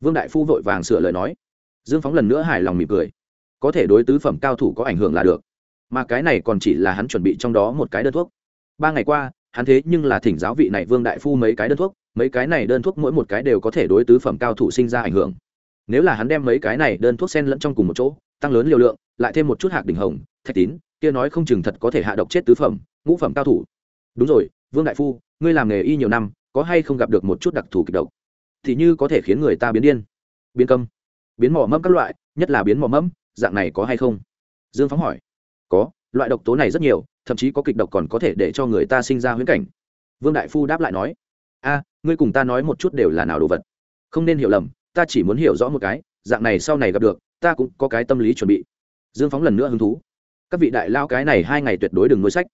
vương đại phu vội vàng sửa lời nói. Dương phóng lần nữa hài lòng mỉm cười. Có thể đối tứ phẩm cao thủ có ảnh hưởng là được. Mà cái này còn chỉ là hắn chuẩn bị trong đó một cái đơn thuốc. Ba ngày qua, hắn thế nhưng là thỉnh giáo vị này vương đại phu mấy cái đơn thuốc, mấy cái này đơn thuốc mỗi một cái đều có thể đối tứ phẩm cao thủ sinh ra ảnh hưởng. Nếu là hắn đem mấy cái này đơn thuốc sen lẫn trong cùng một chỗ, tăng lớn liều lượng, lại thêm một chút hạt đỉnh hồng, thạch tín, kia nói không chừng thật có thể hạ độc chết tứ phẩm, ngũ phẩm cao thủ. Đúng rồi, vương đại phu, ngươi làm nghề y nhiều năm, có hay không gặp được một chút đặc thù kịch độc? Thì như có thể khiến người ta biến điên. Biến câm, biến mỏ mẫm các loại, nhất là biến mỏ mẫm, dạng này có hay không? Dương phóng hỏi. Có, loại độc tố này rất nhiều, thậm chí có kịch độc còn có thể để cho người ta sinh ra huyễn cảnh. Vương đại phu đáp lại nói. A, ngươi cùng ta nói một chút đều là nào đồ vật? Không nên hiểu lầm, ta chỉ muốn hiểu rõ một cái, dạng này sau này gặp được, ta cũng có cái tâm lý chuẩn bị. Dương phóng lần nữa hứng thú. Các vị đại lao cái này hai ngày tuyệt đối đừng nuôi sách.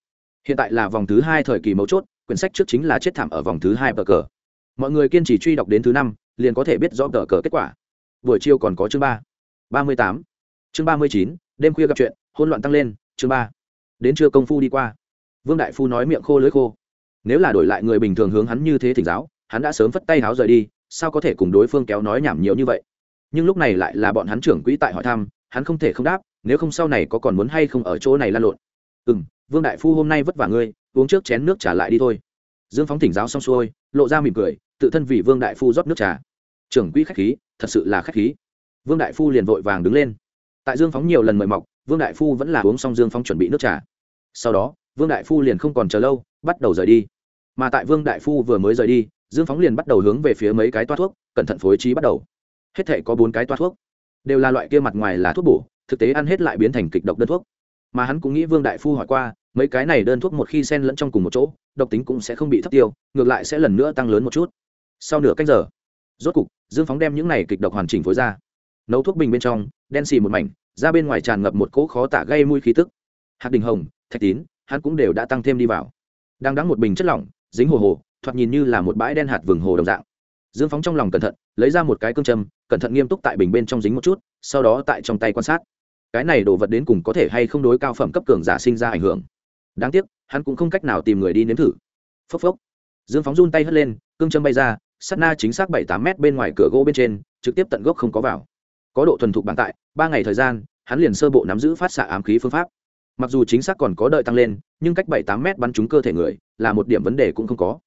Hiện tại là vòng thứ hai thời kỳ mấu chốt, quyển sách trước chính là chết thảm ở vòng thứ hai bờ cờ mọi người kiên trì truy đọc đến thứ năm, liền có thể biết rõ tờ cờ kết quả. Buổi chiều còn có chương ba. Ba mươi tám. Chương ba mươi chín, đêm khuya gặp chuyện hôn loạn tăng lên, chương ba. Đến trưa công phu đi qua. Vương đại phu nói miệng khô lưỡi khô. Nếu là đổi lại người bình thường hướng hắn như thế thỉnh giáo, hắn đã sớm phất tay háo rời đi, sao có thể cùng đối phương kéo nói nhảm nhiều như vậy? Nhưng lúc này lại là bọn hắn trưởng quỹ tại hỏi thăm, hắn không thể không đáp, nếu không sau này có còn muốn hay không ở chỗ này lan lộn. Ừ m vương đại phu hôm nay vất vả ngươi, uống trước chén nước trả lại đi thôi. Dương phóng thỉnh giáo xong xuôi, lộ ra mỉm cười tự thân vì vương đại phu rót nước trà. Trưởng quỹ khách khí, thật sự là khách khí. Vương đại phu liền vội vàng đứng lên. Tại dương phóng nhiều lần mời mọc, vương đại phu vẫn là uống xong dương phóng chuẩn bị nước trà. Sau đó, vương đại phu liền không còn chờ lâu, bắt đầu rời đi. Mà tại vương đại phu vừa mới rời đi, dương phóng liền bắt đầu hướng về phía mấy cái toa thuốc, cẩn thận phối trí bắt đầu. Hết thể có bốn cái toa thuốc. Đều là loại kia mặt ngoài là thuốc bổ, thực tế ăn hết lại biến thành kịch độc đơn thuốc. Mà hắn cũng nghĩ vương đại phu hỏi qua, mấy cái này đơn thuốc một khi xen lẫn trong cùng một chỗ, độc tính cũng sẽ không bị thấp tiêu, ngược lại sẽ lần nữa tăng lớn một chút sau nửa cách giờ, rốt cục, dương phóng đem những này kịch độc hoàn chỉnh phối ra. Nấu thuốc bình bên trong, đen xì một mảnh, ra bên ngoài tràn ngập một cỗ khó tả gây mùi khí tức. Hạt đình hồng, thạch tín, hắn cũng đều đã tăng thêm đi vào. Đang đắng một bình chất lỏng, dính hồ hồ, thoạt nhìn như là một bãi đen hạt vừng hồ đồng dạng. Dương phóng trong lòng cẩn thận, lấy ra một cái cương châm, cẩn thận nghiêm túc tại bình bên trong dính một chút, sau đó tại trong tay quan sát. Cái này đồ vật đến cùng có thể hay không đối cao phẩm cấp cường giả sinh ra ảnh hưởng. Đáng tiếc, hắn cũng không cách nào tìm người đi nếm thử. Phốc phốc. Dương phóng run tay hất lên, cương châm bay ra sắt na chính xác bảy tám mét bên ngoài cửa gỗ bên trên, trực tiếp tận gốc không có vào. Có độ thuần thục bảng tại, ba ngày thời gian, hắn liền sơ bộ nắm giữ phát xạ ám khí phương pháp. Mặc dù chính xác còn có đợi tăng lên, nhưng cách bảy tám mét bắn trúng cơ thể người, là một điểm vấn đề cũng không có.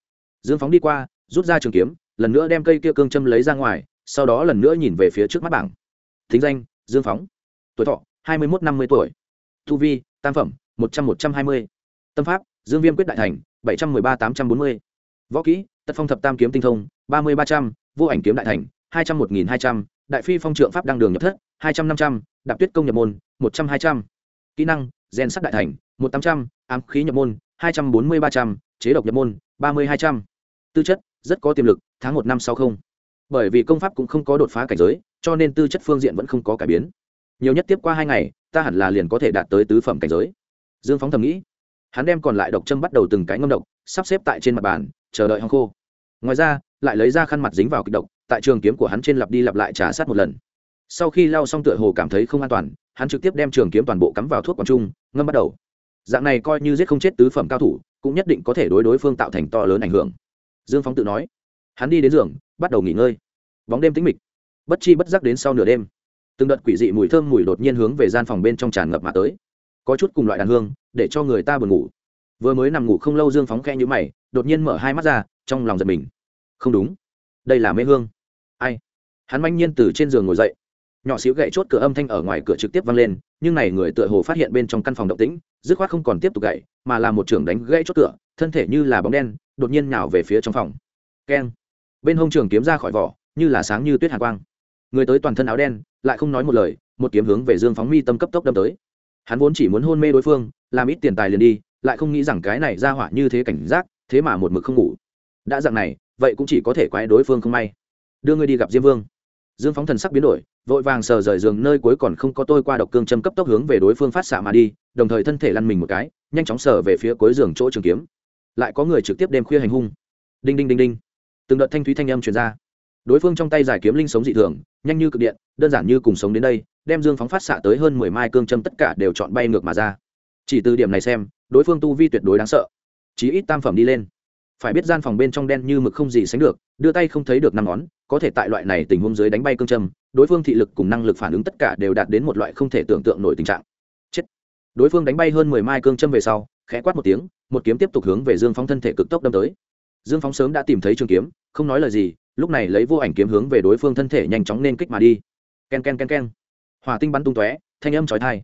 Dương phóng đi qua, rút ra trường kiếm, lần nữa đem cây kia cương châm lấy ra ngoài, sau đó lần nữa nhìn về phía trước mắt bảng. Thính danh, dương phóng. Tuổi thọ, hai mươi một năm mươi tuổi. Thu vi, tam phẩm, một trăm một trăm hai mươi. Tâm pháp, dương viêm quyết đại thành, bảy trăm mười ba tám trăm bốn mươi võ kỹ, tật phong thập tam kiếm tinh thông, ba mươi ba trăm, vô ảnh kiếm đại thành, hai trăm một nghìn hai trăm, đại phi phong trượng pháp đăng đường nhập thất, hai trăm năm trăm, đạp tuyết công nhập môn, một trăm hai trăm. Kỹ năng, gen sắt đại thành, một tám trăm, ám khí nhập môn, hai trăm bốn mươi ba trăm, chế độc nhập môn, ba mươi hai trăm. Tư chất, rất có tiềm lực, tháng một năm sau không. Bởi vì công pháp cũng không có đột phá cảnh giới, cho nên tư chất phương diện vẫn không có cải biến. Nhiều nhất tiếp qua hai ngày, ta hẳn là liền có thể đạt tới tứ phẩm cảnh giới. Dương phóng thầm nghĩ. Hắn đem còn lại độc châm bắt đầu từng cái ngâm độc, sắp xếp tại trên mặt bàn chờ đợi hong khô. Ngoài ra, lại lấy ra khăn mặt dính vào kịch độc, tại trường kiếm của hắn trên lặp đi lặp lại trả sát một lần. Sau khi lau xong tựa hồ cảm thấy không an toàn, hắn trực tiếp đem trường kiếm toàn bộ cắm vào thuốc quảng trung, ngâm bắt đầu. Dạng này coi như giết không chết tứ phẩm cao thủ, cũng nhất định có thể đối đối phương tạo thành to lớn ảnh hưởng. Dương phóng tự nói. Hắn đi đến giường, bắt đầu nghỉ ngơi. Bóng đêm tĩnh mịch. Bất chi bất giác đến sau nửa đêm. Từng đợt quỷ dị mùi thơm mùi đột nhiên hướng về gian phòng bên trong tràn ngập mà tới. Có chút cùng loại đàn hương, để cho người ta buồn ngủ. Vừa mới nằm ngủ không lâu dương phóng khe như mày đột nhiên mở hai mắt ra, trong lòng giật mình. Không đúng. Đây là mê hương. Ai? Hắn manh nhiên từ trên giường ngồi dậy. Nhỏ xíu gậy chốt cửa âm thanh ở ngoài cửa trực tiếp vang lên, nhưng này người tựa hồ phát hiện bên trong căn phòng động tĩnh, dứt khoát không còn tiếp tục gậy, mà là một trưởng đánh gãy chốt cửa, thân thể như là bóng đen, đột nhiên nhào về phía trong phòng. Keng. Bên hông trường kiếm ra khỏi vỏ, như là sáng như tuyết hàn quang. Người tới toàn thân áo đen, lại không nói một lời, một kiếm hướng về dương phóng mi tâm cấp tốc đâm tới. Hắn vốn chỉ muốn hôn mê đối phương, làm ít tiền tài liền đi, lại không nghĩ rằng cái này ra hỏa như thế cảnh giác thế mà một mực không ngủ. Đã dạng này, vậy cũng chỉ có thể quái đối phương không may. Đưa ngươi đi gặp diêm vương. Dương phóng thần sắc biến đổi, vội vàng sờ rời giường nơi cuối còn không có tôi qua độc cương châm cấp tốc hướng về đối phương phát xạ mà đi, đồng thời thân thể lăn mình một cái, nhanh chóng sờ về phía cuối giường chỗ trường kiếm. Lại có người trực tiếp đêm khuya hành hung. Đinh đinh đinh đinh. Từng đợt thanh thúy thanh âm truyền ra. Đối phương trong tay giải kiếm linh sống dị thường, nhanh như cực điện, đơn giản như cùng sống đến đây, đem dương phóng phát xạ tới hơn mười mai cương châm tất cả đều chọn bay ngược mà ra. Chỉ từ điểm này xem, đối phương tu vi tuyệt đối đáng sợ chí ít tam phẩm đi lên. Phải biết gian phòng bên trong đen như mực không gì sánh được, đưa tay không thấy được năm ngón, có thể tại loại này tình huống dưới đánh bay cương châm, đối phương thị lực cùng năng lực phản ứng tất cả đều đạt đến một loại không thể tưởng tượng nổi tình trạng. Chết. Đối phương đánh bay hơn mười mai cương châm về sau, khẽ quát một tiếng, một kiếm tiếp tục hướng về dương phóng thân thể cực tốc đâm tới. Dương phóng sớm đã tìm thấy trường kiếm, không nói lời gì, lúc này lấy vô ảnh kiếm hướng về đối phương thân thể nhanh chóng nên kích mà đi. K e n k e n k e n k e n hỏa tinh bắn tung tóe, thanh âm trói thai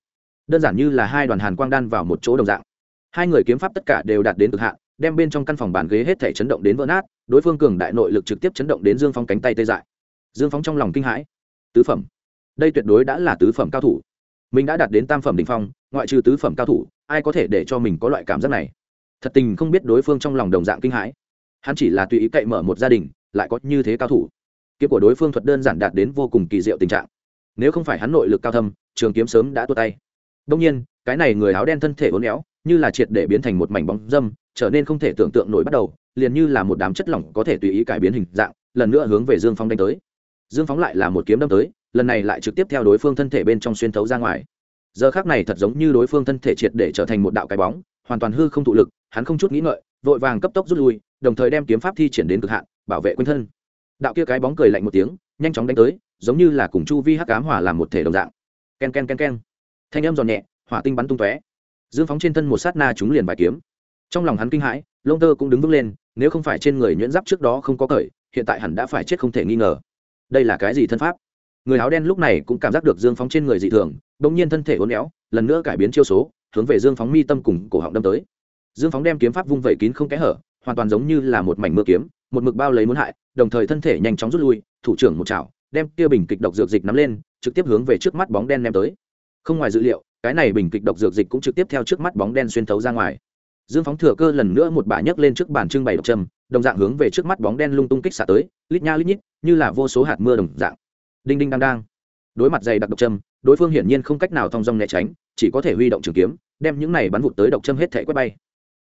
đơn giản như là hai đoàn hàn quang đan vào một chỗ đồng dạng hai người kiếm pháp tất cả đều đạt đến cực hạn, đem bên trong căn phòng bàn ghế hết thể chấn động đến vỡ nát, đối phương cường đại nội lực trực tiếp chấn động đến dương phong cánh tay tê dại. Dương phong trong lòng kinh hãi. Tứ phẩm. Đây tuyệt đối đã là tứ phẩm cao thủ. Mình đã đạt đến tam phẩm đ ỉ n h phong, ngoại trừ tứ phẩm cao thủ, ai có thể để cho mình có loại cảm giác này? Thật tình không biết đối phương trong lòng đồng dạng kinh hãi. Hắn chỉ là tùy ý cậy mở một gia đình, lại có như thế cao thủ. Kiếm của đối phương thuật đơn giản đạt đến vô cùng kỳ diệu tình trạng. Nếu không phải hắn nội lực cao thâm, trường kiếm sớm đã tua tay. Đông nhiên, cái này người áo đen thân thể uốn éo như là triệt để biến thành một mảnh bóng dâm, trở nên không thể tưởng tượng nổi bắt đầu, liền như là một đám chất lỏng có thể tùy ý cải biến hình dạng, lần nữa hướng về dương phong đánh tới. Dương phóng lại là một kiếm đâm tới, lần này lại trực tiếp theo đối phương thân thể bên trong xuyên thấu ra ngoài. Giờ khác này thật giống như đối phương thân thể triệt để trở thành một đạo cái bóng, hoàn toàn hư không thụ lực, hắn không chút nghĩ ngợi, vội vàng cấp tốc rút lui, đồng thời đem kiếm pháp thi triển đến cực hạn, bảo vệ quanh thân. Đạo kia cái bóng cười lạnh một tiếng, nhanh chóng đánh tới, giống như là cùng chu vi hắc cám hỏa làm một thể đồng dạng. K e n k e n k e n k e n thanh âm giòn nhẹ, hỏa tinh bắn tung tóe dương phóng trên thân một sát na chúng liền bài kiếm. Trong lòng hắn kinh hãi, lông tơ cũng đứng vững lên, nếu không phải trên người nhuyễn giáp trước đó không có cởi, hiện tại hẳn đã phải chết không thể nghi ngờ. Đây là cái gì thân pháp? Người áo đen lúc này cũng cảm giác được dương phóng trên người dị thường đ ỗ n g nhiên thân thể uốn éo, lần nữa cải biến chiêu số, hướng về dương phóng mi tâm cùng cổ họng đâm tới. Dương phóng đem kiếm pháp vung vẩy kín không kẽ hở, hoàn toàn giống như là một mảnh mưa kiếm, một mực bao lấy muốn hại, đồng thời thân thể nhanh chóng rút lui, thủ trưởng một chảo, đem kia bình kịch độc dược dịch nắm lên, trực tiếp hướng về trước mắt bóng đen đem tới. Không ngoài dự liệu cái này bình kịch độc dược dịch cũng trực tiếp theo trước mắt bóng đen xuyên thấu ra ngoài. Dương phóng thừa cơ lần nữa một bà nhấc lên trước bàn trưng bày độc trầm đồng dạng hướng về trước mắt bóng đen lung tung kích xả tới, lít nha lít nhít, như là vô số hạt mưa đồng dạng. Đinh đinh đang đang. Đối mặt dày đặc độc trầm đối phương hiển nhiên không cách nào thong dong né tránh, chỉ có thể huy động trường kiếm, đem những này bắn vụt tới độc trầm hết thể quét bay.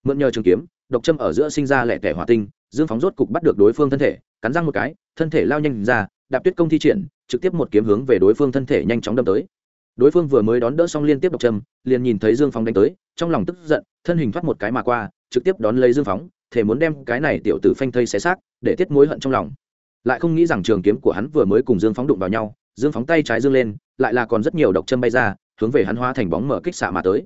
Mượn nhờ trường kiếm, độc trầm ở giữa sinh ra lẻ tẻ hỏa tinh, dương phóng rốt cục bắt được đối phương thân thể, cắn răng một cái, thân thể lao nhanh ra, đạp tuyết công thi triển, trực tiếp một kiếm hướng về đối phương thân thể nhanh chóng đâm tới đối phương vừa mới đón đỡ xong liên tiếp độc trầm liền nhìn thấy dương phóng đánh tới, trong lòng tức giận, thân hình thoát một cái mà qua, trực tiếp đón lấy dương phóng thể muốn đem cái này tiểu tử phanh thây xé xác, để tiết mối hận trong lòng. Lại không nghĩ rằng trường kiếm của hắn vừa mới cùng dương phóng đụng vào nhau, dương phóng tay trái dương lên, lại là còn rất nhiều độc châm bay ra, hướng về hắn hóa thành bóng mở kích xạ mà tới.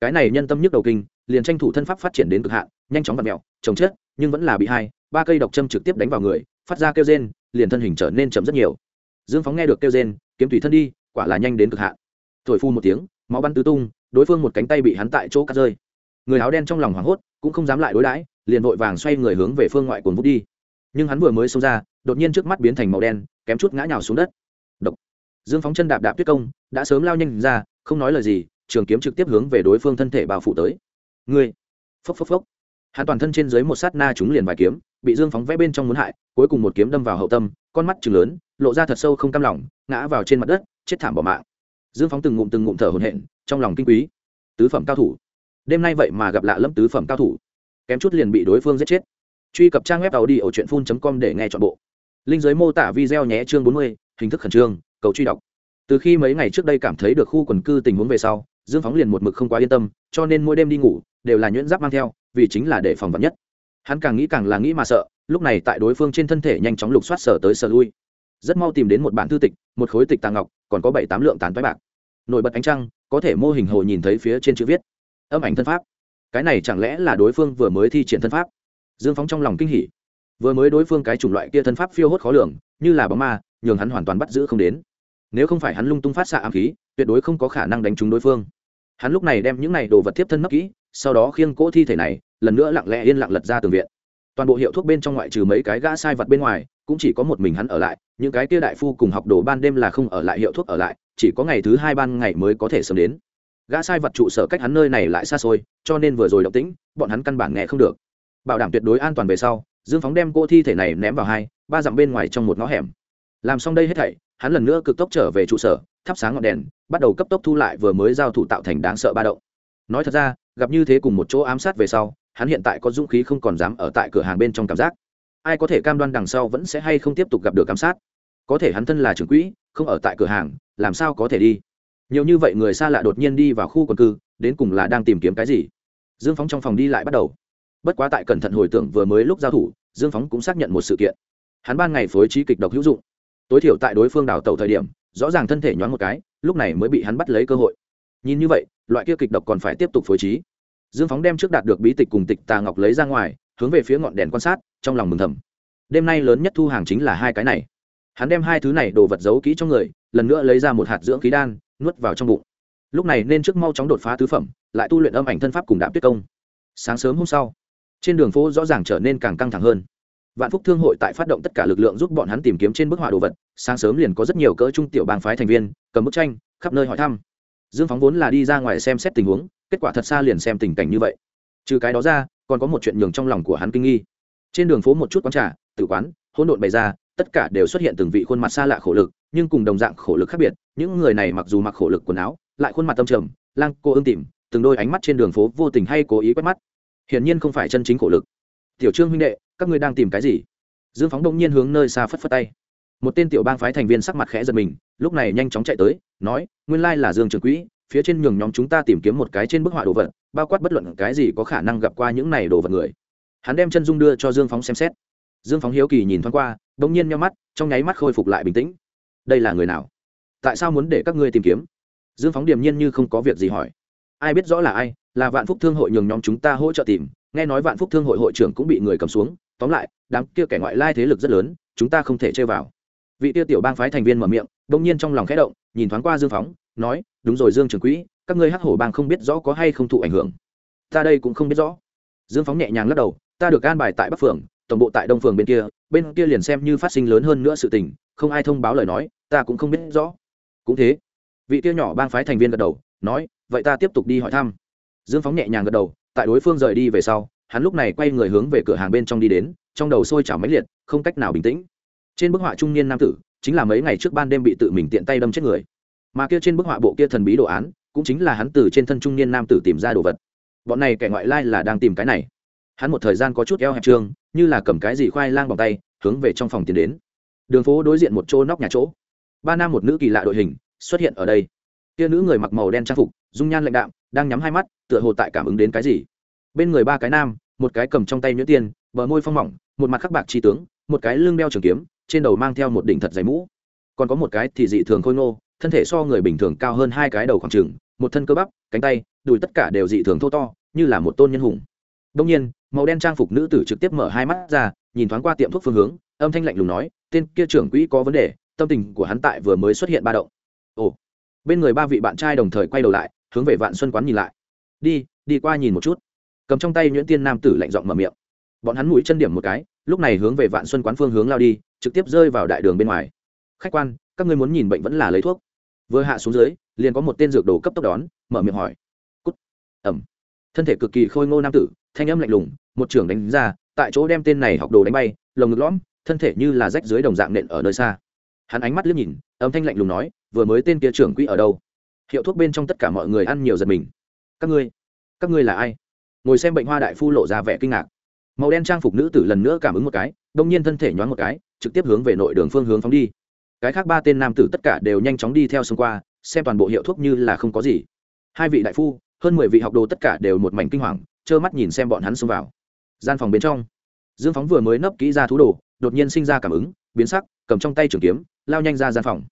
Cái này nhân tâm nhức đầu kinh, liền tranh thủ thân pháp phát triển đến cực hạn, nhanh chóng vặt mẹo, chồng chết, nhưng vẫn là bị hai, ba cây độc châm trực tiếp đánh vào người, phát ra kêu rên, liền thân hình trở nên chậm rất nhiều. Dương phóng nghe được kêu rên, kiếm tùy thân đi, quả là nhanh đến cực hạn thổi phu một tiếng, máu bắn tứ tung, đối phương một cánh tay bị hắn tại chỗ cắt rơi. Người áo đen trong lòng hoảng hốt, cũng không dám lại đối đãi, liền vội vàng xoay người hướng về phương ngoại cuồng vút đi. Nhưng hắn vừa mới xông ra, đột nhiên trước mắt biến thành màu đen, kém chút ngã nhào xuống đất. Độc. Dương phóng chân đạp đạp tuyết công, đã sớm lao nhanh ra, không nói lời gì, trường kiếm trực tiếp hướng về đối phương thân thể bao phủ tới. Người phốc phốc phốc. Hắn toàn thân trên dưới một sát na trúng liền vài kiếm, bị dương phóng vẽ bên trong muốn hại, cuối cùng một kiếm đâm vào hậu tâm, con mắt chừng lớn, lộ ra thật sâu không cam lòng, ngã vào trên mặt đất, chết thảm bỏ mạng dương phóng từng ngụm từng ngụm thở hổn hển, trong lòng kinh quý. Tứ phẩm cao thủ. Đêm nay vậy mà gặp lạ lâm tứ phẩm cao thủ. Kém chút liền bị đối phương giết chết. Truy cập trang web tàu đi ở truyện phun com để nghe chọn bộ. Linh giới mô tả video nhé chương bốn mươi, hình thức khẩn trương, cầu truy đọc. Từ khi mấy ngày trước đây cảm thấy được khu quần cư tình huống về sau, dương phóng liền một mực không quá yên tâm, cho nên mỗi đêm đi ngủ đều là nhuyễn giáp mang theo, vì chính là để phòng vật nhất. Hắn càng nghĩ càng là nghĩ mà sợ, lúc này tại đối phương trên thân thể nhanh chóng lục soát sở tới sở lui. Rất mau tìm đến một bản thư tịch, một khối tịch tàng ngọc còn có bảy tám lượng tán toái bạc. Nổi bật ánh trăng, có thể mô hình hồ nhìn thấy phía trên chữ viết, âm ảnh thân pháp. Cái này chẳng lẽ là đối phương vừa mới thi triển thân pháp? Dương phóng trong lòng kinh hỉ. Vừa mới đối phương cái chủng loại kia thân pháp phiêu hốt khó lường, như là bóng ma, nhường hắn hoàn toàn bắt giữ không đến. Nếu không phải hắn lung tung phát xạ ám khí, tuyệt đối không có khả năng đánh trúng đối phương. Hắn lúc này đem những này đồ vật tiếp thân nấp kỹ, sau đó khiêng cỗ thi thể này, lần nữa lặng lẽ yên lặng lật ra tường viện. Toàn bộ hiệu thuốc bên trong ngoại trừ mấy cái gã sai vật bên ngoài cũng chỉ có một mình hắn ở lại, những cái kia đại phu cùng học đồ ban đêm là không ở lại, hiệu thuốc ở lại, chỉ có ngày thứ hai ban ngày mới có thể sớm đến. Gã sai vật trụ sở cách hắn nơi này lại xa xôi, cho nên vừa rồi động tĩnh, bọn hắn căn bản nghe không được. Bảo đảm tuyệt đối an toàn về sau, dương phóng đem cô thi thể này ném vào hai, ba dặm bên ngoài trong một ngõ hẻm. Làm xong đây hết thảy, hắn lần nữa cực tốc trở về trụ sở, thắp sáng ngọn đèn, bắt đầu cấp tốc thu lại vừa mới giao thủ tạo thành đáng sợ ba động. Nói thật ra, gặp như thế cùng một chỗ ám sát về sau, hắn hiện tại có dũng khí không còn dám ở tại cửa hàng bên trong cảm giác ai có thể cam đoan đằng sau vẫn sẽ hay không tiếp tục gặp được giám sát? Có thể hắn thân là trưởng quỹ, không ở tại cửa hàng, làm sao có thể đi? Nhiều như vậy người xa lạ đột nhiên đi vào khu quần cư, đến cùng là đang tìm kiếm cái gì? Dương phóng trong phòng đi lại bắt đầu. Bất quá tại cẩn thận hồi tưởng vừa mới lúc giao thủ, dương phóng cũng xác nhận một sự kiện. Hắn ban ngày phối trí kịch độc hữu dụng. Tối thiểu tại đối phương đào tẩu thời điểm, rõ ràng thân thể nhoáng một cái, lúc này mới bị hắn bắt lấy cơ hội. Nhìn như vậy, loại kia kịch độc còn phải tiếp tục phối trí. Dương phóng đem trước đạt được bí tịch cùng tịch tà ngọc lấy ra ngoài hướng về phía ngọn đèn quan sát, trong lòng mừng thầm. Đêm nay lớn nhất thu hàng chính là hai cái này. Hắn đem hai thứ này đồ vật giấu kỹ trong người, lần nữa lấy ra một hạt dưỡng khí đan, nuốt vào trong bụng. Lúc này nên trước mau chóng đột phá tứ phẩm, lại tu luyện âm ảnh thân pháp cùng đạm tuyết công. Sáng sớm hôm sau, trên đường phố rõ ràng trở nên càng căng thẳng hơn. Vạn phúc thương hội tại phát động tất cả lực lượng giúp bọn hắn tìm kiếm trên bức họa đồ vật, sáng sớm liền có rất nhiều cỡ trung tiểu bang phái thành viên, cầm bức tranh, khắp nơi hỏi thăm. Dương phóng vốn là đi ra ngoài xem xét tình huống, kết quả thật xa liền xem tình cảnh như vậy. Trừ cái đó ra còn có một chuyện nhường trong lòng của hắn kinh nghi. Trên đường phố một chút quán trà, tử quán, hỗn độn bày ra, tất cả đều xuất hiện từng vị khuôn mặt xa lạ khổ lực, nhưng cùng đồng dạng khổ lực khác biệt. Những người này mặc dù mặc khổ lực quần áo, lại khuôn mặt tâm trầm, lang cô ương tìm từng đôi ánh mắt trên đường phố vô tình hay cố ý quét mắt. Hiển nhiên không phải chân chính khổ lực. Tiểu trương huynh đệ, các ngươi đang tìm cái gì? Dương phóng đông nhiên hướng nơi xa phất phất tay. Một tên tiểu bang phái thành viên sắc mặt khẽ giật mình, lúc này nhanh chóng chạy tới, nói, nguyên lai là dương trường quỹ phía trên nhường nhóm chúng ta tìm kiếm một cái trên bức họa đồ vật, bao quát bất luận cái gì có khả năng gặp qua những này đồ vật người. Hắn đem chân dung đưa cho dương phóng xem xét. Dương phóng hiếu kỳ nhìn thoáng qua đ ỗ n g nhiên nhau mắt, trong nháy mắt khôi phục lại bình tĩnh. Đây là người nào? Tại sao muốn để các ngươi tìm kiếm? Dương phóng điềm nhiên như không có việc gì hỏi. Ai biết rõ là ai, là vạn phúc thương hội nhường nhóm chúng ta hỗ trợ tìm. Nghe nói vạn phúc thương hội hội trưởng cũng bị người cầm xuống. Tóm lại, đám kia kẻ ngoại lai thế lực rất lớn, chúng ta không thể chơi vào. Vị tiêu tiểu bang phái thành viên mở miệng đ ỗ n g nhiên trong lòng khẽ động, nhìn thoáng qua dương phóng nói, đúng rồi dương trường quỹ, các ngươi hắc hổ bang không biết rõ có hay không thụ ảnh hưởng. Ta đây cũng không biết rõ. Dương phóng nhẹ nhàng lắc đầu, ta được an bài tại bắc phường tổng bộ tại đông phường bên kia bên kia liền xem như phát sinh lớn hơn nữa sự tình, không ai thông báo lời nói, ta cũng không biết rõ. Cũng thế. Vị kia nhỏ bang phái thành viên gật đầu, nói, vậy ta tiếp tục đi hỏi thăm. Dương phóng nhẹ nhàng gật đầu, tại đối phương rời đi về sau, hắn lúc này quay người hướng về cửa hàng bên trong đi đến, trong đầu sôi chảo máy liệt, không cách nào bình tĩnh. Trên bức họa trung niên nam tử, chính là mấy ngày trước ban đêm bị tự mình tiện tay đâm chết người mà kia trên bức họa bộ kia thần bí đồ án cũng chính là hắn từ trên thân trung niên nam tử tìm ra đồ vật. Bọn này kẻ ngoại lai là đang tìm cái này. Hắn một thời gian có chút eo hẹp trương như là cầm cái gì khoai lang bằng tay, hướng về trong phòng tiến đến. Đường phố đối diện một chỗ nóc nhà chỗ. Ba nam một nữ kỳ lạ đội hình xuất hiện ở đây. Kia nữ người mặc màu đen trang phục, dung nhan lạnh đạm, đang nhắm hai mắt, tựa hồ tại cảm ứng đến cái gì. Bên người ba cái nam, một cái cầm trong tay nhuyễn tiên, bờ môi phong mỏng, một mặt khắc bạc trí tướng, một cái lưng đeo trường kiếm, trên đầu mang theo một đỉnh thật dày mũ. Còn có một cái thì dị thường khôi ngô thân thể so người bình thường cao hơn hai cái đầu khoảng trừng, một thân cơ bắp, cánh tay, đùi tất cả đều dị thường thô to, như là một tôn nhân hùng. Đông nhiên, màu đen trang phục nữ tử trực tiếp mở hai mắt ra, nhìn thoáng qua tiệm thuốc phương hướng, âm thanh lạnh lùng nói, tên kia trưởng quỹ có vấn đề, tâm tình của hắn tại vừa mới xuất hiện ba động. Ồ. Bên người ba vị bạn trai đồng thời quay đầu lại, hướng về vạn xuân quán nhìn lại. Đi đi qua nhìn một chút. Cầm trong tay nhuyễn tiên nam tử lạnh giọng mở miệng. Bọn hắn mũi chân điểm một cái, lúc này hướng về vạn xuân quán phương hướng lao đi, trực tiếp rơi vào đại đường bên ngoài. Khách quan, các ngươi muốn nhìn bệnh vẫn là lấy thuốc vừa hạ xuống dưới, liền có một tên dược đồ cấp tốc đón, mở miệng hỏi. Cút. Ẩm. Thân thể cực kỳ khôi ngô nam tử, thanh âm lạnh lùng, một trưởng đánh ra, tại chỗ đem tên này học đồ đánh bay, lồng ngực lõm, thân thể như là rách dưới đồng dạng nện ở nơi xa. Hắn ánh mắt liếc nhìn, âm thanh lạnh lùng nói, vừa mới tên kia trưởng quỹ ở đâu? Hiệu thuốc bên trong tất cả mọi người ăn nhiều giật mình. Các ngươi các ngươi là ai? Ngồi xem bệnh hoa đại phu lộ ra vẻ kinh ngạc. Màu đen trang phục nữ tử lần nữa cảm ứng một cái, đông nhiên thân thể nhoáng một cái, trực tiếp hướng về nội đường phương hướng phóng đi cái khác ba tên nam tử tất cả đều nhanh chóng đi theo xung qua, xem toàn bộ hiệu thuốc như là không có gì. Hai vị đại phu, hơn mười vị học đồ tất cả đều một mảnh kinh hoàng, trơ mắt nhìn xem bọn hắn xông vào. Gian phòng bên trong, dương phóng vừa mới nấp kỹ ra thú đồ, đột nhiên sinh ra cảm ứng, biến sắc, cầm trong tay trường kiếm, lao nhanh ra gian phòng.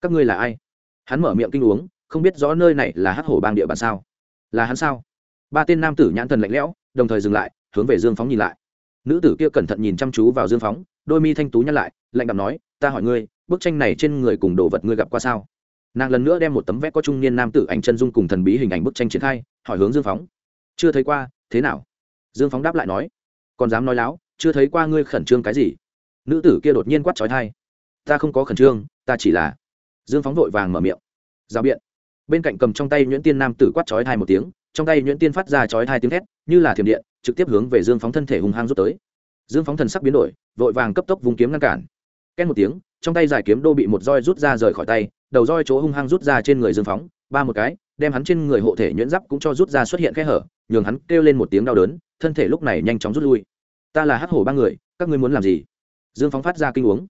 Các ngươi là ai? Hắn mở miệng kinh uống, không biết rõ nơi này là hắc hổ bang địa bàn sao. Là hắn sao? Ba tên nam tử nhãn thần lạnh lẽo, đồng thời dừng lại, hướng về dương phóng nhìn lại. Nữ tử kia cẩn thận nhìn chăm chú vào dương phóng, đôi mi thanh tú nhăn lại, lạnh đạm nói, ta hỏi ngươi bức tranh này trên người cùng đồ vật ngươi gặp qua sao? Nàng lần nữa đem một tấm vẽ có trung niên nam tử ảnh chân dung cùng thần bí hình ảnh bức tranh triển khai, hỏi hướng dương phóng. Chưa thấy qua, thế nào? Dương phóng đáp lại nói. Còn dám nói láo, chưa thấy qua ngươi khẩn trương cái gì? Nữ tử kia đột nhiên quát trói thai ta không có khẩn trương, ta chỉ là dương phóng vội vàng mở miệng. Rào biện. Bên cạnh cầm trong tay nhuyễn tiên nam tử quát trói thai một tiếng, trong tay nhuyễn tiên phát ra trói thai tiếng thét, như là thiểm điện, trực tiếp hướng về dương phóng thân thể hung hăng rút tới. Dương phóng thần sắc biến đổi, vội vàng cấp tốc vùng kiếm ngăn cản. Két một tiếng trong tay giải kiếm đô bị một roi rút ra rời khỏi tay, đầu roi chỗ hung hăng rút ra trên người dương phóng, ba một cái, đem hắn trên người hộ thể nhuyễn giáp cũng cho rút ra xuất hiện khe hở, nhường hắn kêu lên một tiếng đau đớn, thân thể lúc này nhanh chóng rút lui. Ta là hắc hổ ba người, các ngươi muốn làm gì? Dương phóng phát ra kinh uống.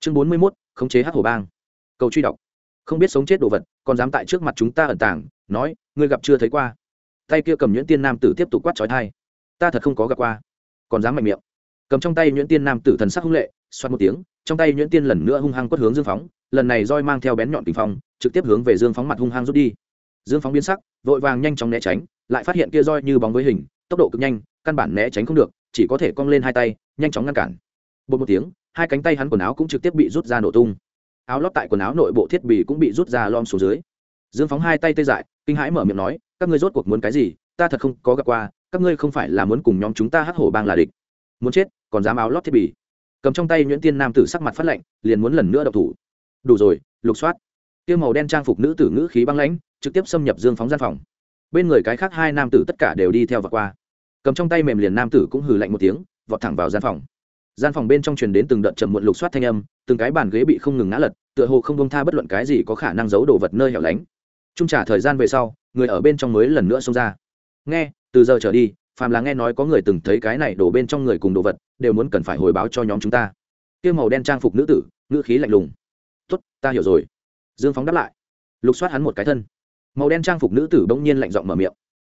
Chương bốn mươi mốt, khống chế hắc hổ bang. Cầu truy đọc. Không biết sống chết đồ vật, còn dám tại trước mặt chúng ta ẩn tàng, nói, ngươi gặp chưa thấy qua? Tay kia cầm nhuyễn tiên nam tử tiếp tục quát trói thai ta thật không có gặp qua. Còn dám mạnh miệng. Cầm trong tay nhuyễn tiên nam tử thần sắc hung lệ xoát một tiếng, trong tay nhuyễn tiên lần nữa hung hăng quất hướng dương phóng, lần này roi mang theo bén nhọn tình phong, trực tiếp hướng về dương phóng mặt hung hăng rút đi. Dương phóng biến sắc, vội vàng nhanh chóng né tránh, lại phát hiện kia roi như bóng với hình, tốc độ cực nhanh, căn bản né tránh không được, chỉ có thể cong lên hai tay, nhanh chóng ngăn cản. Bột một tiếng, hai cánh tay hắn quần áo cũng trực tiếp bị rút ra nổ tung. Áo lót tại quần áo nội bộ thiết bị cũng bị rút ra lom xuống dưới. Dương phóng hai tay tê dại, kinh hãi mở miệng nói, các ngươi rốt cuộc muốn cái gì? Ta thật không có gặp qua, các ngươi không phải là muốn cùng nhóm chúng ta hắc hổ bang là địch. Muốn chết, còn dám áo lót thiết bị cầm trong tay nhuyễn tiên nam tử sắc mặt phát lạnh, liền muốn lần nữa đậu thủ. Đủ rồi, lục soát. Tiêu màu đen trang phục nữ tử ngữ khí băng lãnh, trực tiếp xâm nhập dương phóng gian phòng. Bên người cái khác hai nam tử tất cả đều đi theo và qua. Cầm trong tay mềm liền nam tử cũng hừ lạnh một tiếng, vọt thẳng vào gian phòng. Gian phòng bên trong truyền đến từng đợt trầm muộn lục soát thanh âm, từng cái bàn ghế bị không ngừng ngã lật, tựa hồ không bông tha bất luận cái gì có khả năng giấu đồ vật nơi hẻo lánh. Trung trả thời gian về sau, người ở bên trong mới lần nữa xông ra. Nghe, từ giờ trở đi phàm là nghe nói có người từng thấy cái này đổ bên trong người cùng đồ vật, đều muốn cần phải hồi báo cho nhóm chúng ta. Kia màu đen trang phục nữ tử, ngữ khí lạnh lùng. Tốt, ta hiểu rồi. Dương phóng đáp lại. Lục soát hắn một cái thân. Màu đen trang phục nữ tử bỗng nhiên lạnh giọng mở miệng.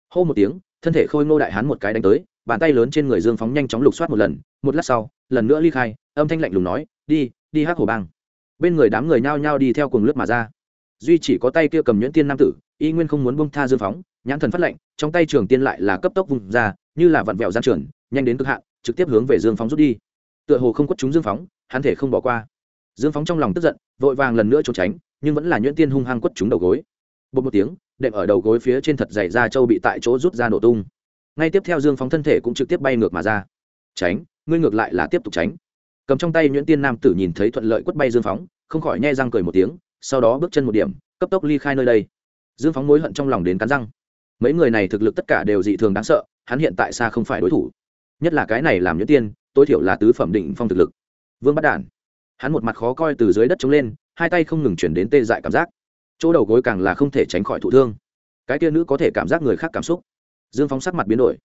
Hô một tiếng, thân thể khôi ngô đại hắn một cái đánh tới, bàn tay lớn trên người dương phóng nhanh chóng lục soát một lần, một lát sau, lần nữa ly khai, âm thanh lạnh lùng nói, đi đi hát hồ bang. Bên người đám người nhao nhao đi theo cùng lướt mà ra. Duy chỉ có tay kia cầm nhuyễn tiên nam tử, y nguyên không muốn bông tha dương phóng nhãn thần phát lệnh, trong tay trường tiên lại là cấp tốc vùng ra, như là vặn vẹo gian trường, nhanh đến cực hạn, trực tiếp hướng về dương phóng rút đi. Tựa hồ không quất chúng dương phóng, hắn thể không bỏ qua. Dương phóng trong lòng tức giận, vội vàng lần nữa trốn tránh, nhưng vẫn là nhuyễn tiên hung hăng quất chúng đầu gối. Bột một tiếng, đệm ở đầu gối phía trên thật dày ra châu bị tại chỗ rút ra nổ tung. Ngay tiếp theo dương phóng thân thể cũng trực tiếp bay ngược mà ra. Tránh, ngươi ngược lại là tiếp tục tránh. Cầm trong tay nhuyễn tiên nam tử nhìn thấy thuận lợi quất bay dương phóng, không khỏi nhai răng cười một tiếng, sau đó bước chân một điểm, cấp tốc ly khai nơi đây. Dương phóng mối hận trong lòng đến cắn răng mấy người này thực lực tất cả đều dị thường đáng sợ, hắn hiện tại xa không phải đối thủ. Nhất là cái này làm nhuyễn tiên, tối thiểu là tứ phẩm định phong thực lực. Vương bắt đản. Hắn một mặt khó coi từ dưới đất trống lên, hai tay không ngừng chuyển đến tê dại cảm giác. Chỗ đầu gối càng là không thể tránh khỏi thụ thương. Cái kia nữ có thể cảm giác người khác cảm xúc. Dương phóng sắc mặt biến đổi.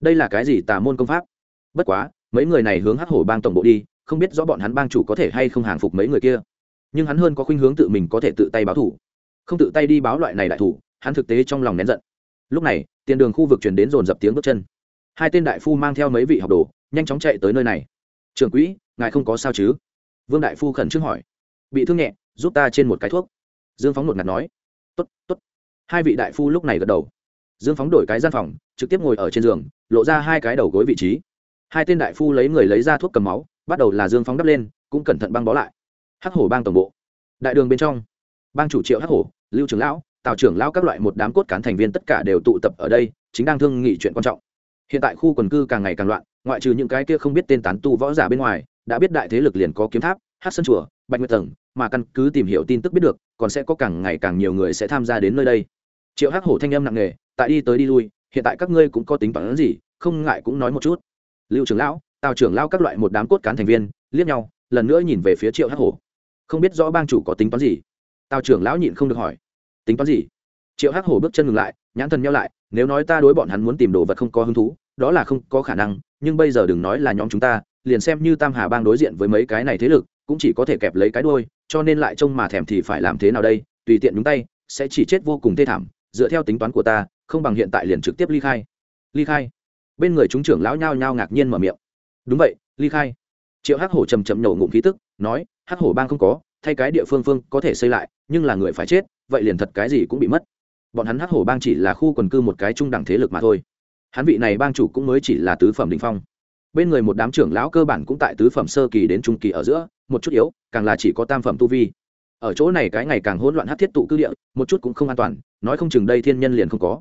Đây là cái gì tà môn công pháp? Bất quá, mấy người này hướng hắc hổ bang tổng bộ đi, không biết rõ bọn hắn bang chủ có thể hay không hàng phục mấy người kia. Nhưng hắn hơn có khuynh hướng tự mình có thể tự tay báo thủ. Không tự tay đi báo loại này đại thủ, hắn thực tế trong lòng nén giận lúc này, tiền đường khu vực chuyển đến dồn dập tiếng bước chân. Hai tên đại phu mang theo mấy vị học đồ, nhanh chóng chạy tới nơi này. Trưởng quỹ, ngài không có sao chứ? Vương đại phu khẩn trương hỏi. Bị thương nhẹ, giúp ta trên một cái thuốc. Dương phóng một ngặt nói. T ố t t ố t hai vị đại phu lúc này gật đầu. Dương phóng đổi cái gian phòng, trực tiếp ngồi ở trên giường, lộ ra hai cái đầu gối vị trí. Hai tên đại phu lấy người lấy ra thuốc cầm máu, bắt đầu là dương phóng đắp lên, cũng cẩn thận băng bó lại. Hắc hổ bang tổng bộ. Đại đường bên trong. Bang chủ triệu hắc hổ, lưu trưởng lão tào trưởng lão các loại một đám cốt cán thành viên tất cả đều tụ tập ở đây, chính đang thương nghị chuyện quan trọng. Hiện tại khu quần cư càng ngày càng loạn, ngoại trừ những cái kia không biết tên tán tu võ giả bên ngoài, đã biết đại thế lực liền có kiếm tháp, hát sân chùa, bạch nguyệt tầng, mà căn cứ tìm hiểu tin tức biết được, còn sẽ có càng ngày càng nhiều người sẽ tham gia đến nơi đây. Triệu hắc hổ thanh âm nặng nề, tại đi tới đi lui, hiện tại các ngươi cũng có tính toán gì, không ngại cũng nói một chút. Lưu trưởng lão, tào trưởng lão các loại một đám cốt cán thành viên, liếc nhau, lần nữa nhìn về phía triệu hắc hổ. Không biết rõ bang chủ có tính toán gì? Tào trưởng lão nhịn không được hỏi tính toán gì? Triệu hắc hổ bước chân ngừng lại, nhãn thần nhau lại, nếu nói ta đối bọn hắn muốn tìm đồ vật không có hứng thú, đó là không có khả năng, nhưng bây giờ đừng nói là nhóm chúng ta, liền xem như tam hà bang đối diện với mấy cái này thế lực, cũng chỉ có thể kẹp lấy cái đuôi, cho nên lại trông mà thèm thì phải làm thế nào đây? Tùy tiện nhúng tay, sẽ chỉ chết vô cùng thê thảm, dựa theo tính toán của ta, không bằng hiện tại liền trực tiếp ly khai. Ly khai. Bên người chúng trưởng lão nhao nhao ngạc nhiên mở miệng. Đúng vậy, ly khai. Triệu hắc hổ trầm trầm nổ ngụm khí tức, nói, hắc hổ bang không có, thay cái địa phương phương có thể xây lại, nhưng là người phải chết vậy liền thật cái gì cũng bị mất. Bọn hắn hắc hổ bang chỉ là khu quần cư một cái trung đẳng thế lực mà thôi. Hắn vị này bang chủ cũng mới chỉ là tứ phẩm đình phong. Bên người một đám trưởng lão cơ bản cũng tại tứ phẩm sơ kỳ đến trung kỳ ở giữa, một chút yếu, càng là chỉ có tam phẩm tu vi. Ở chỗ này cái ngày càng hỗn loạn hát thiết tụ cư địa, một chút cũng không an toàn, nói không chừng đây thiên nhân liền không có.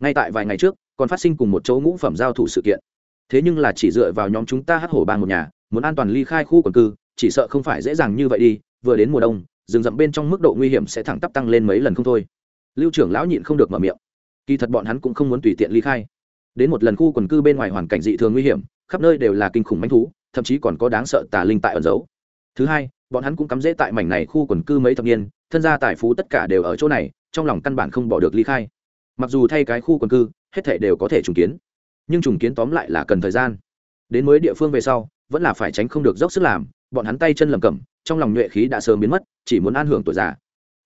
Ngay tại vài ngày trước, còn phát sinh cùng một chỗ ngũ phẩm giao thủ sự kiện. Thế nhưng là chỉ dựa vào nhóm chúng ta hát hổ bang một nhà, muốn an toàn ly khai khu quần cư, chỉ sợ không phải dễ dàng như vậy đi, vừa đến mùa đông rừng rậm bên trong mức độ nguy hiểm sẽ thẳng tắp tăng lên mấy lần không thôi. Lưu trưởng lão nhịn không được mở miệng. Kỳ thật bọn hắn cũng không muốn tùy tiện ly khai. Đến một lần khu quần cư bên ngoài hoàn cảnh dị thường nguy hiểm, khắp nơi đều là kinh khủng manh thú, thậm chí còn có đáng sợ tà linh tại ẩn giấu. Thứ hai, bọn hắn cũng cắm rễ tại mảnh này khu quần cư mấy thập niên, thân gia tài phú tất cả đều ở chỗ này, trong lòng căn bản không bỏ được ly khai. Mặc dù thay cái khu quần cư, hết thể đều có thể trùng kiến, nhưng trùng kiến tóm lại là cần thời gian. Đến mới địa phương về sau, vẫn là phải tránh không được dốc sức làm bọn hắn tay chân lầm cẩm, trong lòng nhuệ khí đã sớm biến mất, chỉ muốn an hưởng tuổi già.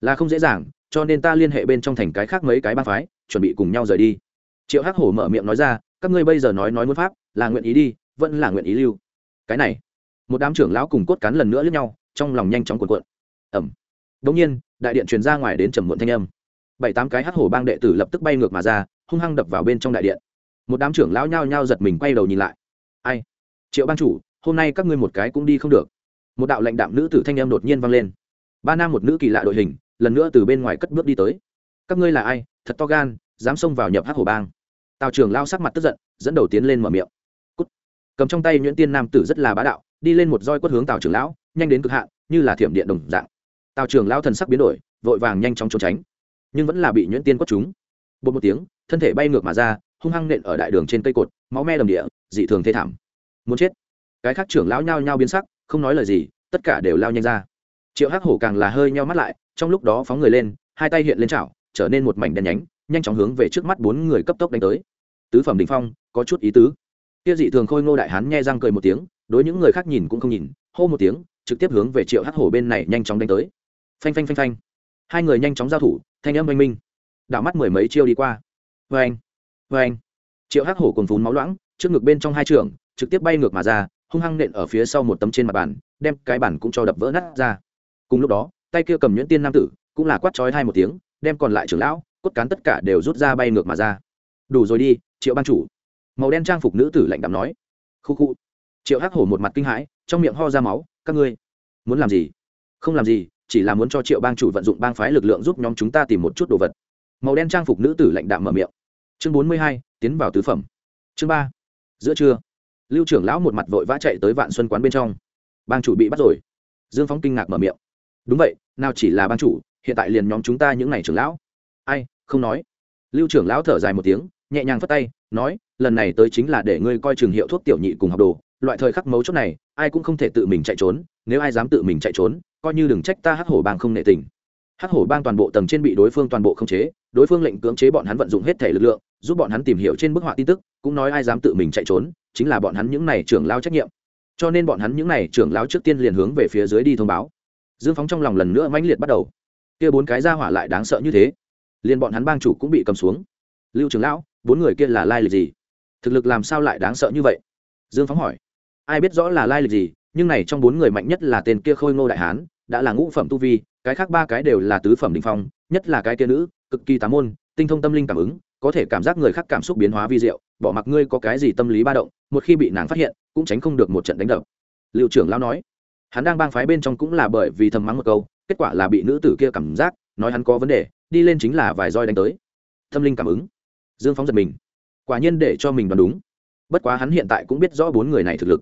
Là không dễ dàng, cho nên ta liên hệ bên trong thành cái khác mấy cái bang phái, chuẩn bị cùng nhau rời đi. Triệu hắc hổ mở miệng nói ra, các ngươi bây giờ nói nói muốn pháp, là nguyện ý đi, vẫn là nguyện ý lưu. Cái này, một đám trưởng lão cùng cốt cán lần nữa lướt nhau, trong lòng nhanh chóng cuộn cuộn. Ẩm đống nhiên, đại điện truyền ra ngoài đến trầm muộn thanh âm. Bảy tám cái hắc hổ bang đệ tử lập tức bay ngược mà ra, hung hăng đập vào bên trong đại điện. Một đám trưởng lão nhao nhao giật mình quay đầu nhìn lại. Ai? Triệu bang chủ hôm nay các ngươi một cái cũng đi không được. Một đạo lãnh đạm nữ tử thanh em đột nhiên vang lên. Ba nam một nữ kỳ lạ đội hình, lần nữa từ bên ngoài cất bước đi tới. Các ngươi là ai? Thật to gan, dám xông vào nhập hắc hổ bang. Tào trưởng lao sắc mặt tức giận, dẫn đầu tiến lên mở miệng. Cút. cầm trong tay nhuyễn tiên nam tử rất là bá đạo, đi lên một roi quất hướng tào trưởng lão, nhanh đến cực hạn, như là thiểm điện đồng dạng. Tào trưởng lão thần sắc biến đổi, vội vàng nhanh chóng trốn tránh. Nhưng vẫn là bị nhuyễn tiên quất chúng bột một tiếng, thân thể bay ngược mà ra, hung hăng nện ở đại đường trên cây cột, máu me đầm địa, dị thường thê thảm. Muốn chết cái khác trưởng lão nhao nhao biến sắc, không nói lời gì, tất cả đều lao nhanh ra. Triệu hắc hổ càng là hơi nheo mắt lại, trong lúc đó phóng người lên, hai tay hiện lên chảo, trở nên một mảnh đen nhánh, nhanh chóng hướng về trước mắt bốn người cấp tốc đánh tới. Tứ phẩm đình phong, có chút ý tứ. Kia dị thường khôi ngô đại hán nghe răng cười một tiếng, đối những người khác nhìn cũng không nhìn, hô một tiếng, trực tiếp hướng về triệu hắc hổ bên này nhanh chóng đánh tới. Phanh phanh phanh phanh. Hai người nhanh chóng giao thủ, thanh âm oanh minh. Đảo mắt mười mấy chiêu đi qua. Vê anh vê anh triệu hắc hổ còn vún máu loãng, trước ngực bên trong hai trường, trực tiếp bay ngược mà ra hung hăng nện ở phía sau một tấm trên mặt bàn, đem cái bàn cũng cho đập vỡ nát ra. Cùng lúc đó, tay kia cầm nhuyễn tiên nam tử cũng là quát chói hai một tiếng, đem còn lại trưởng lão, cốt cán tất cả đều rút ra bay ngược mà ra. Đủ rồi đi, triệu ban chủ. Màu đen trang phục nữ tử lạnh đạm nói. Khu khu. Triệu hắc hổ một mặt kinh hãi, trong miệng ho ra máu, các ngươi muốn làm gì? Không làm gì, chỉ là muốn cho triệu bang chủ vận dụng bang phái lực lượng giúp nhóm chúng ta tìm một chút đồ vật. Màu đen trang phục nữ tử lạnh đạm mở miệng. Chương bốn mươi hai, tiến vào tứ phẩm. Chương ba, giữa trưa lưu trưởng lão một mặt vội vã chạy tới vạn xuân quán bên trong. Bang chủ bị bắt rồi. Dương phóng kinh ngạc mở miệng. Đúng vậy, nào chỉ là bang chủ, hiện tại liền nhóm chúng ta những n à y trưởng lão. Ai, không nói. Lưu trưởng lão thở dài một tiếng, nhẹ nhàng phất tay, nói, lần này tới chính là để ngươi coi trường hiệu thuốc tiểu nhị cùng học đồ. Loại thời khắc mấu chốt này, ai cũng không thể tự mình chạy trốn, nếu ai dám tự mình chạy trốn, coi như đừng trách ta hắc hổ bang không nệ tình hắc hổ bang toàn bộ tầng trên bị đối phương toàn bộ không chế, đối phương lệnh cưỡng chế bọn hắn vận dụng hết thể lực lượng, giúp bọn hắn tìm hiểu trên bức họa tin tức, cũng nói ai dám tự mình chạy trốn, chính là bọn hắn những này trưởng lao trách nhiệm. Cho nên bọn hắn những này trưởng lao trước tiên liền hướng về phía dưới đi thông báo. Dương phóng trong lòng lần nữa mãnh liệt bắt đầu. Kia bốn cái ra hỏa lại đáng sợ như thế. Liền bọn hắn bang chủ cũng bị cầm xuống. Lưu trưởng lão, bốn người kia là lai lịch gì? Thực lực làm sao lại đáng sợ như vậy? Dương phóng hỏi. Ai biết rõ là lai lịch gì, nhưng này trong bốn người mạnh nhất là tên kia khôi ngô đại hán, đã là ngũ phẩm tu vi cái khác ba cái đều là tứ phẩm đình phong, nhất là cái kia nữ, cực kỳ tám môn, tinh thông tâm linh cảm ứng, có thể cảm giác người khác cảm xúc biến hóa vi diệu, bỏ mặc ngươi có cái gì tâm lý ba động, một khi bị nàng phát hiện, cũng tránh không được một trận đánh đập. Liệu trưởng lão nói. Hắn đang bang phái bên trong cũng là bởi vì thầm mắng một câu, kết quả là bị nữ tử kia cảm giác, nói hắn có vấn đề, đi lên chính là vài roi đánh tới. Tâm linh cảm ứng. Dương phóng giật mình. Quả nhiên để cho mình đoán đúng. Bất quá hắn hiện tại cũng biết rõ bốn người này thực lực.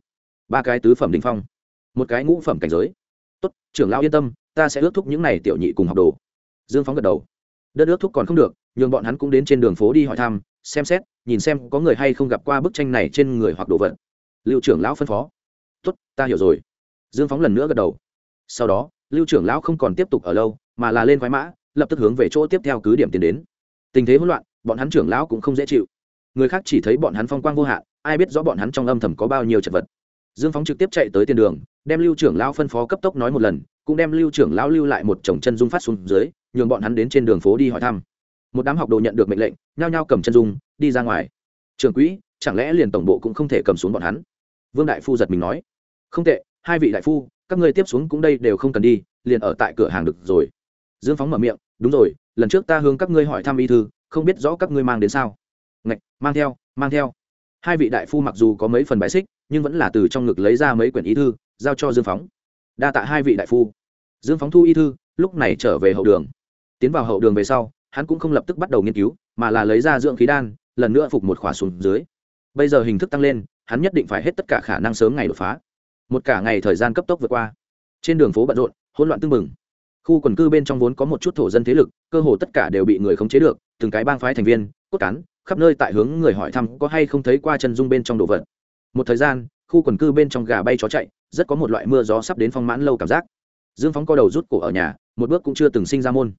Ba cái tứ phẩm đình phong. Một cái ngũ phẩm cảnh giới. Tốt, trưởng lão yên tâm ta sẽ ước thúc những này tiểu nhị cùng học đồ. Dương phóng gật đầu. Đất ước thúc còn không được nhường bọn hắn cũng đến trên đường phố đi hỏi thăm xem xét nhìn xem có người hay không gặp qua bức tranh này trên người hoặc đồ vật. Lưu trưởng lão phân phó. Tuất, ta hiểu rồi. Dương phóng lần nữa gật đầu. Sau đó lưu trưởng lão không còn tiếp tục ở lâu mà là lên khoái mã lập tức hướng về chỗ tiếp theo cứ điểm tiến đến. Tình thế hỗn loạn bọn hắn trưởng lão cũng không dễ chịu. Người khác chỉ thấy bọn hắn phong quang vô hạn ai biết rõ bọn hắn trong âm thầm có bao nhiêu chật vật. Dương phóng trực tiếp chạy tới tiền đường đem lưu trưởng lão phân phó cấp tốc nói một lần cũng đem lưu trưởng lão lưu lại một chồng chân dung phát xuống dưới, nhường bọn hắn đến trên đường phố đi hỏi thăm. Một đám học đồ nhận được mệnh lệnh, nhao nhao cầm chân dung, đi ra ngoài. Trường quỹ, chẳng lẽ liền tổng bộ cũng không thể cầm xuống bọn hắn? Vương đại phu giật mình nói. Không tệ, hai vị đại phu, các ngươi tiếp xuống cũng đây đều không cần đi, liền ở tại cửa hàng được rồi. Dương phóng mở miệng, đúng rồi, lần trước ta hướng các ngươi hỏi thăm y thư, không biết rõ các ngươi mang đến sao. Ngạch, mang theo mang theo. Hai vị đại phu mặc dù có mấy phần bài xích, nhưng vẫn là từ trong ngực lấy ra mấy quyển ý thư, giao cho dương phóng. Đa tạ hai vị đại phu dương phóng thu y thư lúc này trở về hậu đường. Tiến vào hậu đường về sau, hắn cũng không lập tức bắt đầu nghiên cứu, mà là lấy ra dưỡng khí đan, lần nữa phục một khỏa xuống dưới. Bây giờ hình thức tăng lên, hắn nhất định phải hết tất cả khả năng sớm ngày đột phá. Một cả ngày thời gian cấp tốc vượt qua. Trên đường phố bận rộn, hỗn loạn tưng bừng. Khu quần cư bên trong vốn có một chút thổ dân thế lực, cơ hồ tất cả đều bị người khống chế được, từng cái bang phái thành viên, cốt cán, khắp nơi tại hướng người hỏi thăm có hay không thấy qua chân dung bên trong đồ vật. Một thời gian, khu quần cư bên trong gà bay chó chạy, rất có một loại mưa gió sắp đến phong mãn lâu cảm giác dương phóng co đầu rút cổ ở nhà, một bước cũng chưa từng sinh ra môn.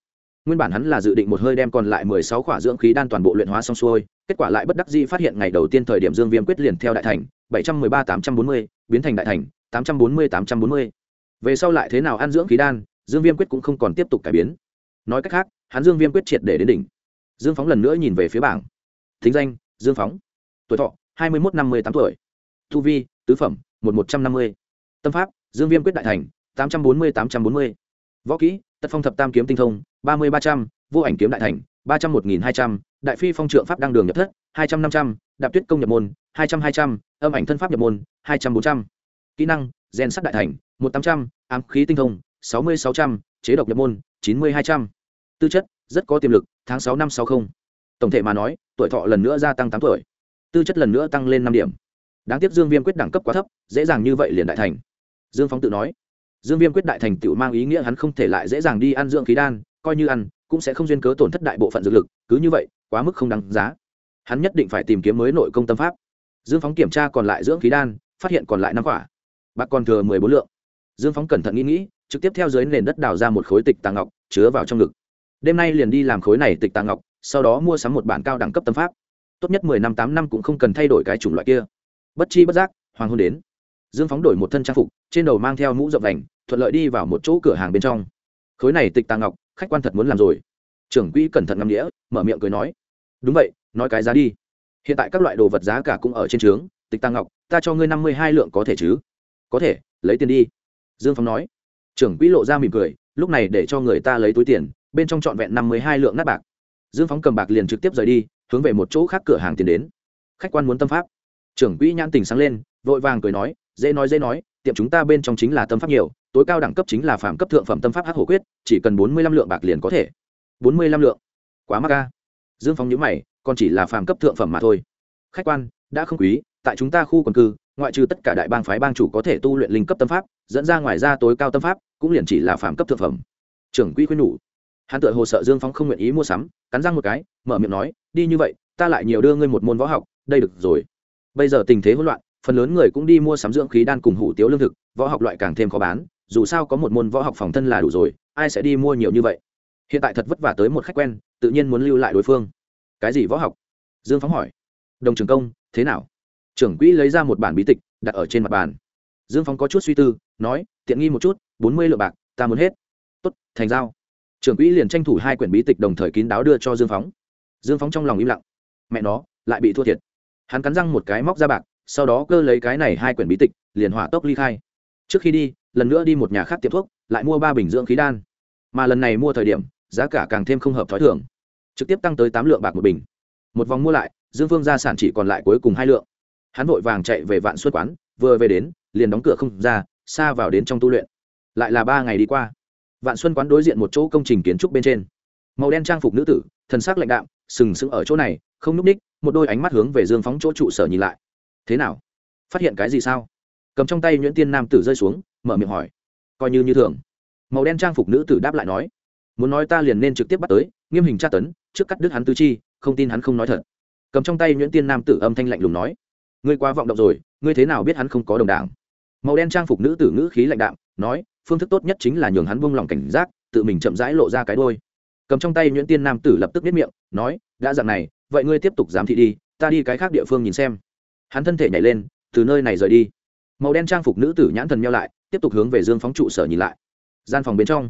Nguyên bản hắn là dự định một hơi đem còn lại mười sáu khỏa dưỡng khí đan toàn bộ luyện hóa xong xuôi, kết quả lại bất đắc dĩ phát hiện ngày đầu tiên thời điểm dương viêm quyết liền theo đại thành, bảy trăm mười ba, tám trăm bốn mươi, biến thành đại thành, tám trăm bốn mươi, tám trăm bốn mươi. Về sau lại thế nào ăn dưỡng khí đan, dương viêm quyết cũng không còn tiếp tục cải biến. Nói cách khác, hắn dương viêm quyết triệt để đến đỉnh. Dương phóng lần nữa nhìn về phía bảng. Thính danh, dương phóng. Tuổi thọ, hai mươi một năm mươi tám tuổi. Thu vi, tứ phẩm, một một trăm năm mươi. Tâm pháp, dương viêm quyết đại thành tám trăm bốn mươi, tám trăm bốn mươi. Võ kỹ, tật phong thập tam kiếm tinh thông, ba mươi ba trăm, vô ảnh kiếm đại thành, ba trăm một nghìn hai trăm, đại phi phong trượng pháp đăng đường nhập thất, hai trăm năm trăm, đạp tuyết công nhập môn, hai trăm hai trăm, âm ảnh thân pháp nhập môn, hai trăm bốn trăm. Kỹ năng gen sắt đại thành, một tám trăm, ám khí tinh thông, sáu mươi sáu trăm, chế độc nhập môn, chín mươi hai trăm. Tư chất, rất có tiềm lực, tháng sáu năm sáu mươi tổng thể mà nói, tuổi thọ lần nữa gia tăng tám tuổi. Tư chất lần nữa tăng lên năm điểm. Đáng tiếc dương viêm quyết đẳng cấp quá thấp, dễ dàng như vậy liền đại thành. Dương phóng tự nói dương viêm quyết đại thành tựu mang ý nghĩa hắn không thể lại dễ dàng đi ăn dưỡng khí đan, coi như ăn, cũng sẽ không duyên cớ tổn thất đại bộ phận dược lực, cứ như vậy, quá mức không đáng giá. Hắn nhất định phải tìm kiếm mới nội công tâm pháp. Dương phóng kiểm tra còn lại dưỡng khí đan, phát hiện còn lại năm quả. Bạc còn thừa mười bốn lượng. Dương phóng cẩn thận nghĩ nghĩ, trực tiếp theo dưới nền đất đào ra một khối tịch tàng ngọc, chứa vào trong ngực. Đêm nay liền đi làm khối này tịch tàng ngọc, sau đó mua sắm một bản cao đẳng cấp tâm pháp. Tốt nhất mười năm tám năm cũng không cần thay đổi cái chủng loại kia. Bất chi bất giác, hoàng hôn đến dương phóng đổi một thân trang phục trên đầu mang theo mũ rộng vành thuận lợi đi vào một chỗ cửa hàng bên trong. Khối này tịch tàng ngọc khách quan thật muốn làm rồi. Trưởng quỹ cẩn thận ngắm nghĩa, mở miệng cười nói. Đúng vậy nói cái giá đi. Hiện tại các loại đồ vật giá cả cũng ở trên trướng tịch tàng ngọc ta cho ngươi năm mươi hai lượng có thể chứ? Có thể lấy tiền đi. Dương phóng nói. Trưởng quỹ lộ ra mỉm cười lúc này để cho người ta lấy túi tiền bên trong trọn vẹn năm mươi hai lượng nát bạc. Dương phóng cầm bạc liền trực tiếp rời đi hướng về một chỗ khác cửa hàng tiền đến. Khách quan muốn tâm pháp. Trưởng quỹ nhãn tình sáng lên vội vàng cười nói dễ nói dễ nói, tiệm chúng ta bên trong chính là tâm pháp nhiều, tối cao đẳng cấp chính là phạm cấp thượng phẩm tâm pháp hát hổ quyết, chỉ cần bốn mươi lăm lượng bạc liền có thể. bốn mươi lăm lượng? Quá mắc ca dương phóng nhữ mày, còn chỉ là phạm cấp thượng phẩm mà thôi. Khách quan, đã không quý, tại chúng ta khu quần cư, ngoại trừ tất cả đại bang phái bang chủ có thể tu luyện linh cấp tâm pháp, dẫn ra ngoài ra tối cao tâm pháp, cũng liền chỉ là phạm cấp thượng phẩm. Trưởng quỹ khuyên nhủ. Hắn tự hồ sợ dương phóng không nguyện ý mua sắm, cắn răng một cái, mở miệng nói, đi như vậy, ta lại nhiều đưa ngươi một môn võ học, đây được rồi. Bây giờ tình thế hỗn loạn phần lớn người cũng đi mua sắm dưỡng khí đan cùng hủ tiếu lương thực, võ học loại càng thêm khó bán, dù sao có một môn võ học phòng thân là đủ rồi, ai sẽ đi mua nhiều như vậy? Hiện tại thật vất vả tới một khách quen, tự nhiên muốn lưu lại đối phương. Cái gì võ học? Dương phóng hỏi. Đồng trường công, thế nào? Trưởng quỹ lấy ra một bản bí tịch, đặt ở trên mặt bàn. Dương phóng có chút suy tư, nói, tiện nghi một chút, bốn mươi lượng bạc, ta muốn hết. Tốt, thành giao. Trưởng quỹ liền tranh thủ hai quyển bí tịch đồng thời kín đáo đưa cho dương phóng. Dương phóng trong lòng im lặng. Mẹ nó, lại bị thua thiệt. Hắn cắn răng một cái móc ra bạc sau đó cơ lấy cái này hai quyển bí tịch, liền hỏa tốc ly khai. Trước khi đi, lần nữa đi một nhà khác tiệm thuốc, lại mua ba bình dưỡng khí đan. Mà lần này mua thời điểm, giá cả càng thêm không hợp t h ó i thường. Trực tiếp tăng tới tám lượng bạc một bình. Một vòng mua lại, dương phương gia sản chỉ còn lại cuối cùng hai lượng. Hắn vội vàng chạy về vạn xuất quán, vừa về đến, liền đóng cửa không ra, xa vào đến trong tu luyện. Lại là ba ngày đi qua. Vạn xuân quán đối diện một chỗ công trình kiến trúc bên trên. Màu đen trang phục nữ tử, thần sắc lạnh đạm, sừng sững ở chỗ này, không núp ních một đôi ánh mắt hướng về dương phóng chỗ trụ sở nhìn lại thế nào? Phát hiện cái gì sao? Cầm trong tay nhuyễn tiên nam tử rơi xuống, mở miệng hỏi. Coi như như thường. Màu đen trang phục nữ tử đáp lại nói. Muốn nói ta liền nên trực tiếp bắt tới, nghiêm hình tra tấn, trước cắt đứt hắn tư chi, không tin hắn không nói thật. Cầm trong tay nhuyễn tiên nam tử âm thanh lạnh lùng nói. Ngươi quá vọng động rồi, ngươi thế nào biết hắn không có đồng đảng? Màu đen trang phục nữ tử ngữ khí lạnh đạm, nói, phương thức tốt nhất chính là nhường hắn buông lòng cảnh giác, tự mình chậm rãi lộ ra cái đôi cầm trong tay nhuyễn tiên nam tử lập tức biết miệng, nói, đã dặn này, vậy ngươi tiếp tục giám thị đi, ta đi cái khác địa phương nhìn xem hắn thân thể nhảy lên, từ nơi này rời đi. Màu đen trang phục nữ tử nhãn thần nhau lại, tiếp tục hướng về dương phóng trụ sở nhìn lại. Gian phòng bên trong,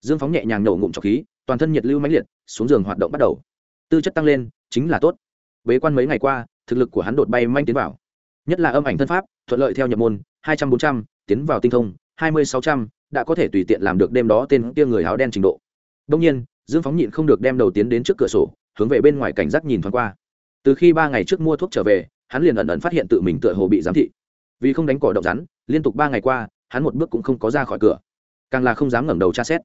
dương phóng nhẹ nhàng nổ ngụm trọc khí, toàn thân nhiệt lưu mãnh liệt, xuống giường hoạt động bắt đầu. Tư chất tăng lên, chính là tốt. Bế quan mấy ngày qua, thực lực của hắn đột bay manh tiến vào. Nhất là âm ảnh thân pháp, thuận lợi theo nhập môn, hai trăm bốn trăm, tiến vào tinh thông, hai mươi sáu trăm, đã có thể tùy tiện làm được đêm đó tên kia người áo đen trình độ. Đông nhiên, dương phóng nhịn không được đem đầu tiến đến trước cửa sổ, hướng về bên ngoài cảnh giác nhìn thoáng qua. Từ khi ba ngày trước mua thuốc trở về hắn liền ẩn ẩn phát hiện tự mình tựa hồ bị giám thị. Vì không đánh cỏ động rắn, liên tục ba ngày qua, hắn một bước cũng không có ra khỏi cửa. Càng là không dám ngẩng đầu tra xét.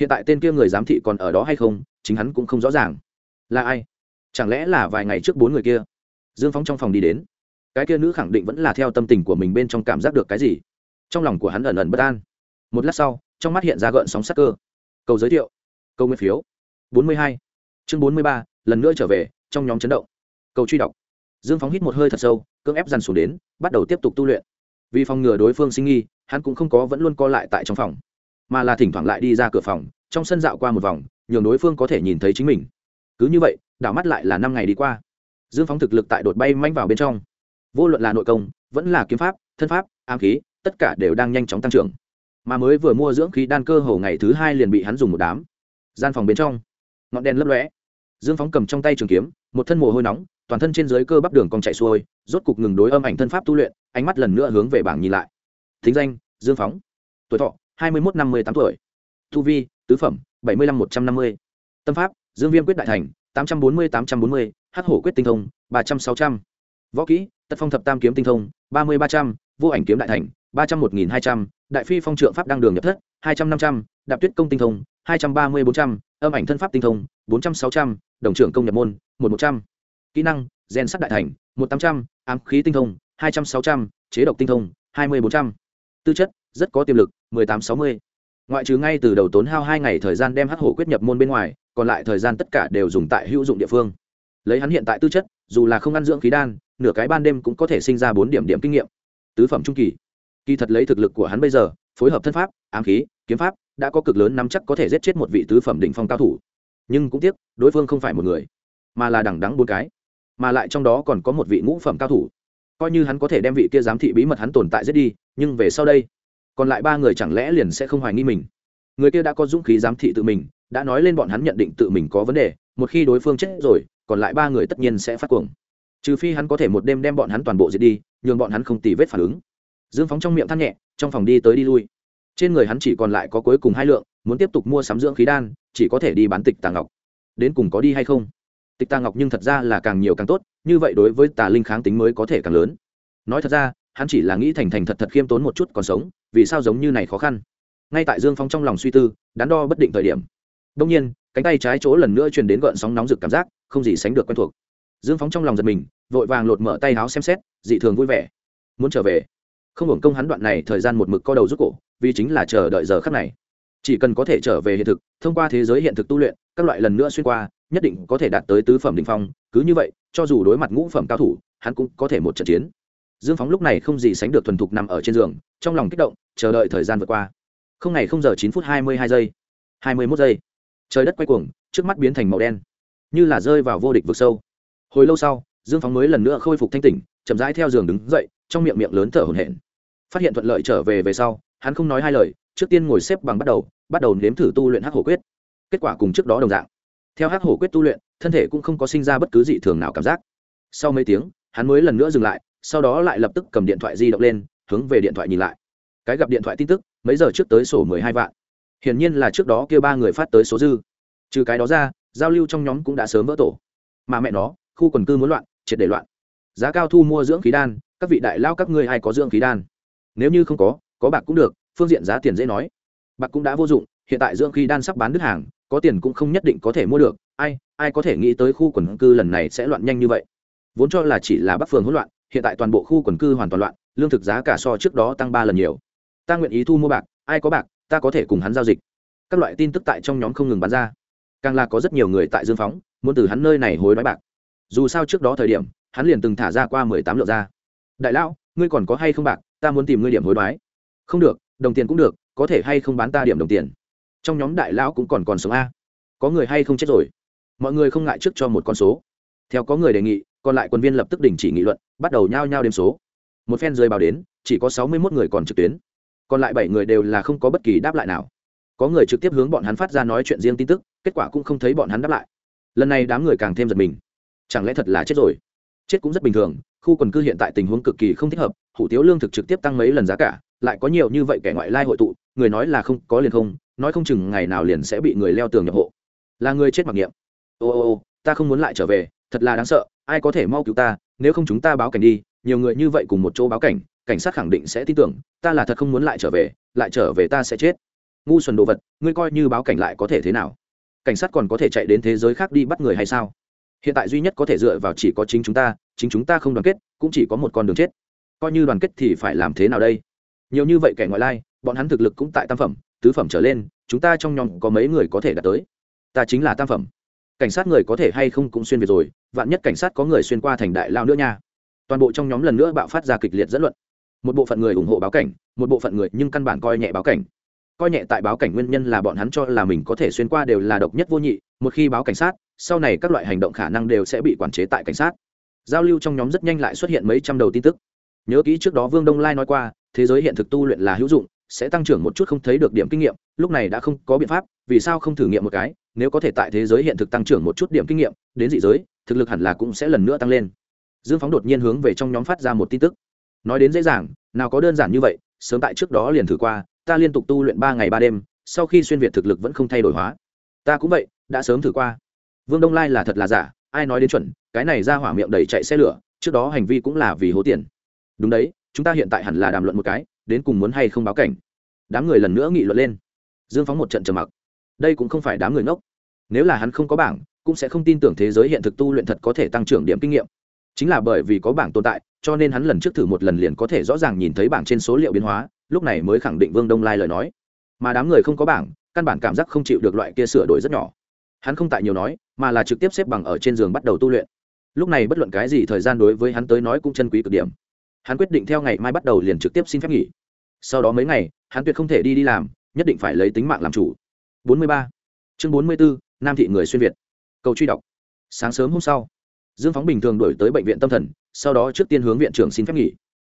Hiện tại tên kia người giám thị còn ở đó hay không, chính hắn cũng không rõ ràng. Là ai? Chẳng lẽ là vài ngày trước bốn người kia? Dương phóng trong phòng đi đến. Cái kia nữ khẳng định vẫn là theo tâm tình của mình bên trong cảm giác được cái gì. Trong lòng của hắn ẩn ẩn bất an. Một lát sau, trong mắt hiện ra gợn sóng sắc cơ. Cầu giới thiệu. Câu nguyên phiếu. Bốn mươi hai. Chương bốn mươi ba, lần nữa trở về, trong nhóm chấn động. Cầu truy đọc dương phóng hít một hơi thật sâu, cưỡng ép dằn xuống đến, bắt đầu tiếp tục tu luyện. Vì phòng ngừa đối phương sinh nghi, hắn cũng không có, vẫn luôn co lại tại trong phòng, mà là thỉnh thoảng lại đi ra cửa phòng, trong sân dạo qua một vòng, nhường đối phương có thể nhìn thấy chính mình. Cứ như vậy, đảo mắt lại là năm ngày đi qua. Dương phóng thực lực tại đột bay manh vào bên trong. Vô luận là nội công, vẫn là kiếm pháp, thân pháp, ám khí, tất cả đều đang nhanh chóng tăng trưởng. Mà mới vừa mua dưỡng khí đan cơ hồ ngày thứ hai liền bị hắn dùng một đám. Gian phòng bên trong, ngọn đèn lấp lóe. Dương phóng cầm trong tay trường kiếm, một thân mồ hôi nóng toàn thân trên dưới cơ bắp đường cong chạy xuôi, rốt cục ngừng đối âm ảnh thân pháp tu luyện, ánh mắt lần nữa hướng về bảng nhìn lại. Thính danh, dương phóng. Tuổi thọ, hai mươi một năm mươi tám tuổi. Thu vi, tứ phẩm, bảy mươi năm một trăm năm mươi. Tâm pháp, dương viêm quyết đại thành, tám trăm bốn mươi, tám trăm bốn mươi. Hắc hổ quyết tinh thông, ba trăm sáu trăm. Võ kỹ, tật phong thập tam kiếm tinh thông, ba mươi ba trăm. Vô ảnh kiếm đại thành, ba trăm một nghìn hai trăm. Đại phi phong trượng pháp đăng đường nhập thất, hai trăm năm trăm. Đạp tuyết công tinh thông, hai trăm ba mươi bốn trăm. Âm ảnh thân pháp tinh thông, bốn trăm sáu trăm. Đồng trưởng công nhập môn, một một trăm kỹ năng, gen sắc đại thành, một tám trăm, ám khí tinh thông, hai trăm sáu trăm, chế độc tinh thông, hai mươi bốn trăm. Tư chất, rất có tiềm lực, mười tám sáu mươi. Ngoại trừ ngay từ đầu tốn hao hai ngày thời gian đem hắc hổ quyết nhập môn bên ngoài, còn lại thời gian tất cả đều dùng tại hữu dụng địa phương. Lấy hắn hiện tại tư chất, dù là không ăn dưỡng khí đan, nửa cái ban đêm cũng có thể sinh ra bốn điểm điểm kinh nghiệm. Tứ phẩm trung kỳ. Kỳ thật lấy thực lực của hắn bây giờ, phối hợp thân pháp, ám khí, kiếm pháp, đã có cực lớn nắm chắc có thể giết chết một vị tứ phẩm đỉnh phong cao thủ. Nhưng cũng tiếc, đối phương không phải một người, mà là đẳng đắng bốn cái mà lại trong đó còn có một vị ngũ phẩm cao thủ. Coi như hắn có thể đem vị kia giám thị bí mật hắn tồn tại giết đi, nhưng về sau đây, còn lại ba người chẳng lẽ liền sẽ không hoài nghi mình? Người kia đã có dũng khí giám thị tự mình, đã nói lên bọn hắn nhận định tự mình có vấn đề, một khi đối phương chết rồi, còn lại ba người tất nhiên sẽ phát cuồng. Trừ phi hắn có thể một đêm đem bọn hắn toàn bộ diệt đi, nhường bọn hắn không tì vết phản ứng. Dương phóng trong miệng than nhẹ, trong phòng đi tới đi lui. Trên người hắn chỉ còn lại có cuối cùng hai lượng, muốn tiếp tục mua sắm dưỡng khí đan, chỉ có thể đi bán tịch tàng ngọc. Đến cùng có đi hay không? Tịch tà ngọc nhưng thật ra là càng nhiều càng tốt, như vậy đối với tà linh kháng tính mới có thể càng lớn. Nói thật ra, hắn chỉ là nghĩ thành thành thật thật khiêm tốn một chút còn sống, vì sao giống như này khó khăn? Ngay tại dương phong trong lòng suy tư, đắn đo bất định thời điểm. Đông nhiên, cánh tay trái chỗ lần nữa truyền đến gợn sóng nóng rực cảm giác, không gì sánh được quen thuộc. Dương phóng trong lòng giật mình, vội vàng lột mở tay áo xem xét, dị thường vui vẻ. Muốn trở về. Không hưởng công hắn đoạn này thời gian một mực co đầu rút cổ, vì chính là chờ đợi giờ khắc này. Chỉ cần có thể trở về hiện thực, thông qua thế giới hiện thực tu luyện, các loại lần nữa xuyên qua nhất định có thể đạt tới tứ phẩm đình phong, cứ như vậy, cho dù đối mặt ngũ phẩm cao thủ, hắn cũng có thể một trận chiến. Dương phóng lúc này không gì sánh được thuần thục nằm ở trên giường, trong lòng kích động, chờ đợi thời gian vượt qua. Không ngày không giờ chín phút hai mươi hai giây. hai mươi mốt giây. Trời đất quay cuồng, trước mắt biến thành màu đen, như là rơi vào vô địch vực sâu. Hồi lâu sau, dương phóng mới lần nữa khôi phục thanh tỉnh, chậm rãi theo giường đứng dậy, trong miệng miệng lớn thở hổn hển. Phát hiện thuận lợi trở về về sau, hắn không nói hai lời, trước tiên ngồi xếp bằng bắt đầu bắt đầu nếm thử tu luyện hắc hổ quyết. Kết quả cùng trước đó đồng dạng theo hắc hổ quyết tu luyện, thân thể cũng không có sinh ra bất cứ dị thường nào cảm giác. Sau mấy tiếng, hắn mới lần nữa dừng lại, sau đó lại lập tức cầm điện thoại di động lên, hướng về điện thoại nhìn lại. Cái gặp điện thoại tin tức, mấy giờ trước tới sổ mười hai vạn. Hiển nhiên là trước đó kêu ba người phát tới số dư. Trừ cái đó ra, giao lưu trong nhóm cũng đã sớm vỡ tổ. Mà mẹ nó, khu quần cư muốn loạn, triệt để loạn. Giá cao thu mua dưỡng khí đan, các vị đại lao các ngươi ai có dưỡng khí đan? Nếu như không có có bạc cũng được, phương diện giá tiền dễ nói. Bạc cũng đã vô dụng, hiện tại dưỡng khí đan sắp bán đứt hàng có tiền cũng không nhất định có thể mua được. Ai ai có thể nghĩ tới khu quần cư lần này sẽ loạn nhanh như vậy? Vốn cho là chỉ là bắc phường hỗn loạn, hiện tại toàn bộ khu quần cư hoàn toàn loạn, lương thực giá cả so trước đó tăng ba lần nhiều. Ta nguyện ý thu mua bạc, ai có bạc, ta có thể cùng hắn giao dịch. Các loại tin tức tại trong nhóm không ngừng bán ra. Càng là có rất nhiều người tại dương phóng, muốn từ hắn nơi này hối đoái bạc. Dù sao trước đó thời điểm, hắn liền từng thả ra qua mười tám lượng ra. Đại lão, ngươi còn có hay không bạc, ta muốn tìm ngươi điểm hối đoái. Không được, đồng tiền cũng được, có thể hay không bán ta điểm đồng tiền trong nhóm đại lão cũng còn còn sống a. Có người hay không chết rồi? Mọi người không ngại trước cho một con số. Theo có người đề nghị, còn lại quân viên lập tức đình chỉ nghị luận, bắt đầu nhao nhao đếm số. Một phen rơi báo đến, chỉ có sáu mươi một người còn trực tuyến. Còn lại bảy người đều là không có bất kỳ đáp lại nào. Có người trực tiếp hướng bọn hắn phát ra nói chuyện riêng tin tức, kết quả cũng không thấy bọn hắn đáp lại. Lần này đám người càng thêm giật mình. Chẳng lẽ thật là chết rồi? Chết cũng rất bình thường, khu quần cư hiện tại tình huống cực kỳ không thích hợp, hủ tiếu lương thực trực tiếp tăng mấy lần giá cả, lại có nhiều như vậy kẻ ngoại lai hội tụ, người nói là không, có liền không nói không chừng ngày nào liền sẽ bị người leo tường nhập hộ. Là người chết mặc niệm. Ô ô ô, ta không muốn lại trở về, thật là đáng sợ, ai có thể mau cứu ta, nếu không chúng ta báo cảnh đi, nhiều người như vậy cùng một chỗ báo cảnh cảnh sát khẳng định sẽ tin tưởng, ta là thật không muốn lại trở về, lại trở về ta sẽ chết. Ngu xuẩn đồ vật, ngươi coi như báo cảnh lại có thể thế nào? Cảnh sát còn có thể chạy đến thế giới khác đi bắt người hay sao? Hiện tại duy nhất có thể dựa vào chỉ có chính chúng ta, chính chúng ta không đoàn kết, cũng chỉ có một con đường chết. Coi như đoàn kết thì phải làm thế nào đây? Nhiều như vậy kẻ ngoại lai, bọn hắn thực lực cũng tại tam phẩm tứ phẩm trở lên, chúng ta trong nhóm có mấy người có thể đạt tới? Ta chính là tam phẩm. Cảnh sát người có thể hay không cũng xuyên về rồi, vạn nhất cảnh sát có người xuyên qua thành đại lao nữa nha. Toàn bộ trong nhóm lần nữa bạo phát ra kịch liệt dẫn luận. Một bộ phận người ủng hộ báo cảnh, một bộ phận người nhưng căn bản coi nhẹ báo cảnh. Coi nhẹ tại báo cảnh nguyên nhân là bọn hắn cho là mình có thể xuyên qua đều là độc nhất vô nhị, một khi báo cảnh sát, sau này các loại hành động khả năng đều sẽ bị quản chế tại cảnh sát. Giao lưu trong nhóm rất nhanh lại xuất hiện mấy trăm đầu tin tức. Nhớ kỹ trước đó vương đông lai nói qua, thế giới hiện thực tu luyện là hữu dụng sẽ tăng trưởng một chút không thấy được điểm kinh nghiệm, lúc này đã không có biện pháp, vì sao không thử nghiệm một cái, nếu có thể tại thế giới hiện thực tăng trưởng một chút điểm kinh nghiệm, đến dị giới, thực lực hẳn là cũng sẽ lần nữa tăng lên. Dương phóng đột nhiên hướng về trong nhóm phát ra một tin tức. Nói đến dễ dàng, nào có đơn giản như vậy, sớm tại trước đó liền thử qua, ta liên tục tu luyện ba ngày ba đêm, sau khi xuyên việt thực lực vẫn không thay đổi hóa. Ta cũng vậy, đã sớm thử qua. Vương đông lai là thật là giả, ai nói đến chuẩn, cái này ra hỏa miệng đầy chạy xe lửa, trước đó hành vi cũng là vì hố tiền. Đúng đấy, chúng ta hiện tại hẳn là đàm luận một cái đến cùng muốn hay không báo cảnh. Đám người lần nữa nghị luận lên. Dương phóng một trận trầm mặc. Đây cũng không phải đám người ngốc. Nếu là hắn không có bảng, cũng sẽ không tin tưởng thế giới hiện thực tu luyện thật có thể tăng trưởng điểm kinh nghiệm. Chính là bởi vì có bảng tồn tại, cho nên hắn lần trước thử một lần liền có thể rõ ràng nhìn thấy bảng trên số liệu biến hóa, lúc này mới khẳng định vương đông lai lời nói. Mà đám người không có bảng, căn bản cảm giác không chịu được loại kia sửa đổi rất nhỏ. Hắn không tại nhiều nói, mà là trực tiếp xếp bằng ở trên giường bắt đầu tu luyện. Lúc này bất luận cái gì thời gian đối với hắn tới nói cũng chân quý cực điểm hắn quyết định theo ngày mai bắt đầu liền trực tiếp xin phép nghỉ. Sau đó mấy ngày hắn tuyệt không thể đi đi làm nhất định phải lấy tính mạng làm chủ. 43. chương 44, nam thị người xuyên việt. Cầu truy đọc. Sáng sớm hôm sau dương phóng bình thường đổi tới bệnh viện tâm thần sau đó trước tiên hướng viện trưởng xin phép nghỉ.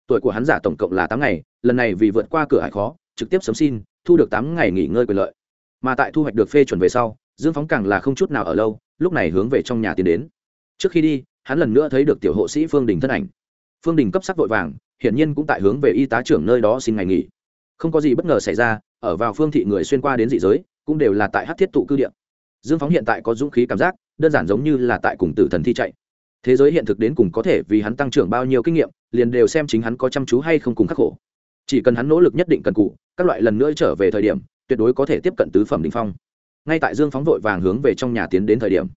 Tuổi của hắn giả tổng cộng là tám ngày lần này vì vượt qua cửa hải khó trực tiếp sớm xin thu được tám ngày nghỉ ngơi quyền lợi. Mà tại thu hoạch được phê chuẩn về sau dương phóng càng là không chút nào ở lâu lúc này hướng về trong nhà tiến đến. Trước khi đi hắn lần nữa thấy được tiểu hộ sĩ phương đình thân ảnh phương đình cấp sắc vội vàng, hiển nhiên cũng tại hướng về y tá trưởng nơi đó xin ngày nghỉ. Không có gì bất ngờ xảy ra, ở vào phương thị người xuyên qua đến dị giới, cũng đều là tại hát thiết tụ cư Điện. dương phóng hiện tại có dũng khí cảm giác, đơn giản giống như là tại cùng tử thần thi chạy. Thế giới hiện thực đến cùng có thể vì hắn tăng trưởng bao nhiêu kinh nghiệm, liền đều xem chính hắn có chăm chú hay không cùng khắc khổ. Chỉ cần hắn nỗ lực nhất định cần cụ, các loại lần nữa trở về thời điểm, tuyệt đối có thể tiếp cận tứ phẩm đình phong. Ngay tại dương phóng vội vàng hướng về trong nhà tiến đến thời điểm,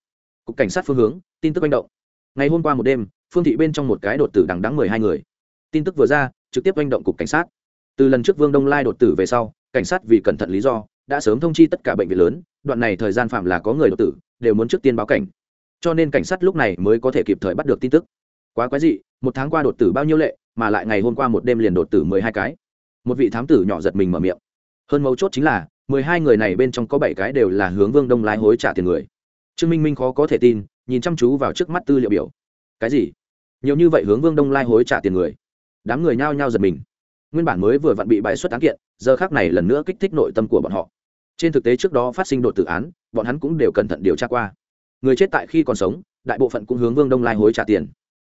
cục cảnh sát phương hướng, tin tức manh động. Ngày hôm qua một đêm phương thị bên trong một cái đột tử đằng đắng mười hai người. Tin tức vừa ra, trực tiếp manh động cục cảnh sát. Từ lần trước vương đông lai đột tử về sau, cảnh sát vì cẩn thận lý do, đã sớm thông chi tất cả bệnh viện lớn, đoạn này thời gian phạm là có người đột tử, đều muốn trước tiên báo cảnh. Cho nên cảnh sát lúc này mới có thể kịp thời bắt được tin tức. Quá quái dị, một tháng qua đột tử bao nhiêu lệ, mà lại ngày hôm qua một đêm liền đột tử mười hai cái. Một vị thám tử nhỏ giật mình mở miệng. Hơn mấu chốt chính là, mười hai người này bên trong có bảy cái đều là hướng vương đông lái hối trả tiền người. Trương minh minh khó có thể tin, nhìn chăm chú vào trước mắt tư liệu biểu. Cái gì? Nhiều như vậy hướng vương đông lai hối trả tiền người. Đám người nhao nhao giật mình. Nguyên bản mới vừa vặn bị bài xuất án kiện, giờ khác này lần nữa kích thích nội tâm của bọn họ. Trên thực tế trước đó phát sinh đột tử án, bọn hắn cũng đều cẩn thận điều tra qua. Người chết tại khi còn sống, đại bộ phận cũng hướng vương đông lai hối trả tiền.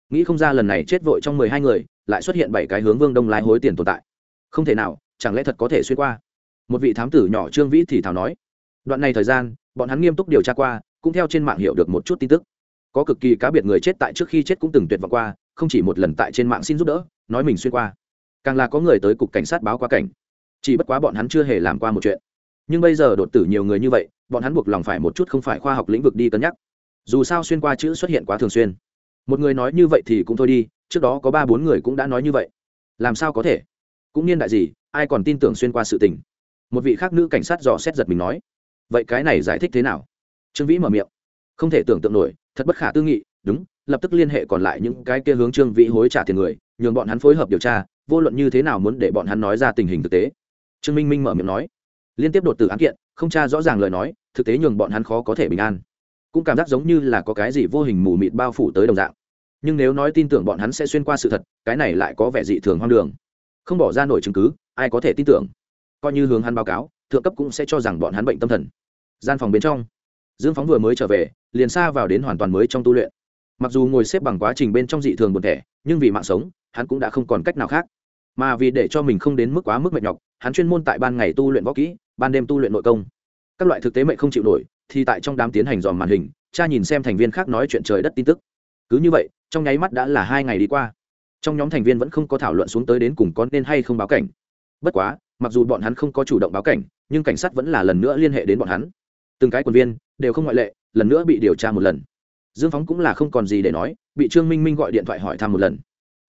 Nghĩ không ra lần này chết vội trong mười hai người, lại xuất hiện bảy cái hướng vương đông lai hối tiền tồn tại. Không thể nào, chẳng lẽ thật có thể xuyên qua? Một vị thám tử nhỏ trương vĩ thì thảo nói. Đoạn này thời gian, bọn hắn nghiêm túc điều tra qua, cũng theo trên mạng hiểu được một chút tin tức có cực kỳ cá biệt người chết tại trước khi chết cũng từng tuyệt vọng qua, không chỉ một lần tại trên mạng xin giúp đỡ, nói mình xuyên qua. Càng là có người tới cục cảnh sát báo qua cảnh. Chỉ bất quá bọn hắn chưa hề làm qua một chuyện. Nhưng bây giờ đột tử nhiều người như vậy, bọn hắn buộc lòng phải một chút không phải khoa học lĩnh vực đi cân nhắc. Dù sao xuyên qua chữ xuất hiện quá thường xuyên. Một người nói như vậy thì cũng thôi đi, trước đó có ba bốn người cũng đã nói như vậy. Làm sao có thể? Cũng niên đại gì, ai còn tin tưởng xuyên qua sự tình? Một vị khác nữ cảnh sát dò xét giật mình nói. Vậy cái này giải thích thế nào? Trương vĩ mở miệng không thể tưởng tượng nổi, thật bất khả tư nghị, đúng, lập tức liên hệ còn lại những cái kia hướng trương vĩ hối trả tiền người, nhường bọn hắn phối hợp điều tra, vô luận như thế nào muốn để bọn hắn nói ra tình hình thực tế. Trương minh minh mở miệng nói, liên tiếp đột từ án kiện, không tra rõ ràng lời nói, thực tế nhường bọn hắn khó có thể bình an. Cũng cảm giác giống như là có cái gì vô hình mù mịt bao phủ tới đồng dạng. Nhưng nếu nói tin tưởng bọn hắn sẽ xuyên qua sự thật, cái này lại có vẻ dị thường hoang đường. Không bỏ ra nổi chứng cứ, ai có thể tin tưởng? Coi như hướng hắn báo cáo, thượng cấp cũng sẽ cho rằng bọn hắn bệnh tâm thần. Gian phòng bên trong, dương phóng vừa mới trở về liền xa vào đến hoàn toàn mới trong tu luyện. Mặc dù ngồi xếp bằng quá trình bên trong dị thường buồn thẻ, nhưng vì mạng sống, hắn cũng đã không còn cách nào khác. Mà vì để cho mình không đến mức quá mức mệt nhọc, hắn chuyên môn tại ban ngày tu luyện võ kỹ, ban đêm tu luyện nội công. Các loại thực tế mệnh không chịu nổi, thì tại trong đám tiến hành dòm màn hình, cha nhìn xem thành viên khác nói chuyện trời đất tin tức. Cứ như vậy, trong nháy mắt đã là hai ngày đi qua. Trong nhóm thành viên vẫn không có thảo luận xuống tới đến cùng có nên hay không báo cảnh. Bất quá, mặc dù bọn hắn không có chủ động báo cảnh, nhưng cảnh sát vẫn là lần nữa liên hệ đến bọn hắn. Từng cái quần viên đều không ngoại lệ lần nữa bị điều tra một lần. Dương phóng cũng là không còn gì để nói, bị trương minh minh gọi điện thoại hỏi thăm một lần.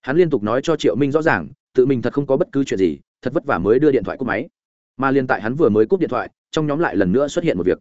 Hắn liên tục nói cho triệu minh rõ ràng, tự mình thật không có bất cứ chuyện gì, thật vất vả mới đưa điện thoại cúp máy. Mà liên tại hắn vừa mới cúp điện thoại, trong nhóm lại lần nữa xuất hiện một việc.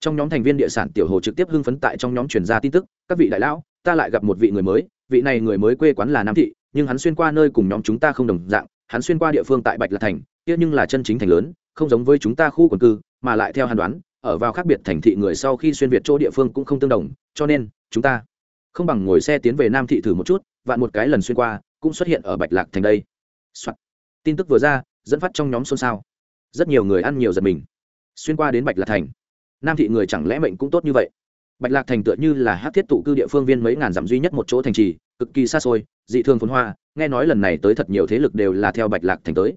Trong nhóm thành viên địa sản tiểu hồ trực tiếp hưng phấn tại trong nhóm truyền ra tin tức, các vị đại lão, ta lại gặp một vị người mới, vị này người mới quê quán là nam thị, nhưng hắn xuyên qua nơi cùng nhóm chúng ta không đồng dạng, hắn xuyên qua địa phương tại bạch lạc thành, kia nhưng là chân chính thành lớn, không giống với chúng ta khu quần cư, mà lại theo hàn đoán ở vào khác biệt thành thị người sau khi xuyên việt chỗ địa phương cũng không tương đồng, cho nên, chúng ta không bằng ngồi xe tiến về nam thị thử một chút, vạn một cái lần xuyên qua, cũng xuất hiện ở bạch lạc thành đây、Soạn. tin tức vừa ra, dẫn phát trong nhóm xôn xao. Rất nhiều người ăn nhiều giật mình. Xuyên qua đến bạch lạc thành. Nam thị người chẳng lẽ mệnh cũng tốt như vậy? Bạch lạc thành tựa như là hát thiết tụ cư địa phương viên mấy ngàn dặm duy nhất một chỗ thành trì, cực kỳ xa xôi, dị thường phồn hoa, nghe nói lần này tới thật nhiều thế lực đều là theo bạch lạc thành tới.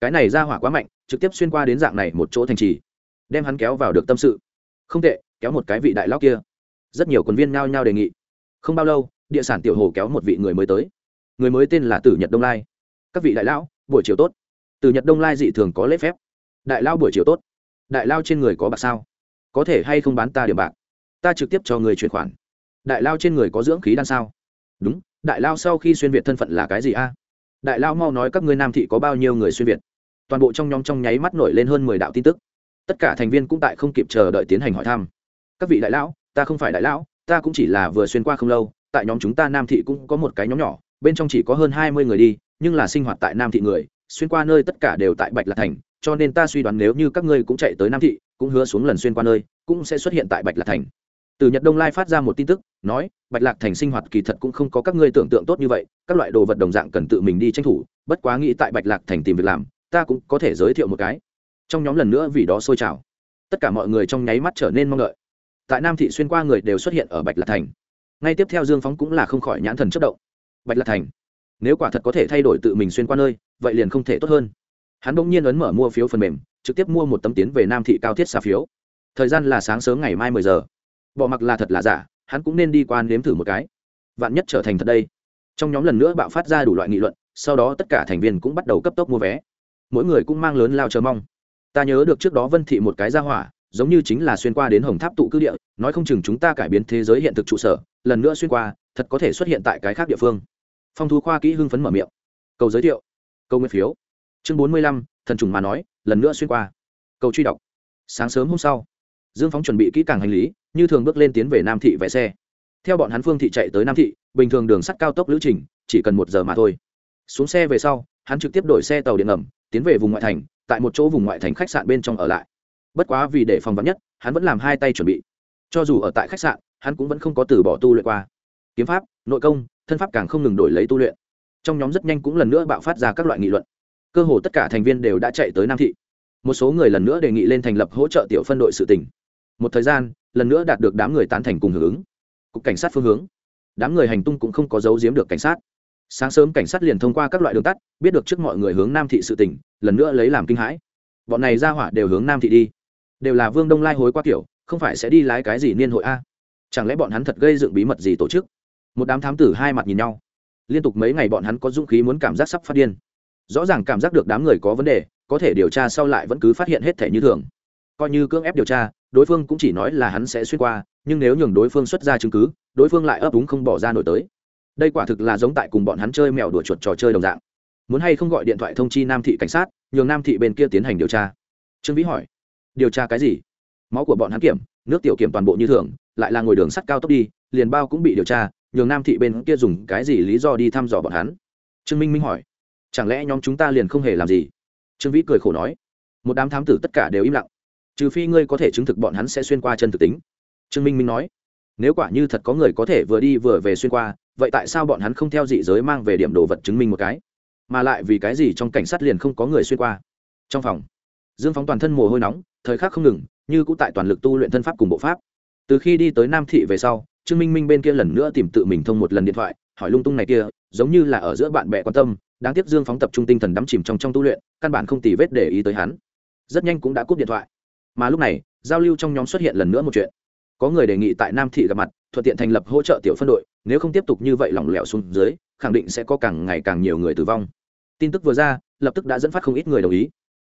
Cái này ra hỏa quá mạnh, trực tiếp xuyên qua đến dạng này một chỗ thành trì đem hắn kéo vào được tâm sự. Không tệ, kéo một cái vị đại lão kia. Rất nhiều quân viên nao nhao đề nghị. Không bao lâu, địa sản tiểu hồ kéo một vị người mới tới. Người mới tên là tử nhật đông lai. Các vị đại lão, buổi chiều tốt. Tử nhật đông lai dị thường có lễ phép. Đại lao buổi chiều tốt. Đại lao trên người có bạc sao? Có thể hay không bán ta điểm bạc? Ta trực tiếp cho người chuyển khoản. Đại lao trên người có dưỡng khí đan sao? Đúng, đại lao sau khi xuyên việt thân phận là cái gì a? Đại lao mau nói các ngươi nam thị có bao nhiêu người xuyên việt. Toàn bộ trong nhóm trong nháy mắt nổi lên hơn mười đạo tin tức tất cả thành viên cũng tại không kịp chờ đợi tiến hành hỏi thăm. Các vị đại lão, ta không phải đại lão, ta cũng chỉ là vừa xuyên qua không lâu, tại nhóm chúng ta nam thị cũng có một cái nhóm nhỏ, bên trong chỉ có hơn hai mươi người đi, nhưng là sinh hoạt tại nam thị người, xuyên qua nơi tất cả đều tại bạch lạc thành, cho nên ta suy đoán nếu như các ngươi cũng chạy tới nam thị, cũng hứa xuống lần xuyên qua nơi, cũng sẽ xuất hiện tại bạch lạc thành. Từ nhật đông lai phát ra một tin tức, nói, bạch lạc thành sinh hoạt kỳ thật cũng không có các ngươi tưởng tượng tốt như vậy, các loại đồ vật đồng dạng cần tự mình đi tranh thủ, bất quá nghĩ tại bạch lạc thành tìm việc làm, ta cũng có thể giới thiệu một cái trong nhóm lần nữa vì đó sôi trào. Tất cả mọi người trong nháy mắt trở nên mong đợi. Tại nam thị xuyên qua người đều xuất hiện ở bạch lạc thành. Ngay tiếp theo dương phóng cũng là không khỏi nhãn thần chất động. Bạch lạc thành, nếu quả thật có thể thay đổi tự mình xuyên qua nơi, vậy liền không thể tốt hơn. Hắn bỗng nhiên ấn mở mua phiếu phần mềm, trực tiếp mua một tấm tiến về nam thị cao thiết xa phiếu. Thời gian là sáng sớm ngày mai mười giờ. Bỏ mặc là thật là giả, hắn cũng nên đi quan nếm thử một cái. Vạn nhất trở thành thật đây. Trong nhóm lần nữa bạo phát ra đủ loại nghị luận, sau đó tất cả thành viên cũng bắt đầu cấp tốc mua vé. Mỗi người cũng mang lớn lao chờ mong ta nhớ được trước đó vân thị một cái ra hỏa, giống như chính là xuyên qua đến hồng tháp tụ cư địa, nói không chừng chúng ta cải biến thế giới hiện thực trụ sở, lần nữa xuyên qua, thật có thể xuất hiện tại cái khác địa phương. Phong thú khoa kỹ hưng phấn mở miệng. Cầu giới thiệu. Câu nguyên phiếu. Chương bốn mươi lăm, thần trùng mà nói, lần nữa xuyên qua. Cầu truy đọc. Sáng sớm hôm sau, dương phóng chuẩn bị kỹ càng hành lý, như thường bước lên tiến về nam thị vẽ xe. Theo bọn hắn phương thị chạy tới nam thị, bình thường đường sắt cao tốc lữ trình, chỉ cần một giờ mà thôi. Xuống xe về sau, hắn trực tiếp đổi xe tàu điện ngầm, tiến về vùng ngoại thành tại một chỗ vùng ngoại thành khách sạn bên trong ở lại. Bất quá vì để phòng vắn nhất, hắn vẫn làm hai tay chuẩn bị. Cho dù ở tại khách sạn, hắn cũng vẫn không có từ bỏ tu luyện qua. Kiếm pháp, nội công, thân pháp càng không ngừng đổi lấy tu luyện. Trong nhóm rất nhanh cũng lần nữa bạo phát ra các loại nghị luận. Cơ hồ tất cả thành viên đều đã chạy tới nam thị. Một số người lần nữa đề nghị lên thành lập hỗ trợ tiểu phân đội sự tỉnh. Một thời gian, lần nữa đạt được đám người tán thành cùng hưởng ứng. Cục cảnh sát phương hướng. Đám người hành tung cũng không có dấu giếm được cảnh sát sáng sớm cảnh sát liền thông qua các loại đường tắt, biết được trước mọi người hướng nam thị sự tỉnh, lần nữa lấy làm kinh hãi. Bọn này ra hỏa đều hướng nam thị đi. Đều là vương đông lai hối qua kiểu, không phải sẽ đi lái cái gì niên hội a? Chẳng lẽ bọn hắn thật gây dựng bí mật gì tổ chức? Một đám thám tử hai mặt nhìn nhau. Liên tục mấy ngày bọn hắn có dũng khí muốn cảm giác sắp phát điên. Rõ ràng cảm giác được đám người có vấn đề, có thể điều tra sau lại vẫn cứ phát hiện hết thể như thường. Coi như cưỡng ép điều tra, đối phương cũng chỉ nói là hắn sẽ xuyên qua, nhưng nếu nhường đối phương xuất ra chứng cứ, đối phương lại ấp úng không bỏ ra nổi tới đây quả thực là giống tại cùng bọn hắn chơi mèo đuổi chuột trò chơi đồng dạng. Muốn hay không gọi điện thoại thông chi nam thị cảnh sát, nhường nam thị bên kia tiến hành điều tra. Trương vĩ hỏi, điều tra cái gì? Máu của bọn hắn kiểm, nước tiểu kiểm toàn bộ như thường, lại là ngồi đường sắt cao tốc đi, liền bao cũng bị điều tra, nhường nam thị bên kia dùng cái gì lý do đi thăm dò bọn hắn? Trương minh minh hỏi, chẳng lẽ nhóm chúng ta liền không hề làm gì? Trương vĩ cười khổ nói, một đám thám tử tất cả đều im lặng, trừ phi ngươi có thể chứng thực bọn hắn sẽ xuyên qua chân thực tính. Trương minh minh nói nếu quả như thật có người có thể vừa đi vừa về xuyên qua, vậy tại sao bọn hắn không theo dị giới mang về điểm đồ vật chứng minh một cái? Mà lại vì cái gì trong cảnh sát liền không có người xuyên qua? Trong phòng, dương phóng toàn thân mồ hôi nóng, thời khắc không ngừng, như cũng tại toàn lực tu luyện thân pháp cùng bộ pháp. Từ khi đi tới nam thị về sau, trương minh minh bên kia lần nữa tìm tự mình thông một lần điện thoại, hỏi lung tung này kia, giống như là ở giữa bạn bè quan tâm, đáng tiếc dương phóng tập trung tinh thần đắm chìm trong trong tu luyện, căn bản không tì vết để ý tới hắn. Rất nhanh cũng đã cúp điện thoại. Mà lúc này, giao lưu trong nhóm xuất hiện lần nữa một chuyện có người đề nghị tại nam thị gặp mặt, thuận tiện thành lập hỗ trợ tiểu phân đội, nếu không tiếp tục như vậy lỏng lẻo xuống dưới, khẳng định sẽ có càng ngày càng nhiều người tử vong. Tin tức vừa ra, lập tức đã dẫn phát không ít người đồng ý.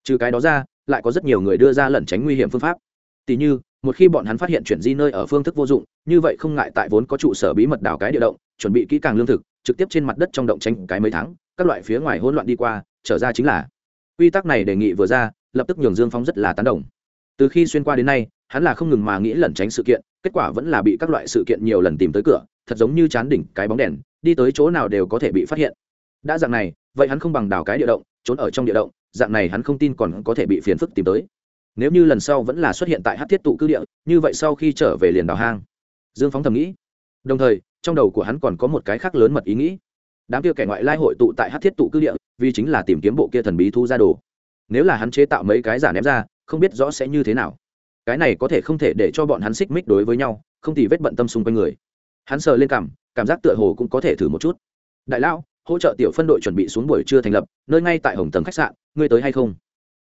Trừ cái đó ra, lại có rất nhiều người đưa ra lẩn tránh nguy hiểm phương pháp. Tỉ như, một khi bọn hắn phát hiện chuyển di nơi ở phương thức vô dụng, như vậy không ngại tại vốn có trụ sở bí mật đào cái địa động, chuẩn bị kỹ càng lương thực, trực tiếp trên mặt đất trong động tranh cái mấy tháng, các loại phía ngoài hỗn loạn đi qua, trở ra chính là. Quy tắc này đề nghị vừa ra, lập tức nhường dương phong rất là tán đồng. Từ khi xuyên qua đến nay hắn là không ngừng mà nghĩ lẩn tránh sự kiện, kết quả vẫn là bị các loại sự kiện nhiều lần tìm tới cửa, thật giống như chán đỉnh cái bóng đèn, đi tới chỗ nào đều có thể bị phát hiện. Đã dạng này, vậy hắn không bằng đào cái địa động, trốn ở trong địa động, dạng này hắn không tin còn có thể bị phiền phức tìm tới. Nếu như lần sau vẫn là xuất hiện tại hát thiết tụ cư địa, như vậy sau khi trở về liền đào hang. Dương phóng thầm nghĩ. Đồng thời, trong đầu của hắn còn có một cái khác lớn mật ý nghĩ. Đám kia kẻ ngoại lai hội tụ tại hát thiết tụ cư địa, vì chính là tìm kiếm bộ kia thần bí thu ra đồ. Nếu là hắn chế tạo mấy cái giả ném ra, không biết rõ sẽ như thế nào cái này có thể không thể để cho bọn hắn xích mích đối với nhau, không thì vết bận tâm xung quanh người. Hắn sờ lên cảm cảm giác tựa hồ cũng có thể thử một chút. Đại lão, hỗ trợ tiểu phân đội chuẩn bị xuống buổi trưa thành lập, nơi ngay tại hồng tầng khách sạn, ngươi tới hay không?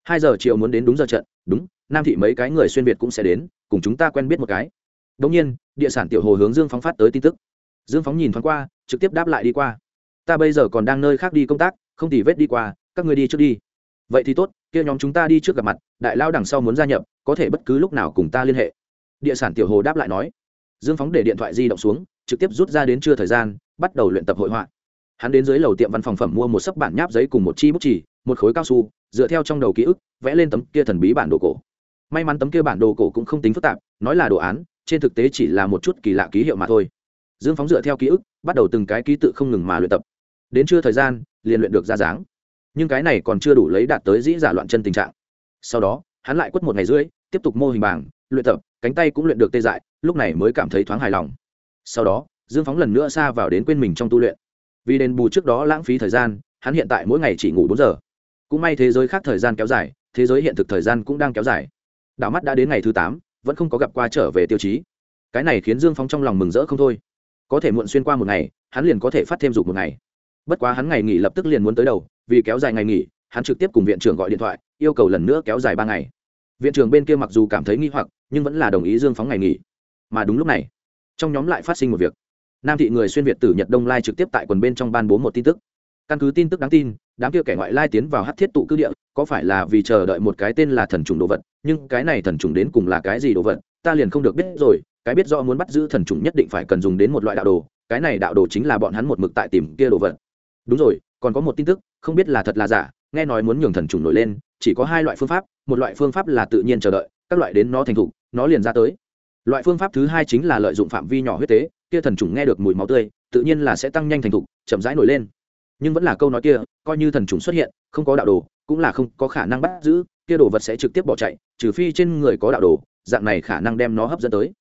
Hai giờ chiều muốn đến đúng giờ trận, đúng, nam thị mấy cái người xuyên việt cũng sẽ đến, cùng chúng ta quen biết một cái. Đông nhiên, địa sản tiểu hồ hướng dương phóng phát tới tin tức. Dương phóng nhìn thoáng qua, trực tiếp đáp lại đi qua. Ta bây giờ còn đang nơi khác đi công tác, không tỉ vết đi qua, các người đi trước đi. Vậy thì tốt, kia nhóm chúng ta đi trước gặp mặt đại lao đằng sau muốn gia nhập, có thể bất cứ lúc nào cùng ta liên hệ. Địa sản tiểu hồ đáp lại nói. Dương phóng để điện thoại di động xuống, trực tiếp rút ra đến trưa thời gian, bắt đầu luyện tập hội họa. Hắn đến dưới lầu tiệm văn phòng phẩm mua một sấp bản nháp giấy cùng một chi bút chỉ một khối cao su, dựa theo trong đầu ký ức, vẽ lên tấm kia thần bí bản đồ cổ. May mắn tấm kia bản đồ cổ cũng không tính phức tạp, nói là đồ án, trên thực tế chỉ là một chút kỳ lạ ký hiệu mà thôi. Dương phóng dựa theo ký ức, bắt đầu từng cái ký tự không ngừng mà luyện tập. Đến trưa thời gian, liền luyện được ra dáng. Nhưng cái này còn chưa đủ lấy đạt tới dĩ giả loạn chân tình trạng sau đó, hắn lại quất một ngày rưỡi, tiếp tục mô hình bảng, luyện tập, cánh tay cũng luyện được tê dại, lúc này mới cảm thấy thoáng hài lòng. Sau đó, dương phóng lần nữa xa vào đến quên mình trong tu luyện. Vì đền bù trước đó lãng phí thời gian, hắn hiện tại mỗi ngày chỉ ngủ bốn giờ. Cũng may thế giới khác thời gian kéo dài, thế giới hiện thực thời gian cũng đang kéo dài. Đảo mắt đã đến ngày thứ tám, vẫn không có gặp qua trở về tiêu chí. Cái này khiến dương phóng trong lòng mừng rỡ không thôi. Có thể muộn xuyên qua một ngày, hắn liền có thể phát thêm dục một ngày. Bất quá hắn ngày nghỉ lập tức liền muốn tới đầu, vì kéo dài ngày nghỉ hắn trực tiếp cùng viện trưởng gọi điện thoại, yêu cầu lần nữa kéo dài ba ngày. Viện trưởng bên kia mặc dù cảm thấy nghi hoặc, nhưng vẫn là đồng ý dương phóng ngày nghỉ. Mà đúng lúc này, trong nhóm lại phát sinh một việc. Nam thị người xuyên việt tử nhật đông lai trực tiếp tại quần bên trong ban bố một tin tức. Căn cứ tin tức đáng tin, đám kia kẻ ngoại lai tiến vào hát thiết tụ cư địa, có phải là vì chờ đợi một cái tên là thần trùng đồ vật, nhưng cái này thần trùng đến cùng là cái gì đồ vật, ta liền không được biết rồi, cái biết do muốn bắt giữ thần trùng nhất định phải cần dùng đến một loại đạo đồ, cái này đạo đồ chính là bọn hắn một mực tại tìm kia đồ vật. Đúng rồi, còn có một tin tức, không biết là thật là giả nghe nói muốn nhường thần trùng nổi lên, chỉ có hai loại phương pháp, một loại phương pháp là tự nhiên chờ đợi, các loại đến nó thành thục, nó liền ra tới. Loại phương pháp thứ hai chính là lợi dụng phạm vi nhỏ huyết tế, kia thần trùng nghe được mùi máu tươi, tự nhiên là sẽ tăng nhanh thành thục, chậm rãi nổi lên. Nhưng vẫn là câu nói kia, coi như thần trùng xuất hiện, không có đạo đồ, cũng là không có khả năng bắt giữ, kia đồ vật sẽ trực tiếp bỏ chạy, trừ phi trên người có đạo đồ, dạng này khả năng đem nó hấp dẫn tới.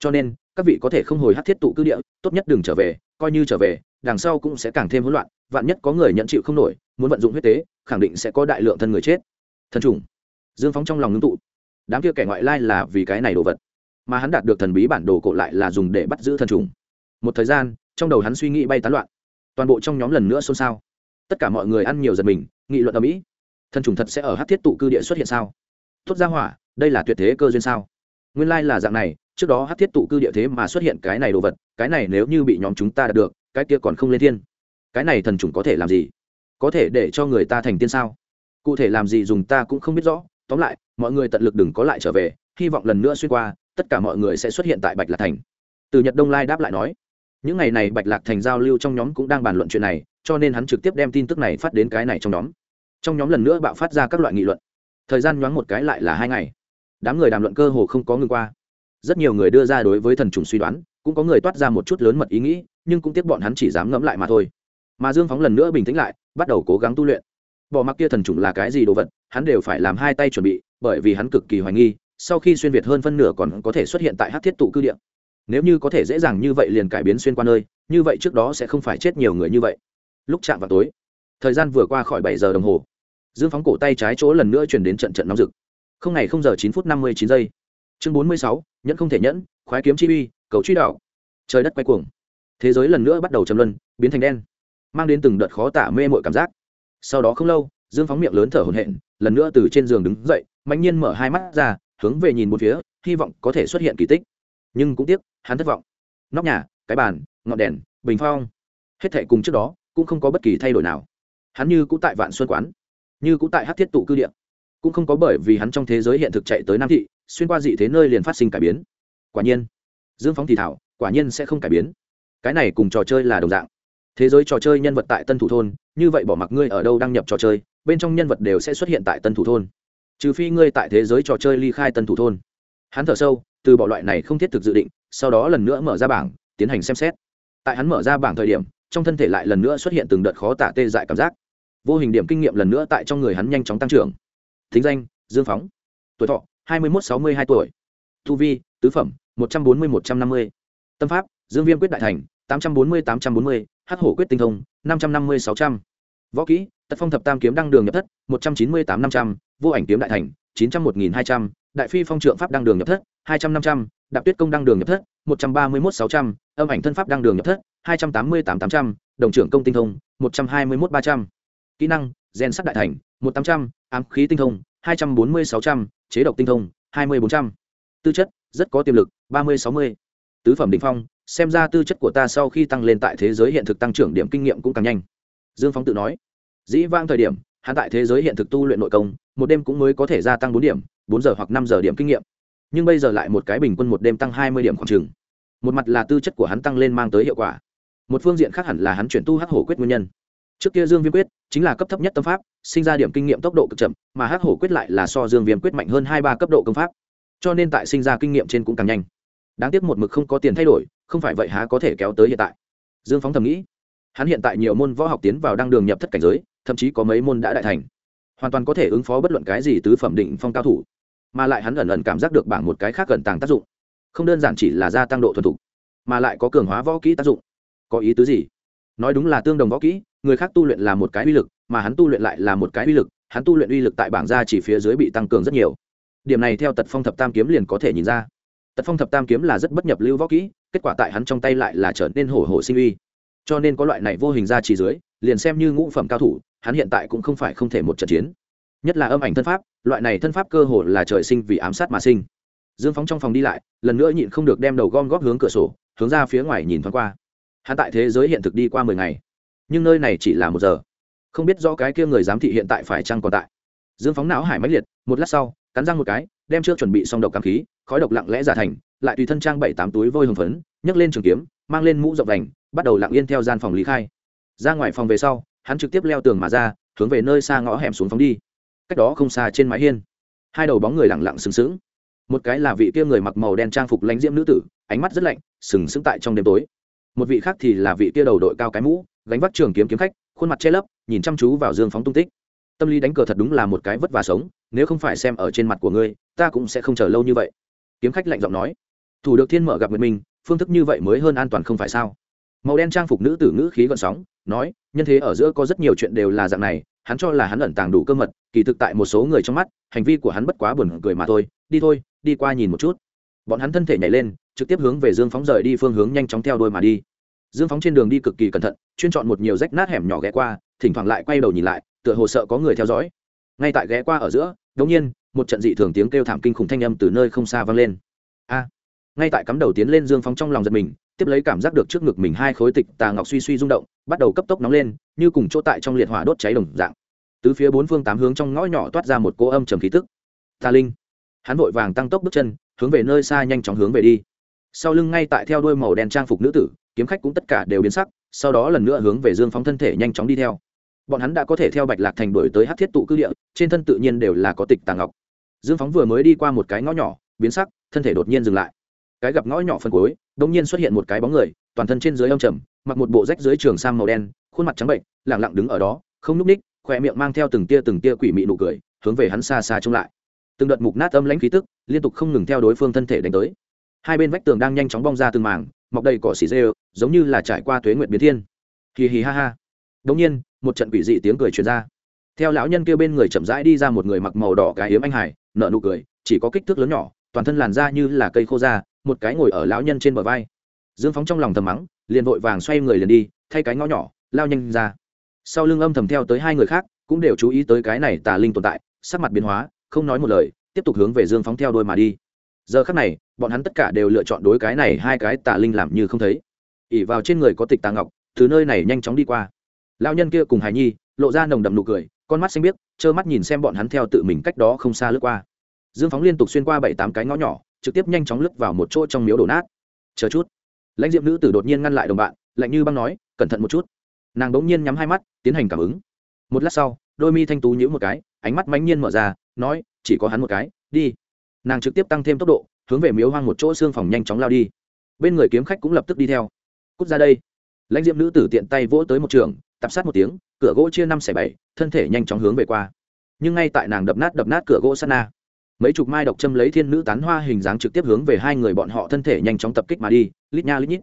Cho nên, các vị có thể không hồi hát thiết tụ cư địa, tốt nhất đừng trở về, coi như trở về, đằng sau cũng sẽ càng thêm hỗn loạn, vạn nhất có người nhận chịu không nổi muốn vận dụng huyết tế, khẳng định sẽ có đại lượng thân người chết. Thần trùng. Dương phóng trong lòng ngưng tụ. Đám kia kẻ ngoại lai là vì cái này đồ vật, mà hắn đạt được thần bí bản đồ cổ lại là dùng để bắt giữ thần trùng. Một thời gian, trong đầu hắn suy nghĩ bay tán loạn. Toàn bộ trong nhóm lần nữa xôn xao. Tất cả mọi người ăn nhiều giật mình, nghị luận ở mỹ thần trùng thật sẽ ở hát thiết tụ cư địa xuất hiện sao? Thốt ra hỏa, đây là tuyệt thế cơ duyên sao? Nguyên lai、like、là dạng này, trước đó hát thiết tụ cư địa thế mà xuất hiện cái này đồ vật, cái này nếu như bị nhóm chúng ta đạt được, cái kia còn không lên thiên. Cái này thần trùng có thể làm gì? Có thể để cho người ta thành tiên sao? Cụ thể làm gì dùng ta cũng không biết rõ. Tóm lại, mọi người tận lực đừng có lại trở về. Hy vọng lần nữa xuyên qua, tất cả mọi người sẽ xuất hiện tại bạch lạc thành. Từ nhật đông lai đáp lại nói, những ngày này bạch lạc thành giao lưu trong nhóm cũng đang bàn luận chuyện này, cho nên hắn trực tiếp đem tin tức này phát đến cái này trong nhóm. Trong nhóm lần nữa bạo phát ra các loại nghị luận. Thời gian nhoáng một cái lại là hai ngày. Đám người đàm luận cơ hồ không có ngừng qua. Rất nhiều người đưa ra đối với thần trùng suy đoán, cũng có người toát ra một chút lớn mật ý nghĩ, nhưng cũng tiếc bọn hắn chỉ dám ngẫm lại mà thôi mà dương phóng lần nữa bình tĩnh lại, bắt đầu cố gắng tu luyện. Bỏ mặc kia thần trùng là cái gì đồ vật, hắn đều phải làm hai tay chuẩn bị, bởi vì hắn cực kỳ hoài nghi, sau khi xuyên việt hơn phân nửa còn có thể xuất hiện tại hát thiết tụ cư Điện. nếu như có thể dễ dàng như vậy liền cải biến xuyên qua nơi, như vậy trước đó sẽ không phải chết nhiều người như vậy. Lúc chạm vào tối, thời gian vừa qua khỏi bảy giờ đồng hồ, dương phóng cổ tay trái chỗ lần nữa chuyển đến trận trận nóng rực. Không ngày không giờ chín phút năm mươi chín giây. Chương bốn mươi sáu, nhẫn không thể nhẫn, khoái kiếm chi uy, cầu truy đạo. Trời đất quay cuồng. Thế giới lần nữa bắt đầu châm luân, biến thành đen mang đến từng đợt khó tả mê mội cảm giác. Sau đó không lâu, dương phóng miệng lớn thở hổn hển, lần nữa từ trên giường đứng dậy, mạnh nhiên mở hai mắt ra, hướng về nhìn một phía, hy vọng có thể xuất hiện kỳ tích. Nhưng cũng tiếc, hắn thất vọng. Nóc nhà, cái bàn, ngọn đèn, bình phong. Hết thệ cùng trước đó, cũng không có bất kỳ thay đổi nào. Hắn như cũng tại vạn xuân quán, như cũng tại hát thiết tụ cư điện cũng không có bởi vì hắn trong thế giới hiện thực chạy tới nam thị, xuyên qua dị thế nơi liền phát sinh cải biến. Quả nhiên, dương phóng thì thảo, quả nhiên sẽ không cải biến. Cái này cùng trò chơi là đồng dạng thế giới trò chơi nhân vật tại tân thủ thôn, như vậy bỏ mặc ngươi ở đâu đăng nhập trò chơi, bên trong nhân vật đều sẽ xuất hiện tại tân thủ thôn. Trừ phi ngươi tại thế giới trò chơi ly khai tân thủ thôn. Hắn thở sâu, từ bỏ loại này không thiết thực dự định, sau đó lần nữa mở ra bảng, tiến hành xem xét. Tại hắn mở ra bảng thời điểm, trong thân thể lại lần nữa xuất hiện từng đợt khó tả tê dại cảm giác. Vô hình điểm kinh nghiệm lần nữa tại trong người hắn nhanh chóng tăng trưởng. Thính danh, dương phóng. Tuổi thọ, hai mươi một sáu mươi hai tuổi. Thu vi, tứ phẩm, một trăm bốn mươi một trăm năm mươi. Tâm pháp, dương viêm quyết đại thành tám trăm bốn mươi, tám trăm bốn mươi, hắc hổ quyết tinh thông, năm trăm năm mươi sáu trăm. Võ kỹ, tật phong thập tam kiếm đăng đường nhập thất, một trăm chín mươi tám năm trăm. Vô ảnh kiếm đại thành, chín trăm một nghìn hai trăm. Đại phi phong trượng pháp đăng đường nhập thất, hai trăm năm trăm. Đạp tuyết công đăng đường nhập thất, một trăm ba mươi một sáu trăm. Âm ảnh thân pháp đăng đường nhập thất, hai trăm tám mươi tám tám trăm. Đồng trưởng công tinh thông, một trăm hai mươi một ba trăm. Kỹ năng, gen sắt đại thành, một tám trăm. Ám khí tinh thông, hai trăm bốn mươi sáu trăm. Chế độc tinh thông, hai mươi bốn trăm. Tư chất, rất có tiềm lực, ba mươi sáu mươi. Tứ phẩm đ ỉ n h phong xem ra tư chất của ta sau khi tăng lên tại thế giới hiện thực tăng trưởng điểm kinh nghiệm cũng càng nhanh. Dương phóng tự nói. Dĩ vang thời điểm, hắn tại thế giới hiện thực tu luyện nội công, một đêm cũng mới có thể gia tăng bốn điểm, bốn giờ hoặc năm giờ điểm kinh nghiệm. Nhưng bây giờ lại một cái bình quân một đêm tăng hai mươi điểm khoảng trừng một mặt là tư chất của hắn tăng lên mang tới hiệu quả. Một phương diện khác hẳn là hắn chuyển tu hắc hổ quyết nguyên nhân. Trước kia dương viêm quyết chính là cấp thấp nhất tâm pháp, sinh ra điểm kinh nghiệm tốc độ cực chậm, mà hắc hổ quyết lại là so dương viêm quyết mạnh hơn hai ba cấp độ công pháp. Cho nên tại sinh ra kinh nghiệm trên cũng càng nhanh đáng tiếc một mực không có tiền thay đổi, không phải vậy há có thể kéo tới hiện tại. Dương phóng thầm nghĩ, hắn hiện tại nhiều môn võ học tiến vào đăng đường nhập thất cảnh giới, thậm chí có mấy môn đã đại thành. Hoàn toàn có thể ứng phó bất luận cái gì tứ phẩm định phong cao thủ, mà lại hắn ẩn ẩn cảm giác được bảng một cái khác cần tàng tác dụng. Không đơn giản chỉ là gia tăng độ thuần thục, mà lại có cường hóa võ kỹ tác dụng. Có ý tứ gì? Nói đúng là tương đồng võ kỹ, người khác tu luyện là một cái uy lực, mà hắn tu luyện lại là một cái uy lực, hắn tu luyện uy lực tại bảng gia chỉ phía dưới bị tăng cường rất nhiều. Điểm này theo tật phong thập tam kiếm liền có thể nhìn ra tật phong thập tam kiếm là rất bất nhập lưu võ kỹ, kết quả tại hắn trong tay lại là trở nên hổ hổ sinh uy. Cho nên có loại này vô hình ra chỉ dưới, liền xem như ngũ phẩm cao thủ, hắn hiện tại cũng không phải không thể một trận chiến. Nhất là âm ảnh thân pháp, loại này thân pháp cơ hồ là trời sinh vì ám sát mà sinh. Dương phóng trong phòng đi lại, lần nữa nhịn không được đem đầu gom góp hướng cửa sổ, hướng ra phía ngoài nhìn thoáng qua. Hắn tại thế giới hiện thực đi qua mười ngày, nhưng nơi này chỉ là một giờ. Không biết do cái kia người giám thị hiện tại phải chăng còn tại. Dương phóng não hải mãnh liệt, một lát sau cắn răng một cái, đem trước chuẩn bị xong độc cảm khí, khói độc lặng lẽ giả thành, lại tùy thân trang bảy tám túi vôi hồng phấn, nhấc lên trường kiếm, mang lên mũ rộng vành, bắt đầu lặng yên theo gian phòng lý khai. Ra ngoài phòng về sau, hắn trực tiếp leo tường mà ra, hướng về nơi xa ngõ hẻm xuống phóng đi. Cách đó không xa trên mái hiên, hai đầu bóng người lặng lặng sừng sững. Một cái là vị kia người mặc màu đen trang phục lãnh diễm nữ tử, ánh mắt rất lạnh, sừng sững tại trong đêm tối. Một vị khác thì là vị kia đầu đội cao cái mũ, gánh vác trường kiếm kiếm khách, khuôn mặt che lấp, nhìn chăm chú vào dương phóng tung tích. Tâm lý đánh cờ thật đúng là một cái vất vả sống nếu không phải xem ở trên mặt của ngươi, ta cũng sẽ không chờ lâu như vậy. Kiếm khách lạnh giọng nói. Thủ được thiên mở gặp nguyệt minh, phương thức như vậy mới hơn an toàn không phải sao? Màu đen trang phục nữ tử ngữ khí gọn sóng, nói, nhân thế ở giữa có rất nhiều chuyện đều là dạng này, hắn cho là hắn ẩn tàng đủ cơ mật, kỳ thực tại một số người trong mắt, hành vi của hắn bất quá buồn cười mà thôi, đi thôi, đi qua nhìn một chút. Bọn hắn thân thể nhảy lên, trực tiếp hướng về dương phóng rời đi phương hướng nhanh chóng theo đôi mà đi. Dương phóng trên đường đi cực kỳ cẩn thận, chuyên chọn một nhiều rách nát hẻm nhỏ ghé qua, thỉnh thoảng lại quay đầu nhìn lại, tựa hồ sợ có người theo dõi. Ngay tại ghé qua ở giữa đống nhiên, một trận dị thường tiếng kêu thảm kinh khủng thanh âm từ nơi không xa vang lên. A! Ngay tại cắm đầu tiến lên dương phóng trong lòng giật mình, tiếp lấy cảm giác được trước ngực mình hai khối tịch tà ngọc suy suy rung động, bắt đầu cấp tốc nóng lên, như cùng chỗ tại trong liệt hỏa đốt cháy đồng dạng. Từ phía bốn phương tám hướng trong ngõ nhỏ toát ra một cô âm trầm khí tức. Tà linh! Hắn vội vàng tăng tốc bước chân, hướng về nơi xa nhanh chóng hướng về đi. Sau lưng ngay tại theo đuôi màu đen trang phục nữ tử, kiếm khách cũng tất cả đều biến sắc, sau đó lần nữa hướng về dương phóng thân thể nhanh chóng đi theo bọn hắn đã có thể theo bạch lạc thành đổi tới hát thiết tụ cư địa, trên thân tự nhiên đều là có tịch tàng ngọc. Dương phóng vừa mới đi qua một cái ngõ nhỏ, biến sắc, thân thể đột nhiên dừng lại. Cái gặp ngõ nhỏ phần cuối đông nhiên xuất hiện một cái bóng người, toàn thân trên dưới âm trầm, mặc một bộ rách dưới trường sang màu đen, khuôn mặt trắng bệnh lẳng lặng đứng ở đó, không núp ních khỏe miệng mang theo từng tia từng tia quỷ mị nụ cười, hướng về hắn xa xa trông lại. Từng đợt mục nát âm lãnh khí tức, liên tục không ngừng theo đối phương thân thể đánh tới. Hai bên vách tường đang nhanh chóng bong ra từng mảng, mọc đầy cỏ xỉ rêu, giống như là trải qua tuế nguyệt biến thiên. Hì hì ha ha đống nhiên, một trận quỷ dị tiếng cười truyền ra. Theo lão nhân kia bên người chậm rãi đi ra một người mặc màu đỏ cái hiếm anh hải, nở nụ cười, chỉ có kích thước lớn nhỏ, toàn thân làn da như là cây khô da, một cái ngồi ở lão nhân trên bờ vai. Dương phóng trong lòng thầm mắng, liền vội vàng xoay người liền đi, thay cái ngõ nhỏ, lao nhanh ra. Sau lưng âm thầm theo tới hai người khác, cũng đều chú ý tới cái này tà linh tồn tại, sắc mặt biến hóa, không nói một lời, tiếp tục hướng về dương phóng theo đôi mà đi. Giờ khắc này, bọn hắn tất cả đều lựa chọn đối cái này hai cái tà linh làm như không thấy. ỉ vào trên người có tịch tà ngọc, từ nơi này nhanh chóng đi qua lao nhân kia cùng hài nhi lộ ra nồng đậm nụ cười, con mắt xanh biếc, trơ mắt nhìn xem bọn hắn theo tự mình cách đó không xa lướt qua. Dương phóng liên tục xuyên qua bảy tám cái ngõ nhỏ, trực tiếp nhanh chóng lướt vào một chỗ trong miếu đổ nát. Chờ chút. Lãnh diệm nữ tử đột nhiên ngăn lại đồng bạn, lạnh như băng nói, cẩn thận một chút. Nàng đ ỗ n g nhiên nhắm hai mắt, tiến hành cảm ứng. Một lát sau, đôi mi thanh tú nhữ một cái, ánh mắt mãnh nhiên mở ra, nói, chỉ có hắn một cái, đi. Nàng trực tiếp tăng thêm tốc độ, hướng về miếu hoang một chỗ xương phòng nhanh chóng lao đi. Bên người kiếm khách cũng lập tức đi theo. Cút ra đây. Lãnh diệm nữ tử tiện tay vỗ tới một trường tập sát một tiếng, cửa gỗ chia năm xẻ bảy, thân thể nhanh chóng hướng về qua. Nhưng ngay tại nàng đập nát đập nát cửa gỗ sana mấy chục mai độc châm lấy thiên nữ tán hoa hình dáng trực tiếp hướng về hai người bọn họ thân thể nhanh chóng tập kích mà đi, lít nha lít nhít.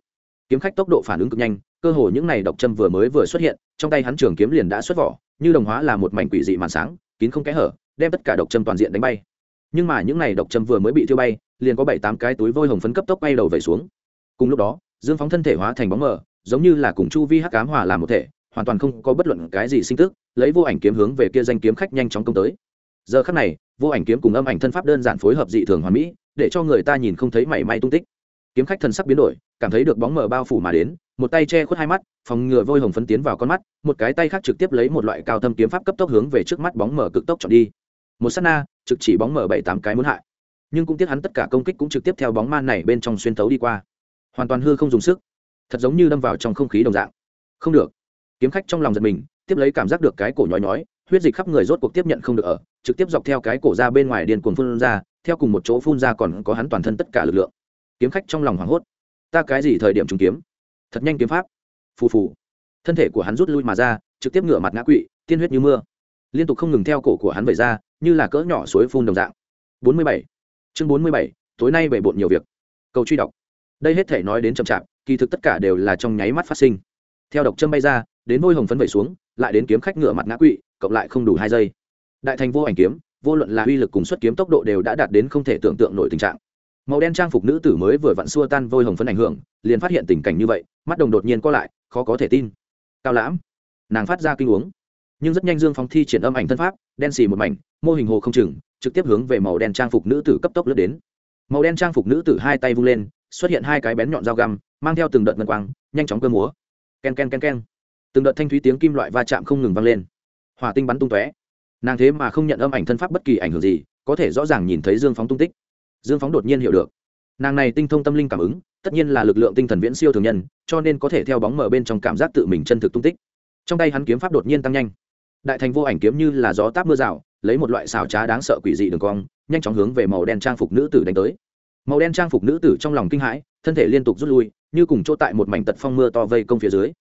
Kiếm khách tốc độ phản ứng cực nhanh, cơ hồ những này độc châm vừa mới vừa xuất hiện, trong tay hắn trường kiếm liền đã xuất vỏ, như đồng hóa là một mảnh quỷ dị màn sáng, kín không kẽ hở, đem tất cả độc châm toàn diện đánh bay. Nhưng mà những này độc châm vừa mới bị thiêu bay, liền có bảy tám cái túi vôi hồng phấn cấp tốc bay đầu về xuống. Cùng lúc đó, dương phóng thân thể hóa thành bóng mờ, giống như là cùng chu vi hắc cám hòa làm một thể hoàn toàn không có bất luận cái gì sinh tức, lấy vô ảnh kiếm hướng về kia danh kiếm khách nhanh chóng công tới. Giờ khắc này, vô ảnh kiếm cùng âm ảnh thân pháp đơn giản phối hợp dị thường hoàn mỹ, để cho người ta nhìn không thấy mảy may tung tích. Kiếm khách thần sắc biến đổi, cảm thấy được bóng mờ bao phủ mà đến, một tay che khuất hai mắt, phòng ngừa vôi hồng phấn tiến vào con mắt, một cái tay khác trực tiếp lấy một loại cao thâm kiếm pháp cấp tốc hướng về trước mắt bóng mờ cực tốc chọn đi. Một s á t na, trực chỉ bóng mờ bảy tám cái muốn hại. Nhưng cũng tiếc hắn tất cả công kích cũng trực tiếp theo bóng man này bên trong xuyên tấu đi qua. Hoàn toàn hư không dùng sức. Thật giống như đâm vào trong không khí đồng dạng. Không được kiếm khách trong lòng giật mình tiếp lấy cảm giác được cái cổ nhói nhói huyết dịch khắp người rốt cuộc tiếp nhận không được ở trực tiếp dọc theo cái cổ ra bên ngoài điền cuồng phun ra theo cùng một chỗ phun ra còn có hắn toàn thân tất cả lực lượng. Kiếm khách trong lòng hoảng hốt. Ta cái gì thời điểm trúng kiếm? Thật nhanh kiếm pháp. Phù phù. Thân thể của hắn rút lui mà ra trực tiếp ngửa mặt ngã quỵ tiên huyết như mưa. Liên tục không ngừng theo cổ của hắn vẩy ra như là cỡ nhỏ suối phun đồng dạng. 47. chương 47, tối nay bể bộn nhiều việc. Cầu truy đọc. Đây hết thể nói đến chậm chạp kỳ thực tất cả đều là trong nháy mắt phát sinh. Theo độc châm bay ra đến vôi hồng phấn vẩy xuống, lại đến kiếm khách ngựa mặt ngã quỵ, cộng lại không đủ hai giây. Đại thành vô ảnh kiếm, vô luận là uy lực cùng xuất kiếm tốc độ đều đã đạt đến không thể tưởng tượng nổi tình trạng. Màu đen trang phục nữ tử mới vừa vặn xua tan vôi hồng phấn ảnh hưởng, liền phát hiện tình cảnh như vậy, mắt đồng đột nhiên co lại, khó có thể tin. Cao lãm, nàng phát ra kinh uống. Nhưng rất nhanh dương phóng thi triển âm ảnh thân pháp, đen xì một mảnh, mô hình hồ không chừng, trực tiếp hướng về màu đen trang phục nữ tử cấp tốc lướt đến. Màu đen trang phục nữ tử hai tay vung lên, xuất hiện hai cái bén nhọn dao găm, mang theo từng đợt ngân quang, nhanh chóng cơ múa. K e n k e n k e n k e n từng đợt thanh thúy tiếng kim loại va chạm không ngừng vang lên. Hỏa tinh bắn tung tóe. Nàng thế mà không nhận âm ảnh thân pháp bất kỳ ảnh hưởng gì, có thể rõ ràng nhìn thấy dương phóng tung tích. Dương phóng đột nhiên hiểu được. Nàng này tinh thông tâm linh cảm ứng, tất nhiên là lực lượng tinh thần viễn siêu thường nhân, cho nên có thể theo bóng mở bên trong cảm giác tự mình chân thực tung tích. Trong tay hắn kiếm pháp đột nhiên tăng nhanh. Đại thành vô ảnh kiếm như là gió táp mưa rào, lấy một loại xào trá đáng sợ quỷ dị đường cong, nhanh chóng hướng về màu đen trang phục nữ tử đánh tới. Màu đen trang phục nữ tử trong lòng kinh hãi, thân thể liên tục rút lui, như cùng chỗ tại một mảnh tật phong mưa to vây công phía dưới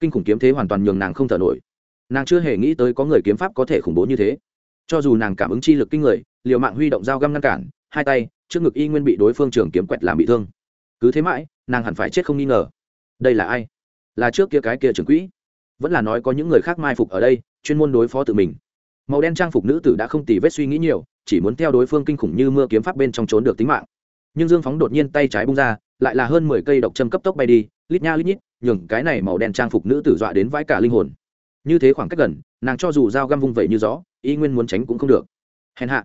kinh khủng kiếm thế hoàn toàn nhường nàng không thở nổi. Nàng chưa hề nghĩ tới có người kiếm pháp có thể khủng bố như thế. Cho dù nàng cảm ứng chi lực kinh người, liều mạng huy động dao găm ngăn cản, hai tay, trước ngực y nguyên bị đối phương trường kiếm quẹt làm bị thương. Cứ thế mãi, nàng hẳn phải chết không nghi ngờ. Đây là ai? Là trước kia cái kia trưởng quỹ. Vẫn là nói có những người khác mai phục ở đây, chuyên môn đối phó tự mình. Màu đen trang phục nữ tử đã không tì vết suy nghĩ nhiều, chỉ muốn theo đối phương kinh khủng như mưa kiếm pháp bên trong trốn được tính mạng. Nhưng dương phóng đột nhiên tay trái bung ra, lại là hơn mười cây độc châm cấp tốc bay đi lít nha lít nhít, nhường cái này màu đen trang phục nữ tử dọa đến vãi cả linh hồn. Như thế khoảng cách gần, nàng cho dù dao găm vung vẩy như gió, y nguyên muốn tránh cũng không được. Hèn hạ.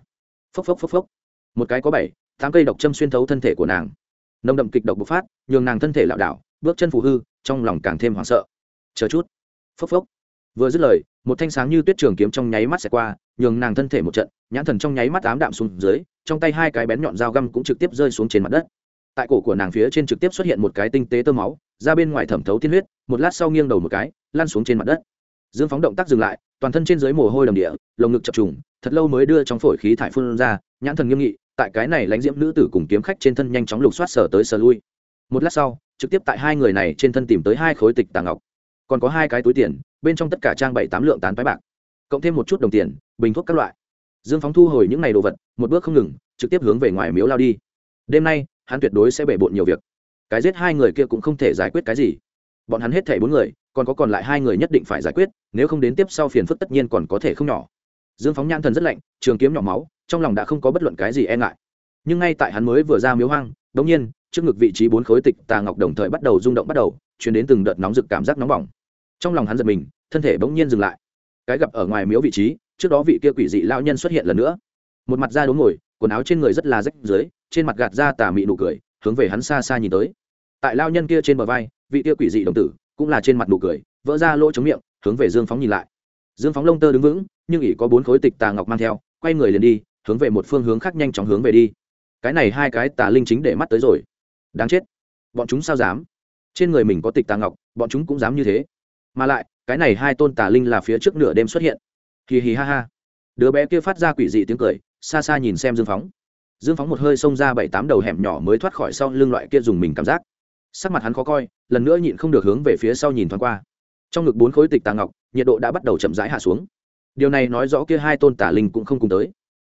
Phốc phốc phốc phốc. Một cái có bảy, tám cây độc châm xuyên thấu thân thể của nàng. Nồng đậm kịch độc bộc phát, nhường nàng thân thể lạo đảo, bước chân phù hư, trong lòng càng thêm hoảng sợ. Chờ chút. Phốc phốc. Vừa dứt lời, một thanh sáng như tuyết trường kiếm trong nháy mắt sẽ qua, nhường nàng thân thể một trận, nhãn thần trong nháy mắt ám đạm xuống dưới, trong tay hai cái bén nhọn dao găm cũng trực tiếp rơi xuống trên mặt đất tại cổ của nàng phía trên trực tiếp xuất hiện một cái tinh tế tơ máu, ra bên ngoài thẩm thấu tiên huyết, một lát sau nghiêng đầu một cái lan xuống trên mặt đất. Dương phóng động tác dừng lại, toàn thân trên dưới mồ hôi đầm địa, lồng ngực chập trùng, thật lâu mới đưa trong phổi khí thải phun ra, nhãn thần nghiêm nghị, tại cái này lãnh diễm nữ tử cùng kiếm khách trên thân nhanh chóng lục soát sở tới sở lui. Một lát sau, trực tiếp tại hai người này trên thân tìm tới hai khối tịch tàng ngọc. Còn có hai cái túi tiền, bên trong tất cả trang bảy tám lượng tán bái bạc, cộng thêm một chút đồng tiền, bình thuốc các loại. Dương phóng thu hồi những n à y đồ vật, một bước không ngừng, trực tiếp hướng về ngoài miếu lao đi. Đêm nay hắn tuyệt đối sẽ bể bộn nhiều việc. Cái giết hai người kia cũng không thể giải quyết cái gì. Bọn hắn hết thảy bốn người, còn có còn lại hai người nhất định phải giải quyết, nếu không đến tiếp sau phiền phức tất nhiên còn có thể không nhỏ. Dương phóng nhãn thần rất lạnh, trường kiếm nhỏ máu, trong lòng đã không có bất luận cái gì e ngại. Nhưng ngay tại hắn mới vừa ra miếu hoang đống nhiên, trước ngực vị trí bốn khối tịch tà ngọc đồng thời bắt đầu rung động bắt đầu, chuyển đến từng đợt nóng rực cảm giác nóng bỏng. Trong lòng hắn giật mình, thân thể bỗng nhiên dừng lại. Cái gặp ở ngoài miếu vị trí, trước đó vị kia quỷ dị lao nhân xuất hiện lần nữa. Một mặt da đốm ngồi quần áo trên người rất là rách dưới, trên mặt gạt ra tà mị nụ cười, hướng về hắn xa xa nhìn tới. Tại lao nhân kia trên bờ vai, vị kia quỷ dị đồng tử cũng là trên mặt nụ cười, vỡ ra lỗ chống miệng, hướng về dương phóng nhìn lại. Dương phóng lông tơ đứng vững, nhưng ỉ có bốn khối tịch tà ngọc mang theo, quay người liền đi, hướng về một phương hướng khác nhanh chóng hướng về đi. Cái này hai cái tà linh chính để mắt tới rồi. Đáng chết. Bọn chúng sao dám? Trên người mình có tịch tà ngọc, bọn chúng cũng dám như thế. Mà lại, cái này hai tôn tà linh là phía trước nửa đêm xuất hiện. Hì hì ha ha. Đứa bé kia phát ra quỷ dị tiếng cười xa xa nhìn xem dương phóng. Dương phóng một hơi xông ra bảy tám đầu hẻm nhỏ mới thoát khỏi sau lưng loại kia dùng mình cảm giác. Sắc mặt hắn khó coi, lần nữa nhịn không được hướng về phía sau nhìn thoáng qua. Trong ngực bốn khối tịch tà ngọc, nhiệt độ đã bắt đầu chậm rãi hạ xuống. Điều này nói rõ kia hai tôn Tả linh cũng không cùng tới.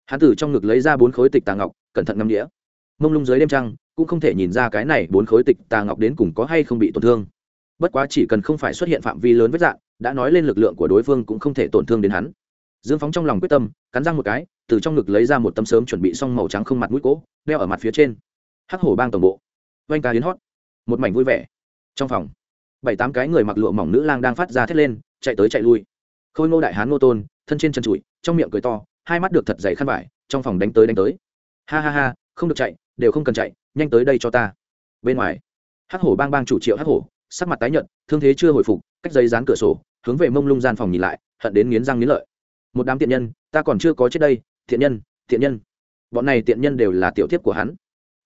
Hắn từ trong ngực lấy ra bốn khối tịch tà ngọc, cẩn thận ngâm đĩa mông lung dưới đêm trăng, cũng không thể nhìn ra cái này bốn khối tịch tà ngọc đến cùng có hay không bị tổn thương. Bất quá chỉ cần không phải xuất hiện phạm vi lớn với dạng, đã nói lên lực lượng của đối phương cũng không thể tổn thương đến hắn. Dương phóng trong lòng quyết tâm, cắn răng một cái từ trong ngực lấy ra một tấm sớm chuẩn bị xong màu trắng không mặt mũi cỗ đeo ở mặt phía trên. Hắc hổ bang tổng bộ. Oanh ca hiến hót. Một mảnh vui vẻ. Trong phòng, bảy tám cái người mặc lụa mỏng nữ lang đang phát ra thét lên, chạy tới chạy lui. Khôi ngô đại hán ngô tôn, thân trên chân trụi trong miệng cười to, hai mắt được thật dày khăn vải, trong phòng đánh tới đánh tới. Ha ha ha, không được chạy, đều không cần chạy, nhanh tới đây cho ta. Bên ngoài, hắc hổ bang bang chủ triệu hắc hổ, sắc mặt tái nhợt, thương thế chưa hồi phục, cách giấy dán cửa sổ, hướng về mông lung gian phòng nhìn lại, hận đến nghiến răng nghiến lợi. Một đám tiện nhân, ta còn chưa có chết đây thiện nhân thiện nhân. Bọn này tiện nhân đều là tiểu thiếp của hắn.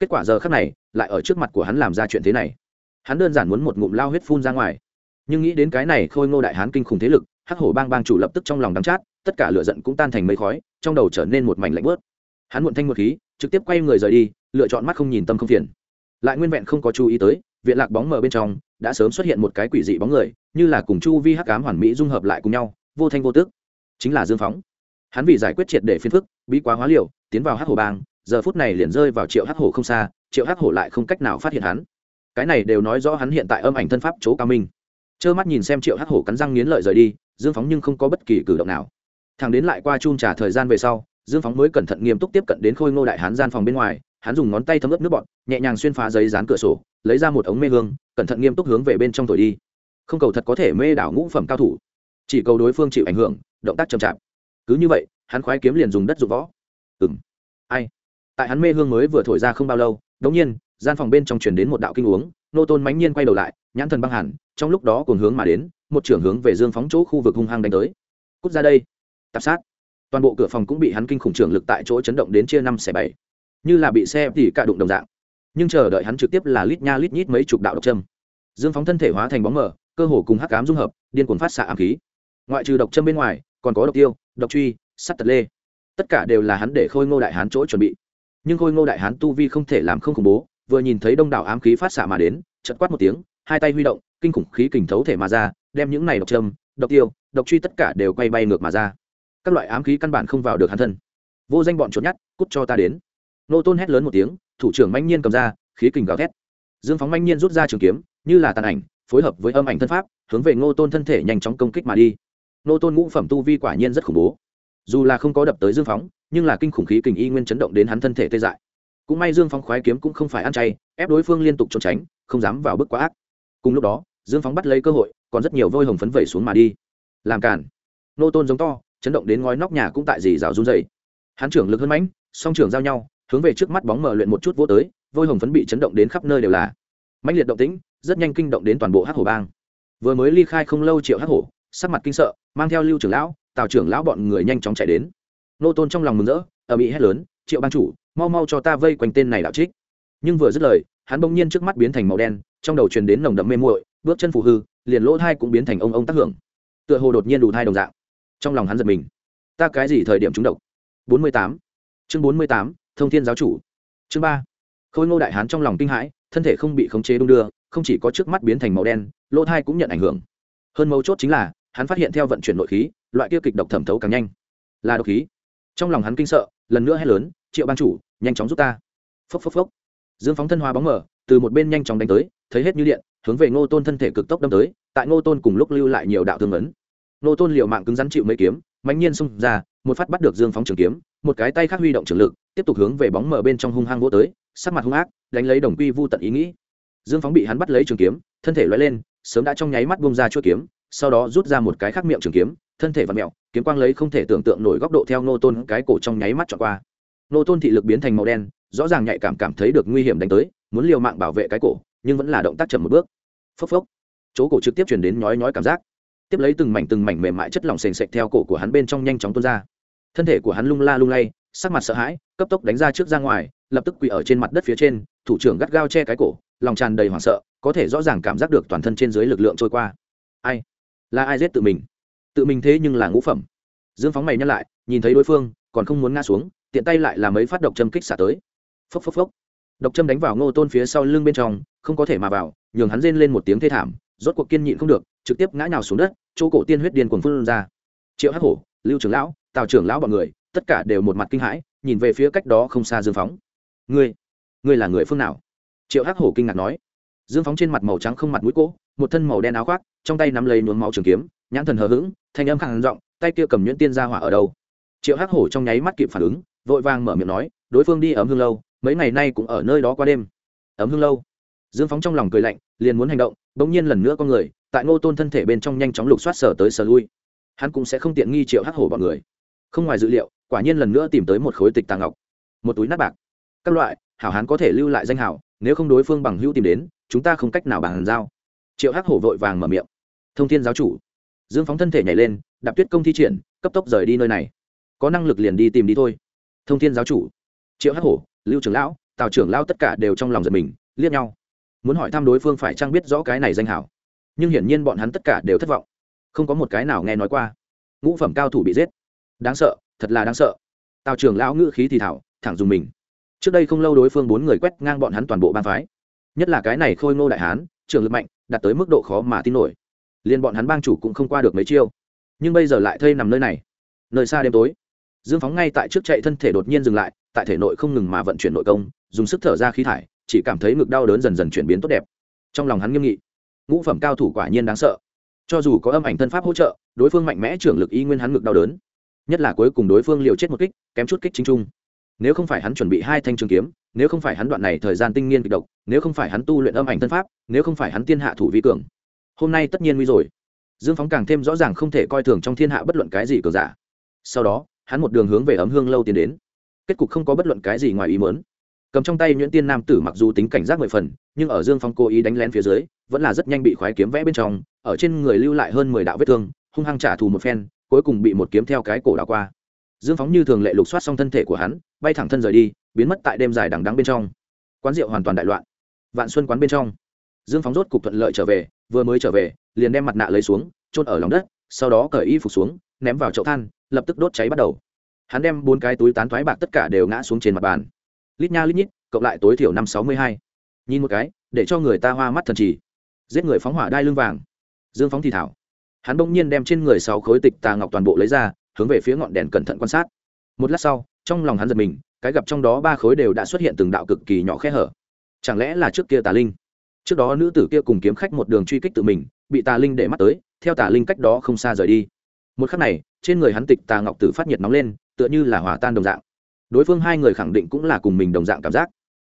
Kết quả giờ khắc này, lại ở trước mặt của hắn làm ra chuyện thế này. Hắn đơn giản muốn một ngụm lao huyết phun ra ngoài. Nhưng nghĩ đến cái này khôi ngô đại hán kinh khủng thế lực, hắc hổ bang bang chủ lập tức trong lòng đắm chát, tất cả lửa giận cũng tan thành mây khói, trong đầu trở nên một mảnh lạnh bớt hắn muộn thanh một khí, trực tiếp quay người rời đi, lựa chọn mắt không nhìn tâm không phiền. Lại nguyên vẹn không có chú ý tới, viện lạc bóng mờ bên trong, đã sớm xuất hiện một cái quỷ dị bóng người, như là cùng chu vi hắc cám hoàn mỹ dung hợp lại cùng nhau, vô thanh vô tước chính là dương phóng hắn vì giải quyết triệt để phiền phức, bí quá hóa liều, tiến vào hắc hổ bang, giờ phút này liền rơi vào triệu hắc hổ không xa, triệu hắc hổ lại không cách nào phát hiện hắn. Cái này đều nói rõ hắn hiện tại âm ảnh thân pháp chỗ cao minh. Trơ mắt nhìn xem triệu hắc hổ cắn răng nghiến lợi rời đi, dương phóng nhưng không có bất kỳ cử động nào. Thằng đến lại qua chun trả thời gian về sau, dương phóng mới cẩn thận nghiêm túc tiếp cận đến khôi ngô đại hán gian phòng bên ngoài, hắn dùng ngón tay thấm ướp nước bọt, nhẹ nhàng xuyên phá giấy dán cửa sổ, lấy ra một ống mê hương, cẩn thận nghiêm túc hướng về bên trong thổi đi. Không cầu thật có thể mê đảo ngũ phẩm cao thủ. Chỉ cầu đối phương chịu ảnh hưởng, động tác chậm chạp cứ như vậy, hắn khoái kiếm liền dùng đất dụng võ. Ừ m ai? Tại hắn mê hương mới vừa thổi ra không bao lâu đ ỗ n g nhiên, gian phòng bên trong chuyển đến một đạo kinh uống, nô tôn mãnh nhiên quay đầu lại, nhãn thần băng hẳn, trong lúc đó cùng hướng mà đến, một trưởng hướng về dương phóng chỗ khu vực hung hăng đánh tới. Cút ra đây. Tạp sát. Toàn bộ cửa phòng cũng bị hắn kinh khủng trưởng lực tại chỗ chấn động đến chia năm xẻ bảy. Như là bị xe tỉ cạ đụng đồng dạng. Nhưng chờ đợi hắn trực tiếp là lít nha lít nhít mấy chục đạo độc châm. Dương phóng thân thể hóa thành bóng mờ, cơ hồ cùng hắc cám dung hợp, điên cuồng phát xạ ám khí. Ngoại trừ độc châm bên ngoài, còn có độc tiêu độc truy sắt tật lê. Tất cả đều là hắn để khôi ngô đại hán chỗ chuẩn bị. Nhưng khôi ngô đại hán tu vi không thể làm không khủng bố, vừa nhìn thấy đông đảo ám khí phát xạ mà đến chật quát một tiếng, hai tay huy động, kinh khủng khí kình thấu thể mà ra, đem những này độc châm, độc tiêu, độc truy tất cả đều quay bay ngược mà ra. Các loại ám khí căn bản không vào được hắn thân. Vô danh bọn trốn nhát cút cho ta đến. Nô tôn hét lớn một tiếng, thủ trưởng manh nhiên cầm ra, khí kình gào thét. Dương phóng manh nhiên rút ra trường kiếm, như là tàn ảnh, phối hợp với âm ảnh thân pháp, hướng về ngô tôn thân thể nhanh chóng công kích mà đi. Nô tôn ngũ phẩm tu vi quả nhiên rất khủng bố. Dù là không có đập tới dương phóng, nhưng là kinh khủng khí kình y nguyên chấn động đến hắn thân thể tê dại. Cũng may dương phóng khoái kiếm cũng không phải ăn chay, ép đối phương liên tục trốn tránh, không dám vào bức quá ác. Cùng lúc đó, dương phóng bắt lấy cơ hội, còn rất nhiều vôi hồng phấn vẩy xuống mà đi. Làm cản nô tôn giống to, chấn động đến ngói nóc nhà cũng tại dì rào run dày hắn trưởng lực hơn mãnh, song trưởng giao nhau, hướng về trước mắt bóng mở luyện một chút vô tới, vôi hồng phấn bị chấn động đến khắp nơi đều là. Mãnh liệt động tĩnh, rất nhanh kinh động đến toàn bộ hắc hổ bang. Vừa mới ly khai không lâu triệu hắc hổ sắc mặt kinh sợ, mang theo lưu trưởng lão, tào trưởng lão bọn người nhanh chóng chạy đến. Nô tôn trong lòng mừng rỡ ở mỹ hét lớn, triệu bang chủ, mau mau cho ta vây quanh tên này đạo trích. Nhưng vừa dứt lời, hắn bỗng nhiên trước mắt biến thành màu đen, trong đầu truyền đến nồng đậm mê muội, bước chân phù hư, liền lỗ thai cũng biến thành ông ông tác hưởng. Tựa hồ đột nhiên đủ thai đồng dạng. Trong lòng hắn giật mình. Ta cái gì thời điểm trúng độc? Bốn mươi tám. Chương bốn mươi tám, thông thiên giáo chủ. Chương ba. Khôi ngô đại hán trong lòng kinh hãi, thân thể không bị khống chế đung đưa, không chỉ có trước mắt biến thành màu đen, lỗ thai cũng nhận ảnh hưởng. Hơn mấu chốt chính là hắn phát hiện theo vận chuyển nội khí, loại kia kịch độc thẩm thấu càng nhanh. Là độc khí. Trong lòng hắn kinh sợ, lần nữa hét lớn, triệu ban chủ, nhanh chóng giúp ta. Phốc phốc phốc. Dương phóng thân hoa bóng mở từ một bên nhanh chóng đánh tới, thấy hết như điện, hướng về ngô tôn thân thể cực tốc đâm tới, tại ngô tôn cùng lúc lưu lại nhiều đạo thương ấn. Ngô tôn liệu mạng cứng rắn chịu mấy kiếm mạnh nhiên xung ra, một phát bắt được dương phóng trường kiếm, một cái tay khác huy động trường lực, tiếp tục hướng về bóng mở bên trong hung hăng vỗ tới, sắc mặt hung ác, đánh lấy đồng quy vu tận ý nghĩ. Dương phóng bị hắn bắt lấy trường kiếm, thân thể loay lên, sớm đã trong nháy mắt bông ra chuỗi kiếm sau đó rút ra một cái khác miệng trường kiếm, thân thể và mẹo kiếm quang lấy không thể tưởng tượng nổi góc độ theo nô tôn cái cổ trong nháy mắt trọn qua. Nô tôn thị lực biến thành màu đen, rõ ràng nhạy cảm cảm thấy được nguy hiểm đánh tới, muốn liều mạng bảo vệ cái cổ, nhưng vẫn là động tác chậm một bước. Phốc phốc. Chỗ cổ trực tiếp chuyển đến nhói nhói cảm giác. Tiếp lấy từng mảnh từng mảnh mềm mại chất lỏng sền sệt theo cổ của hắn bên trong nhanh chóng tuôn ra. Thân thể của hắn lung la lung lay, sắc mặt sợ hãi, cấp tốc đánh ra trước ra ngoài, lập tức quỳ ở trên mặt đất phía trên, thủ trưởng gắt gao che cái cổ, lòng tràn đầy hoảng sợ, có thể rõ ràng cảm giác được toàn thân trên dưới lực lượng trôi qua. Ai? Là ai giết tự mình? Tự mình thế nhưng là ngũ phẩm. Dương phóng mày nhắc lại, nhìn thấy đối phương, còn không muốn ngã xuống, tiện tay lại là mấy phát độc châm kích xả tới. Phốc phốc phốc. Độc châm đánh vào ngô tôn phía sau lưng bên trong, không có thể mà vào, nhường hắn rên lên một tiếng thê thảm, rốt cuộc kiên nhịn không được, trực tiếp ngã nhào xuống đất, chỗ cổ tiên huyết điên cuồng phun ra. Triệu hắc hổ, lưu trưởng lão, tào trưởng lão bọn người, tất cả đều một mặt kinh hãi, nhìn về phía cách đó không xa dương phóng. Ngươi ngươi là người phương nào? Triệu hắc hổ kinh ngạc nói. Dương phóng trên mặt màu trắng không mặt mũi cỗ một thân màu đen áo khoác trong tay nắm lấy nhuốm máu trường kiếm, nhãn thần hờ hững, thanh âm khẳng giọng, tay kia cầm nhuyễn tiên ra hỏa ở đâu? Triệu hắc hổ trong nháy mắt kịp phản ứng, vội vàng mở miệng nói, đối phương đi ấm hương lâu, mấy ngày nay cũng ở nơi đó qua đêm. Ấm hương lâu. Dương phóng trong lòng cười lạnh, liền muốn hành động, bỗng nhiên lần nữa con người, tại ngô tôn thân thể bên trong nhanh chóng lục soát sở tới sở lui. Hắn cũng sẽ không tiện nghi triệu hắc hổ bọn người. Không ngoài dự liệu, quả nhiên lần nữa tìm tới một khối tịch tàng ngọc. Một túi nát bạc. Các loại, hảo hán có thể lưu lại danh hảo, nếu không đối phương bằng hữu tìm đến, chúng ta không cách nào bàn giao. Triệu hắc hổ vội vàng mở miệng thông thiên giáo chủ. Dương phóng thân thể nhảy lên, đạp tuyết công thi triển, cấp tốc rời đi nơi này. Có năng lực liền đi tìm đi thôi. Thông thiên giáo chủ. Triệu hắc hổ, lưu trưởng lão, tào trưởng lão tất cả đều trong lòng giật mình, liếc nhau. Muốn hỏi thăm đối phương phải chăng biết rõ cái này danh hảo. Nhưng hiển nhiên bọn hắn tất cả đều thất vọng. Không có một cái nào nghe nói qua. Ngũ phẩm cao thủ bị giết. Đáng sợ, thật là đáng sợ. Tào trưởng lão ngữ khí thì thảo, thẳng dùng mình. Trước đây không lâu đối phương bốn người quét ngang bọn hắn toàn bộ bang phái. Nhất là cái này khôi ngô đại hán trường lực mạnh, đạt tới mức độ khó mà tin nổi liền bọn hắn bang chủ cũng không qua được mấy chiêu. Nhưng bây giờ lại thây nằm nơi này. Nơi xa đêm tối, dương phóng ngay tại trước chạy thân thể đột nhiên dừng lại, tại thể nội không ngừng mà vận chuyển nội công, dùng sức thở ra khí thải, chỉ cảm thấy ngực đau đớn dần dần chuyển biến tốt đẹp. Trong lòng hắn nghiêm nghị, ngũ phẩm cao thủ quả nhiên đáng sợ. Cho dù có âm ảnh thân pháp hỗ trợ, đối phương mạnh mẽ trưởng lực y nguyên hắn ngực đau đớn. Nhất là cuối cùng đối phương liều chết một kích, kém chút kích chính trung. Nếu không phải hắn chuẩn bị hai thanh trường kiếm, nếu không phải hắn đoạn này thời gian tinh nghiên kịch độc, nếu không phải hắn tu luyện âm ảnh thân pháp, nếu không phải hắn tiên hạ thủ vi cường hôm nay tất nhiên nguy rồi. Dương phóng càng thêm rõ ràng không thể coi thường trong thiên hạ bất luận cái gì cờ giả. Sau đó, hắn một đường hướng về ấm hương lâu tiến đến. Kết cục không có bất luận cái gì ngoài ý mớn cầm trong tay nhuyễn tiên nam tử mặc dù tính cảnh giác mười phần, nhưng ở dương phong cố ý đánh lén phía dưới, vẫn là rất nhanh bị khoái kiếm vẽ bên trong, ở trên người lưu lại hơn mười đạo vết thương, hung hăng trả thù một phen, cuối cùng bị một kiếm theo cái cổ đảo qua. Dương phóng như thường lệ lục soát xong thân thể của hắn, bay thẳng thân rời đi, biến mất tại đêm dài đằng đắng bên trong. Quán rượu hoàn toàn đại loạn. Vạn xuân quán bên trong. Dương phóng rốt cục thuận lợi trở về vừa mới trở về, liền đem mặt nạ lấy xuống trôn ở lòng đất, sau đó cởi y phục xuống, ném vào chậu than, lập tức đốt cháy bắt đầu. Hắn đem bốn cái túi tán thoái bạc tất cả đều ngã xuống trên mặt bàn. Lít nha lít nhít, cộng lại tối thiểu năm sáu mươi hai. Nhìn một cái, để cho người ta hoa mắt thần trì. Giết người phóng hỏa đai lưng vàng. Dương phóng thì thảo. Hắn bỗng nhiên đem trên người sáu khối tịch tà ngọc toàn bộ lấy ra, hướng về phía ngọn đèn cẩn thận quan sát. Một lát sau, trong lòng hắn giật mình, cái gặp trong đó ba khối đều đã xuất hiện từng đạo cực kỳ nhỏ khe hở. Chẳng lẽ là trước kia tà linh? Trước đó nữ tử kia cùng kiếm khách một đường truy kích tự mình, bị tà linh để mắt tới, theo tà linh cách đó không xa rời đi. Một khắc này, trên người hắn tịch tà ngọc tử phát nhiệt nóng lên, tựa như là hòa tan đồng dạng. Đối phương hai người khẳng định cũng là cùng mình đồng dạng cảm giác.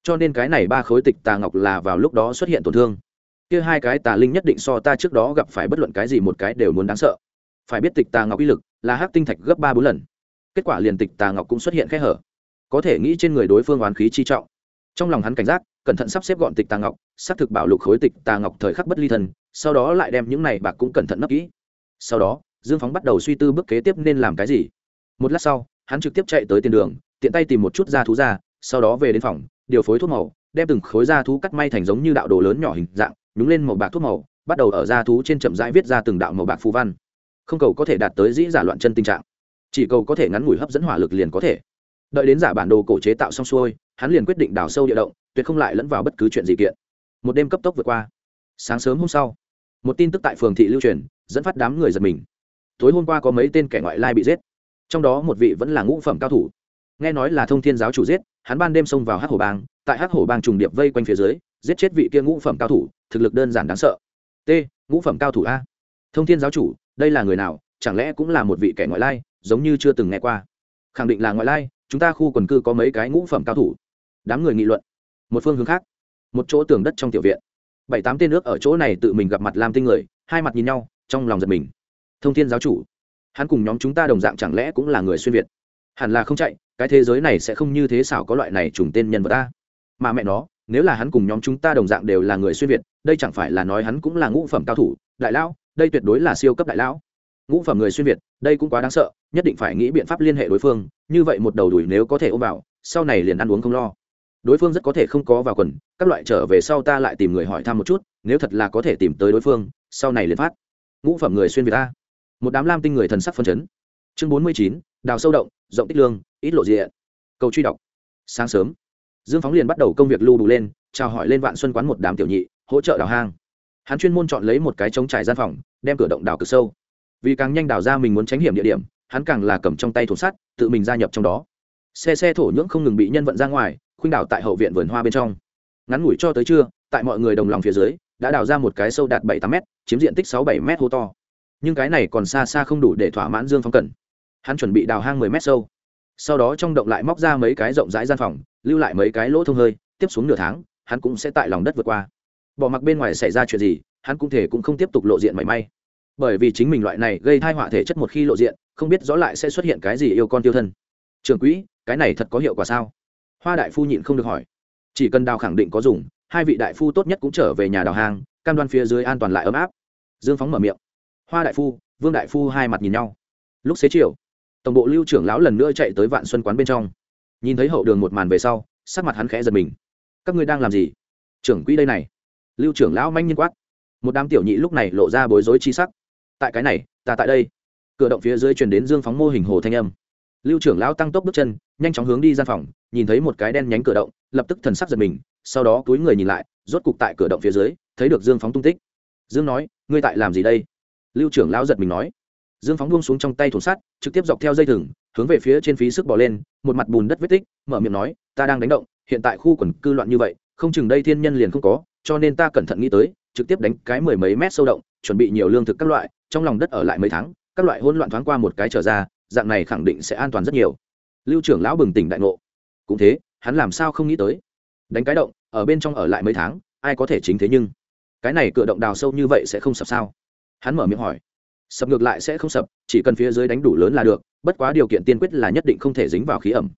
Cho nên cái này ba khối tịch tà ngọc là vào lúc đó xuất hiện tổn thương. Kia hai cái tà linh nhất định so ta trước đó gặp phải bất luận cái gì một cái đều muốn đáng sợ. Phải biết tịch tà ngọc uy lực là hắc tinh thạch gấp ba bốn lần. Kết quả liền tịch tà ngọc cũng xuất hiện khe hở. Có thể nghĩ trên người đối phương oán khí chi trọng. Trong lòng hắn cảnh giác cẩn thận sắp xếp gọn tịch tà ngọc, xác thực bảo lục khối tịch tà ngọc thời khắc bất ly thân sau đó lại đem những này bạc cũng cẩn thận nấp kỹ. Sau đó, dương phóng bắt đầu suy tư bước kế tiếp nên làm cái gì. Một lát sau, hắn trực tiếp chạy tới tiền đường, tiện tay tìm một chút da thú ra, sau đó về đến phòng, điều phối thuốc màu, đem từng khối da thú cắt may thành giống như đạo đồ lớn nhỏ hình dạng, nhúng lên màu bạc thuốc màu, bắt đầu ở da thú trên chậm rãi viết ra từng đạo màu bạc phù văn. Không cầu có thể đạt tới dĩ giả loạn chân tình trạng, chỉ cầu có thể ngắn ngủi hấp dẫn hỏa lực liền có thể. Đợi đến giả bản đồ cổ chế tạo xong xuôi hắn liền quyết định đào sâu địa động, tuyệt không lại lẫn vào bất cứ chuyện gì kiện. Một đêm cấp tốc vượt qua. Sáng sớm hôm sau, một tin tức tại phường thị lưu truyền, dẫn phát đám người giật mình. Tối hôm qua có mấy tên kẻ ngoại lai bị giết. Trong đó một vị vẫn là ngũ phẩm cao thủ. Nghe nói là thông thiên giáo chủ giết, hắn ban đêm xông vào hắc hổ bang, tại hắc hổ bang trùng điệp vây quanh phía dưới, giết chết vị kia ngũ phẩm cao thủ, thực lực đơn giản đáng sợ. T, ngũ phẩm cao thủ a. Thông thiên giáo chủ, đây là người nào? Chẳng lẽ cũng là một vị kẻ ngoại lai, giống như chưa từng nghe qua? Khẳng định là ngoại lai, chúng ta khu quần cư có mấy cái ngũ phẩm cao thủ đám người nghị luận. Một phương hướng khác, một chỗ tường đất trong tiểu viện. Bảy tám tên nước ở chỗ này tự mình gặp mặt làm tinh người, hai mặt nhìn nhau, trong lòng giật mình. Thông thiên giáo chủ, hắn cùng nhóm chúng ta đồng dạng chẳng lẽ cũng là người xuyên việt? Hẳn là không chạy, cái thế giới này sẽ không như thế xảo có loại này trùng tên nhân vật ta. Mà mẹ nó, nếu là hắn cùng nhóm chúng ta đồng dạng đều là người xuyên việt, đây chẳng phải là nói hắn cũng là ngũ phẩm cao thủ, đại lão, đây tuyệt đối là siêu cấp đại lão. Ngũ phẩm người xuyên việt, đây cũng quá đáng sợ, nhất định phải nghĩ biện pháp liên hệ đối phương, như vậy một đầu đuổi nếu có thể ôm vào, sau này liền ăn uống không lo đối phương rất có thể không có vào quần, các loại trở về sau ta lại tìm người hỏi thăm một chút, nếu thật là có thể tìm tới đối phương, sau này liền phát. Ngũ phẩm người xuyên việt ta. Một đám lam tinh người thần sắc phân chấn. Chương bốn mươi chín, đào sâu động, rộng tích lương, ít lộ diện cầu truy đọc. Sáng sớm, dương phóng liền bắt đầu công việc lưu đủ lên, chào hỏi lên vạn xuân quán một đám tiểu nhị, hỗ trợ đào hang. Hắn chuyên môn chọn lấy một cái trống trải gian phòng, đem cửa động đào cực sâu. Vì càng nhanh đào ra mình muốn tránh hiểm địa điểm, hắn càng là cầm trong tay thổ sắt, tự mình gia nhập trong đó. Xe xe thổ nhưỡng không ngừng bị nhân vận ra ngoài khuynh đảo tại hậu viện vườn hoa bên trong. Ngắn ngủi cho tới trưa, tại mọi người đồng lòng phía dưới, đã đào ra một cái sâu đạt bảy tám m chiếm diện tích sáu bảy m hô to. Nhưng cái này còn xa xa không đủ để thỏa mãn dương phong cần hắn chuẩn bị đào hang mười mét sâu. Sau đó trong động lại móc ra mấy cái rộng rãi gian phòng, lưu lại mấy cái lỗ thông hơi, tiếp xuống nửa tháng, hắn cũng sẽ tại lòng đất vượt qua. Bỏ mặc bên ngoài xảy ra chuyện gì, hắn cũng thể cũng không tiếp tục lộ diện mảy may. Bởi vì chính mình loại này gây thai họa thể chất một khi lộ diện, không biết rõ lại sẽ xuất hiện cái gì yêu con tiêu thân. Trường quỹ, cái này thật có hiệu quả sao? Hoa đại phu nhịn không được hỏi. Chỉ cần đào khẳng định có dùng, hai vị đại phu tốt nhất cũng trở về nhà đào hàng cam đoan phía dưới an toàn lại ấm áp. Dương phóng mở miệng. Hoa đại phu, vương đại phu hai mặt nhìn nhau. Lúc xế chiều, tổng bộ lưu trưởng lão lần nữa chạy tới vạn xuân quán bên trong. Nhìn thấy hậu đường một màn về sau, sắc mặt hắn khẽ giật mình. Các ngươi đang làm gì? Trưởng quỹ đây này. Lưu trưởng lão manh nhiên quát. Một đám tiểu nhị lúc này lộ ra bối rối chi sắc. Tại cái này, ta tại đây. Cửa động phía dưới truyền đến dương phóng mô hình hồ thanh âm lưu trưởng lão tăng tốc bước chân, nhanh chóng hướng đi gian phòng, nhìn thấy một cái đen nhánh cửa động, lập tức thần sắc giật mình, sau đó túi người nhìn lại, rốt cục tại cửa động phía dưới, thấy được dương phóng tung tích. Dương nói, ngươi tại làm gì đây? Lưu trưởng lão giật mình nói. Dương phóng buông xuống trong tay thùng sắt, trực tiếp dọc theo dây thừng, hướng về phía trên phí sức bỏ lên, một mặt bùn đất vết tích, mở miệng nói, ta đang đánh động, hiện tại khu quần cư loạn như vậy, không chừng đây thiên nhân liền không có, cho nên ta cẩn thận nghĩ tới, trực tiếp đánh cái mười mấy mét sâu động, chuẩn bị nhiều lương thực các loại, trong lòng đất ở lại mấy tháng, các loại hỗn loạn thoáng qua một cái trở ra dạng này khẳng định sẽ an toàn rất nhiều. Lưu trưởng lão bừng tỉnh đại ngộ. Cũng thế, hắn làm sao không nghĩ tới? Đánh cái động, ở bên trong ở lại mấy tháng, ai có thể chính thế nhưng? Cái này cửa động đào sâu như vậy sẽ không sập sao? Hắn mở miệng hỏi. Sập ngược lại sẽ không sập, chỉ cần phía dưới đánh đủ lớn là được, bất quá điều kiện tiên quyết là nhất định không thể dính vào khí ẩm.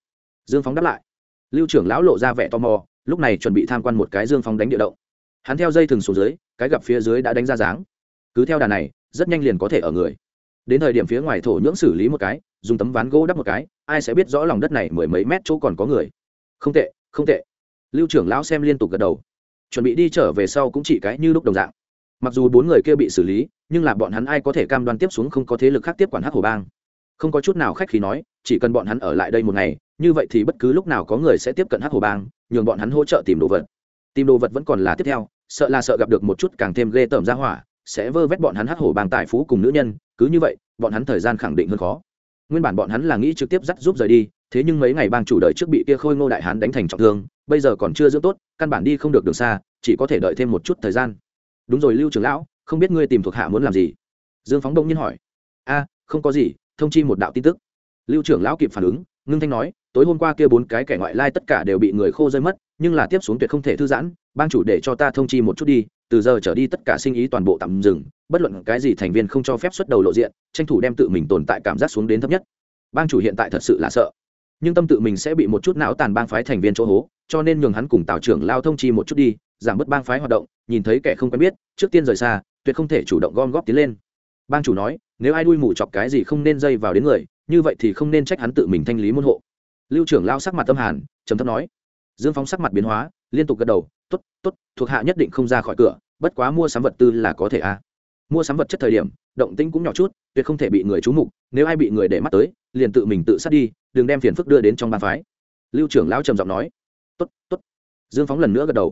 Dương phóng đáp lại. Lưu trưởng lão lộ ra vẻ tò mò, lúc này chuẩn bị tham quan một cái dương phóng đánh địa động. Hắn theo dây thừng xuống dưới, cái gặp phía dưới đã đánh ra dáng. Cứ theo đà này, rất nhanh liền có thể ở người đến thời điểm phía ngoài thổ nhưỡng xử lý một cái, dùng tấm ván gỗ đắp một cái, ai sẽ biết rõ lòng đất này mười mấy mét chỗ còn có người. Không tệ không tệ. Lưu trưởng lão xem liên tục gật đầu. Chuẩn bị đi trở về sau cũng chỉ cái như lúc đồng dạng. Mặc dù bốn người kia bị xử lý, nhưng là bọn hắn ai có thể cam đoan tiếp xuống không có thế lực khác tiếp quản hắc hồ bang. Không có chút nào khách khí nói, chỉ cần bọn hắn ở lại đây một ngày, như vậy thì bất cứ lúc nào có người sẽ tiếp cận hắc hồ bang, nhường bọn hắn hỗ trợ tìm đồ vật. Tìm đồ vật vẫn còn là tiếp theo, sợ là sợ gặp được một chút càng thêm ghê tởm ra hỏa sẽ vơ vét bọn hắn hắc hổ bang tài phú cùng nữ nhân, cứ như vậy, bọn hắn thời gian khẳng định hơn khó. Nguyên bản bọn hắn là nghĩ trực tiếp dắt giúp rời đi, thế nhưng mấy ngày bang chủ đợi trước bị kia khôi ngô đại hán đánh thành trọng thương, bây giờ còn chưa dưỡng tốt, căn bản đi không được đường xa, chỉ có thể đợi thêm một chút thời gian. Đúng rồi lưu trưởng lão, không biết ngươi tìm thuộc hạ muốn làm gì? Dương phóng đông nhiên hỏi. A, không có gì, thông chi một đạo tin tức. Lưu trưởng lão kịp phản ứng, ngưng thanh nói, tối hôm qua kia bốn cái kẻ ngoại lai tất cả đều bị người khô rơi mất, nhưng là tiếp xuống tuyệt không thể thư giãn, bang chủ để cho ta thông chi một chút đi từ giờ trở đi tất cả sinh ý toàn bộ tạm dừng, bất luận cái gì thành viên không cho phép xuất đầu lộ diện, tranh thủ đem tự mình tồn tại cảm giác xuống đến thấp nhất. Bang chủ hiện tại thật sự là sợ. Nhưng tâm tự mình sẽ bị một chút não tàn bang phái thành viên chỗ hố, cho nên nhường hắn cùng tào trưởng lao thông chi một chút đi, giảm bớt bang phái hoạt động, nhìn thấy kẻ không quen biết, trước tiên rời xa, tuyệt không thể chủ động gom góp tiến lên. Bang chủ nói, nếu ai đuôi mù chọc cái gì không nên dây vào đến người, như vậy thì không nên trách hắn tự mình thanh lý môn hộ. Lưu trưởng lao sắc mặt tâm hàn, trầm thấp nói. Dương phóng sắc mặt biến hóa liên tục gật đầu t ố t t ố t thuộc hạ nhất định không ra khỏi cửa, bất quá mua sắm vật tư là có thể a à. mua sắm vật chất thời điểm, động tĩnh cũng nhỏ chút, tuyệt không thể bị người trú mục, nếu ai bị người để mắt tới, liền tự mình tự sát đi, đừng đem phiền phức đưa đến trong ban phái. Lưu trưởng lão trầm giọng nói. T ố t t ố t dương phóng lần nữa gật đầu.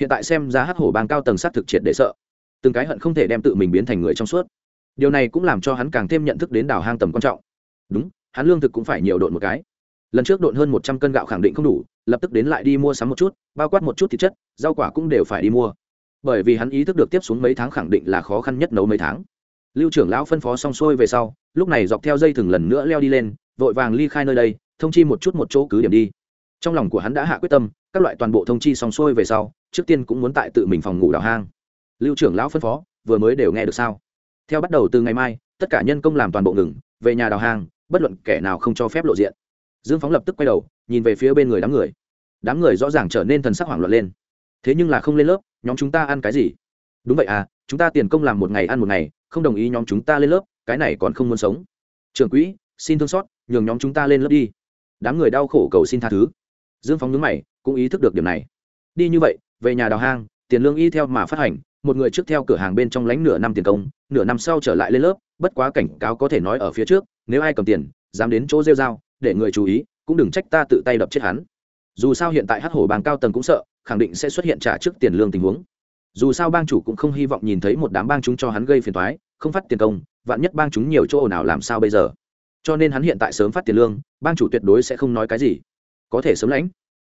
Hiện tại xem ra hát hổ bang cao tầng s á t thực triệt để sợ. Từng cái hận không thể đem tự mình biến thành người trong suốt. Điều này cũng làm cho hắn càng thêm nhận thức đến đảo hang tầm quan trọng. Đúng, hắn lương thực cũng phải nhiều độn một cái. Lần trước độn hơn một trăm cân gạo khẳng định không đủ lập tức đến lại đi mua sắm một chút, bao quát một chút thịt chất, rau quả cũng đều phải đi mua. Bởi vì hắn ý thức được tiếp xuống mấy tháng khẳng định là khó khăn nhất nấu mấy tháng. Lưu trưởng lão phân phó xong xuôi về sau, lúc này dọc theo dây thừng lần nữa leo đi lên, vội vàng ly khai nơi đây, thông chi một chút một chỗ cứ điểm đi. Trong lòng của hắn đã hạ quyết tâm, các loại toàn bộ thông chi xong xuôi về sau, trước tiên cũng muốn tại tự mình phòng ngủ đào hang. Lưu trưởng lão phân phó, vừa mới đều nghe được sao? Theo bắt đầu từ ngày mai, tất cả nhân công làm toàn bộ ngừng, về nhà đào hang, bất luận kẻ nào không cho phép lộ diện. Dương phóng lập tức quay đầu, nhìn về phía bên người đám người đám người rõ ràng trở nên thần sắc hoảng loạn lên. Thế nhưng là không lên lớp, nhóm chúng ta ăn cái gì? Đúng vậy à chúng ta tiền công làm một ngày ăn một ngày, không đồng ý nhóm chúng ta lên lớp, cái này còn không muốn sống. Trưởng quỹ, xin thương xót, nhường nhóm chúng ta lên lớp đi. Đám người đau khổ cầu xin tha thứ. Dương phóng nhướng mày, cũng ý thức được điểm này. Đi như vậy, về nhà đào hang, tiền lương y theo mà phát hành, một người trước theo cửa hàng bên trong lánh nửa năm tiền công, nửa năm sau trở lại lên lớp, bất quá cảnh cáo có thể nói ở phía trước, nếu ai cầm tiền, dám đến chỗ rêu dao để người chú ý, cũng đừng trách ta tự tay đập chết hắn dù sao hiện tại hát hổ bang cao tầng cũng sợ, khẳng định sẽ xuất hiện trả trước tiền lương tình huống. Dù sao bang chủ cũng không hy vọng nhìn thấy một đám bang chúng cho hắn gây phiền toái, không phát tiền công, vạn nhất bang chúng nhiều chỗ nào làm sao bây giờ? Cho nên hắn hiện tại sớm phát tiền lương, bang chủ tuyệt đối sẽ không nói cái gì. Có thể sớm lãnh.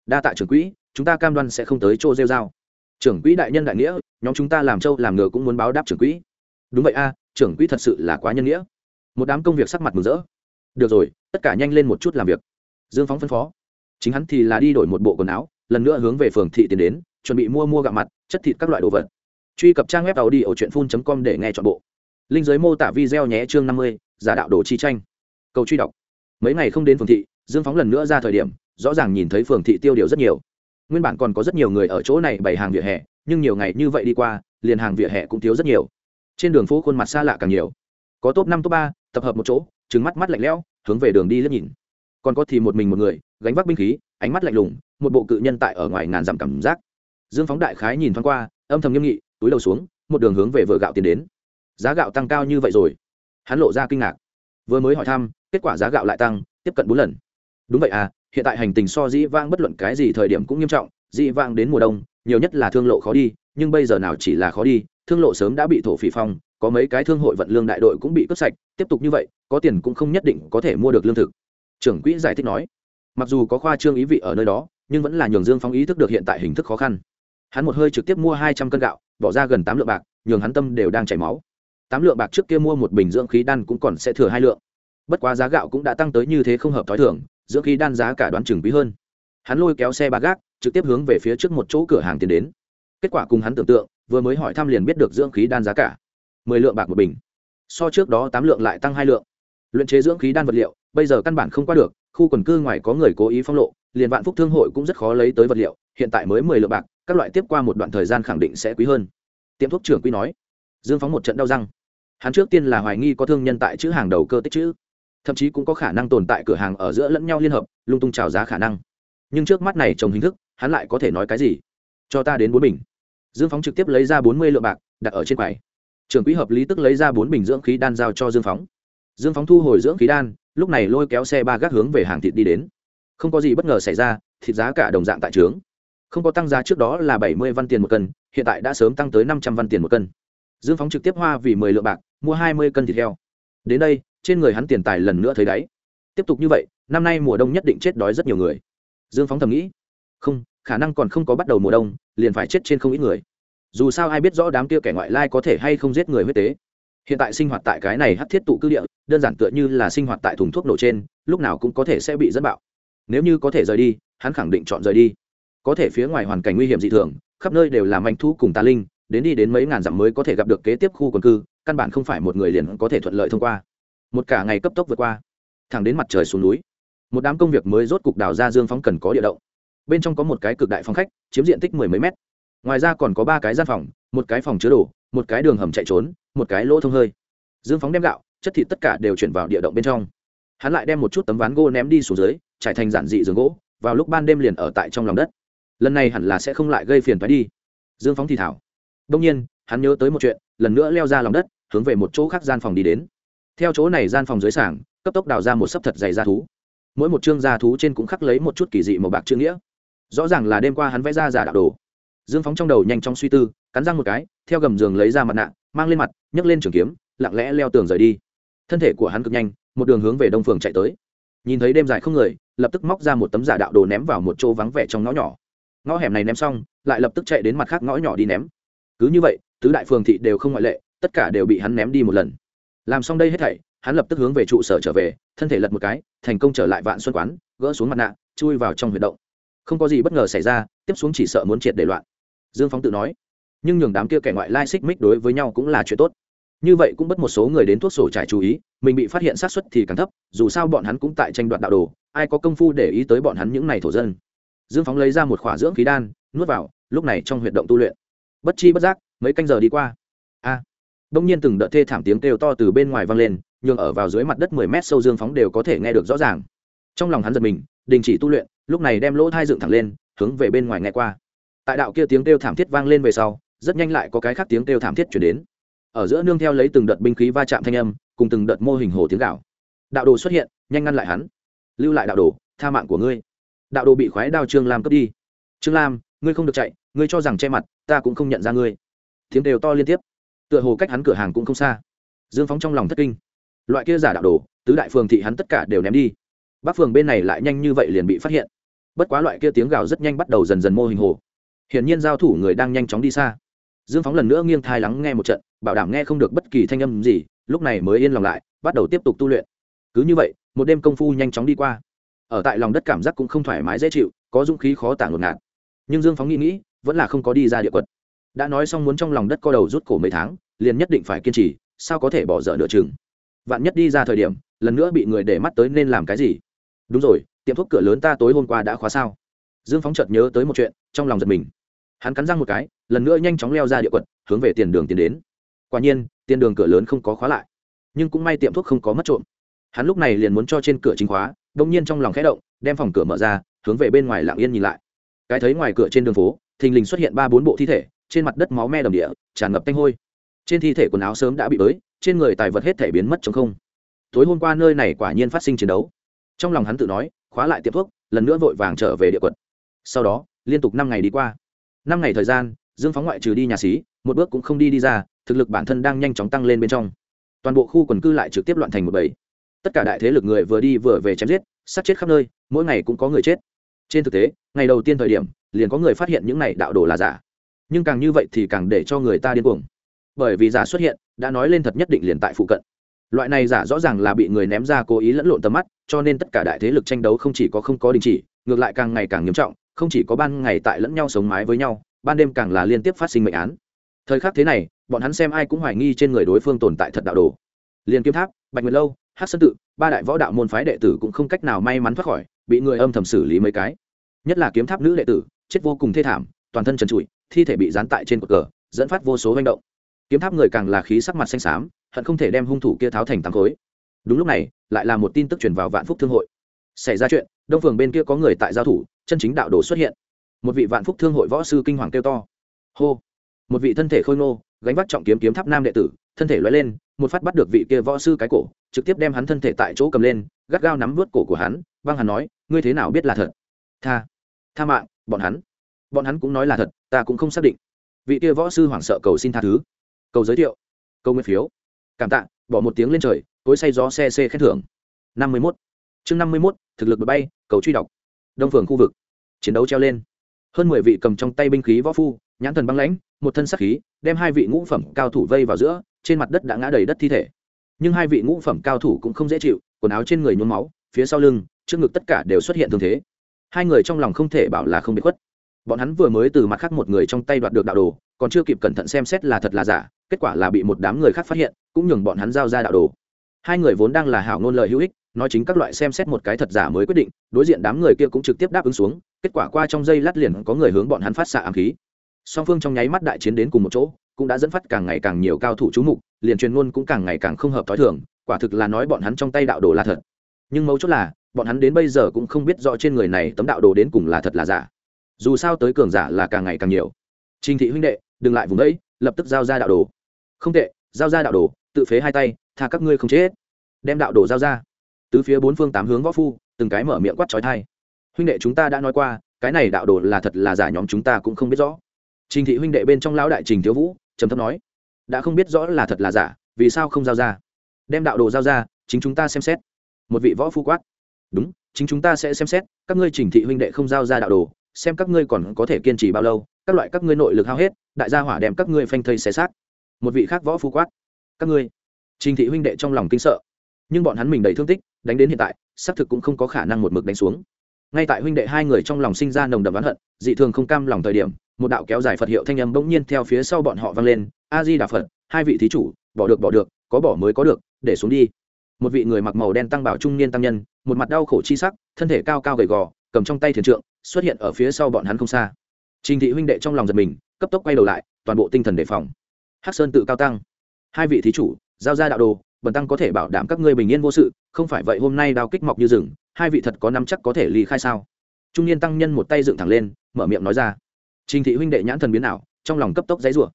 Đa tạ trưởng quỹ, chúng ta cam đoan sẽ không tới chỗ rêu dao trưởng quỹ đại nhân đại nghĩa, nhóm chúng ta làm trâu làm ngựa cũng muốn báo đáp trưởng quỹ. Đúng vậy a, trưởng quỹ thật sự là quá nhân nghĩa. Một đám công việc sắc mặt mừng rỡ. Được rồi, tất cả nhanh lên một chút làm việc. Dương phóng phân phó chính hắn thì là đi đổi một bộ quần áo, lần nữa hướng về phường thị tiến đến, chuẩn bị mua mua gạo mặt, chất thịt các loại đồ vật. Truy cập trang web tàu đi ở truyện phun com để nghe chọn bộ. Linh giới mô tả video nhé chương năm mươi, giả đạo đồ chi tranh. Cầu truy đọc. Mấy ngày không đến phường thị, dương phóng lần nữa ra thời điểm, rõ ràng nhìn thấy phường thị tiêu điều rất nhiều. Nguyên bản còn có rất nhiều người ở chỗ này bày hàng vỉa hè, nhưng nhiều ngày như vậy đi qua, liền hàng vỉa hè cũng thiếu rất nhiều. Trên đường phố khuôn mặt xa lạ càng nhiều. Có top năm, top ba, tập hợp một chỗ trứng mắt mắt lạnh lẽo, hướng về đường đi liếc nhìn còn có thì một mình một người, gánh vác binh khí, ánh mắt lạnh lùng, một bộ cự nhân tại ở ngoài ngàn dặm cảm giác. Dương phóng đại khái nhìn thoáng qua, âm thầm nghiêm nghị, túi đầu xuống, một đường hướng về vựa gạo tiến đến. Giá gạo tăng cao như vậy rồi. Hắn lộ ra kinh ngạc. Vừa mới hỏi thăm, kết quả giá gạo lại tăng, tiếp cận bốn lần. Đúng vậy à hiện tại hành tình so dĩ vang bất luận cái gì thời điểm cũng nghiêm trọng, dĩ vang đến mùa đông, nhiều nhất là thương lộ khó đi, nhưng bây giờ nào chỉ là khó đi, thương lộ sớm đã bị thổ phỉ phong, có mấy cái thương hội vận lương đại đội cũng bị cướp sạch, tiếp tục như vậy, có tiền cũng không nhất định có thể mua được lương thực trưởng quỹ giải thích nói, mặc dù có khoa trương ý vị ở nơi đó, nhưng vẫn là nhường dương phóng ý thức được hiện tại hình thức khó khăn. Hắn một hơi trực tiếp mua hai trăm cân gạo, bỏ ra gần tám lượng bạc, nhường hắn tâm đều đang chảy máu. Tám lượng bạc trước kia mua một bình dưỡng khí đan cũng còn sẽ thừa hai lượng. Bất quá giá gạo cũng đã tăng tới như thế không hợp t h ó i thưởng dưỡng khí đan giá cả đoán chừng quý hơn. Hắn lôi kéo xe ba gác, trực tiếp hướng về phía trước một chỗ cửa hàng tiến đến. Kết quả cùng hắn tưởng tượng, vừa mới hỏi thăm liền biết được dưỡng khí đan giá cả. Mười lượng bạc một bình. So trước đó tám lượng lại tăng hai lượng luyện chế dưỡng khí đan vật liệu, bây giờ căn bản không qua được, khu quần cư ngoài có người cố ý phong lộ, liền vạn phúc thương hội cũng rất khó lấy tới vật liệu, hiện tại mới mười lượng bạc, các loại tiếp qua một đoạn thời gian khẳng định sẽ quý hơn. Tiệm thuốc trưởng quy nói, dương phóng một trận đau răng. Hắn trước tiên là hoài nghi có thương nhân tại chữ hàng đầu cơ tích chữ, thậm chí cũng có khả năng tồn tại cửa hàng ở giữa lẫn nhau liên hợp, lung tung trào giá khả năng. Nhưng trước mắt này trồng hình thức, hắn lại có thể nói cái gì? Cho ta đến bốn bình. Dương phóng trực tiếp lấy ra bốn mươi lượng bạc, đặt ở trên quầy. Trưởng quỹ hợp lý tức lấy ra bốn bình dưỡng khí đan giao cho dương phóng dương phóng thu hồi dưỡng khí đan, lúc này lôi kéo xe ba gác hướng về hàng thịt đi đến. Không có gì bất ngờ xảy ra, thịt giá cả đồng dạng tại trướng. Không có tăng giá trước đó là bảy mươi văn tiền một cân, hiện tại đã sớm tăng tới năm trăm văn tiền một cân. Dương phóng trực tiếp hoa vì mười lượng bạc, mua hai mươi cân thịt heo. Đến đây, trên người hắn tiền tài lần nữa thấy đáy. Tiếp tục như vậy, năm nay mùa đông nhất định chết đói rất nhiều người. Dương phóng thầm nghĩ. Không, khả năng còn không có bắt đầu mùa đông, liền phải chết trên không ít người. Dù sao ai biết rõ đám kia kẻ ngoại lai có thể hay không giết người huyết tế hiện tại sinh hoạt tại cái này hắt thiết tụ cư địa, đơn giản tựa như là sinh hoạt tại thùng thuốc nổ trên, lúc nào cũng có thể sẽ bị dẫn bạo. Nếu như có thể rời đi, hắn khẳng định chọn rời đi. Có thể phía ngoài hoàn cảnh nguy hiểm dị thường, khắp nơi đều là manh thu cùng tà linh, đến đi đến mấy ngàn dặm mới có thể gặp được kế tiếp khu quần cư, căn bản không phải một người liền có thể thuận lợi thông qua. Một cả ngày cấp tốc vượt qua, thẳng đến mặt trời xuống núi. Một đám công việc mới rốt cục đào ra dương phóng cần có địa động. Bên trong có một cái cực đại phòng khách, chiếm diện tích mười mấy mét. Ngoài ra còn có ba cái gian phòng, một cái phòng chứa đồ một cái đường hầm chạy trốn, một cái lỗ thông hơi. Dương phóng đem gạo, chất thịt tất cả đều chuyển vào địa động bên trong. Hắn lại đem một chút tấm ván gỗ ném đi xuống dưới, trải thành giản dị giường gỗ, vào lúc ban đêm liền ở tại trong lòng đất. Lần này hẳn là sẽ không lại gây phiền thoái đi. Dương phóng thì thảo. Đông nhiên, hắn nhớ tới một chuyện, lần nữa leo ra lòng đất, hướng về một chỗ khác gian phòng đi đến. Theo chỗ này gian phòng dưới sảng, cấp tốc đào ra một sấp thật dày da thú. Mỗi một chương da thú trên cũng khắc lấy một chút kỳ dị màu bạc chữ nghĩa. Rõ ràng là đêm qua hắn vẽ ra giả đạo đồ dương phóng trong đầu nhanh trong suy tư, cắn răng một cái, theo gầm giường lấy ra mặt nạ, mang lên mặt, nhấc lên trường kiếm, lặng lẽ leo tường rời đi. Thân thể của hắn cực nhanh, một đường hướng về đông phường chạy tới. Nhìn thấy đêm dài không người, lập tức móc ra một tấm giả đạo đồ ném vào một chỗ vắng vẻ trong ngõ nhỏ. Ngõ hẻm này ném xong, lại lập tức chạy đến mặt khác ngõ nhỏ đi ném. Cứ như vậy, tứ đại phường thị đều không ngoại lệ, tất cả đều bị hắn ném đi một lần. Làm xong đây hết thảy, hắn lập tức hướng về trụ sở trở về, thân thể lật một cái, thành công trở lại vạn xuân quán, gỡ xuống mặt nạ, chui vào trong huyệt động. Không có gì bất ngờ xảy ra, tiếp xuống chỉ sợ muốn triệt để loạn dương phóng tự nói. Nhưng nhường đám kia kẻ ngoại lai xích mích đối với nhau cũng là chuyện tốt. Như vậy cũng bất một số người đến thuốc sổ trải chú ý, mình bị phát hiện sát xuất thì càng thấp, dù sao bọn hắn cũng tại tranh đoạt đạo đồ, ai có công phu để ý tới bọn hắn những này thổ dân. Dương phóng lấy ra một khỏa dưỡng khí đan, nuốt vào, lúc này trong huyệt động tu luyện. Bất chi bất giác, mấy canh giờ đi qua. A. Đông nhiên từng đợt thê thảm tiếng kêu to từ bên ngoài vang lên, nhường ở vào dưới mặt đất mười mét sâu dương phóng đều có thể nghe được rõ ràng. Trong lòng hắn giật mình, đình chỉ tu luyện, lúc này đem lỗ thai dựng thẳng lên, hướng về bên ngoài nghe qua tại đạo kia tiếng kêu thảm thiết vang lên về sau, rất nhanh lại có cái khác tiếng kêu thảm thiết chuyển đến. Ở giữa nương theo lấy từng đợt binh khí va chạm thanh âm, cùng từng đợt mô hình hồ tiếng gạo đạo đồ xuất hiện, nhanh ngăn lại hắn. Lưu lại đạo đồ, tha mạng của ngươi. Đạo đồ bị khoái đao trương lam cướp đi. Trương lam, ngươi không được chạy, ngươi cho rằng che mặt, ta cũng không nhận ra ngươi. Tiếng đều to liên tiếp. Tựa hồ cách hắn cửa hàng cũng không xa. Dương phóng trong lòng thất kinh. Loại kia giả đạo đồ, tứ đại phường thị hắn tất cả đều ném đi. Bắc phường bên này lại nhanh như vậy liền bị phát hiện. Bất quá loại kia tiếng gào rất nhanh bắt đầu dần dần mô hình hồ hiển nhiên giao thủ người đang nhanh chóng đi xa. Dương phóng lần nữa nghiêng thai lắng nghe một trận, bảo đảm nghe không được bất kỳ thanh âm gì, lúc này mới yên lòng lại, bắt đầu tiếp tục tu luyện. Cứ như vậy, một đêm công phu nhanh chóng đi qua. Ở tại lòng đất cảm giác cũng không thoải mái dễ chịu, có dũng khí khó tả ngột ngạt. Nhưng dương phóng nghĩ nghĩ, vẫn là không có đi ra địa quật. Đã nói xong muốn trong lòng đất co đầu rút cổ mấy tháng, liền nhất định phải kiên trì, sao có thể bỏ dở nửa chừng. Vạn nhất đi ra thời điểm, lần nữa bị người để mắt tới nên làm cái gì? Đúng rồi, tiệm thuốc cửa lớn ta tối hôm qua đã khóa sao? Dương phóng chợt nhớ tới một chuyện, trong lòng giật mình hắn cắn răng một cái, lần nữa nhanh chóng leo ra địa quận hướng về tiền đường tiến đến. Quả nhiên, tiền đường cửa lớn không có khóa lại, nhưng cũng may tiệm thuốc không có mất trộm. Hắn lúc này liền muốn cho trên cửa chính khóa, đông nhiên trong lòng khẽ động, đem phòng cửa mở ra, hướng về bên ngoài lặng yên nhìn lại. Cái thấy ngoài cửa trên đường phố, thình lình xuất hiện ba bốn bộ thi thể, trên mặt đất máu me đầm địa, tràn ngập tanh hôi. Trên thi thể quần áo sớm đã bị bới, trên người tài vật hết thể biến mất chống không. Tối hôm qua nơi này quả nhiên phát sinh chiến đấu. Trong lòng hắn tự nói, khóa lại tiệm thuốc, lần nữa vội vàng trở về địa quận sau đó, liên tục năm ngày đi qua năm ngày thời gian, dương phóng ngoại trừ đi nhà xí, một bước cũng không đi đi ra, thực lực bản thân đang nhanh chóng tăng lên bên trong. Toàn bộ khu quần cư lại trực tiếp loạn thành một bầy. Tất cả đại thế lực người vừa đi vừa về chém giết, sát chết khắp nơi, mỗi ngày cũng có người chết. Trên thực tế, ngày đầu tiên thời điểm, liền có người phát hiện những này đạo đồ là giả. Nhưng càng như vậy thì càng để cho người ta điên cuồng. Bởi vì giả xuất hiện, đã nói lên thật nhất định liền tại phụ cận. Loại này giả rõ ràng là bị người ném ra cố ý lẫn lộn tầm mắt, cho nên tất cả đại thế lực tranh đấu không chỉ có không có đình chỉ, ngược lại càng ngày càng nghiêm trọng không chỉ có ban ngày tại lẫn nhau sống mái với nhau, ban đêm càng là liên tiếp phát sinh mệnh án. Thời khắc thế này, bọn hắn xem ai cũng hoài nghi trên người đối phương tồn tại thật đạo đồ. Liền kiếm tháp, bạch nguyệt lâu hát sơn tự, ba đại võ đạo môn phái đệ tử cũng không cách nào may mắn thoát khỏi, bị người âm thầm xử lý mấy cái. Nhất là kiếm tháp nữ đệ tử, chết vô cùng thê thảm, toàn thân trần trụi, thi thể bị dán tại trên cột cờ, dẫn phát vô số manh động. Kiếm tháp người càng là khí sắc mặt xanh xám, hận không thể đem hung thủ kia tháo thành tám khối. Đúng lúc này, lại là một tin tức truyền vào vạn phúc thương hội. Xảy ra chuyện, đông phường bên kia có người tại giao thủ chân chính đạo đồ xuất hiện. Một vị vạn phúc thương hội võ sư kinh hoàng kêu to. Hô. Một vị thân thể khôi ngô, gánh vác trọng kiếm kiếm tháp nam đệ tử, thân thể loay lên, một phát bắt được vị kia võ sư cái cổ, trực tiếp đem hắn thân thể tại chỗ cầm lên, gắt gao nắm vớt cổ của hắn, băng hắn nói, ngươi thế nào biết là thật? Tha tha mạng, bọn hắn. Bọn hắn cũng nói là thật, ta cũng không xác định. Vị kia võ sư hoảng sợ cầu xin tha thứ. Cầu giới thiệu câu nguyên phiếu. Cảm tạ, bỏ một tiếng lên trời cối say gió xe xe khen thưởng. Năm mươi mốt, chương năm mươi mốt, thực lực bay, cầu truy đọc đông phường khu vực, chiến đấu treo lên. Hơn mười vị cầm trong tay binh khí võ phu, nhãn thần băng lãnh, một thân sắc khí, đem hai vị ngũ phẩm cao thủ vây vào giữa, trên mặt đất đã ngã đầy đất thi thể. Nhưng hai vị ngũ phẩm cao thủ cũng không dễ chịu, quần áo trên người nhuốm máu, phía sau lưng, trước ngực tất cả đều xuất hiện thương thế. Hai người trong lòng không thể bảo là không bị khuất. Bọn hắn vừa mới từ mặt khác một người trong tay đoạt được đạo đồ, còn chưa kịp cẩn thận xem xét là thật là giả, kết quả là bị một đám người khác phát hiện, cũng nhường bọn hắn giao ra đạo đồ hai người vốn đang là hảo ngôn lời hữu ích, nói chính các loại xem xét một cái thật giả mới quyết định, đối diện đám người kia cũng trực tiếp đáp ứng xuống, kết quả qua trong giây lát liền có người hướng bọn hắn phát xạ ám khí. Song phương trong nháy mắt đại chiến đến cùng một chỗ, cũng đã dẫn phát càng ngày càng nhiều cao thủ chú mục, liền truyền ngôn cũng càng ngày càng không hợp t h o i thường, quả thực là nói bọn hắn trong tay đạo đồ là thật. Nhưng mấu chốt là, bọn hắn đến bây giờ cũng không biết rõ trên người này tấm đạo đồ đến cùng là thật là giả. Dù sao tới cường giả là càng ngày càng nhiều. Trình thị huynh đệ, đừng lại vùng đấy, lập tức giao ra đạo đồ. Không tệ, giao ra đạo đồ tự phế hai tay, tha các ngươi không chết. Đem đạo đổ giao ra. Tứ phía bốn phương tám hướng võ phu, từng cái mở miệng quát trói thai. Huynh đệ chúng ta đã nói qua, cái này đạo đồ là thật là giả nhóm chúng ta cũng không biết rõ. Trình thị huynh đệ bên trong lão đại trình thiếu vũ, trầm thấp nói, đã không biết rõ là thật là giả, vì sao không giao ra? Đem đạo đồ giao ra, chính chúng ta xem xét. Một vị võ phu quát, đúng, chính chúng ta sẽ xem xét, các ngươi trình thị huynh đệ không giao ra đạo đồ, xem các ngươi còn có thể kiên trì bao lâu, các loại các ngươi nội lực hao hết, đại gia hỏa đem các ngươi phanh thây xé xác. Một vị khác võ phu quát các ngươi. Trình thị huynh đệ trong lòng kinh sợ, nhưng bọn hắn mình đầy thương tích, đánh đến hiện tại, xác thực cũng không có khả năng một mực đánh xuống. Ngay tại huynh đệ hai người trong lòng sinh ra nồng đậm oán hận, dị thường không cam lòng thời điểm, một đạo kéo dài phật hiệu thanh âm bỗng nhiên theo phía sau bọn họ vang lên, a di đà phật, hai vị thí chủ, bỏ được bỏ được, có bỏ mới có được, để xuống đi. Một vị người mặc màu đen tăng bảo trung niên tăng nhân, một mặt đau khổ chi sắc, thân thể cao cao gầy gò, cầm trong tay thiền trượng, xuất hiện ở phía sau bọn hắn không xa. Trình thị huynh đệ trong lòng giật mình, cấp tốc quay đầu lại, toàn bộ tinh thần đề phòng. Hắc sơn tự cao tăng hai vị thí chủ, giao ra đạo đồ, bần tăng có thể bảo đảm các ngươi bình yên vô sự, không phải vậy hôm nay đao kích mọc như rừng, hai vị thật có nắm chắc có thể ly khai sao? Trung niên tăng nhân một tay dựng thẳng lên, mở miệng nói ra. Trình thị huynh đệ nhãn thần biến ảo, trong lòng cấp tốc giấy rủa.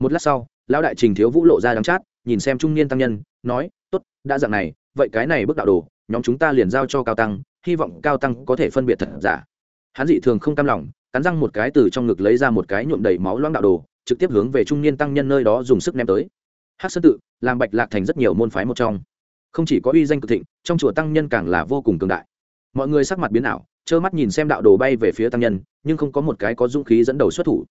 Một lát sau, lão đại trình thiếu vũ lộ ra đắng chát, nhìn xem trung niên tăng nhân, nói, tốt, đã dạng này, vậy cái này bước đạo đồ, nhóm chúng ta liền giao cho cao tăng, hy vọng cao tăng có thể phân biệt thật giả. Hắn dị thường không cam lòng, cắn răng một cái từ trong ngực lấy ra một cái nhuộm đầy máu loãng đạo đồ, trực tiếp hướng về trung niên tăng nhân nơi đó dùng sức ném tới. Hát sơn tự, làm bạch lạc thành rất nhiều môn phái một trong. Không chỉ có uy danh cực thịnh, trong chùa tăng nhân càng là vô cùng cường đại. Mọi người sắc mặt biến ảo, trơ mắt nhìn xem đạo đồ bay về phía tăng nhân, nhưng không có một cái có dũng khí dẫn đầu xuất thủ.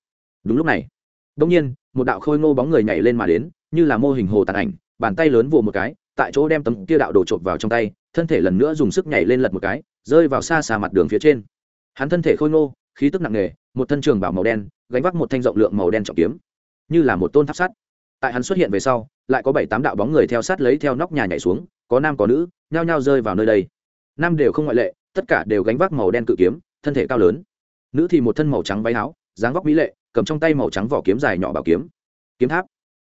Đúng lúc này đông nhiên, một đạo khôi ngô bóng người nhảy lên mà đến, như là mô hình hồ tàn ảnh, bàn tay lớn vồ một cái, tại chỗ đem tấm kia đạo đồ trộm vào trong tay, thân thể lần nữa dùng sức nhảy lên lật một cái, rơi vào xa xa mặt đường phía trên. Hắn thân thể khôi ngô, khí tức nặng nề, một thân trường bảo màu đen, gánh vác một thanh rộng lượng màu đen trọng kiếm, như là một tôn tháp sắt tại hắn xuất hiện về sau, lại có bảy tám đạo bóng người theo sát lấy theo nóc nhà nhảy xuống, có nam có nữ, nhao nhao rơi vào nơi đây. Nam đều không ngoại lệ, tất cả đều gánh vác màu đen cự kiếm, thân thể cao lớn. Nữ thì một thân màu trắng váy áo, dáng vóc mỹ lệ, cầm trong tay màu trắng vỏ kiếm dài nhỏ bảo kiếm. Kiếm tháp.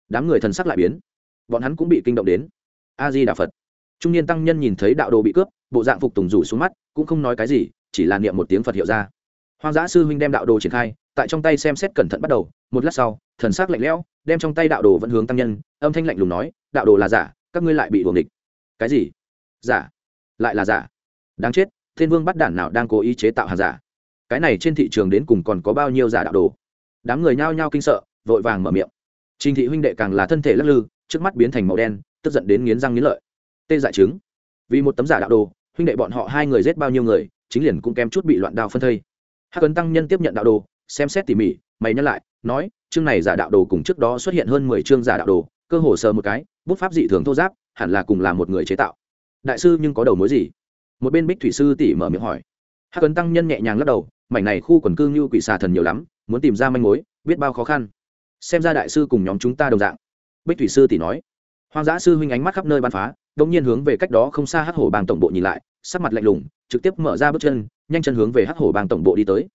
Đám người thần sắc lại biến. Bọn hắn cũng bị kinh động đến. A di đà phật. Trung niên tăng nhân nhìn thấy đạo đồ bị cướp, bộ dạng phục tùng rủ xuống mắt, cũng không nói cái gì, chỉ là niệm một tiếng phật hiệu ra. Hoang dã sư huynh đem đạo đồ triển khai tại trong tay xem xét cẩn thận bắt đầu, một lát sau, thần s ắ c lạnh lẽo, đem trong tay đạo đồ vẫn hướng tăng nhân, âm thanh lạnh lùng nói, đạo đồ là giả, các ngươi lại bị buồng địch cái gì? Giả? Lại là giả? Đáng chết, thiên vương bắt đản nào đang cố ý chế tạo hàng giả? Cái này trên thị trường đến cùng còn có bao nhiêu giả đạo đồ? Đám người nhao nhao kinh sợ, vội vàng mở miệng. Trình thị huynh đệ càng là thân thể lắc lư, trước mắt biến thành màu đen, tức giận đến nghiến răng nghiến lợi. Tê dại chứng vì một tấm giả đạo đồ, huynh đệ bọn họ hai người giết bao nhiêu người, chính liền cũng kém chút bị loạn đao phân thây. Hắc ấn tăng nhân tiếp nhận đạo đồ xem xét tỉ mỉ, mày nhắc lại, nói, chương này giả đạo đồ cùng trước đó xuất hiện hơn mười chương giả đạo đồ, cơ hồ sờ một cái, bút pháp dị thường thô giáp, hẳn là cùng là một người chế tạo. Đại sư nhưng có đầu mối gì? Một bên bích thủy sư tỉ mở miệng hỏi. Hắc ấn tăng nhân nhẹ nhàng lắc đầu, mảnh này khu quần cư như quỷ xà thần nhiều lắm, muốn tìm ra manh mối, biết bao khó khăn. Xem ra đại sư cùng nhóm chúng ta đồng dạng. Bích thủy sư tỷ nói. Hoang dã sư huynh ánh mắt khắp nơi bắn phá đông nhiên hướng về cách đó không xa hắc hổ bang tổng bộ nhìn lại, sắc mặt lạnh lùng, trực tiếp mở ra bước chân, nhanh chân hướng về hắc hổ bang tổng bộ đi tới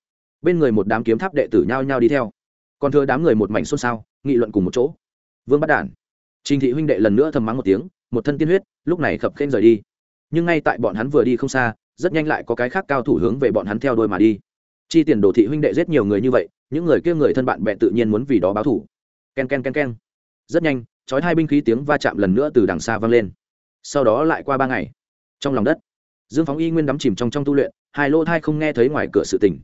bên người một đám kiếm tháp đệ tử nhao nhao đi theo. Còn thưa đám người một mảnh xôn xao, nghị luận cùng một chỗ. Vương bắt đản, trình thị huynh đệ lần nữa thầm mắng một tiếng, một thân tiên huyết, lúc này khập khênh rời đi. Nhưng ngay tại bọn hắn vừa đi không xa, rất nhanh lại có cái khác cao thủ hướng về bọn hắn theo đôi mà đi. Chi tiền đồ thị huynh đệ giết nhiều người như vậy, những người kia người thân bạn bè tự nhiên muốn vì đó báo thủ ken ken ken ken. Rất nhanh trói hai binh khí tiếng va chạm lần nữa từ đằng xa vang lên. Sau đó lại qua ba ngày. Trong lòng đất, dương phóng y nguyên đắm chìm trong trong tu luyện, hai lô thai không nghe thấy ngoài cửa sự tỉnh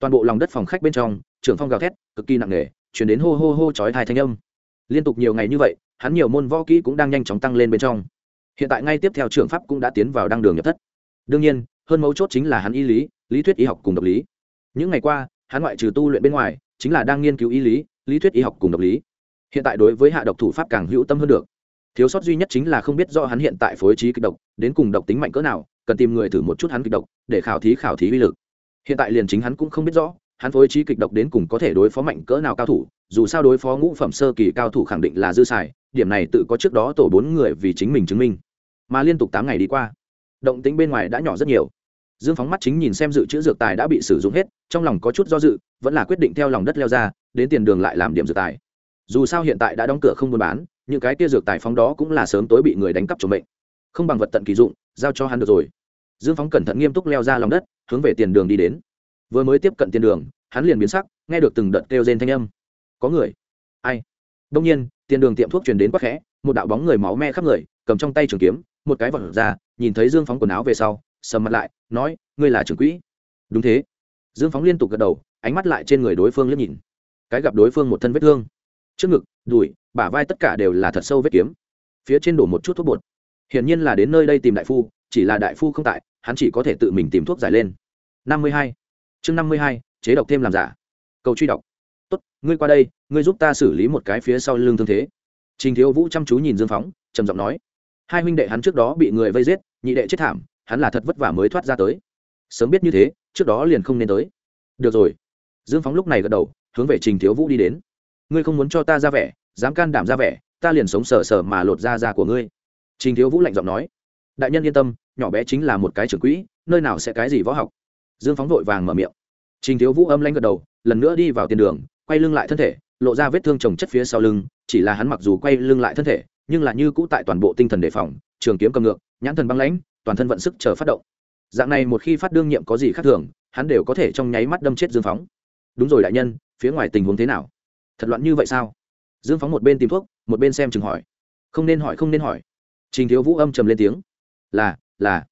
toàn bộ lòng đất phòng khách bên trong, trưởng phong gào thét, cực kỳ nặng nề, chuyển đến hô hô hô chói thai thanh âm. Liên tục nhiều ngày như vậy, hắn nhiều môn võ kỹ cũng đang nhanh chóng tăng lên bên trong. Hiện tại ngay tiếp theo trưởng pháp cũng đã tiến vào đăng đường nhập thất. Đương nhiên, hơn mấu chốt chính là hắn y lý lý thuyết y học cùng độc lý. Những ngày qua, hắn ngoại trừ tu luyện bên ngoài, chính là đang nghiên cứu y lý lý thuyết y học cùng độc lý. Hiện tại đối với hạ độc thủ pháp càng hữu tâm hơn được. Thiếu sót duy nhất chính là không biết do hắn hiện tại phối trí kịch độc, đến cùng độc tính mạnh cỡ nào, cần tìm người thử một chút hắn kịch độc, để khảo thí khảo thí uy lực hiện tại liền chính hắn cũng không biết rõ, hắn phối trí kịch độc đến cùng có thể đối phó mạnh cỡ nào cao thủ, dù sao đối phó ngũ phẩm sơ kỳ cao thủ khẳng định là dư xài, điểm này tự có trước đó tổ bốn người vì chính mình chứng minh. Mà liên tục tám ngày đi qua, động tính bên ngoài đã nhỏ rất nhiều. Dương phóng mắt chính nhìn xem dự trữ dược tài đã bị sử dụng hết, trong lòng có chút do dự, vẫn là quyết định theo lòng đất leo ra, đến tiền đường lại làm điểm dược tài. Dù sao hiện tại đã đóng cửa không buôn bán, những cái kia dược tài phóng đó cũng là sớm tối bị người đánh cắp trộm mệnh. Không bằng vật tận kỳ dụng, giao cho hắn được rồi dương phóng cẩn thận nghiêm túc leo ra lòng đất, hướng về tiền đường đi đến. Vừa mới tiếp cận tiền đường, hắn liền biến sắc, nghe được từng đợt kêu rên thanh âm. Có người? Ai? Đông nhiên, tiền đường tiệm thuốc truyền đến quắc khẽ, một đạo bóng người máu me khắp người, cầm trong tay trường kiếm, một cái vật ra, nhìn thấy dương phóng quần áo về sau, sầm mặt lại, nói, ngươi là trưởng quỹ. Đúng thế. Dương phóng liên tục gật đầu, ánh mắt lại trên người đối phương liếc nhìn. Cái gặp đối phương một thân vết thương. Trước ngực, đùi, bả vai tất cả đều là thật sâu vết kiếm. Phía trên đổ một chút thuốc bột. Hiển nhiên là đến nơi đây tìm đại phu, chỉ là đại phu không tại hắn chỉ có thể tự mình tìm thuốc giải lên. Năm mươi hai. Chương năm mươi hai, chế độc thêm làm giả. Cầu truy đọc. Tốt, ngươi qua đây, ngươi giúp ta xử lý một cái phía sau lưng thương thế. Trình thiếu vũ chăm chú nhìn dương phóng, trầm giọng nói. Hai huynh đệ hắn trước đó bị người vây giết, nhị đệ chết thảm, hắn là thật vất vả mới thoát ra tới. Sớm biết như thế, trước đó liền không nên tới. Được rồi. Dương phóng lúc này gật đầu, hướng về trình thiếu vũ đi đến. Ngươi không muốn cho ta ra vẻ, dám can đảm ra vẻ, ta liền sống sờ sờ mà lột ra da của ngươi. Trình thiếu vũ lạnh giọng nói. Đại nhân yên tâm nhỏ bé chính là một cái trưởng quỹ, nơi nào sẽ cái gì võ học. Dương phóng vội vàng mở miệng. Trình thiếu vũ âm lanh gật đầu, lần nữa đi vào tiền đường, quay lưng lại thân thể, lộ ra vết thương trồng chất phía sau lưng, chỉ là hắn mặc dù quay lưng lại thân thể, nhưng là như cũ tại toàn bộ tinh thần đề phòng, trường kiếm cầm ngược, nhãn thần băng lãnh, toàn thân vận sức chờ phát động. Dạng này một khi phát đương nhiệm có gì khác thường, hắn đều có thể trong nháy mắt đâm chết dương phóng. Đúng rồi đại nhân, phía ngoài tình huống thế nào? Thật loạn như vậy sao? Dương phóng một bên tìm thuốc, một bên xem chừng hỏi. Không nên hỏi, không nên hỏi. Trình thiếu vũ âm trầm lên tiếng. Là là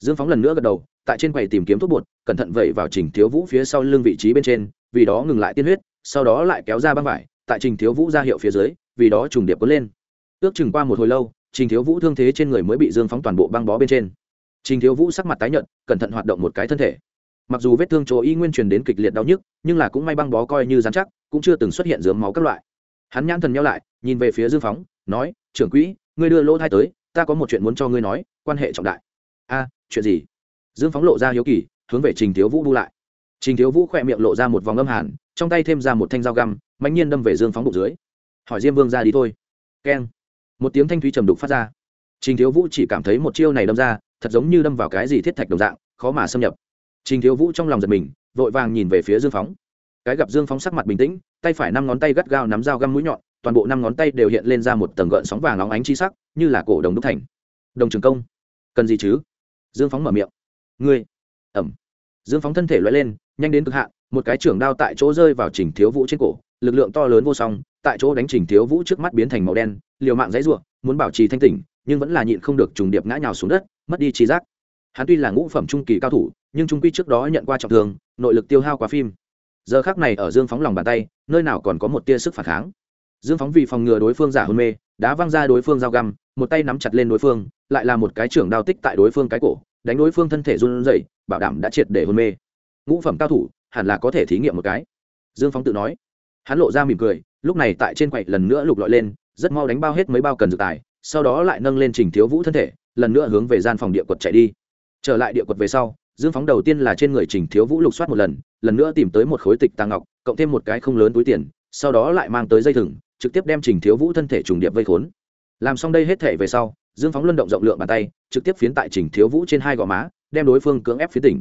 dương phóng lần nữa gật đầu, tại trên quầy tìm kiếm thuốc bột, cẩn thận vẩy vào trình thiếu vũ phía sau lưng vị trí bên trên, vì đó ngừng lại tiên huyết, sau đó lại kéo ra băng vải, tại trình thiếu vũ ra hiệu phía dưới, vì đó trùng điệp cuốn lên. Ước chừng qua một hồi lâu, trình thiếu vũ thương thế trên người mới bị dương phóng toàn bộ băng bó bên trên. Trình thiếu vũ sắc mặt tái nhợt, cẩn thận hoạt động một cái thân thể. Mặc dù vết thương chỗ y nguyên truyền đến kịch liệt đau nhức, nhưng là cũng may băng bó coi như dán chắc, cũng chưa từng xuất hiện dướng máu các loại. Hắn nhãn thần nhau lại, nhìn về phía dương phóng, nói, trưởng quỹ, ngươi đưa lỗ thai tới, ta có một chuyện muốn cho ngươi nói, quan hệ trọng đại a, chuyện gì? Dương phóng lộ ra hiếu kỳ, hướng về trình thiếu vũ bu lại. Trình thiếu vũ khỏe miệng lộ ra một vòng âm hàn, trong tay thêm ra một thanh dao găm mạnh nhiên đâm về dương phóng bụng dưới. Hỏi diêm vương ra đi thôi. Keng. Một tiếng thanh thúy trầm đục phát ra. Trình thiếu vũ chỉ cảm thấy một chiêu này đâm ra, thật giống như đâm vào cái gì thiết thạch đồng dạng, khó mà xâm nhập. Trình thiếu vũ trong lòng giật mình, vội vàng nhìn về phía dương phóng. Cái gặp dương phóng sắc mặt bình tĩnh, tay phải năm ngón tay gắt gao nắm dao găm mũi nhọn, toàn bộ năm ngón tay đều hiện lên ra một tầng gợn sóng vàng óng ánh chi sắc, như là cổ đồng đúc thành. Đồng trường công. Cần gì chứ? Dương phóng mở miệng. Ngươi? Ẩm. Dương phóng thân thể loại lên, nhanh đến cực hạn, một cái trưởng đao tại chỗ rơi vào trình thiếu vũ trên cổ, lực lượng to lớn vô song, tại chỗ đánh trình thiếu vũ trước mắt biến thành màu đen, liều mạng dãy ruộng muốn bảo trì thanh tỉnh, nhưng vẫn là nhịn không được trùng điệp ngã nhào xuống đất, mất đi trí giác. Hắn tuy là ngũ phẩm trung kỳ cao thủ, nhưng trung quy trước đó nhận qua trọng thương, nội lực tiêu hao quá phim. Giờ khác này ở dương phóng lòng bàn tay, nơi nào còn có một tia sức phản kháng dương phóng vì phòng ngừa đối phương giả hôn mê đã văng ra đối phương dao găm, một tay nắm chặt lên đối phương, lại là một cái trưởng đao tích tại đối phương cái cổ, đánh đối phương thân thể run rẩy, bảo đảm đã triệt để hôn mê. Ngũ phẩm cao thủ, hẳn là có thể thí nghiệm một cái. Dương phóng tự nói. Hắn lộ ra mỉm cười, lúc này tại trên quậy lần nữa lục lọi lên, rất mau đánh bao hết mấy bao cần dự tài, sau đó lại nâng lên trình thiếu vũ thân thể, lần nữa hướng về gian phòng địa quật chạy đi. Trở lại địa quật về sau, dương phóng đầu tiên là trên người trình thiếu vũ lục soát một lần lần nữa tìm tới một khối tịch tàng ngọc, cộng thêm một cái không lớn túi tiền, sau đó lại mang tới dây thừng trực tiếp đem trình thiếu vũ thân thể trùng điệp vây khốn. Làm xong đây hết thể về sau, dương phóng luân động rộng lượng bàn tay, trực tiếp phiến tại trình thiếu vũ trên hai gò má, đem đối phương cưỡng ép phía tỉnh.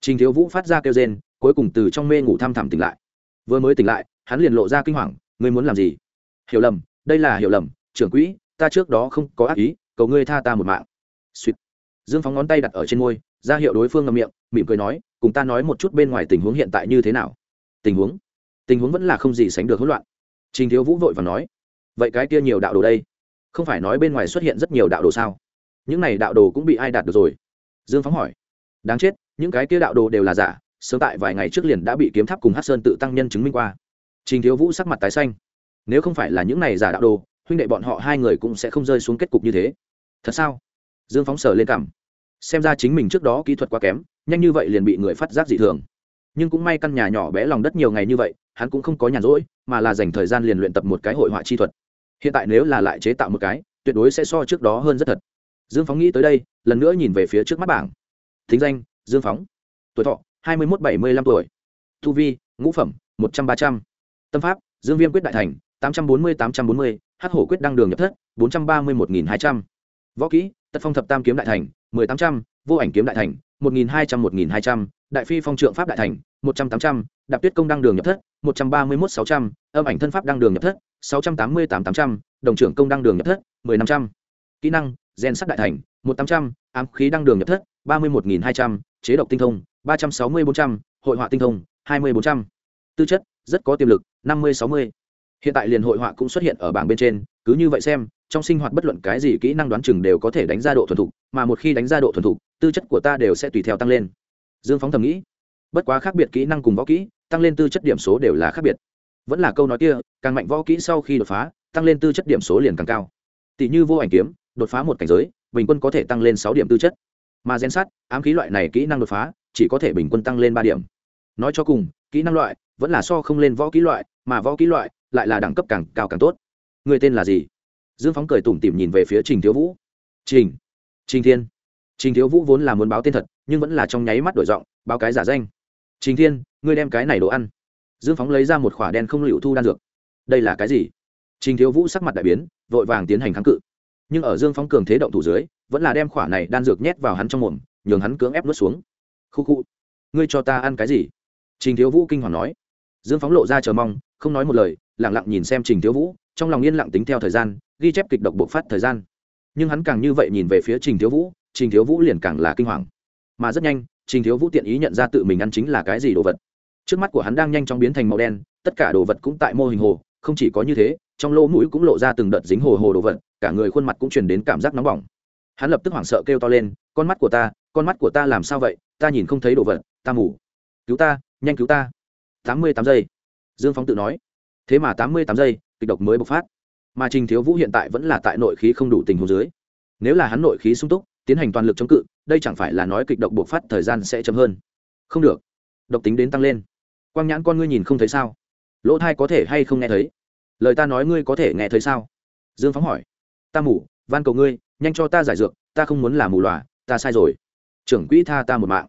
Trình thiếu vũ phát ra kêu rên, cuối cùng từ trong mê ngủ thăm thẳm tỉnh lại. Vừa mới tỉnh lại, hắn liền lộ ra kinh hoàng, ngươi muốn làm gì? Hiểu lầm, đây là hiểu lầm, trưởng quỹ, ta trước đó không có ác ý, cầu ngươi tha ta một mạng. Suýt. Dương phóng ngón tay đặt ở trên môi, ra hiệu đối phương ngậm miệng, mỉm cười nói, cùng ta nói một chút bên ngoài tình huống hiện tại như thế nào? Tình huống? Tình huống vẫn là không gì sánh được hỗn loạn trình thiếu vũ vội và nói, vậy cái kia nhiều đạo đồ đây, không phải nói bên ngoài xuất hiện rất nhiều đạo đồ sao? Những này đạo đồ cũng bị ai đạt được rồi? Dương phóng hỏi, đáng chết, những cái kia đạo đồ đều là giả, sớm tại vài ngày trước liền đã bị kiếm tháp cùng hát sơn tự tăng nhân chứng minh qua. Trình thiếu vũ sắc mặt tái xanh, nếu không phải là những này giả đạo đồ, huynh đệ bọn họ hai người cũng sẽ không rơi xuống kết cục như thế. Thật sao? Dương phóng sở lên cảm xem ra chính mình trước đó kỹ thuật quá kém, nhanh như vậy liền bị người phát giác dị thường. Nhưng cũng may căn nhà nhỏ bé lòng đất nhiều ngày như vậy hắn cũng không có nhàn rỗi, mà là dành thời gian liền luyện tập một cái hội họa chi thuật. Hiện tại nếu là lại chế tạo một cái, tuyệt đối sẽ so trước đó hơn rất thật. Dương phóng nghĩ tới đây, lần nữa nhìn về phía trước mắt bảng. Thính danh, dương phóng. Tuổi thọ, hai mươi một bảy mươi lăm tuổi. Thu vi, ngũ phẩm, một trăm ba trăm. Tâm pháp, dương viêm quyết đại thành, tám trăm bốn mươi, tám trăm bốn mươi. Hát hổ quyết đăng đường nhập thất, bốn trăm ba mươi một nghìn hai trăm. Võ kỹ, tất phong thập tam kiếm đại thành, mười tám trăm vô ảnh kiếm đại thành, một nghìn hai trăm, một nghìn hai trăm, đại phi phong trượng pháp đại thành, một trăm tám trăm, đạp tuyết công đăng đường nhập thất, một trăm ba mươi một sáu trăm, âm ảnh thân pháp đăng đường nhập thất, sáu trăm tám mươi tám tám trăm, đồng trưởng công đăng đường nhập thất, mười năm trăm. Kỹ năng, gen sắc đại thành, một tám trăm, ám khí đăng đường nhập thất, ba mươi một nghìn hai trăm, chế độc tinh thông, ba trăm sáu mươi bốn trăm, hội họa tinh thông, hai mươi bốn trăm. Tư chất, rất có tiềm lực, năm mươi sáu mươi. Hiện tại liền hội họa cũng xuất hiện ở bảng bên trên cứ như vậy xem, trong sinh hoạt bất luận cái gì kỹ năng đoán chừng đều có thể đánh ra độ thuần thục, mà một khi đánh ra độ thuần thục, tư chất của ta đều sẽ tùy theo tăng lên. Dương phóng thầm nghĩ. Bất quá khác biệt kỹ năng cùng võ kỹ, tăng lên tư chất điểm số đều là khác biệt. Vẫn là câu nói kia, càng mạnh võ kỹ sau khi đột phá, tăng lên tư chất điểm số liền càng cao. Tỷ như vô ảnh kiếm, đột phá một cảnh giới, bình quân có thể tăng lên sáu điểm tư chất. Mà gen sát ám khí loại này kỹ năng đột phá, chỉ có thể bình quân tăng lên ba điểm. Nói cho cùng, kỹ năng loại vẫn là so không lên võ kỹ loại, mà võ kỹ loại lại là đẳng cấp càng cao càng tốt người tên là gì? Dương phóng cười tủm tỉm nhìn về phía trình thiếu vũ. Trình trình thiên. Trình thiếu vũ vốn là muốn báo tên thật, nhưng vẫn là trong nháy mắt đổi giọng, báo cái giả danh. Trình thiên, ngươi đem cái này đồ ăn. Dương phóng lấy ra một khỏa đen không liệu thu đan dược. Đây là cái gì? Trình thiếu vũ sắc mặt đại biến, vội vàng tiến hành kháng cự. Nhưng ở dương phóng cường thế động thủ dưới, vẫn là đem khỏa này đan dược nhét vào hắn trong mồm, nhường hắn cưỡng ép nuốt xuống. Khu khu, ngươi cho ta ăn cái gì? Trình thiếu vũ kinh hoàng nói. Dương phóng lộ ra chờ mong, không nói một lời lẳng lặng nhìn xem trình thiếu vũ trong lòng yên lặng tính theo thời gian, ghi chép kịch độc bộc phát thời gian. Nhưng hắn càng như vậy nhìn về phía trình thiếu vũ, trình thiếu vũ liền càng là kinh hoàng. Mà rất nhanh, trình thiếu vũ tiện ý nhận ra tự mình ăn chính là cái gì đồ vật. Trước mắt của hắn đang nhanh chóng biến thành màu đen, tất cả đồ vật cũng tại mô hình hồ, không chỉ có như thế, trong lỗ mũi cũng lộ ra từng đợt dính hồ hồ đồ vật, cả người khuôn mặt cũng truyền đến cảm giác nóng bỏng. Hắn lập tức hoảng sợ kêu to lên, con mắt của ta, con mắt của ta làm sao vậy? Ta nhìn không thấy đồ vật, ta mù cứu ta, nhanh cứu ta. Tám mươi tám giây. Dương phóng tự nói. Thế mà tám mươi tám giây kịch độc mới bộc phát. Mà trình thiếu vũ hiện tại vẫn là tại nội khí không đủ tình hồ dưới. Nếu là hắn nội khí sung túc, tiến hành toàn lực chống cự, đây chẳng phải là nói kịch độc bộc phát thời gian sẽ chậm hơn. Không được. Độc tính đến tăng lên. Quang nhãn con ngươi nhìn không thấy sao? Lỗ thai có thể hay không nghe thấy? Lời ta nói ngươi có thể nghe thấy sao? Dương phóng hỏi. Ta mù, van cầu ngươi, nhanh cho ta giải dược, ta không muốn làm mù lòa, ta sai rồi. Trưởng quỹ tha ta một mạng.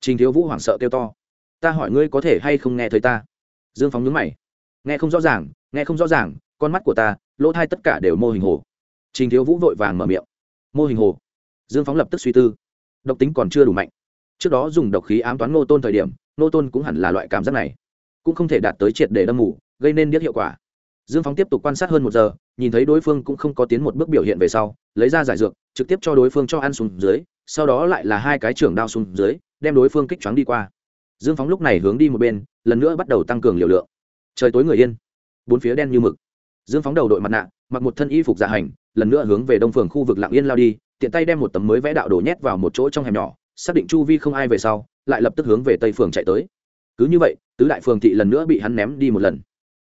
Trình thiếu vũ hoảng sợ kêu to. Ta hỏi ngươi có thể hay không nghe thấy ta? Dương phóng nhướng mày. Nghe không rõ ràng nghe không rõ ràng, con mắt của ta, lỗ thai tất cả đều mô hình hồ. Trình thiếu vũ vội vàng mở miệng. Mô hình hồ? Dương phóng lập tức suy tư. Độc tính còn chưa đủ mạnh. Trước đó dùng độc khí ám toán ngô tôn thời điểm, ngô tôn cũng hẳn là loại cảm giác này. Cũng không thể đạt tới triệt để đâm mù, gây nên biết hiệu quả. Dương phóng tiếp tục quan sát hơn một giờ, nhìn thấy đối phương cũng không có tiến một bước biểu hiện về sau, lấy ra giải dược, trực tiếp cho đối phương cho ăn xuống dưới, sau đó lại là hai cái trưởng đao xuống dưới, đem đối phương kích choáng đi qua. Dương phóng lúc này hướng đi một bên, lần nữa bắt đầu tăng cường liều lượng. Trời tối người yên bốn phía đen như mực. Dương phóng đầu đội mặt nạ, mặc một thân y phục dạ hành, lần nữa hướng về đông phường khu vực lạng yên lao đi, tiện tay đem một tấm mới vẽ đạo đổ nhét vào một chỗ trong hẻm nhỏ, xác định chu vi không ai về sau, lại lập tức hướng về tây phường chạy tới. Cứ như vậy, tứ đại phường thị lần nữa bị hắn ném đi một lần.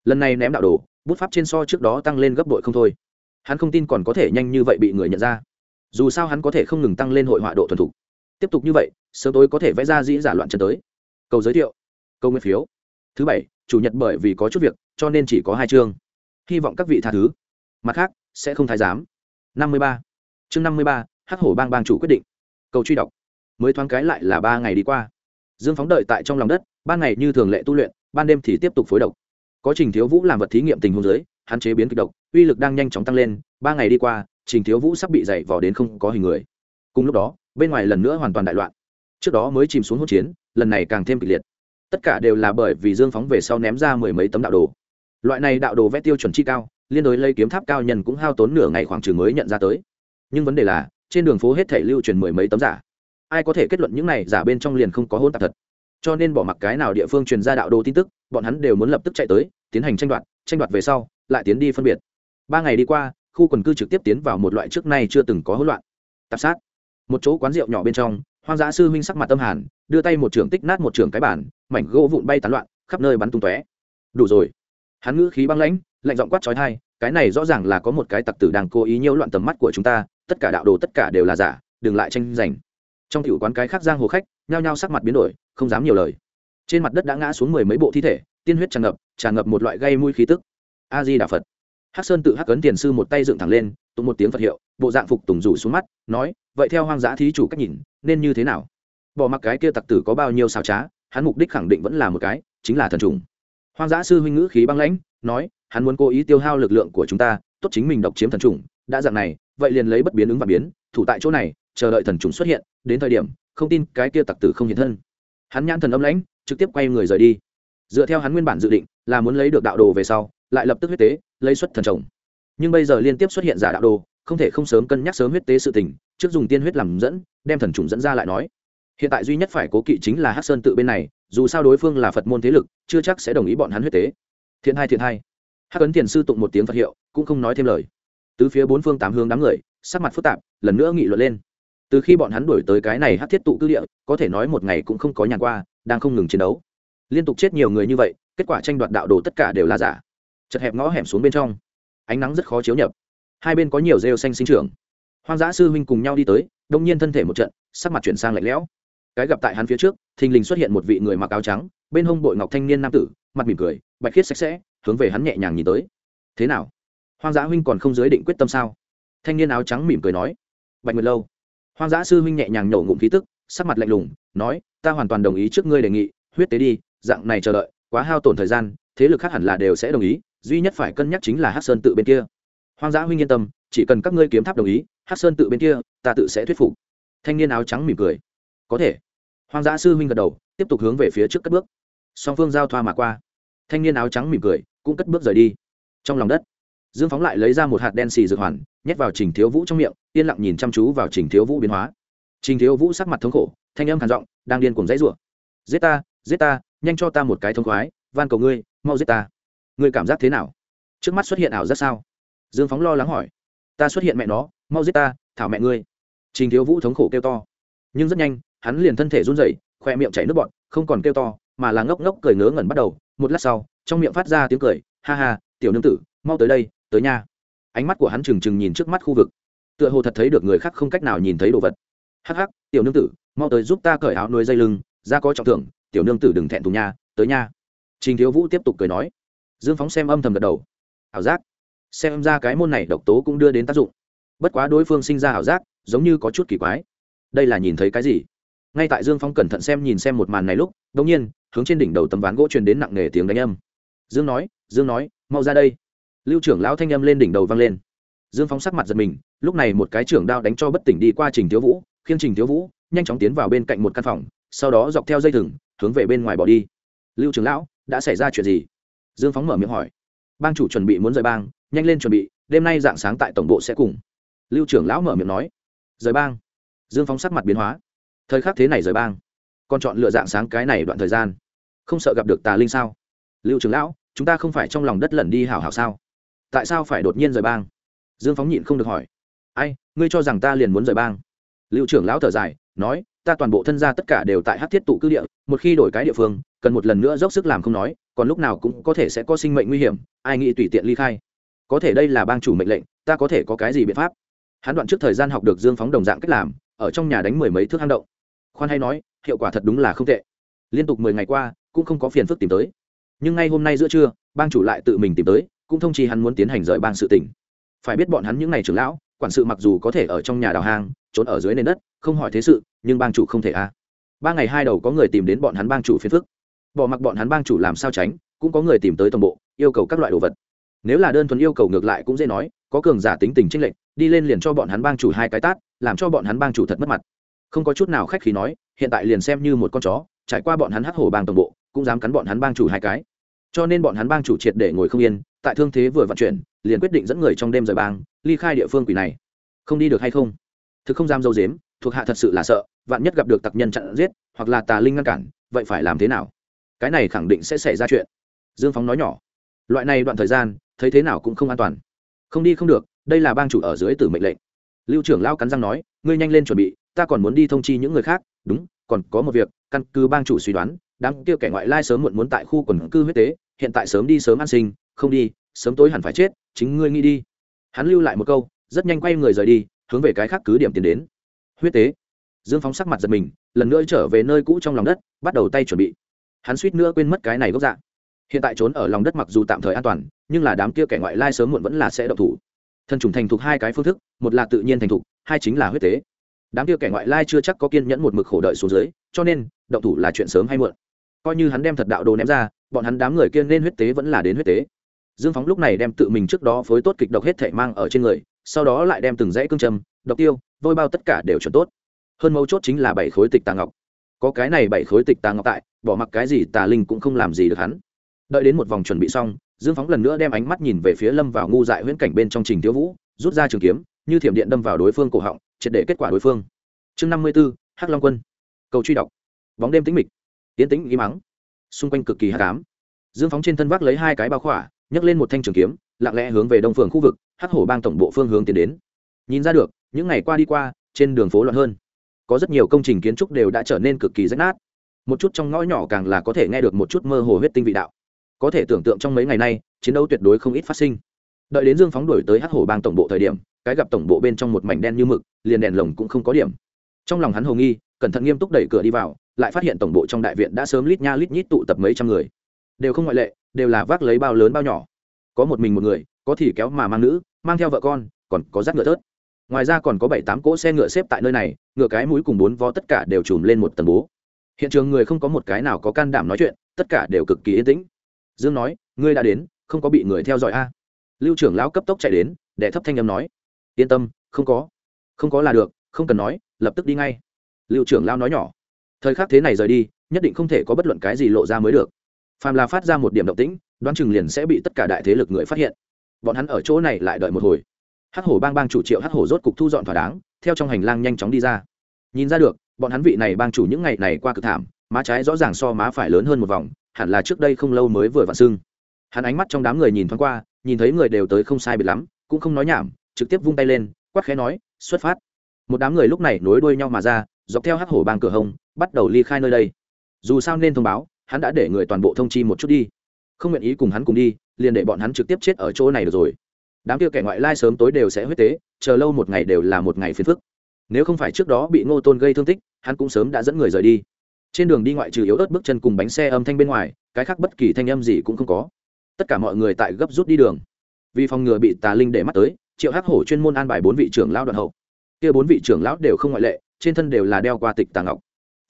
Lần này ném đạo đồ, bút pháp trên so trước đó tăng lên gấp đội không thôi. Hắn không tin còn có thể nhanh như vậy bị người nhận ra. Dù sao hắn có thể không ngừng tăng lên hội họa độ thuần thục. Tiếp tục như vậy, sớm tối có thể vẽ ra dĩ giả loạn chân tới. Câu giới thiệu câu nguyên phiếu. Thứ bảy chủ nhật bởi vì có chút việc, cho nên chỉ có hai chương. Hy vọng các vị tha thứ. Mặt khác, sẽ không thái giám. Năm mươi ba. Chương năm mươi ba, hắc hổ bang bang chủ quyết định. Cầu truy đọc. Mới thoáng cái lại là ba ngày đi qua. Dương phóng đợi tại trong lòng đất, ban ngày như thường lệ tu luyện, ban đêm thì tiếp tục phối độc có trình thiếu vũ làm vật thí nghiệm tình huống dưới, hắn chế biến kịch độc, uy lực đang nhanh chóng tăng lên, ba ngày đi qua, trình thiếu vũ sắp bị dày vò đến không có hình người. Cùng lúc đó, bên ngoài lần nữa hoàn toàn đại loạn. Trước đó mới chìm xuống hỗn chiến, lần này càng thêm kịch liệt tất cả đều là bởi vì dương phóng về sau ném ra mười mấy tấm đạo đồ. Loại này đạo đồ vẽ tiêu chuẩn chi cao, liên đối lây kiếm tháp cao nhân cũng hao tốn nửa ngày khoảng chừng mới nhận ra tới. Nhưng vấn đề là, trên đường phố hết thể lưu truyền mười mấy tấm giả. Ai có thể kết luận những này giả bên trong liền không có hôn tạp thật? Cho nên bỏ mặc cái nào địa phương truyền ra đạo đồ tin tức, bọn hắn đều muốn lập tức chạy tới, tiến hành tranh đoạt tranh đoạt về sau, lại tiến đi phân biệt. Ba ngày đi qua, khu quần cư trực tiếp tiến vào một loại trước nay chưa từng có hỗn loạn. Tạp sát. Một chỗ quán rượu nhỏ bên trong hoang dã sư huynh sắc mặt tâm hàn, đưa tay một trường tích nát một trường cái bản mảnh gỗ vụn bay tán loạn, khắp nơi bắn tung tóe. Đủ rồi. Hắn ngữ khí băng lãnh, lạnh giọng quát trói thai cái này rõ ràng là có một cái tặc tử đang cố ý nhiễu loạn tầm mắt của chúng ta, tất cả đạo đồ tất cả đều là giả, đừng lại tranh giành. Trong tiểu quán cái khác giang hồ khách, nhao nhao sắc mặt biến đổi, không dám nhiều lời. Trên mặt đất đã ngã xuống mười mấy bộ thi thể, tiên huyết tràn ngập tràn ngập một loại gây mùi khí tức. A di đà phật. Hắc sơn tự hắc ấn tiền sư một tay dựng thẳng lên tụng một tiếng phật hiệu, bộ dạng phục tùng rủ xuống mắt, nói, vậy theo hoang dã thí chủ cách nhìn, nên như thế nào? Bỏ mặc cái kia tặc tử có bao nhiêu xào trá, hắn mục đích khẳng định vẫn là một cái, chính là thần trùng. Hoang dã sư huynh ngữ khí băng lãnh, nói, hắn muốn cố ý tiêu hao lực lượng của chúng ta, tốt chính mình độc chiếm thần trùng, đã dạng này, vậy liền lấy bất biến ứng và biến, thủ tại chỗ này, chờ đợi thần trùng xuất hiện, đến thời điểm, không tin cái kia tặc tử không hiện thân. Hắn nhãn thần âm lãnh, trực tiếp quay người rời đi. Dựa theo hắn nguyên bản dự định, là muốn lấy được đạo đồ về sau, lại lập tức huyết tế, lấy xuất thần trồng nhưng bây giờ liên tiếp xuất hiện giả đạo đồ, không thể không sớm cân nhắc sớm huyết tế sự tình, trước dùng tiên huyết làm dẫn, đem thần trùng dẫn ra lại nói. Hiện tại duy nhất phải cố kỵ chính là hát sơn tự bên này, dù sao đối phương là phật môn thế lực, chưa chắc sẽ đồng ý bọn hắn huyết tế. Thiện hai thiện hai. Hắc ấn thiền sư tụng một tiếng phật hiệu, cũng không nói thêm lời. Từ phía bốn phương tám hướng đám người, sắc mặt phức tạp, lần nữa nghị luận lên. Từ khi bọn hắn đuổi tới cái này hát thiết tụ cư địa, có thể nói một ngày cũng không có nhàn qua, đang không ngừng chiến đấu. Liên tục chết nhiều người như vậy, kết quả tranh đoạt đạo đồ tất cả đều là giả. Chật hẹp ngõ hẻm xuống bên trong ánh nắng rất khó chiếu nhập. Hai bên có nhiều rêu xanh sinh trưởng. Hoang dã sư huynh cùng nhau đi tới, đông nhiên thân thể một trận, sắc mặt chuyển sang lạnh lẽo. Cái gặp tại hắn phía trước, thình lình xuất hiện một vị người mặc áo trắng, bên hông bội ngọc thanh niên nam tử, mặt mỉm cười, bạch khiết sạch sẽ, hướng về hắn nhẹ nhàng nhìn tới. Thế nào? Hoang dã huynh còn không giới định quyết tâm sao? Thanh niên áo trắng mỉm cười nói. Bạch nguyệt lâu. Hoang dã sư huynh nhẹ nhàng nhổ ngụm khí tức, sắc mặt lạnh lùng, nói, ta hoàn toàn đồng ý trước ngươi đề nghị, huyết tế đi, dạng này chờ đợi, quá hao tổn thời gian, thế lực khác hẳn là đều sẽ đồng ý duy nhất phải cân nhắc chính là hát sơn tự bên kia. Hoang dã huynh yên tâm, chỉ cần các ngươi kiếm tháp đồng ý, hát sơn tự bên kia, ta tự sẽ thuyết phục. Thanh niên áo trắng mỉm cười. Có thể. Hoang dã sư huynh gật đầu, tiếp tục hướng về phía trước cất bước. Song phương giao thoa mà qua. Thanh niên áo trắng mỉm cười, cũng cất bước rời đi. Trong lòng đất, dương phóng lại lấy ra một hạt đen xì dược hoàn, nhét vào trình thiếu vũ trong miệng, yên lặng nhìn chăm chú vào trình thiếu vũ biến hóa. Trình thiếu vũ sắc mặt thống khổ, thanh âm hàn giọng, đang điên cuồng dãy rủa. Giết ta giết ta, nhanh cho ta một cái thông khoái, van cầu ngươi, mau giết ta ngươi cảm giác thế nào? Trước mắt xuất hiện ảo giác sao? Dương phóng lo lắng hỏi. Ta xuất hiện mẹ nó, mau giết ta, thảo mẹ ngươi. Trình thiếu vũ thống khổ kêu to. Nhưng rất nhanh, hắn liền thân thể run rẩy, khoe miệng chảy nước bọt, không còn kêu to, mà là ngốc ngốc cười ngớ ngẩn bắt đầu. Một lát sau, trong miệng phát ra tiếng cười, ha ha, tiểu nương tử, mau tới đây, tới nha ánh mắt của hắn trừng trừng nhìn trước mắt khu vực. Tựa hồ thật thấy được người khác không cách nào nhìn thấy đồ vật. Hắc hắc, tiểu nương tử, mau tới giúp ta cởi áo nuôi dây lưng ra có trọng thưởng, tiểu nương tử đừng thẹn thùng nha, tới nha. Trình thiếu vũ tiếp tục cười nói dương phóng xem âm thầm gật đầu. Ảo giác. Xem ra cái môn này độc tố cũng đưa đến tác dụng. Bất quá đối phương sinh ra ảo giác, giống như có chút kỳ quái. Đây là nhìn thấy cái gì? Ngay tại dương phong cẩn thận xem nhìn xem một màn này lúc đ ỗ n g nhiên, hướng trên đỉnh đầu tấm ván gỗ truyền đến nặng nề tiếng đánh âm. Dương nói dương nói, mau ra đây. Lưu trưởng lão thanh âm lên đỉnh đầu vang lên. Dương phóng sắc mặt giật mình, lúc này một cái trưởng đao đánh cho bất tỉnh đi qua trình thiếu vũ, khiêng trình thiếu vũ, nhanh chóng tiến vào bên cạnh một căn phòng, sau đó dọc theo dây thừng, hướng về bên ngoài bỏ đi. Lưu trưởng lão, đã xảy ra chuyện gì? Dương phóng mở miệng hỏi. Bang chủ chuẩn bị muốn rời bang, nhanh lên chuẩn bị, đêm nay dạng sáng tại tổng bộ sẽ cùng. Lưu trưởng lão mở miệng nói. Rời bang. Dương phóng sắc mặt biến hóa. Thời khắc thế này rời bang. Còn chọn lựa dạng sáng cái này đoạn thời gian. Không sợ gặp được tà linh sao? Lưu trưởng lão, chúng ta không phải trong lòng đất lẩn đi hảo hảo sao? Tại sao phải đột nhiên rời bang? Dương phóng nhịn không được hỏi. Ai, ngươi cho rằng ta liền muốn rời bang? Lưu trưởng lão thở dài, nói ta toàn bộ thân gia tất cả đều tại hát thiết tụ cư địa, một khi đổi cái địa phương, cần một lần nữa dốc sức làm không nói, còn lúc nào cũng có thể sẽ có sinh mệnh nguy hiểm, ai nghĩ tùy tiện ly khai. Có thể đây là bang chủ mệnh lệnh, ta có thể có cái gì biện pháp? Hắn đoạn trước thời gian học được dương phóng đồng dạng cách làm, ở trong nhà đánh mười mấy thước hang động. Khoan hay nói, hiệu quả thật đúng là không tệ. Liên tục mười ngày qua, cũng không có phiền phức tìm tới. Nhưng ngay hôm nay giữa trưa, bang chủ lại tự mình tìm tới, cũng thông chi hắn muốn tiến hành rời bang sự tỉnh. Phải biết bọn hắn những ngày trưởng lão quản sự mặc dù có thể ở trong nhà đào hang, trốn ở dưới nền đất, không hỏi thế sự, nhưng bang chủ không thể a ba ngày hai đầu có người tìm đến bọn hắn bang chủ phiền phức. Bỏ mặc bọn hắn bang chủ làm sao tránh, cũng có người tìm tới tổng bộ, yêu cầu các loại đồ vật. Nếu là đơn thuần yêu cầu ngược lại cũng dễ nói, có cường giả tính tình trinh lệnh đi lên liền cho bọn hắn bang chủ hai cái tát, làm cho bọn hắn bang chủ thật mất mặt. Không có chút nào khách khí nói, hiện tại liền xem như một con chó, trải qua bọn hắn hắc hổ bang tổng bộ, cũng dám cắn bọn hắn bang chủ hai cái. Cho nên bọn hắn bang chủ triệt để ngồi không yên, tại thương thế vừa vận chuyển liền quyết định dẫn người trong đêm rời bang, ly khai địa phương quỷ này. Không đi được hay không? Thực không dám dâu dếm, thuộc hạ thật sự là sợ, vạn nhất gặp được tặc nhân chặn giết, hoặc là tà linh ngăn cản, vậy phải làm thế nào? Cái này khẳng định sẽ xảy ra chuyện. Dương phóng nói nhỏ. Loại này đoạn thời gian, thấy thế nào cũng không an toàn. Không đi không được, đây là bang chủ ở dưới tử mệnh lệnh. Lưu trưởng lao cắn răng nói, ngươi nhanh lên chuẩn bị, ta còn muốn đi thông chi những người khác. Đúng, còn có một việc, căn cứ bang chủ suy đoán, đám kia kẻ ngoại lai sớm muộn muốn tại khu quần cư huyết tế, hiện tại sớm đi sớm an sinh, không đi, sớm tối hẳn phải chết chính ngươi nghĩ đi. Hắn lưu lại một câu, rất nhanh quay người rời đi, hướng về cái khác cứ điểm tiến đến. Huyết tế. Dương phóng sắc mặt giật mình, lần nữa trở về nơi cũ trong lòng đất, bắt đầu tay chuẩn bị. Hắn suýt nữa quên mất cái này gốc dạng hiện tại trốn ở lòng đất mặc dù tạm thời an toàn, nhưng là đám kia kẻ ngoại lai sớm muộn vẫn là sẽ độc thủ. Thân trùng thành thục hai cái phương thức, một là tự nhiên thành thục, hai chính là huyết tế. Đám kia kẻ ngoại lai chưa chắc có kiên nhẫn một mực khổ đợi xuống dưới, cho nên, động thủ là chuyện sớm hay muộn. Coi như hắn đem thật đạo đồ ném ra, bọn hắn đám người kia nên huyết tế vẫn là đến huyết tế dương phóng lúc này đem tự mình trước đó phối tốt kịch độc hết thể mang ở trên người, sau đó lại đem từng dãy cương trầm độc tiêu, vôi bao tất cả đều chuẩn tốt. Hơn mấu chốt chính là bảy khối tịch tà ngọc. Có cái này bảy khối tịch tà ngọc tại, bỏ mặc cái gì tà linh cũng không làm gì được hắn. Đợi đến một vòng chuẩn bị xong, dương phóng lần nữa đem ánh mắt nhìn về phía lâm vào ngu dại huyễn cảnh bên trong trình thiếu vũ, rút ra trường kiếm, như thiểm điện đâm vào đối phương cổ họng, triệt để kết quả đối phương. Chương năm mươi b ố hắc long quân. Cầu truy đọc. Bóng đêm tĩnh mịch. Tiến tĩnh im mắng. Xung quanh cực kỳ hắc cám dương phóng trên thân vác lấy hai cái bao khỏa nhấc lên một thanh trường kiếm, lặng lẽ hướng về đông phường khu vực, hắc hổ bang tổng bộ phương hướng tiến đến. Nhìn ra được, những ngày qua đi qua, trên đường phố loạn hơn. Có rất nhiều công trình kiến trúc đều đã trở nên cực kỳ rách nát. Một chút trong ngõ nhỏ càng là có thể nghe được một chút mơ hồ huyết tinh vị đạo. Có thể tưởng tượng trong mấy ngày nay, chiến đấu tuyệt đối không ít phát sinh. Đợi đến dương phóng đuổi tới hắc hổ bang tổng bộ thời điểm, cái gặp tổng bộ bên trong một mảnh đen như mực, liền đèn lồng cũng không có điểm. Trong lòng hắn hồ nghi, cẩn thận nghiêm túc đẩy cửa đi vào, lại phát hiện tổng bộ trong đại viện đã sớm lít nha lít nhít tụ tập mấy trăm người đều không ngoại lệ, đều là vác lấy bao lớn bao nhỏ. Có một mình một người, có thì kéo mà mang nữ, mang theo vợ con, còn có rác ngựa thớt. Ngoài ra còn có bảy tám cỗ xe ngựa xếp tại nơi này, ngựa cái mũi cùng bốn vo tất cả đều chùm lên một tầng bố. Hiện trường người không có một cái nào có can đảm nói chuyện, tất cả đều cực kỳ yên tĩnh. Dương nói, ngươi đã đến, không có bị người theo dõi a? Lưu trưởng lão cấp tốc chạy đến để thấp thanh âm nói, yên tâm, không có. Không có là được, không cần nói, lập tức đi ngay. Lưu trưởng lão nói nhỏ, thời khắc thế này rời đi, nhất định không thể có bất luận cái gì lộ ra mới được phàm là phát ra một điểm động tĩnh, đoán chừng liền sẽ bị tất cả đại thế lực người phát hiện. Bọn hắn ở chỗ này lại đợi một hồi. Hắc hổ bang bang chủ triệu hắc hổ rốt cục thu dọn thỏa đáng, theo trong hành lang nhanh chóng đi ra. Nhìn ra được, bọn hắn vị này bang chủ những ngày này qua cực thảm, má trái rõ ràng so má phải lớn hơn một vòng, hẳn là trước đây không lâu mới vừa vặn sưng. Hắn ánh mắt trong đám người nhìn thoáng qua, nhìn thấy người đều tới không sai biệt lắm, cũng không nói nhảm, trực tiếp vung tay lên, quát khẽ nói, xuất phát. Một đám người lúc này nối đuôi nhau mà ra, dọc theo hắc hổ bang cửa hông, bắt đầu ly khai nơi đây. Dù sao nên thông báo hắn đã để người toàn bộ thông chi một chút đi. Không nguyện ý cùng hắn cùng đi, liền để bọn hắn trực tiếp chết ở chỗ này được rồi. Đám kia kẻ ngoại lai sớm tối đều sẽ huyết tế, chờ lâu một ngày đều là một ngày phiền phức. Nếu không phải trước đó bị ngô tôn gây thương tích, hắn cũng sớm đã dẫn người rời đi. Trên đường đi ngoại trừ yếu ớt bước chân cùng bánh xe âm thanh bên ngoài, cái khác bất kỳ thanh âm gì cũng không có. Tất cả mọi người tại gấp rút đi đường. Vì phòng ngừa bị tà linh để mắt tới, triệu hắc hổ chuyên môn an bài bốn vị trưởng lão đoạn hậu. Kia bốn vị trưởng lão đều không ngoại lệ, trên thân đều là đeo qua tịch tà ngọc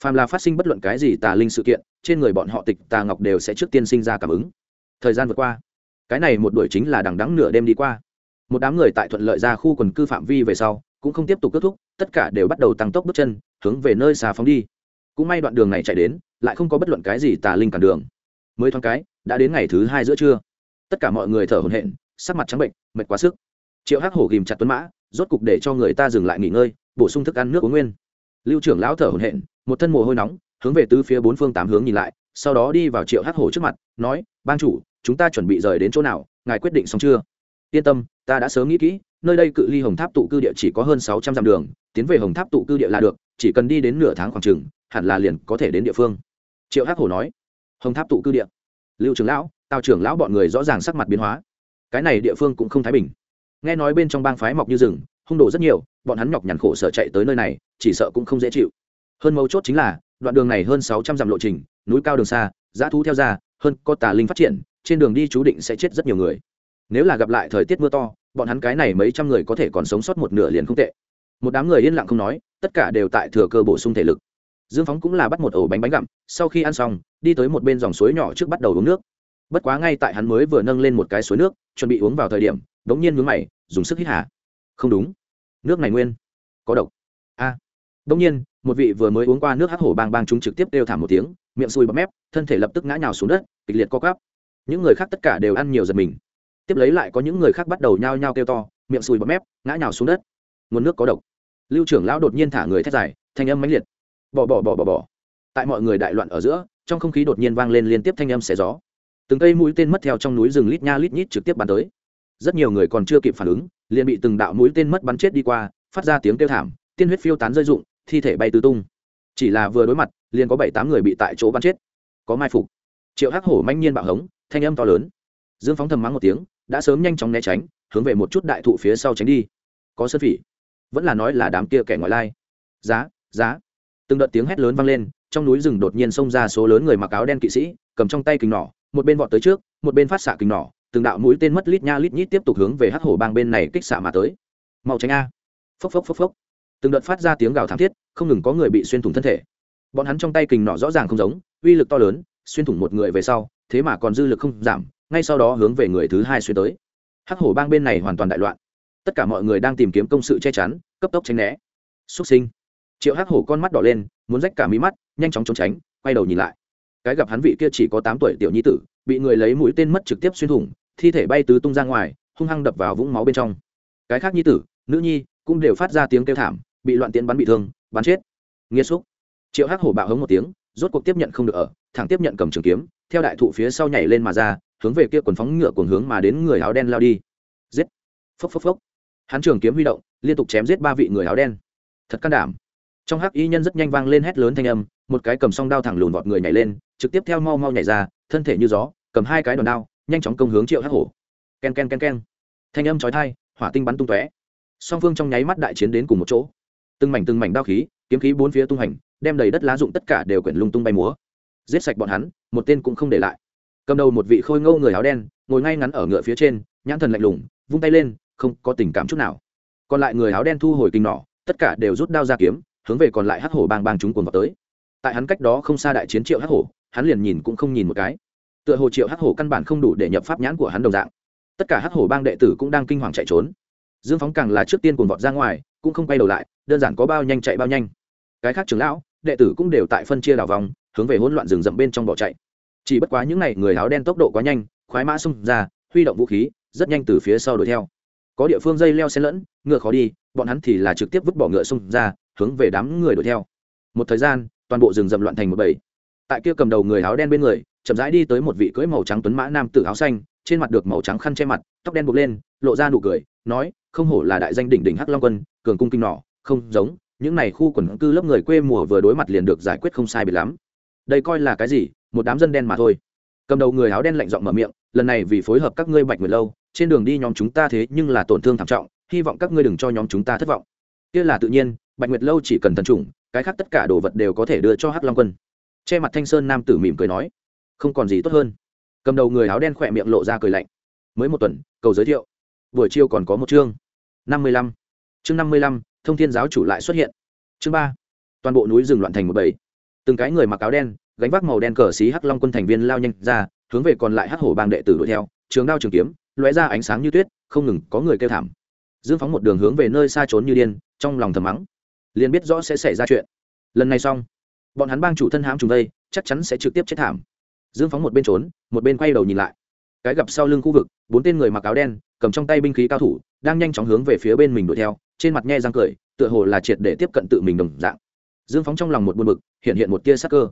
phàm là phát sinh bất luận cái gì tà linh sự kiện, trên người bọn họ tịch tà ngọc đều sẽ trước tiên sinh ra cảm ứng. Thời gian vượt qua. Cái này một đuổi chính là đằng đắng nửa đêm đi qua. Một đám người tại thuận lợi ra khu quần cư phạm vi về sau, cũng không tiếp tục kết thúc, tất cả đều bắt đầu tăng tốc bước chân, hướng về nơi xà phóng đi. Cũng may đoạn đường này chạy đến, lại không có bất luận cái gì tà linh cản đường. Mới thoáng cái, đã đến ngày thứ hai giữa trưa. Tất cả mọi người thở hổn hển, sắc mặt trắng bệnh, mệt quá sức. Triệu hắc hổ ghìm chặt tuấn mã, rốt cục để cho người ta dừng lại nghỉ ngơi, bổ sung thức ăn nước uống nguyên lưu trưởng lão thở hổn hển, một thân mồ hôi nóng, hướng về tứ phía bốn phương tám hướng nhìn lại, sau đó đi vào triệu hắc hổ trước mặt, nói ban chủ, chúng ta chuẩn bị rời đến chỗ nào, ngài quyết định xong chưa? Yên tâm, ta đã sớm nghĩ kỹ, nơi đây cự ly hồng tháp tụ cư địa chỉ có hơn sáu trăm dặm đường, tiến về hồng tháp tụ cư địa là được, chỉ cần đi đến nửa tháng khoảng chừng, hẳn là liền có thể đến địa phương. Triệu hắc hổ nói. Hồng tháp tụ cư địa. Lưu trưởng lão, tào trưởng lão bọn người rõ ràng sắc mặt biến hóa. Cái này địa phương cũng không thái bình. Nghe nói bên trong bang phái mọc như rừng, hung đồ rất nhiều bọn hắn nhọc nhằn khổ sở chạy tới nơi này, chỉ sợ cũng không dễ chịu. Hơn mấu chốt chính là, đoạn đường này hơn sáu trăm dặm lộ trình, núi cao đường xa, dã thú theo ra, hơn có tà linh phát triển, trên đường đi chú định sẽ chết rất nhiều người. Nếu là gặp lại thời tiết mưa to, bọn hắn cái này mấy trăm người có thể còn sống sót một nửa liền không tệ. Một đám người yên lặng không nói, tất cả đều tại thừa cơ bổ sung thể lực. Dương phóng cũng là bắt một ổ bánh bánh gặm, sau khi ăn xong, đi tới một bên dòng suối nhỏ trước bắt đầu uống nước. Bất quá ngay tại hắn mới vừa nâng lên một cái suối nước, chuẩn bị uống vào thời điểm đ ố n g nhiên mướn mày, dùng sức hít hà. Không đúng nước này nguyên. Có độc. A. À. nhiên, một vị vừa mới uống qua nước hắc hổ bang bang chúng trực tiếp đều thảm một tiếng, miệng sùi bọt mép, thân thể lập tức ngã nhào xuống đất, kịch liệt co cắp những người khác tất cả đều ăn nhiều giật mình. Tiếp lấy lại có những người khác bắt đầu nhao nhao kêu to, miệng sùi bọt mép, ngã nhào xuống đất. Nguồn nước có độc. Lưu trưởng lão đột nhiên thả người thét dài, thanh âm mãnh liệt. Bỏ bỏ bỏ bỏ bỏ tại mọi người đại loạn ở giữa, trong không khí đột nhiên vang lên liên tiếp thanh âm xé gió. Từng cây mũi tên mất theo trong núi rừng lít nha lít nhít trực tiếp bắn tới. Rất nhiều người còn chưa kịp phản ứng liền bị từng đạo mũi tên mất bắn chết đi qua, phát ra tiếng kêu thảm, tiên huyết phiêu tán rơi rụng, thi thể bay tứ tung. Chỉ là vừa đối mặt, liền có bảy tám người bị tại chỗ bắn chết. Có mai phục. Triệu hắc hổ manh nhiên bạo hống, thanh âm to lớn. Dương phóng thầm mắng một tiếng, đã sớm nhanh chóng né tránh, hướng về một chút đại thụ phía sau tránh đi. Có sơn phỉ. Vẫn là nói là đám kia kẻ ngoại lai. Giá giá. Từng đợt tiếng hét lớn vang lên, trong núi rừng đột nhiên xông ra số lớn người mặc áo đen kỵ sĩ, cầm trong tay kình nỏ, một bên vọt tới trước, một bên phát xạ kình nỏ từng đạo mũi tên mất lít nha lít nhít tiếp tục hướng về hắc hổ bang bên này kích xạ mà tới. Mau tránh a. Phốc phốc phốc phốc. Từng đợt phát ra tiếng gào thảm thiết, không ngừng có người bị xuyên thủng thân thể. Bọn hắn trong tay kình nọ rõ ràng không giống, uy lực to lớn, xuyên thủng một người về sau, thế mà còn dư lực không giảm, ngay sau đó hướng về người thứ hai xuyên tới. Hắc hổ bang bên này hoàn toàn đại loạn. Tất cả mọi người đang tìm kiếm công sự che chắn, cấp tốc tránh né. Xuất sinh. Triệu hắc hổ con mắt đỏ lên, muốn rách cả mí mắt, nhanh chóng trốn tránh, quay đầu nhìn lại. Cái gặp hắn vị kia chỉ có tám tuổi tiểu nhi tử, bị người lấy mũi tên mất trực tiếp xuyên thủng thi thể bay tứ tung ra ngoài, hung hăng đập vào vũng máu bên trong. Cái khác nhi tử, nữ nhi cũng đều phát ra tiếng kêu thảm, bị loạn tiến bắn bị thương, bắn chết. Nghĩa xúc triệu hắc hổ bạo hống một tiếng, rốt cuộc tiếp nhận không được ở, thẳng tiếp nhận cầm trường kiếm, theo đại thụ phía sau nhảy lên mà ra, hướng về kia quần phóng ngựa cuồng hướng mà đến người áo đen lao đi. Giết. Phốc phốc phốc. Hắn trường kiếm huy động, liên tục chém giết ba vị người áo đen. Thật can đảm. Trong hắc y nhân rất nhanh vang lên hét lớn thanh âm, một cái cầm song đao thẳng lùn vọt người nhảy lên, trực tiếp theo mau mau nhảy ra, thân thể như gió, cầm hai cái đòn đao nhanh chóng công hướng triệu hắc hổ. Ken ken ken ken. Thanh âm chói thai hỏa tinh bắn tung tóe. Song phương trong nháy mắt đại chiến đến cùng một chỗ. Từng mảnh từng mảnh đao khí, kiếm khí bốn phía tung hành, đem đầy đất lá dụng tất cả đều quyển lung tung bay múa. Giết sạch bọn hắn, một tên cũng không để lại. Cầm đầu một vị khôi ngâu người áo đen, ngồi ngay ngắn ở ngựa phía trên, nhãn thần lạnh lùng, vung tay lên, không có tình cảm chút nào. Còn lại người áo đen thu hồi kinh nỏ tất cả đều rút đao ra kiếm, hướng về còn lại hắc hổ bang bang chúng cuồng vào tới. Tại hắn cách đó không xa đại chiến triệu hắc hổ, hắn liền nhìn cũng không nhìn một cái tựa hồ triệu hắc hổ căn bản không đủ để nhập pháp nhãn của hắn đồng dạng. Tất cả hắc hổ bang đệ tử cũng đang kinh hoàng chạy trốn. Dương phóng càng là trước tiên cuồng vọt ra ngoài, cũng không quay đầu lại, đơn giản có bao nhanh chạy bao nhanh. Cái khác trưởng lão, đệ tử cũng đều tại phân chia đảo vòng, hướng về hỗn loạn rừng rậm bên trong bỏ chạy. Chỉ bất quá những n à y người áo đen tốc độ quá nhanh, khoái mã xông ra, huy động vũ khí, rất nhanh từ phía sau đuổi theo. Có địa phương dây leo xen lẫn, ngựa khó đi, bọn hắn thì là trực tiếp vứt bỏ ngựa xông ra, hướng về đám người đuổi theo. Một thời gian, toàn bộ rừng rậm loạn thành một bầy. Tại kia cầm đầu người áo đen bên người chậm rãi đi tới một vị cưỡi màu trắng tuấn mã nam tử áo xanh, trên mặt được màu trắng khăn che mặt, tóc đen buộc lên, lộ ra nụ cười, nói, không hổ là đại danh đỉnh đỉnh hắc long quân, cường cung kinh nỏ không giống, những này khu quần cư lớp người quê mùa vừa đối mặt liền được giải quyết không sai biệt lắm. Đây coi là cái gì, một đám dân đen mà thôi. Cầm đầu người áo đen lạnh giọng mở miệng, lần này vì phối hợp các ngươi bạch người lâu, trên đường đi nhóm chúng ta thế nhưng là tổn thương thảm trọng, hy vọng các ngươi đừng cho nhóm chúng ta thất vọng. Kia là tự nhiên, bạch nguyệt lâu chỉ cần thần chủng cái khác tất cả đồ vật đều có thể đưa cho hắc long quân. Che mặt thanh sơn nam tử mỉm cười nói không còn gì tốt hơn. Cầm đầu người áo đen khỏe miệng lộ ra cười lạnh. Mới một tuần, cầu giới thiệu. Buổi chiều còn có một chương. Năm mươi lăm. Chương năm mươi lăm, thông thiên giáo chủ lại xuất hiện. Chương ba. Toàn bộ núi rừng loạn thành một bầy. Từng cái người mặc áo đen, gánh vác màu đen cờ xí hắc long quân thành viên lao nhanh ra, hướng về còn lại hắc hổ bang đệ tử đuổi theo, trường đao trường kiếm, lóe ra ánh sáng như tuyết, không ngừng có người kêu thảm. Dương phóng một đường hướng về nơi xa trốn như điên, trong lòng thầm mắng. Liền biết rõ sẽ xảy ra chuyện. Lần này xong, bọn hắn bang chủ thân hãm chúng đây, chắc chắn sẽ trực tiếp chết thảm dương phóng một bên trốn, một bên quay đầu nhìn lại. Cái gặp sau lưng khu vực, bốn tên người mặc áo đen, cầm trong tay binh khí cao thủ, đang nhanh chóng hướng về phía bên mình đuổi theo, trên mặt nhe răng cười, tựa hồ là triệt để tiếp cận tự mình đồng dạng. Dương phóng trong lòng một buồn bực, hiện hiện một tia sắc cơ.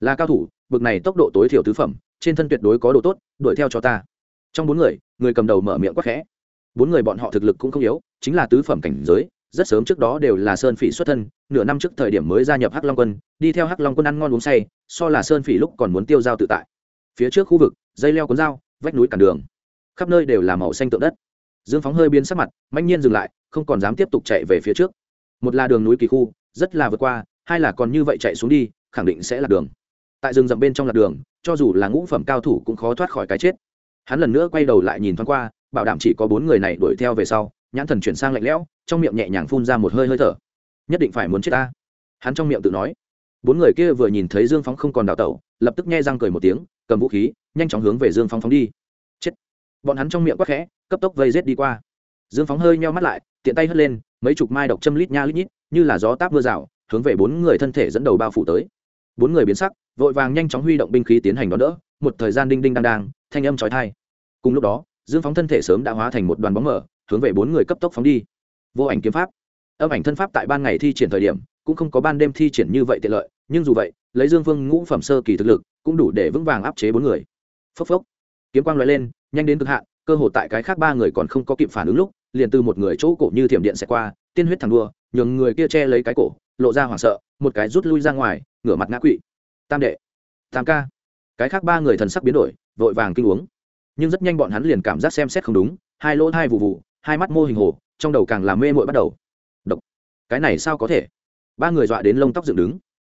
Là cao thủ, bực này tốc độ tối thiểu tứ phẩm, trên thân tuyệt đối có độ tốt, đuổi theo cho ta. Trong bốn người người cầm đầu mở miệng quắc khẽ. Bốn người bọn họ thực lực cũng không yếu, chính là tứ phẩm cảnh giới rất sớm trước đó đều là sơn phỉ xuất thân, nửa năm trước thời điểm mới gia nhập hắc long quân, đi theo hắc long quân ăn ngon uống say, so là sơn phỉ lúc còn muốn tiêu dao tự tại. Phía trước khu vực, dây leo cuốn dao, vách núi cản đường. Khắp nơi đều là màu xanh tượng đất. Dương phóng hơi biến sắc mặt mạnh nhiên dừng lại, không còn dám tiếp tục chạy về phía trước. Một là đường núi kỳ khu, rất là vượt qua, hai là còn như vậy chạy xuống đi, khẳng định sẽ là đường. Tại rừng rậm bên trong lạc đường, cho dù là ngũ phẩm cao thủ cũng khó thoát khỏi cái chết. Hắn lần nữa quay đầu lại nhìn thoáng qua, bảo đảm chỉ có bốn người này đuổi theo về sau nhãn thần chuyển sang lạnh lẽo, trong miệng nhẹ nhàng phun ra một hơi hơi thở. Nhất định phải muốn chết ta. Hắn trong miệng tự nói. Bốn người kia vừa nhìn thấy dương phóng không còn đào tẩu, lập tức nghe răng cười một tiếng, cầm vũ khí, nhanh chóng hướng về dương phóng phóng đi. Chết. Bọn hắn trong miệng quắc khẽ, cấp tốc vây rết đi qua. Dương phóng hơi nheo mắt lại, tiện tay hất lên, mấy chục mai độc châm lít nha lít nhít, như là gió táp mưa rào, hướng về bốn người thân thể dẫn đầu bao phủ tới. Bốn người biến sắc, vội vàng nhanh chóng huy động binh khí tiến hành đón đỡ, một thời gian đinh đinh đang đang, thanh âm trói thai cùng lúc đó, dương phóng thân thể sớm đã hóa thành một đoàn bóng mở hướng về bốn người cấp tốc phóng đi. Vô ảnh kiếm pháp. Âm ảnh thân pháp tại ban ngày thi triển thời điểm, cũng không có ban đêm thi triển như vậy tiện lợi, nhưng dù vậy, lấy dương vương ngũ phẩm sơ kỳ thực lực, cũng đủ để vững vàng áp chế bốn người. Phốc phốc. Kiếm quang loại lên, nhanh đến cực hạn, cơ hội tại cái khác ba người còn không có kịp phản ứng lúc, liền từ một người chỗ cổ như thiểm điện sẽ qua, tiên huyết thẳng đua nhường người kia che lấy cái cổ, lộ ra hoảng sợ, một cái rút lui ra ngoài, ngửa mặt ngã quỵ. Tam đệ. Tam ca. Cái khác ba người thần sắc biến đổi, vội vàng kinh uống. Nhưng rất nhanh bọn hắn liền cảm giác xem xét không đúng, hai lỗ hai vụ vụ hai mắt mô hình hồ, trong đầu càng làm mê mội bắt đầu. Độc. Cái này sao có thể? Ba người dọa đến lông tóc dựng đứng.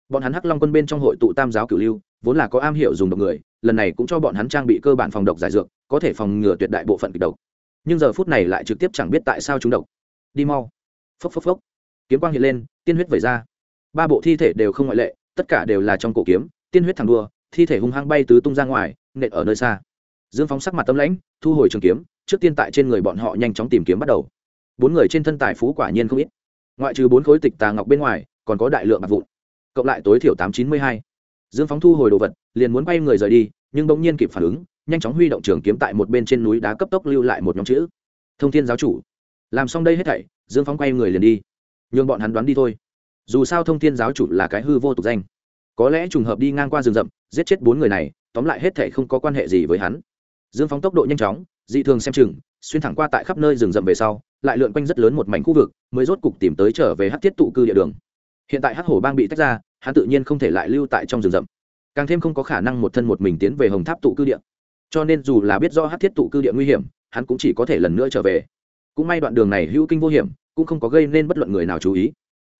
Bọn hắn hắc long quân bên trong hội tụ tam giáo cửu lưu, vốn là có am hiểu dùng độc người, lần này cũng cho bọn hắn trang bị cơ bản phòng độc giải dược, có thể phòng ngừa tuyệt đại bộ phận kịch độc. Nhưng giờ phút này lại trực tiếp chẳng biết tại sao chúng độc. Đi mau. Phốc phốc phốc. Kiếm quang hiện lên, tiên huyết vẩy ra. Ba bộ thi thể đều không ngoại lệ, tất cả đều là trong cổ kiếm, tiên huyết thẳng đua thi thể hung hăng bay tứ tung ra ngoài, nện ở nơi xa. Dương phóng sắc mặt tâm lãnh, thu hồi trường kiếm trước tiên tại trên người bọn họ nhanh chóng tìm kiếm bắt đầu. Bốn người trên thân tài phú quả nhiên không ít. Ngoại trừ bốn khối tịch tà ngọc bên ngoài, còn có đại lượng bạc vụn. Cộng lại tối thiểu tám chín mươi hai. Dương phóng thu hồi đồ vật, liền muốn bay người rời đi, nhưng bỗng nhiên kịp phản ứng, nhanh chóng huy động trường kiếm tại một bên trên núi đá cấp tốc lưu lại một nhóm chữ. Thông thiên giáo chủ. Làm xong đây hết thảy, dương phóng quay người liền đi. Nhưng bọn hắn đoán đi thôi. Dù sao thông thiên giáo chủ là cái hư vô tục danh. Có lẽ trùng hợp đi ngang qua rừng rậm, giết chết bốn người này, tóm lại hết thảy không có quan hệ gì với hắn. Dương phóng tốc độ nhanh chóng dị thường xem chừng, xuyên thẳng qua tại khắp nơi rừng rậm về sau, lại lượn quanh rất lớn một mảnh khu vực, mới rốt cục tìm tới trở về hát thiết tụ cư địa đường. Hiện tại hát hổ bang bị tách ra, hắn tự nhiên không thể lại lưu tại trong rừng rậm. Càng thêm không có khả năng một thân một mình tiến về hồng tháp tụ cư địa. Cho nên dù là biết do hát thiết tụ cư địa nguy hiểm, hắn cũng chỉ có thể lần nữa trở về. Cũng may đoạn đường này hữu kinh vô hiểm, cũng không có gây nên bất luận người nào chú ý.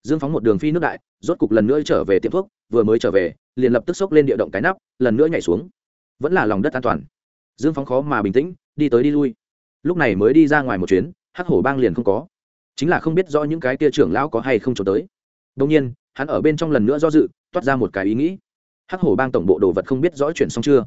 Dương phóng một đường phi nước đại, rốt cục lần nữa trở về tiệm thuốc, vừa mới trở về, liền lập tức xốc lên địa động cái nắp, lần nữa nhảy xuống. Vẫn là lòng đất an toàn. Dương phóng khó mà bình tĩnh đi tới đi lui. Lúc này mới đi ra ngoài một chuyến, hắc hổ bang liền không có. Chính là không biết rõ những cái kia trưởng lão có hay không trốn tới. Đông nhiên, hắn ở bên trong lần nữa do dự, toát ra một cái ý nghĩ. Hắc hổ bang tổng bộ đồ vật không biết rõ chuyển xong chưa?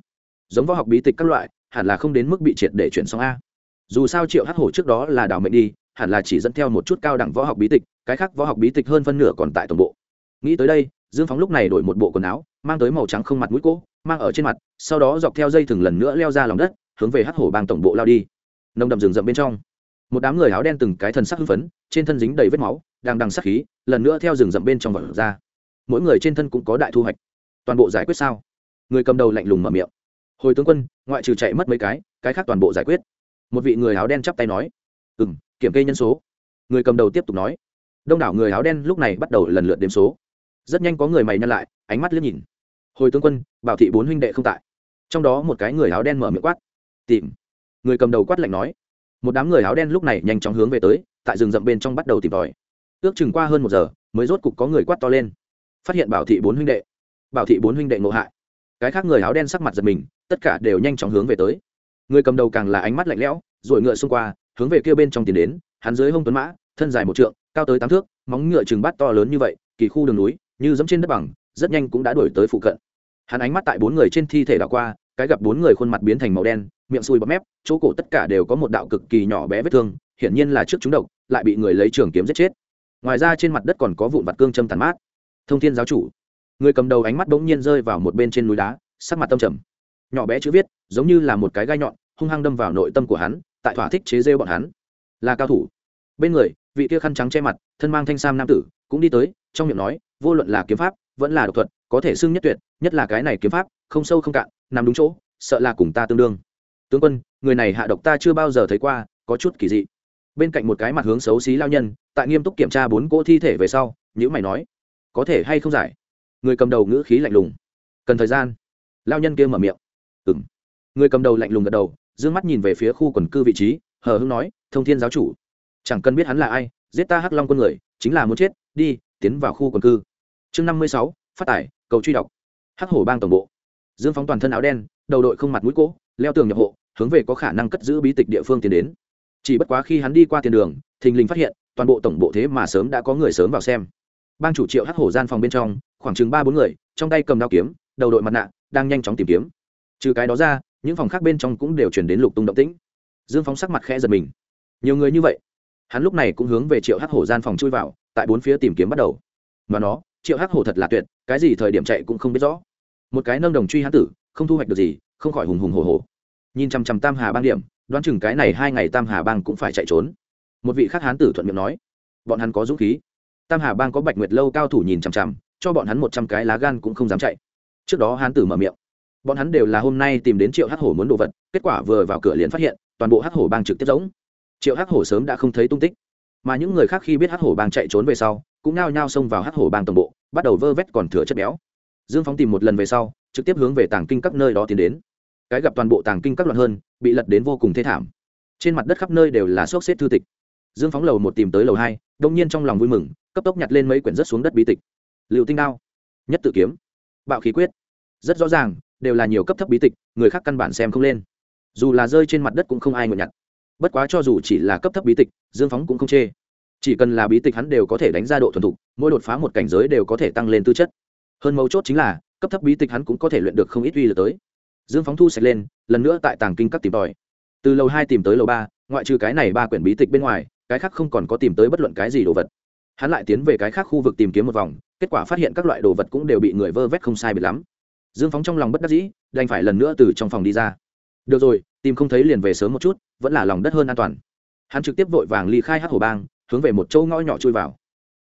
Giống võ học bí tịch các loại, hẳn là không đến mức bị triệt để chuyển xong a. Dù sao triệu hắc hổ trước đó là đào mệnh đi, hẳn là chỉ dẫn theo một chút cao đẳng võ học bí tịch, cái khác võ học bí tịch hơn phân nửa còn tại tổng bộ. Nghĩ tới đây, dương phóng lúc này đổi một bộ quần áo, mang tới màu trắng không mặt mũi cỗ mang ở trên mặt, sau đó dọc theo dây thừng lần nữa leo ra lòng đất hướng về hắc hổ bang tổng bộ lao đi. Nông đậm rừng rậm bên trong, một đám người áo đen từng cái thần sắc hưng phấn, trên thân dính đầy vết máu, đang đằng sắc khí, lần nữa theo rừng rậm bên trong vật ra. Mỗi người trên thân cũng có đại thu hoạch. Toàn bộ giải quyết sao? Người cầm đầu lạnh lùng mở miệng. Hồi tướng quân, ngoại trừ chạy mất mấy cái cái khác toàn bộ giải quyết. Một vị người áo đen chắp tay nói. Ừ m kiểm kê nhân số. Người cầm đầu tiếp tục nói. Đông đảo người áo đen lúc này bắt đầu lần lượt đếm số. Rất nhanh có người mày nhăn lại, ánh mắt liếc nhìn. Hồi tướng quân, bảo thị bốn huynh đệ không tại. Trong đó một cái người áo đen mở miệng quát tìm. Người cầm đầu quát lạnh nói. Một đám người áo đen lúc này nhanh chóng hướng về tới, tại rừng rậm bên trong bắt đầu tìm tòi. Ước chừng qua hơn một giờ, mới rốt cục có người quát to lên. Phát hiện bảo thị bốn huynh đệ. Bảo thị bốn huynh đệ ngộ hại. Cái khác người áo đen sắc mặt giật mình, tất cả đều nhanh chóng hướng về tới. Người cầm đầu càng là ánh mắt lạnh lẽo, rồi ngựa xung qua, hướng về kia bên trong tiến đến, hắn dưới hông tuấn mã, thân dài một trượng, cao tới tám thước, móng ngựa chừng bát to lớn như vậy, kỳ khu đường núi, như dẫm trên đất bằng, rất nhanh cũng đã đuổi tới phụ cận. Hắn ánh mắt tại bốn người trên thi thể đảo qua, cái gặp bốn người khuôn mặt biến thành màu đen miệng sùi bọt mép, chỗ cổ tất cả đều có một đạo cực kỳ nhỏ bé vết thương, hiển nhiên là trước chúng độc, lại bị người lấy trường kiếm giết chết. Ngoài ra trên mặt đất còn có vụn vặt cương châm tàn mát. Thông thiên giáo chủ. Người cầm đầu ánh mắt bỗng nhiên rơi vào một bên trên núi đá, sắc mặt tâm trầm. Nhỏ bé chữ viết, giống như là một cái gai nhọn, hung hăng đâm vào nội tâm của hắn, tại thỏa thích chế rêu bọn hắn. Là cao thủ. Bên người, vị kia khăn trắng che mặt, thân mang thanh sam nam tử, cũng đi tới, trong miệng nói, vô luận là kiếm pháp, vẫn là độc thuật, có thể xưng nhất tuyệt, nhất là cái này kiếm pháp, không sâu không cạn, nằm đúng chỗ, sợ là cùng ta tương đương tướng quân, người này hạ độc ta chưa bao giờ thấy qua, có chút kỳ dị. Bên cạnh một cái mặt hướng xấu xí lao nhân, tại nghiêm túc kiểm tra bốn cỗ thi thể về sau, nhữ mày nói, có thể hay không giải? Người cầm đầu ngữ khí lạnh lùng, cần thời gian. Lao nhân kia mở miệng ừng người cầm đầu lạnh lùng gật đầu d ư ơ n g mắt nhìn về phía khu quần cư vị trí, hờ hưng nói, thông thiên giáo chủ, chẳng cần biết hắn là ai, giết ta hắc long quân người, chính là muốn chết, đi, tiến vào khu quần cư. Chương năm mươi sáu, phát tải, cầu truy đọc. Hắc hổ bang tổng bộ. Dương phóng toàn thân áo đen, đầu đội không mặt mũi cỗ leo tường nhập hộ hướng về có khả năng cất giữ bí tịch địa phương tiến đến. Chỉ bất quá khi hắn đi qua tiền đường, thình lình phát hiện, toàn bộ tổng bộ thế mà sớm đã có người sớm vào xem. Bang chủ triệu hắc hổ gian phòng bên trong, khoảng chừng ba bốn người, trong tay cầm đao kiếm, đầu đội mặt nạ, đang nhanh chóng tìm kiếm. Trừ cái đó ra, những phòng khác bên trong cũng đều chuyển đến lục tung động tĩnh. Dương phóng sắc mặt khẽ giật mình. Nhiều người như vậy. Hắn lúc này cũng hướng về triệu hắc hổ gian phòng chui vào, tại bốn phía tìm kiếm bắt đầu. Mà nó, triệu hắc hổ thật là tuyệt, cái gì thời điểm chạy cũng không biết rõ. Một cái nâng đồng truy hán tử, không thu hoạch được gì, không khỏi hùng hùng hồ hồ nhìn chằm chằm tam hà bang điểm, đoán chừng cái này hai ngày tam hà bang cũng phải chạy trốn. Một vị khác hán tử thuận miệng nói, bọn hắn có dũng khí. Tam hà bang có bạch nguyệt lâu cao thủ nhìn chằm chằm, cho bọn hắn một trăm cái lá gan cũng không dám chạy. Trước đó hán tử mở miệng, bọn hắn đều là hôm nay tìm đến triệu hắc hổ muốn đồ vật, kết quả vừa vào cửa liền phát hiện, toàn bộ hắc hổ bang trực tiếp giống. Triệu hắc hổ sớm đã không thấy tung tích. Mà những người khác khi biết hắc hổ bang chạy trốn về sau, cũng nao nhao xông vào hắc hổ bang tổng bộ, bắt đầu vơ vét còn thừa chất béo. Dương phóng tìm một lần về sau, trực tiếp hướng về tàng kinh các nơi đó tiến đến cái gặp toàn bộ tàng kinh các loạn hơn, bị lật đến vô cùng thê thảm. Trên mặt đất khắp nơi đều là xốc xếp thư tịch. Dương phóng lầu một tìm tới lầu hai, đông nhiên trong lòng vui mừng, cấp tốc nhặt lên mấy quyển rất xuống đất bí tịch. Liệu tinh đao, nhất tự kiếm, bạo khí quyết. Rất rõ ràng, đều là nhiều cấp thấp bí tịch, người khác căn bản xem không lên. Dù là rơi trên mặt đất cũng không ai ngộ nhặt. Bất quá cho dù chỉ là cấp thấp bí tịch, dương phóng cũng không chê. Chỉ cần là bí tịch hắn đều có thể đánh ra độ thuần thục, mỗi đột phá một cảnh giới đều có thể tăng lên tư chất. Hơn mấu chốt chính là, cấp thấp bí tịch hắn cũng có thể luyện được không ít uy lực tới dương phóng thu sạch lên, lần nữa tại tàng kinh các tìm tòi. Từ lầu hai tìm tới lầu ba, ngoại trừ cái này ba quyển bí tịch bên ngoài, cái khác không còn có tìm tới bất luận cái gì đồ vật. Hắn lại tiến về cái khác khu vực tìm kiếm một vòng, kết quả phát hiện các loại đồ vật cũng đều bị người vơ vét không sai biệt lắm. Dương phóng trong lòng bất đắc dĩ, đành phải lần nữa từ trong phòng đi ra. Được rồi, tìm không thấy liền về sớm một chút, vẫn là lòng đất hơn an toàn. Hắn trực tiếp vội vàng ly khai hát hồ bang, hướng về một chỗ ngõ nhỏ chui vào.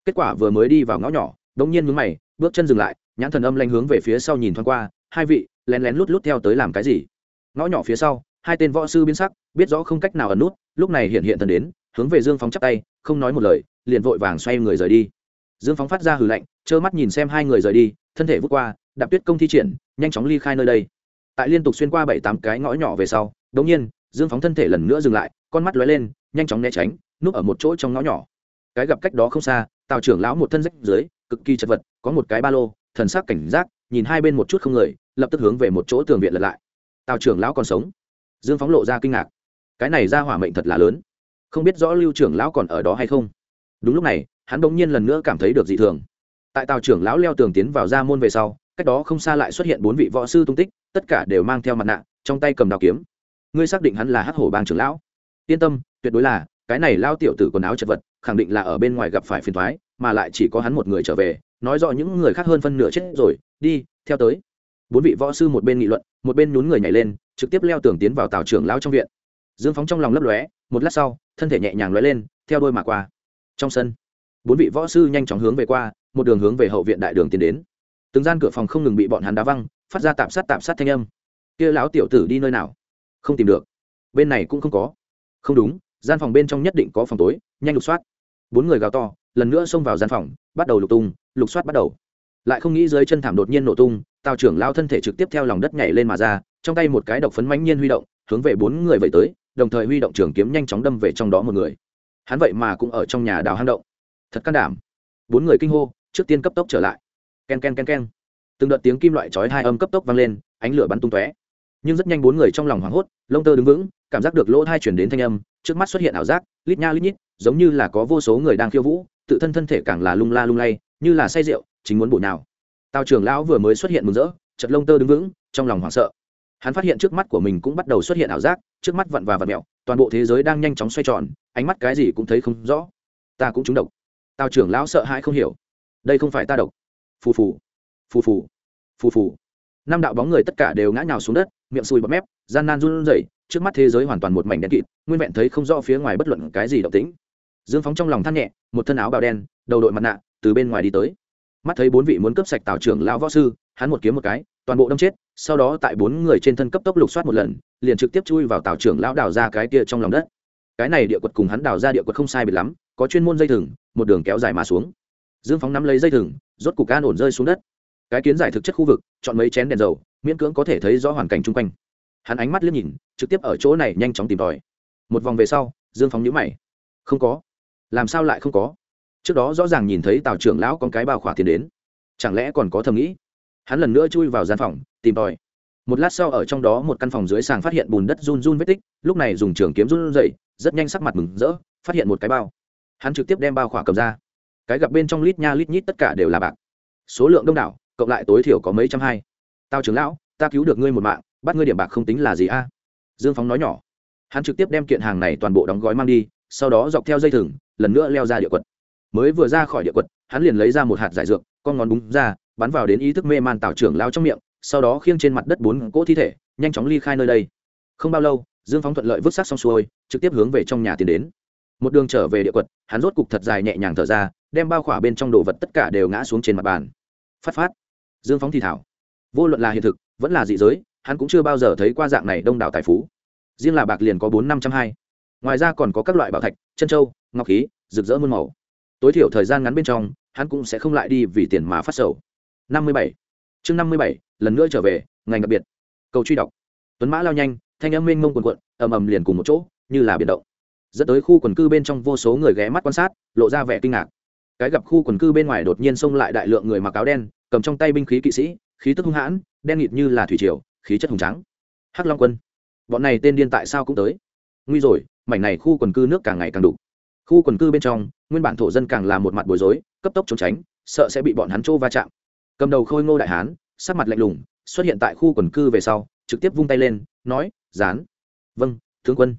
Kết quả vừa mới đi vào ngõ nhỏ đ ỗ n g nhiên mướn mày, bước chân dừng lại, nhãn thần âm lanh hướng về phía sau nhìn thoáng qua hai vị, lén lén lút lút theo tới làm cái gì? Ngõ nhỏ phía sau, hai tên võ sư biến sắc, biết rõ không cách nào ẩn nút, lúc này hiện hiện thần đến, hướng về dương phóng chắp tay, không nói một lời, liền vội vàng xoay người rời đi. Dương phóng phát ra hừ lạnh, trơ mắt nhìn xem hai người rời đi, thân thể vút qua, đạp tuyết công thi triển, nhanh chóng ly khai nơi đây. Tại liên tục xuyên qua bảy tám cái ngõ nhỏ về sau đống nhiên, dương phóng thân thể lần nữa dừng lại, con mắt lóe lên, nhanh chóng né tránh, núp ở một chỗ trong ngõ nhỏ. Cái gặp cách đó không xa, tào trưởng lão một thân rách dưới, cực kỳ chật vật, có một cái ba lô, thần sắc cảnh giác, nhìn hai bên một chút không người lập tức hướng về một chỗ tường viện lật lại. Tào trưởng lão còn sống. Dương phóng lộ ra kinh ngạc. Cái này ra hỏa mệnh thật là lớn. Không biết rõ lưu trưởng lão còn ở đó hay không. Đúng lúc này, hắn bỗng nhiên lần nữa cảm thấy được dị thường. Tại tàu trưởng lão leo tường tiến vào ra môn về sau, cách đó không xa lại xuất hiện bốn vị võ sư tung tích, tất cả đều mang theo mặt nạ, trong tay cầm đào kiếm. Ngươi xác định hắn là hắc hổ bang trưởng lão? Yên tâm, tuyệt đối là, cái này lao tiểu tử quần áo chật vật, khẳng định là ở bên ngoài gặp phải phiền thoái mà lại chỉ có hắn một người trở về, nói rõ những người khác hơn phân nửa chết rồi, đi, theo tới bốn vị võ sư một bên nghị luận, một bên nhún người nhảy lên, trực tiếp leo tường tiến vào tào trưởng lão trong viện. Dương phóng trong lòng lấp lóe, một lát sau, thân thể nhẹ nhàng lóe lên, theo đôi mà qua. Trong sân, bốn vị võ sư nhanh chóng hướng về qua, một đường hướng về hậu viện đại đường tiến đến. Từng gian cửa phòng không ngừng bị bọn hắn đá văng, phát ra tạm sát tạm sát thanh âm. Kia lão tiểu tử đi nơi nào? Không tìm được. Bên này cũng không có. Không đúng, gian phòng bên trong nhất định có phòng tối, nhanh lục soát. Bốn người gào to, lần nữa xông vào gian phòng, bắt đầu lục tung, lục soát bắt đầu lại không nghĩ dưới chân thảm đột nhiên nổ tung, tào trưởng lao thân thể trực tiếp theo lòng đất nhảy lên mà ra, trong tay một cái độc phấn mãnh nhiên huy động, hướng về bốn người vậy tới, đồng thời huy động trường kiếm nhanh chóng đâm về trong đó một người. Hắn vậy mà cũng ở trong nhà đào hang động. Thật can đảm. Bốn người kinh hô, trước tiên cấp tốc trở lại. K e n k e n k e n k e n từng đợt tiếng kim loại chói hai âm cấp tốc vang lên, ánh lửa bắn tung tóe. Nhưng rất nhanh bốn người trong lòng hoảng hốt, lông tơ đứng vững, cảm giác được lỗ thai chuyển đến thanh âm, trước mắt xuất hiện ảo giác, lít nha lít nhít, giống như là có vô số người đang khiêu vũ, tự thân thân thể càng là lung la lung lay, như là say rượu chính muốn bổ nào tào trưởng lão vừa mới xuất hiện mừng rỡ chật lông tơ đứng vững, trong lòng hoảng sợ. Hắn phát hiện trước mắt của mình cũng bắt đầu xuất hiện ảo giác, trước mắt vặn và vặn mẹo, toàn bộ thế giới đang nhanh chóng xoay tròn, ánh mắt cái gì cũng thấy không rõ. Ta cũng trúng độc. Tào trưởng lão sợ hãi không hiểu. Đây không phải ta độc. Phù phù. Phù phù. Phù phù. Năm đạo bóng người tất cả đều ngã nhào xuống đất, miệng sùi bọt mép, gian nan run rẩy, trước mắt thế giới hoàn toàn một mảnh đen kịt, nguyên vẹn thấy không rõ phía ngoài bất luận cái gì động tĩnh. Dương phóng trong lòng than nhẹ, một thân áo bào đen, đầu đội mặt nạ, từ bên ngoài đi tới mắt thấy bốn vị muốn cướp sạch tào trưởng lão võ sư, hắn một kiếm một cái, toàn bộ đâm chết, sau đó tại bốn người trên thân cấp tốc lục soát một lần, liền trực tiếp chui vào tào trưởng lão đào ra cái kia trong lòng đất. Cái này địa quật cùng hắn đào ra địa quật không sai biệt lắm, có chuyên môn dây thừng, một đường kéo dài mà xuống. Dương phóng nắm lấy dây thừng, rốt cục an ổn rơi xuống đất. Cái kiến giải thực chất khu vực, chọn mấy chén đèn dầu, miễn cưỡng có thể thấy rõ hoàn cảnh chung quanh. Hắn ánh mắt liếc nhìn, trực tiếp ở chỗ này nhanh chóng tìm tòi. Một vòng về sau, dương phóng nhữ mày. Không có. Làm sao lại không có? Trước đó rõ ràng nhìn thấy tào trưởng lão con cái bao khỏa tiền đến. Chẳng lẽ còn có thầm nghĩ? Hắn lần nữa chui vào gian phòng, tìm tòi. Một lát sau ở trong đó một căn phòng dưới sàng phát hiện bùn đất run run vết tích, lúc này dùng trường kiếm run dậy rất nhanh sắc mặt mừng rỡ, phát hiện một cái bao. Hắn trực tiếp đem bao khỏa cầm ra. Cái gặp bên trong lít nha lít nhít tất cả đều là bạc. Số lượng đông đảo, cộng lại tối thiểu có mấy trăm hai. Tao trưởng lão, ta cứu được ngươi một mạng, bắt ngươi điểm bạc không tính là gì a? Dương phóng nói nhỏ. Hắn trực tiếp đem kiện hàng này toàn bộ đóng gói mang đi, sau đó dọc theo dây thừng, lần nữa leo ra địa quật mới vừa ra khỏi địa quật, hắn liền lấy ra một hạt giải dược, con ngón búng ra, bắn vào đến ý thức mê man tảo trưởng lao trong miệng, sau đó khiêng trên mặt đất bốn cỗ thi thể, nhanh chóng ly khai nơi đây. Không bao lâu, dương phóng thuận lợi vứt xác xong xuôi, trực tiếp hướng về trong nhà tiến đến. Một đường trở về địa quật, hắn rốt cục thật dài nhẹ nhàng thở ra, đem bao khỏa bên trong đồ vật tất cả đều ngã xuống trên mặt bàn. Phát phát. Dương phóng thì thảo. Vô luận là hiện thực, vẫn là dị giới, hắn cũng chưa bao giờ thấy qua dạng này đông đảo tài phú. Riêng là bạc liền có bốn năm trăm hai. Ngoài ra còn có các loại bảo thạch, chân trâu ngọc khí, rực rỡ muôn màu tối thiểu thời gian ngắn bên trong, hắn cũng sẽ không lại đi vì tiền mà phát sầu. Năm mươi bảy. Chương năm mươi bảy, lần nữa trở về, ngành đặc biệt. Cầu truy đọc. Tuấn mã lao nhanh, thanh âm mênh mông quần quận ầm ầm liền cùng một chỗ, như là biển động. Dẫn tới khu quần cư bên trong vô số người ghé mắt quan sát, lộ ra vẻ kinh ngạc. Cái gặp khu quần cư bên ngoài đột nhiên xông lại đại lượng người mặc áo đen, cầm trong tay binh khí kỵ sĩ, khí tức hung hãn, đen nghịt như là thủy triều, khí chất hùng trắng hắc long quân, bọn này tên điên tại sao cũng tới? Nguy rồi, mảnh này khu quần cư nước càng ngày càng đủ khu quần cư bên trong nguyên bản thổ dân càng là một mặt bối rối, cấp tốc trốn tránh, sợ sẽ bị bọn hắn trô va chạm. Cầm đầu khôi ngô đại hán, sắc mặt lạnh lùng, xuất hiện tại khu quần cư về sau, trực tiếp vung tay lên, nói dán vâng tướng quân.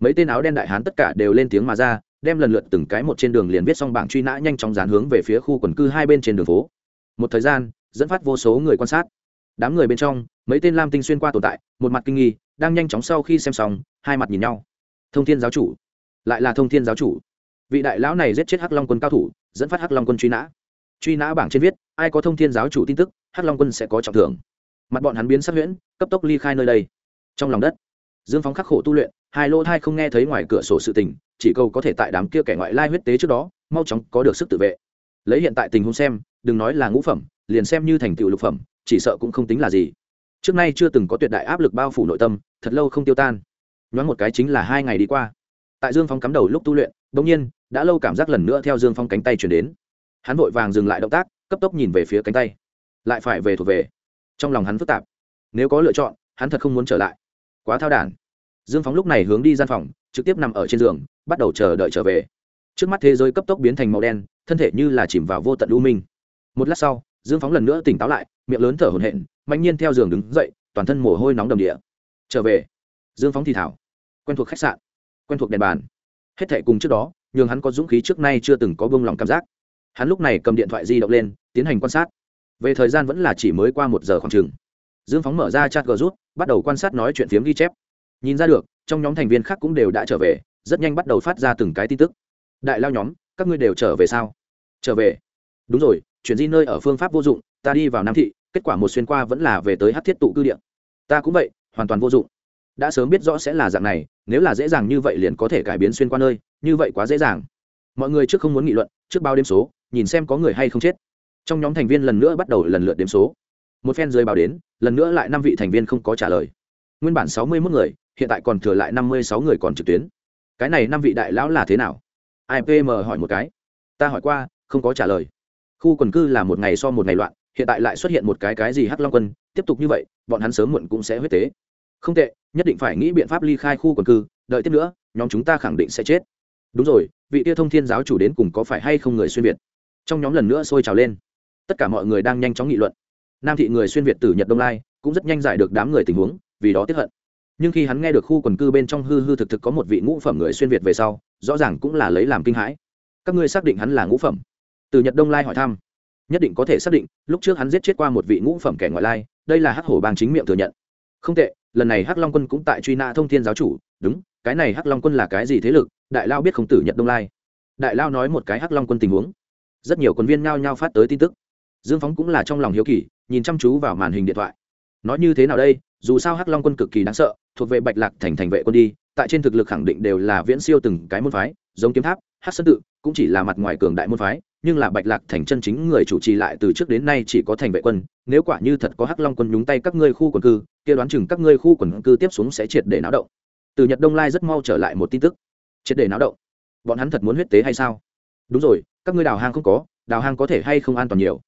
Mấy tên áo đen đại hán tất cả đều lên tiếng mà ra, đem lần lượt từng cái một trên đường liền viết xong bảng truy nã nhanh chóng dán hướng về phía khu quần cư hai bên trên đường phố. Một thời gian, dẫn phát vô số người quan sát. Đám người bên trong, mấy tên lam tinh xuyên qua tồn tại, một mặt kinh nghi, đang nhanh chóng sau khi xem xong, hai mặt nhìn nhau. Thông thiên giáo chủ. Lại là thông thiên giáo chủ vị đại lão này giết chết hắc long quân cao thủ, dẫn phát hắc long quân truy nã. Truy nã bảng trên viết, ai có thông thiên giáo chủ tin tức, hắc long quân sẽ có trọng thưởng. Mặt bọn hắn biến sắc huyễn, cấp tốc ly khai nơi đây. Trong lòng đất, dương phóng khắc khổ tu luyện, hai lô thai không nghe thấy ngoài cửa sổ sự tình, chỉ câu có thể tại đám kia kẻ ngoại lai huyết tế trước đó, mau chóng có được sức tự vệ. Lấy hiện tại tình huống xem, đừng nói là ngũ phẩm, liền xem như thành tựu lục phẩm, chỉ sợ cũng không tính là gì. Trước nay chưa từng có tuyệt đại áp lực bao phủ nội tâm, thật lâu không tiêu tan. Nhoáng một cái chính là hai ngày đi qua. Tại dương phong cắm đầu lúc tu luyện đồng nhiên, đã lâu cảm giác lần nữa theo dương phong cánh tay chuyển đến. Hắn vội vàng dừng lại động tác, cấp tốc nhìn về phía cánh tay. Lại phải về thuộc về. Trong lòng hắn phức tạp. Nếu có lựa chọn, hắn thật không muốn trở lại. Quá thao đản. Dương phóng lúc này hướng đi gian phòng, trực tiếp nằm ở trên giường, bắt đầu chờ đợi trở về. Trước mắt thế giới cấp tốc biến thành màu đen, thân thể như là chìm vào vô tận u minh. Một lát sau, dương phóng lần nữa tỉnh táo lại, miệng lớn thở hổn hển, mạnh nhiên theo giường đứng dậy, toàn thân mồ hôi nóng đầm địa trở về. Dương phóng thì thảo. Quen thuộc khách sạn. Quen thuộc đèn bàn hết thệ cùng trước đó, nhường hắn có dũng khí trước nay chưa từng có bông lòng cảm giác. Hắn lúc này cầm điện thoại di động lên, tiến hành quan sát. Về thời gian vẫn là chỉ mới qua một giờ khoảng chừng. Dương phóng mở ra chat g rút, bắt đầu quan sát nói chuyện phiếm ghi chép. Nhìn ra được, trong nhóm thành viên khác cũng đều đã trở về, rất nhanh bắt đầu phát ra từng cái tin tức. Đại lao nhóm, các ngươi đều trở về sao? Trở về. Đúng rồi, chuyển di nơi ở phương pháp vô dụng, ta đi vào nam thị, kết quả một xuyên qua vẫn là về tới hát thiết tụ cư điện ta cũng vậy, hoàn toàn vô dụng đã sớm biết rõ sẽ là dạng này, nếu là dễ dàng như vậy liền có thể cải biến xuyên qua nơi, như vậy quá dễ dàng. Mọi người trước không muốn nghị luận, trước bao đêm số, nhìn xem có người hay không chết. Trong nhóm thành viên lần nữa bắt đầu lần lượt đếm số. Một phen rơi báo đến, lần nữa lại năm vị thành viên không có trả lời. Nguyên bản sáu mươi mốt người, hiện tại còn thừa lại năm mươi sáu người còn trực tuyến. Cái này năm vị đại lão là thế nào? Ipm hỏi một cái. Ta hỏi qua, không có trả lời. Khu quần cư là một ngày so một ngày loạn, hiện tại lại xuất hiện một cái cái gì hắc long quân, tiếp tục như vậy, bọn hắn sớm muộn cũng sẽ huyết tế. Không tệ nhất định phải nghĩ biện pháp ly khai khu quần cư, đợi tiếp nữa, nhóm chúng ta khẳng định sẽ chết. Đúng rồi, vị tia thông thiên giáo chủ đến cùng có phải hay không người xuyên việt? Trong nhóm lần nữa sôi trào lên. Tất cả mọi người đang nhanh chóng nghị luận. Nam thị người xuyên việt từ nhật đông lai, cũng rất nhanh giải được đám người tình huống, vì đó tiếp hận. Nhưng khi hắn nghe được khu quần cư bên trong hư hư thực thực có một vị ngũ phẩm người xuyên việt về sau, rõ ràng cũng là lấy làm kinh hãi. Các ngươi xác định hắn là ngũ phẩm? Từ nhật đông lai hỏi thăm. Nhất định có thể xác định, lúc trước hắn giết chết qua một vị ngũ phẩm kẻ ngoại lai, đây là hắc hổ bang chính miệng thừa nhận. Không tệ lần này hắc long quân cũng tại truy nã thông thiên giáo chủ. Đúng, cái này hắc long quân là cái gì thế lực? Đại lao biết không tử nhận đông lai. Đại lao nói một cái hắc long quân tình huống. Rất nhiều quân viên nhao nhao phát tới tin tức. Dương phóng cũng là trong lòng hiếu kỳ, nhìn chăm chú vào màn hình điện thoại. Nói như thế nào đây? Dù sao hắc long quân cực kỳ đáng sợ, thuộc về bạch lạc thành thành vệ quân đi, tại trên thực lực khẳng định đều là viễn siêu từng cái môn phái, giống kiếm tháp, hắc sơn tự, cũng chỉ là mặt ngoài cường đại môn phái nhưng là bạch lạc thành chân chính người chủ trì lại từ trước đến nay chỉ có thành vệ quân, nếu quả như thật có hắc long quân nhúng tay các ngươi khu quần cư, kia đoán chừng các ngươi khu quần cư tiếp xuống sẽ triệt để náo động. Từ nhật đông lai rất mau trở lại một tin tức. Triệt để náo động. Bọn hắn thật muốn huyết tế hay sao? Đúng rồi, các ngươi đào hang không có, đào hang có thể hay không an toàn nhiều?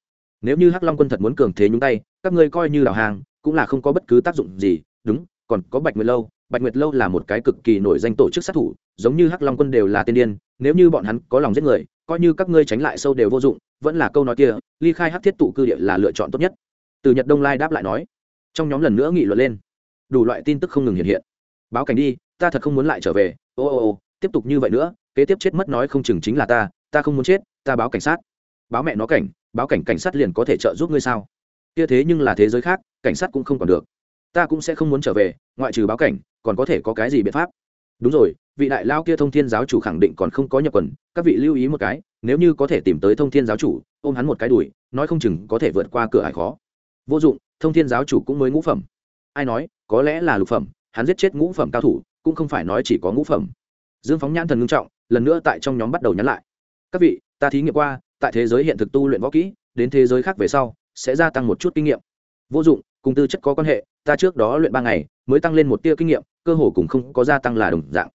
Nếu như hắc long quân thật muốn cường thế nhúng tay, các ngươi coi như đào hang, cũng là không có bất cứ tác dụng gì. Đúng, còn có bạch nguyệt lâu. Bạch nguyệt lâu là một cái cực kỳ nổi danh tổ chức sát thủ, giống như hắc long quân đều là tiên điên, nếu như bọn hắn có lòng giết người coi như các ngươi tránh lại sâu đều vô dụng, vẫn là câu nói kia, ly khai hát thiết tụ cư địa là lựa chọn tốt nhất. Từ nhật đông lai đáp lại nói. Trong nhóm lần nữa nghị luận lên, đủ loại tin tức không ngừng hiện hiện. Báo cảnh đi, ta thật không muốn lại trở về. Ô ô ô, tiếp tục như vậy nữa, kế tiếp chết mất nói không chừng chính là ta ta không muốn chết, ta báo cảnh sát. Báo mẹ nó cảnh, báo cảnh cảnh sát liền có thể trợ giúp ngươi sao? Kia thế nhưng là thế giới khác, cảnh sát cũng không còn được. Ta cũng sẽ không muốn trở về, ngoại trừ báo cảnh, còn có thể có cái gì biện pháp? Đúng rồi vị đại lao kia thông thiên giáo chủ khẳng định còn không có nhập quần, các vị lưu ý một cái, nếu như có thể tìm tới thông thiên giáo chủ, ôm hắn một cái đùi, nói không chừng có thể vượt qua cửa hải khó. Vô dụng, thông thiên giáo chủ cũng mới ngũ phẩm. Ai nói, có lẽ là lục phẩm, hắn giết chết ngũ phẩm cao thủ, cũng không phải nói chỉ có ngũ phẩm. Dương phóng nhãn thần ngưng trọng, lần nữa tại trong nhóm bắt đầu nhắn lại. Các vị, ta thí nghiệm qua, tại thế giới hiện thực tu luyện võ kỹ, đến thế giới khác về sau, sẽ gia tăng một chút kinh nghiệm. Vô dụng, cùng tư chất có quan hệ, ta trước đó luyện ba ngày, mới tăng lên một tia kinh nghiệm, cơ hồ cũng không có gia tăng là đồng dạng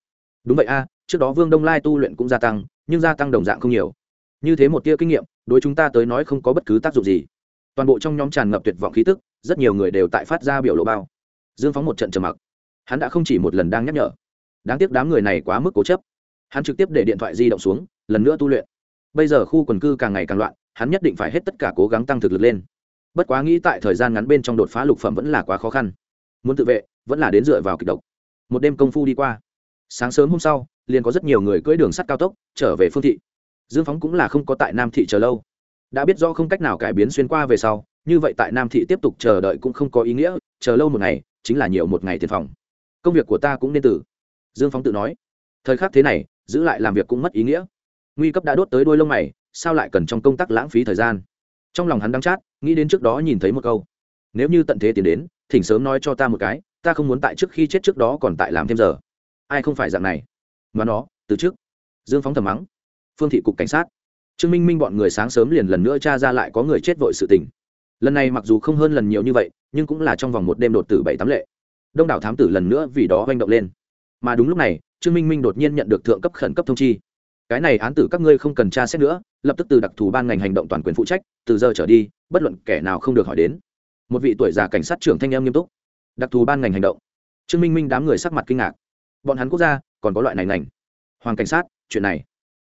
đúng vậy a, trước đó vương đông lai tu luyện cũng gia tăng, nhưng gia tăng đồng dạng không nhiều. Như thế một tia kinh nghiệm, đối chúng ta tới nói không có bất cứ tác dụng gì. Toàn bộ trong nhóm tràn ngập tuyệt vọng khí tức, rất nhiều người đều tại phát ra biểu lộ bao. Dương phóng một trận trầm mặc. Hắn đã không chỉ một lần đang nhắc nhở. Đáng tiếc đám người này quá mức cố chấp. Hắn trực tiếp để điện thoại di động xuống, lần nữa tu luyện. Bây giờ khu quần cư càng ngày càng loạn, hắn nhất định phải hết tất cả cố gắng tăng thực lực lên. Bất quá nghĩ tại thời gian ngắn bên trong đột phá lục phẩm vẫn là quá khó khăn. Muốn tự vệ, vẫn là đến dựa vào kịch độc. Một đêm công phu đi qua sáng sớm hôm sau, liền có rất nhiều người cưỡi đường sắt cao tốc trở về phương thị. Dương phóng cũng là không có tại nam thị chờ lâu. Đã biết do không cách nào cải biến xuyên qua về sau, như vậy tại nam thị tiếp tục chờ đợi cũng không có ý nghĩa, chờ lâu một ngày, chính là nhiều một ngày tiền phòng. Công việc của ta cũng nên tử. Dương phóng tự nói. Thời khắc thế này, giữ lại làm việc cũng mất ý nghĩa. Nguy cấp đã đốt tới đôi lông mày, sao lại cần trong công tác lãng phí thời gian? Trong lòng hắn đắng chát, nghĩ đến trước đó nhìn thấy một câu. Nếu như tận thế tiến đến, thỉnh sớm nói cho ta một cái, ta không muốn tại trước khi chết trước đó còn tại làm thêm giờ ai không phải dạng này? Mà nó từ trước. Dương phóng thầm mắng. Phương thị cục cảnh sát. Trương minh minh bọn người sáng sớm liền lần nữa tra ra lại có người chết vội sự tình. Lần này mặc dù không hơn lần nhiều như vậy, nhưng cũng là trong vòng một đêm đột tử bảy tám lệ. Đông đảo thám tử lần nữa vì đó manh động lên. Mà đúng lúc này, trương minh minh đột nhiên nhận được thượng cấp khẩn cấp thông chi. Cái này án tử các ngươi không cần tra xét nữa, lập tức từ đặc thù ban ngành hành động toàn quyền phụ trách, từ giờ trở đi, bất luận kẻ nào không được hỏi đến. Một vị tuổi già cảnh sát trưởng thanh em nghiêm túc. Đặc thù ban ngành hành động. Trương minh minh đám người sắc mặt kinh ngạc bọn hắn quốc gia còn có loại này ngành. Hoàng cảnh sát, chuyện này.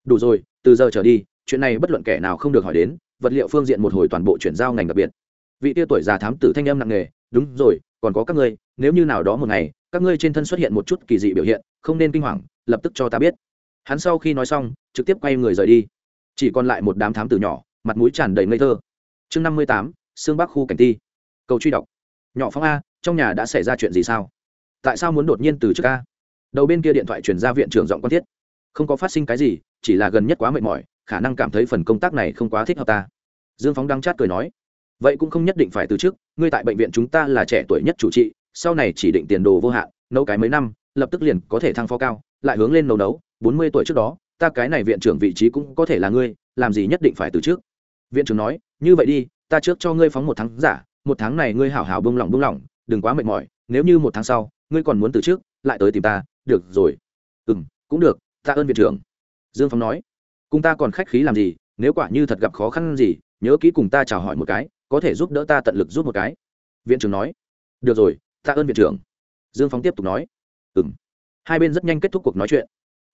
Đủ rồi, từ giờ trở đi, chuyện này bất luận kẻ nào không được hỏi đến, vật liệu phương diện một hồi toàn bộ chuyển giao ngành đặc biệt. Vị tia tuổi già thám tử thanh âm nặng nề, đúng rồi, còn có các ngươi, nếu như nào đó một ngày, các ngươi trên thân xuất hiện một chút kỳ dị biểu hiện, không nên kinh hoàng, lập tức cho ta biết. Hắn sau khi nói xong, trực tiếp quay người rời đi. Chỉ còn lại một đám thám tử nhỏ, mặt mũi tràn đầy ngây thơ. Chương năm mươi tám xương bắc khu cảnh ti. Cầu truy đọc. Nhỏ phong a, trong nhà đã xảy ra chuyện gì sao? Tại sao muốn đột nhiên từ trước a? Đầu bên kia điện thoại chuyển ra viện trưởng giọng quan thiết. Không có phát sinh cái gì, chỉ là gần nhất quá mệt mỏi, khả năng cảm thấy phần công tác này không quá thích hợp ta. Dương phóng đăng chát cười nói, vậy cũng không nhất định phải từ trước ngươi tại bệnh viện chúng ta là trẻ tuổi nhất chủ trị, sau này chỉ định tiền đồ vô hạn, nấu cái mấy năm, lập tức liền có thể thăng phó cao, lại hướng lên nấu nấu, bốn mươi tuổi trước đó, ta cái này viện trưởng vị trí cũng có thể là ngươi, làm gì nhất định phải từ trước viện trưởng nói, như vậy đi, ta trước cho ngươi phóng một tháng giả, một tháng này ngươi hảo hảo bông lỏng bông lỏng, đừng quá mệt mỏi, nếu như một tháng sau, ngươi còn muốn từ trước lại tới tìm ta được rồi. Ừ m cũng được ta ơn viện trưởng. Dương phóng nói. Cùng ta còn khách khí làm gì, nếu quả như thật gặp khó khăn gì, nhớ kỹ cùng ta chào hỏi một cái, có thể giúp đỡ ta tận lực giúp một cái. Viện trưởng nói. Được rồi ta ơn viện trưởng. Dương phóng tiếp tục nói. Ừ m hai bên rất nhanh kết thúc cuộc nói chuyện.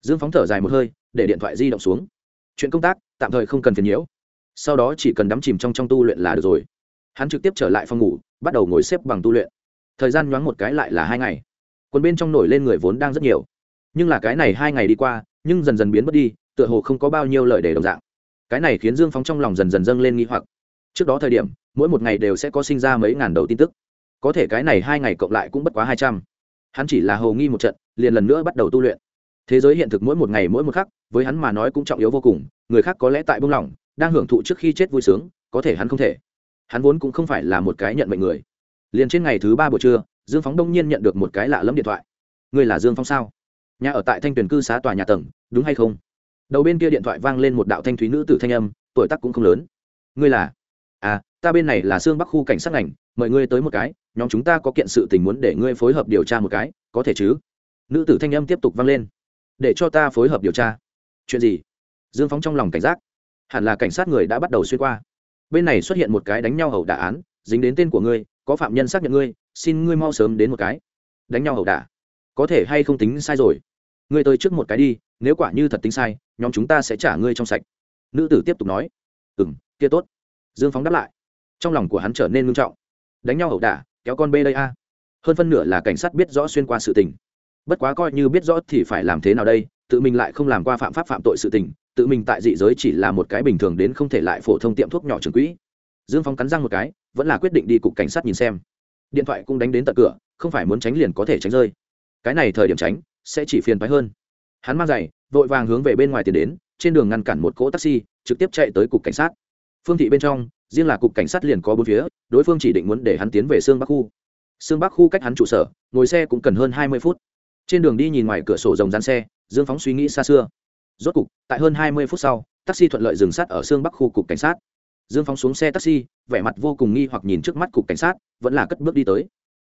Dương phóng thở dài một hơi, để điện thoại di động xuống. Chuyện công tác, tạm thời không cần phiền nhiễu. Sau đó chỉ cần đắm chìm trong trong tu luyện là được rồi. Hắn trực tiếp trở lại phòng ngủ, bắt đầu ngồi xếp bằng tu luyện. Thời gian nhoáng một cái lại là hai ngày quân bên trong nổi lên người vốn đang rất nhiều. Nhưng là cái này hai ngày đi qua, nhưng dần dần biến mất đi, tựa hồ không có bao nhiêu lời để đồng dạng. Cái này khiến dương phóng trong lòng dần dần dâng lên nghi hoặc. Trước đó thời điểm, mỗi một ngày đều sẽ có sinh ra mấy ngàn đầu tin tức. Có thể cái này hai ngày cộng lại cũng bất quá hai trăm. Hắn chỉ là hầu nghi một trận, liền lần nữa bắt đầu tu luyện. Thế giới hiện thực mỗi một ngày mỗi một khắc, với hắn mà nói cũng trọng yếu vô cùng, người khác có lẽ tại buông lỏng, đang hưởng thụ trước khi chết vui sướng, có thể hắn không thể. Hắn vốn cũng không phải là một cái nhận mệnh người. Liền trên ngày thứ ba buổi trưa dương phóng đông nhiên nhận được một cái lạ lẫm điện thoại. Ngươi là dương phóng sao? Nhà ở tại thanh tuyền cư xá tòa nhà tầng, đúng hay không? Đầu bên kia điện thoại vang lên một đạo thanh thúy nữ tử thanh âm, tuổi tác cũng không lớn. Ngươi là? À ta bên này là sương bắc khu cảnh sát ngành, mời ngươi tới một cái, nhóm chúng ta có kiện sự tình muốn để ngươi phối hợp điều tra một cái, có thể chứ? Nữ tử thanh âm tiếp tục vang lên. Để cho ta phối hợp điều tra. Chuyện gì? Dương phóng trong lòng cảnh giác. Hẳn là cảnh sát người đã bắt đầu xuyên qua. Bên này xuất hiện một cái đánh nhau hậu đả án, dính đến tên của ngươi, có phạm nhân xác nhận ngươi xin ngươi mau sớm đến một cái. Đánh nhau hậu đả. Có thể hay không tính sai rồi? Ngươi tới trước một cái đi, nếu quả như thật tính sai, nhóm chúng ta sẽ trả ngươi trong sạch. Nữ tử tiếp tục nói. Ừ m kia tốt. Dương phóng đáp lại. Trong lòng của hắn trở nên ngưng trọng. Đánh nhau ẩu đả, kéo con bê đây a. Hơn phân nửa là cảnh sát biết rõ xuyên qua sự tình. Bất quá coi như biết rõ thì phải làm thế nào đây? Tự mình lại không làm qua phạm pháp phạm tội sự tình, tự mình tại dị giới chỉ là một cái bình thường đến không thể lại phổ thông tiệm thuốc nhỏ trường quỹ. Dương phóng cắn răng một cái, vẫn là quyết định đi cục cảnh sát nhìn xem điện thoại cũng đánh đến tận cửa, không phải muốn tránh liền có thể tránh rơi. Cái này thời điểm tránh, sẽ chỉ phiền phái hơn. Hắn mang giày, vội vàng hướng về bên ngoài tiền đến, trên đường ngăn cản một cỗ taxi, trực tiếp chạy tới cục cảnh sát. Phương thị bên trong, riêng là cục cảnh sát liền có bốn phía, đối phương chỉ định muốn để hắn tiến về sương bắc khu. Sương bắc khu cách hắn trụ sở, ngồi xe cũng cần hơn hai mươi phút. Trên đường đi nhìn ngoài cửa sổ rồng dán xe, dương phóng suy nghĩ xa xưa. Rốt cục, tại hơn hai mươi phút sau, taxi thuận lợi dừng sát ở sương bắc khu cục cảnh sát dương phóng xuống xe taxi, vẻ mặt vô cùng nghi hoặc nhìn trước mắt cục cảnh sát, vẫn là cất bước đi tới.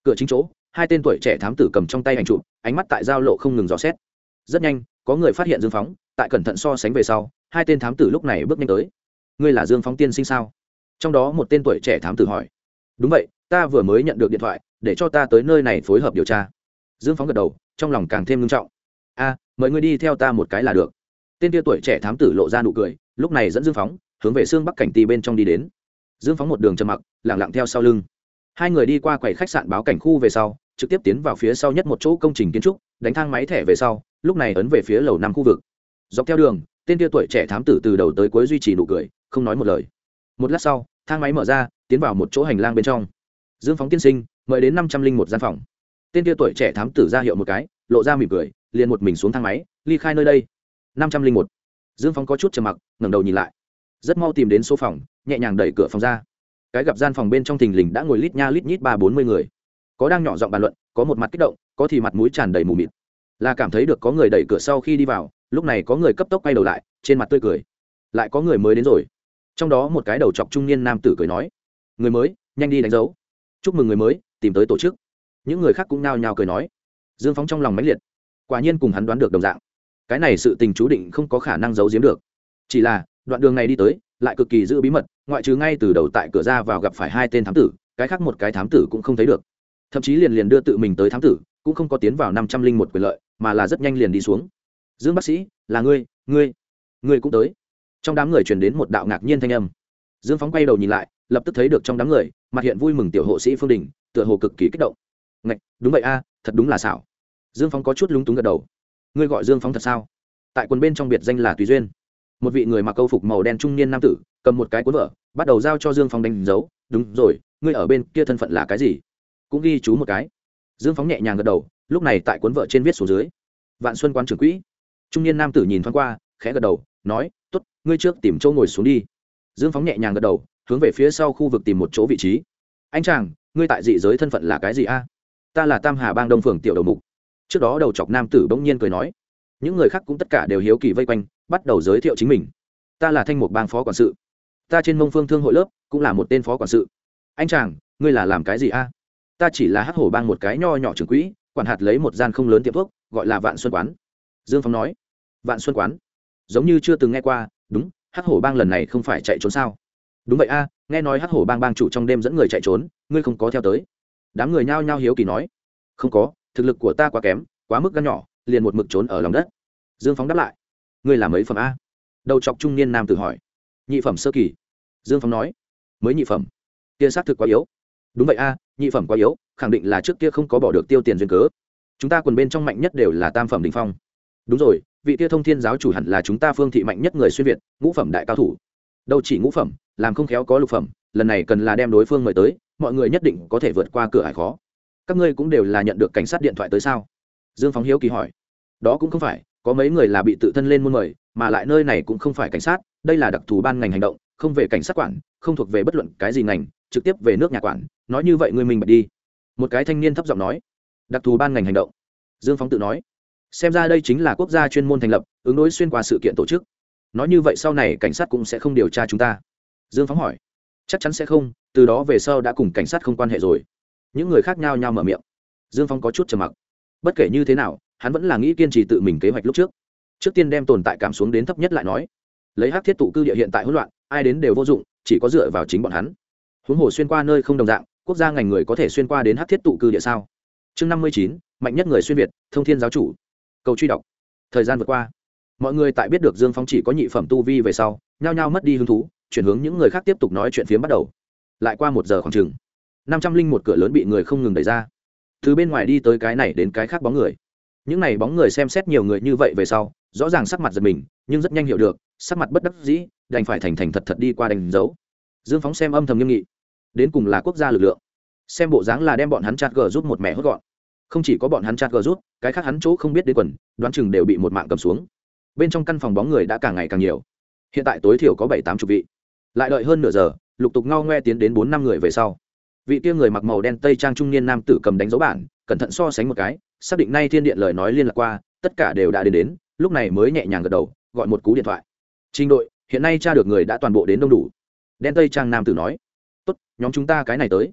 Cửa chính chỗ, hai tên tuổi trẻ thám tử cầm trong tay ảnh chụp, ánh mắt tại giao lộ không ngừng dò xét. Rất nhanh, có người phát hiện dương phóng, tại cẩn thận so sánh về sau, hai tên thám tử lúc này bước nhanh tới. Ngươi là dương phóng tiên sinh sao? Trong đó một tên tuổi trẻ thám tử hỏi. Đúng vậy, ta vừa mới nhận được điện thoại, để cho ta tới nơi này phối hợp điều tra. Dương phóng gật đầu, trong lòng càng thêm nghiêm trọng. A, mời ngươi đi theo ta một cái là được. Tên tia tuổi trẻ thám tử lộ ra nụ cười, lúc này dẫn dương phóng hướng về xương bắc cảnh ti bên trong đi đến. Dương phóng một đường trầm mặc lẳng lặng theo sau lưng. Hai người đi qua quầy khách sạn báo cảnh khu về sau, trực tiếp tiến vào phía sau nhất một chỗ công trình kiến trúc, đánh thang máy thẻ về sau, lúc này ấn về phía lầu năm khu vực. Dọc theo đường, tên tia tuổi trẻ thám tử từ đầu tới cuối duy trì nụ cười, không nói một lời. Một lát sau, thang máy mở ra, tiến vào một chỗ hành lang bên trong. Dương phóng tiên sinh, mời đến năm trăm linh một gian phòng. Tên tia tuổi trẻ thám tử ra hiệu một cái, lộ ra mỉm cười, liền một mình xuống thang máy, ly khai nơi đây. Năm trăm linh một. Dương phóng có chút trầm mặc, ngẩng đầu nhìn lại rất mau tìm đến số phòng, nhẹ nhàng đẩy cửa phòng ra. Cái gặp gian phòng bên trong thình lình đã ngồi lít nha lít nhít ba bốn mươi người. Có đang nhỏ giọng bàn luận, có một mặt kích động, có thì mặt mũi tràn đầy mù mịt. Là cảm thấy được có người đẩy cửa sau khi đi vào, lúc này có người cấp tốc quay đầu lại, trên mặt tươi cười. Lại có người mới đến rồi. Trong đó một cái đầu chọc trung niên nam tử cười nói, người mới, nhanh đi đánh dấu. Chúc mừng người mới, tìm tới tổ chức. Những người khác cũng nao nhao cười nói. Dương phóng trong lòng mãnh liệt. Quả nhiên cùng hắn đoán được đồng dạng. Cái này sự tình chú định không có khả năng giấu giếm được. Chỉ là đoạn đường này đi tới, lại cực kỳ giữ bí mật, ngoại trừ ngay từ đầu tại cửa ra vào gặp phải hai tên thám tử, cái khác một cái thám tử cũng không thấy được. Thậm chí liền liền đưa tự mình tới thám tử, cũng không có tiến vào năm trăm linh một quyền lợi, mà là rất nhanh liền đi xuống. Dương bác sĩ, là ngươi ngươi ngươi cũng tới. Trong đám người truyền đến một đạo ngạc nhiên thanh âm. Dương phóng quay đầu nhìn lại, lập tức thấy được trong đám người, mặt hiện vui mừng tiểu hộ sĩ phương đình, tựa hồ cực kỳ kích động. Ngạch, đúng vậy a, thật đúng là xảo. Dương phóng có chút lúng túng gật đầu. Ngươi gọi dương phóng thật sao? Tại quần bên trong biệt danh là tùy duyên một vị người mặc câu phục màu đen trung niên nam tử, cầm một cái cuốn vợ bắt đầu giao cho dương phóng đánh dấu. Đúng rồi, ngươi ở bên kia thân phận là cái gì? Cũng ghi chú một cái. Dương phóng nhẹ nhàng gật đầu, lúc này tại cuốn vợ trên viết số dưới. Vạn xuân quán trưởng quỹ. Trung niên nam tử nhìn thoáng qua, khẽ gật đầu, nói t ố t ngươi trước tìm chỗ ngồi xuống đi. Dương phóng nhẹ nhàng gật đầu, hướng về phía sau khu vực tìm một chỗ vị trí. Anh chàng, ngươi tại dị giới thân phận là cái gì a? Ta là tam hà bang đông phường tiểu đầu mục. Trước đó đầu chọc nam tử bỗng nhiên cười nói. Những người khác cũng tất cả đều hiếu kỳ vây quanh bắt đầu giới thiệu chính mình. Ta là thanh mục bang phó quản sự. Ta trên mông phương thương hội lớp cũng là một tên phó quản sự. Anh chàng, ngươi là làm cái gì a? Ta chỉ là hắc hổ bang một cái nho nhỏ trưởng quỹ, quản hạt lấy một gian không lớn tiệm thuốc, gọi là vạn xuân quán. Dương phong nói. Vạn xuân quán? Giống như chưa từng nghe qua, đúng, hắc hổ bang lần này không phải chạy trốn sao? Đúng vậy a, nghe nói hắc hổ bang bang chủ trong đêm dẫn người chạy trốn, ngươi không có theo tới. Đám người nhao nhao hiếu kỳ nói. Không có, thực lực của ta quá kém, quá mức gan nhỏ, liền một mực trốn ở lòng đất. Dương phóng đáp lại ngươi là mấy phẩm a? Đầu chọc trung niên nam tử hỏi. Nhị phẩm sơ kỳ. Dương phóng nói. Mới nhị phẩm. Kia xác thực quá yếu. Đúng vậy a, nhị phẩm quá yếu, khẳng định là trước kia không có bỏ được tiêu tiền duyên cớ. Chúng ta quần bên trong mạnh nhất đều là tam phẩm đình phong. Đúng rồi, vị tia thông thiên giáo chủ hẳn là chúng ta phương thị mạnh nhất người xuyên việt, ngũ phẩm đại cao thủ. Đâu chỉ ngũ phẩm, làm không khéo có lục phẩm, lần này cần là đem đối phương mời tới, mọi người nhất định có thể vượt qua cửa hải khó. Các ngươi cũng đều là nhận được cảnh sát điện thoại tới sao? Dương phóng hiếu kỳ hỏi. Đó cũng không phải có mấy người là bị tự thân lên muôn mời, mà lại nơi này cũng không phải cảnh sát, đây là đặc thù ban ngành hành động, không về cảnh sát quản, không thuộc về bất luận cái gì ngành, trực tiếp về nước nhà quản. Nói như vậy ngươi mình bật đi. Một cái thanh niên thấp giọng nói. Đặc thù ban ngành hành động. Dương phóng tự nói. Xem ra đây chính là quốc gia chuyên môn thành lập, ứng đối xuyên qua sự kiện tổ chức. Nói như vậy sau này cảnh sát cũng sẽ không điều tra chúng ta. Dương phóng hỏi. Chắc chắn sẽ không, từ đó về sau đã cùng cảnh sát không quan hệ rồi. Những người khác nhau nhau mở miệng. Dương phóng có chút trầm mặc. Bất kể như thế nào hắn vẫn là nghĩ kiên trì tự mình kế hoạch lúc trước. Trước tiên đem tồn tại cảm xuống đến thấp nhất lại nói, lấy hát thiết tụ cư địa hiện tại hỗn loạn, ai đến đều vô dụng, chỉ có dựa vào chính bọn hắn. Huống hồ xuyên qua nơi không đồng dạng, quốc gia ngành người có thể xuyên qua đến hát thiết tụ cư địa sao? Chương năm mươi chín, mạnh nhất người xuyên việt, thông thiên giáo chủ. Cầu truy đọc. Thời gian vượt qua. Mọi người tại biết được dương phong chỉ có nhị phẩm tu vi về sau, nhao nhao mất đi hứng thú, chuyển hướng những người khác tiếp tục nói chuyện phiếm bắt đầu. Lại qua một giờ khoảng chừng, năm trăm linh một cửa lớn bị người không ngừng đẩy ra. Từ bên ngoài đi tới cái này đến cái khác bóng người những n à y bóng người xem xét nhiều người như vậy về sau, rõ ràng sắc mặt giật mình, nhưng rất nhanh hiểu được, sắc mặt bất đắc dĩ, đành phải thành thành thật thật đi qua đánh dấu. Dương phóng xem âm thầm nghiêm nghị. Đến cùng là quốc gia lực lượng. Xem bộ dáng là đem bọn hắn chặt gờ rút một mẹ hốt gọn. Không chỉ có bọn hắn chặt gờ rút, cái khác hắn chỗ không biết đến quần, đoán chừng đều bị một mạng cầm xuống. Bên trong căn phòng bóng người đã càng ngày càng nhiều. Hiện tại tối thiểu có bảy tám chục vị. Lại đợi hơn nửa giờ, lục tục ngao ngoe tiến đến bốn năm người về sau. Vị kia người mặc màu đen tây trang trung niên nam tử cầm đánh dấu bản, cẩn thận so sánh một cái xác định nay thiên điện lời nói liên lạc qua, tất cả đều đã đến đến, lúc này mới nhẹ nhàng gật đầu, gọi một cú điện thoại. Trình đội, hiện nay cha được người đã toàn bộ đến đông đủ. Đen tây trang nam tử nói. Tốt, nhóm chúng ta cái này tới.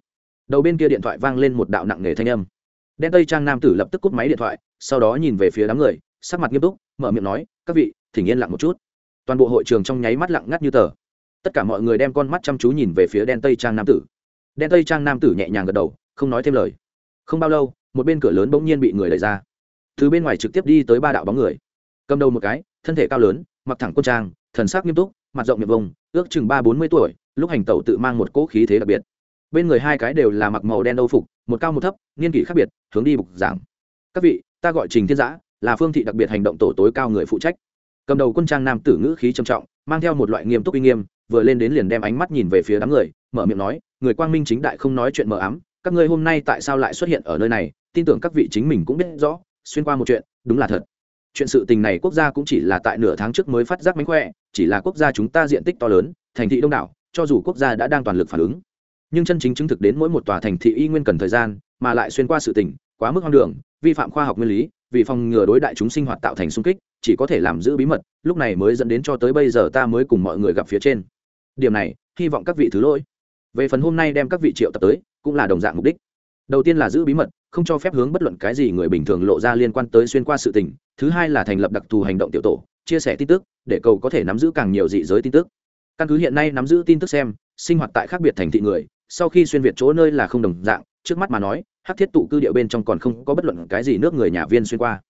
Đầu bên kia điện thoại vang lên một đạo nặng nề thanh âm. Đen tây trang nam tử lập tức cúp máy điện thoại, sau đó nhìn về phía đám người, sắc mặt nghiêm túc, mở miệng nói, các vị, thỉnh yên lặng một chút. Toàn bộ hội trường trong nháy mắt lặng ngắt như tờ. Tất cả mọi người đem con mắt chăm chú nhìn về phía đen tây trang nam tử. Đen tây trang nam tử nhẹ nhàng gật đầu, không nói thêm lời. Không bao lâu một bên cửa lớn bỗng nhiên bị người đẩy ra. Từ bên ngoài trực tiếp đi tới ba đạo bóng người. Cầm đầu một cái, thân thể cao lớn, mặc thẳng quân trang, thần sắc nghiêm túc, mặt rộng miệng vông, ước chừng ba bốn mươi tuổi, lúc hành tẩu tự mang một cỗ khí thế đặc biệt. Bên người hai cái đều là mặc màu đen âu phục, một cao một thấp, niên kỷ khác biệt, hướng đi bục giảng. Các vị, ta gọi trình thiên giã, là phương thị đặc biệt hành động tổ tối cao người phụ trách. Cầm đầu quân trang nam tử ngữ khí trầm trọng, mang theo một loại nghiêm túc uy nghiêm, vừa lên đến liền đem ánh mắt nhìn về phía đám người, mở miệng nói, người quang minh chính đại không nói chuyện mờ ám, các ngươi hôm nay tại sao lại xuất hiện ở nơi này? Tin tưởng các vị chính mình cũng biết rõ, xuyên qua một chuyện, đúng là thật. Chuyện sự tình này quốc gia cũng chỉ là tại nửa tháng trước mới phát giác mánh khỏe, chỉ là quốc gia chúng ta diện tích to lớn, thành thị đông đảo, cho dù quốc gia đã đang toàn lực phản ứng. Nhưng chân chính chứng thực đến mỗi một tòa thành thị y nguyên cần thời gian, mà lại xuyên qua sự tình, quá mức hoang đường, vi phạm khoa học nguyên lý, vì phòng ngừa đối đại chúng sinh hoạt tạo thành sung kích, chỉ có thể làm giữ bí mật, lúc này mới dẫn đến cho tới bây giờ ta mới cùng mọi người gặp phía trên. Điểm này, hy vọng các vị thứ lỗi. Về phần hôm nay đem các vị triệu tập tới, cũng là đồng dạng mục đích. Đầu tiên là giữ bí mật không cho phép hướng bất luận cái gì người bình thường lộ ra liên quan tới xuyên qua sự tình. Thứ hai là thành lập đặc thù hành động tiểu tổ, chia sẻ tin tức, để cầu có thể nắm giữ càng nhiều dị giới tin tức. Căn cứ hiện nay nắm giữ tin tức xem, sinh hoạt tại khác biệt thành thị người, sau khi xuyên việt chỗ nơi là không đồng dạng, trước mắt mà nói, hắc thiết tụ cư địa bên trong còn không có bất luận cái gì nước người nhà viên xuyên qua.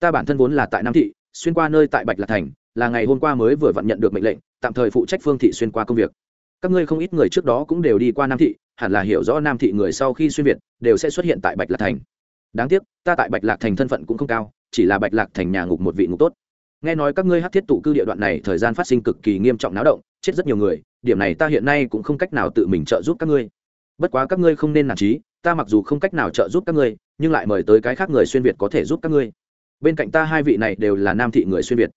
Ta bản thân vốn là tại nam thị, xuyên qua nơi tại bạch lạc thành, là ngày hôm qua mới vừa vặn nhận được mệnh lệnh, tạm thời phụ trách phương thị xuyên qua công việc các ngươi không ít người trước đó cũng đều đi qua nam thị, hẳn là hiểu rõ nam thị người sau khi xuyên việt đều sẽ xuất hiện tại bạch lạc thành. Đáng tiếc, ta tại bạch lạc thành thân phận cũng không cao, chỉ là bạch lạc thành nhà ngục một vị ngục tốt. Nghe nói các ngươi hát thiết tụ cư địa đoạn này thời gian phát sinh cực kỳ nghiêm trọng náo động, chết rất nhiều người, điểm này ta hiện nay cũng không cách nào tự mình trợ giúp các ngươi. Bất quá các ngươi không nên nản trí ta mặc dù không cách nào trợ giúp các ngươi, nhưng lại mời tới cái khác người xuyên việt có thể giúp các ngươi. Bên cạnh ta hai vị này đều là nam thị người xuyên việt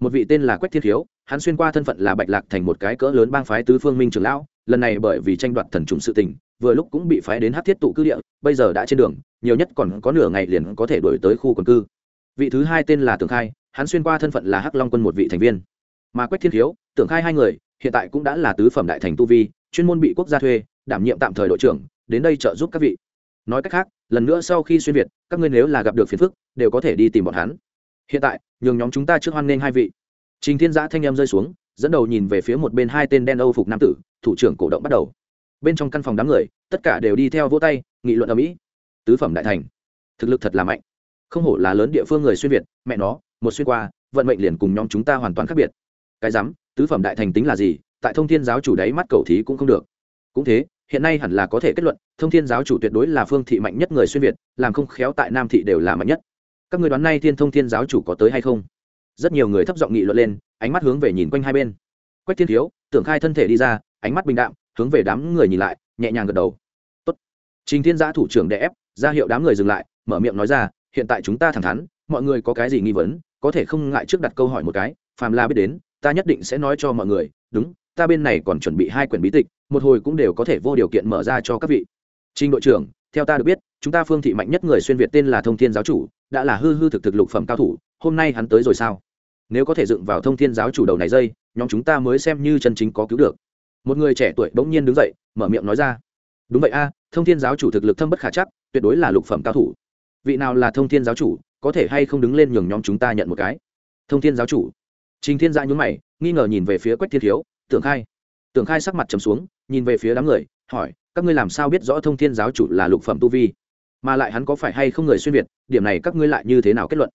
một vị tên là quách thiên Hiếu, hắn xuyên qua thân phận là bạch lạc thành một cái cỡ lớn bang phái tứ phương minh trường lão lần này bởi vì tranh đoạt thần trùng sự tình vừa lúc cũng bị phái đến hát thiết tụ cư địa bây giờ đã trên đường nhiều nhất còn có nửa ngày liền có thể đổi tới khu quần cư. Vị thứ hai tên là tường khai hắn xuyên qua thân phận là hắc long quân một vị thành viên. Mà quách thiên Hiếu, tưởng khai hai người hiện tại cũng đã là tứ phẩm đại thành tu vi chuyên môn bị quốc gia thuê đảm nhiệm tạm thời đội trưởng đến đây trợ giúp các vị. Nói cách khác lần nữa sau khi xuyên việt các ngươi nếu là gặp được phiền phức đều có thể đi tìm bọn hắn hiện tại, nhường nhóm chúng ta trước hoan nghênh hai vị. Trình thiên giã thanh em rơi xuống, dẫn đầu nhìn về phía một bên hai tên đen âu phục nam tử, thủ trưởng cổ động bắt đầu. Bên trong căn phòng đám người, tất cả đều đi theo vỗ tay, nghị luận ở mỹ. Tứ phẩm đại thành. Thực lực thật là mạnh. Không hổ là lớn địa phương người xuyên việt, mẹ nó, một xuyên qua, vận mệnh liền cùng nhóm chúng ta hoàn toàn khác biệt. Cái dám tứ phẩm đại thành tính là gì, tại thông thiên giáo chủ đấy mắt cầu thí cũng không được. Cũng thế, hiện nay hẳn là có thể kết luận, thông thiên giáo chủ tuyệt đối là phương thị mạnh nhất người xuyên việt, làm không khéo tại nam thị đều là mạnh nhất các người đoán nay thiên thông thiên giáo chủ có tới hay không? Rất nhiều người thấp giọng nghị luận lên, ánh mắt hướng về nhìn quanh hai bên. Quách thiên thiếu, tưởng khai thân thể đi ra, ánh mắt bình đạm, hướng về đám người nhìn lại, nhẹ nhàng gật đầu. Tốt. trình thiên giã thủ trưởng đè ép, ra hiệu đám người dừng lại, mở miệng nói ra, hiện tại chúng ta thẳng thắn, mọi người có cái gì nghi vấn, có thể không ngại trước đặt câu hỏi một cái, phàm la biết đến, ta nhất định sẽ nói cho mọi người, đúng, ta bên này còn chuẩn bị hai quyển bí tịch, một hồi cũng đều có thể vô điều kiện mở ra cho các vị. Trình đội trưởng, theo ta được biết chúng ta phương thị mạnh nhất người xuyên việt tên là thông thiên giáo chủ, đã là hư hư thực thực lục phẩm cao thủ, hôm nay hắn tới rồi sao? Nếu có thể dựng vào thông thiên giáo chủ đầu này dây, nhóm chúng ta mới xem như chân chính có cứu được. Một người trẻ tuổi bỗng nhiên đứng dậy, mở miệng nói ra. Đúng vậy a, thông thiên giáo chủ thực lực thâm bất khả chắc, tuyệt đối là lục phẩm cao thủ. Vị nào là thông thiên giáo chủ, có thể hay không đứng lên nhường nhóm chúng ta nhận một cái? Thông thiên giáo chủ. Trình thiên dạ gia nhún mày, nghi ngờ nhìn về phía quách thiên thiếu, tưởng khai. Tưởng khai sắc mặt trầm xuống, nhìn về phía đám người, hỏi, các ngươi làm sao biết rõ thông thiên giáo chủ là lục phẩm tu vi? Mà lại hắn có phải hay không người xuyên việt, điểm này các ngươi lại như thế nào kết luận?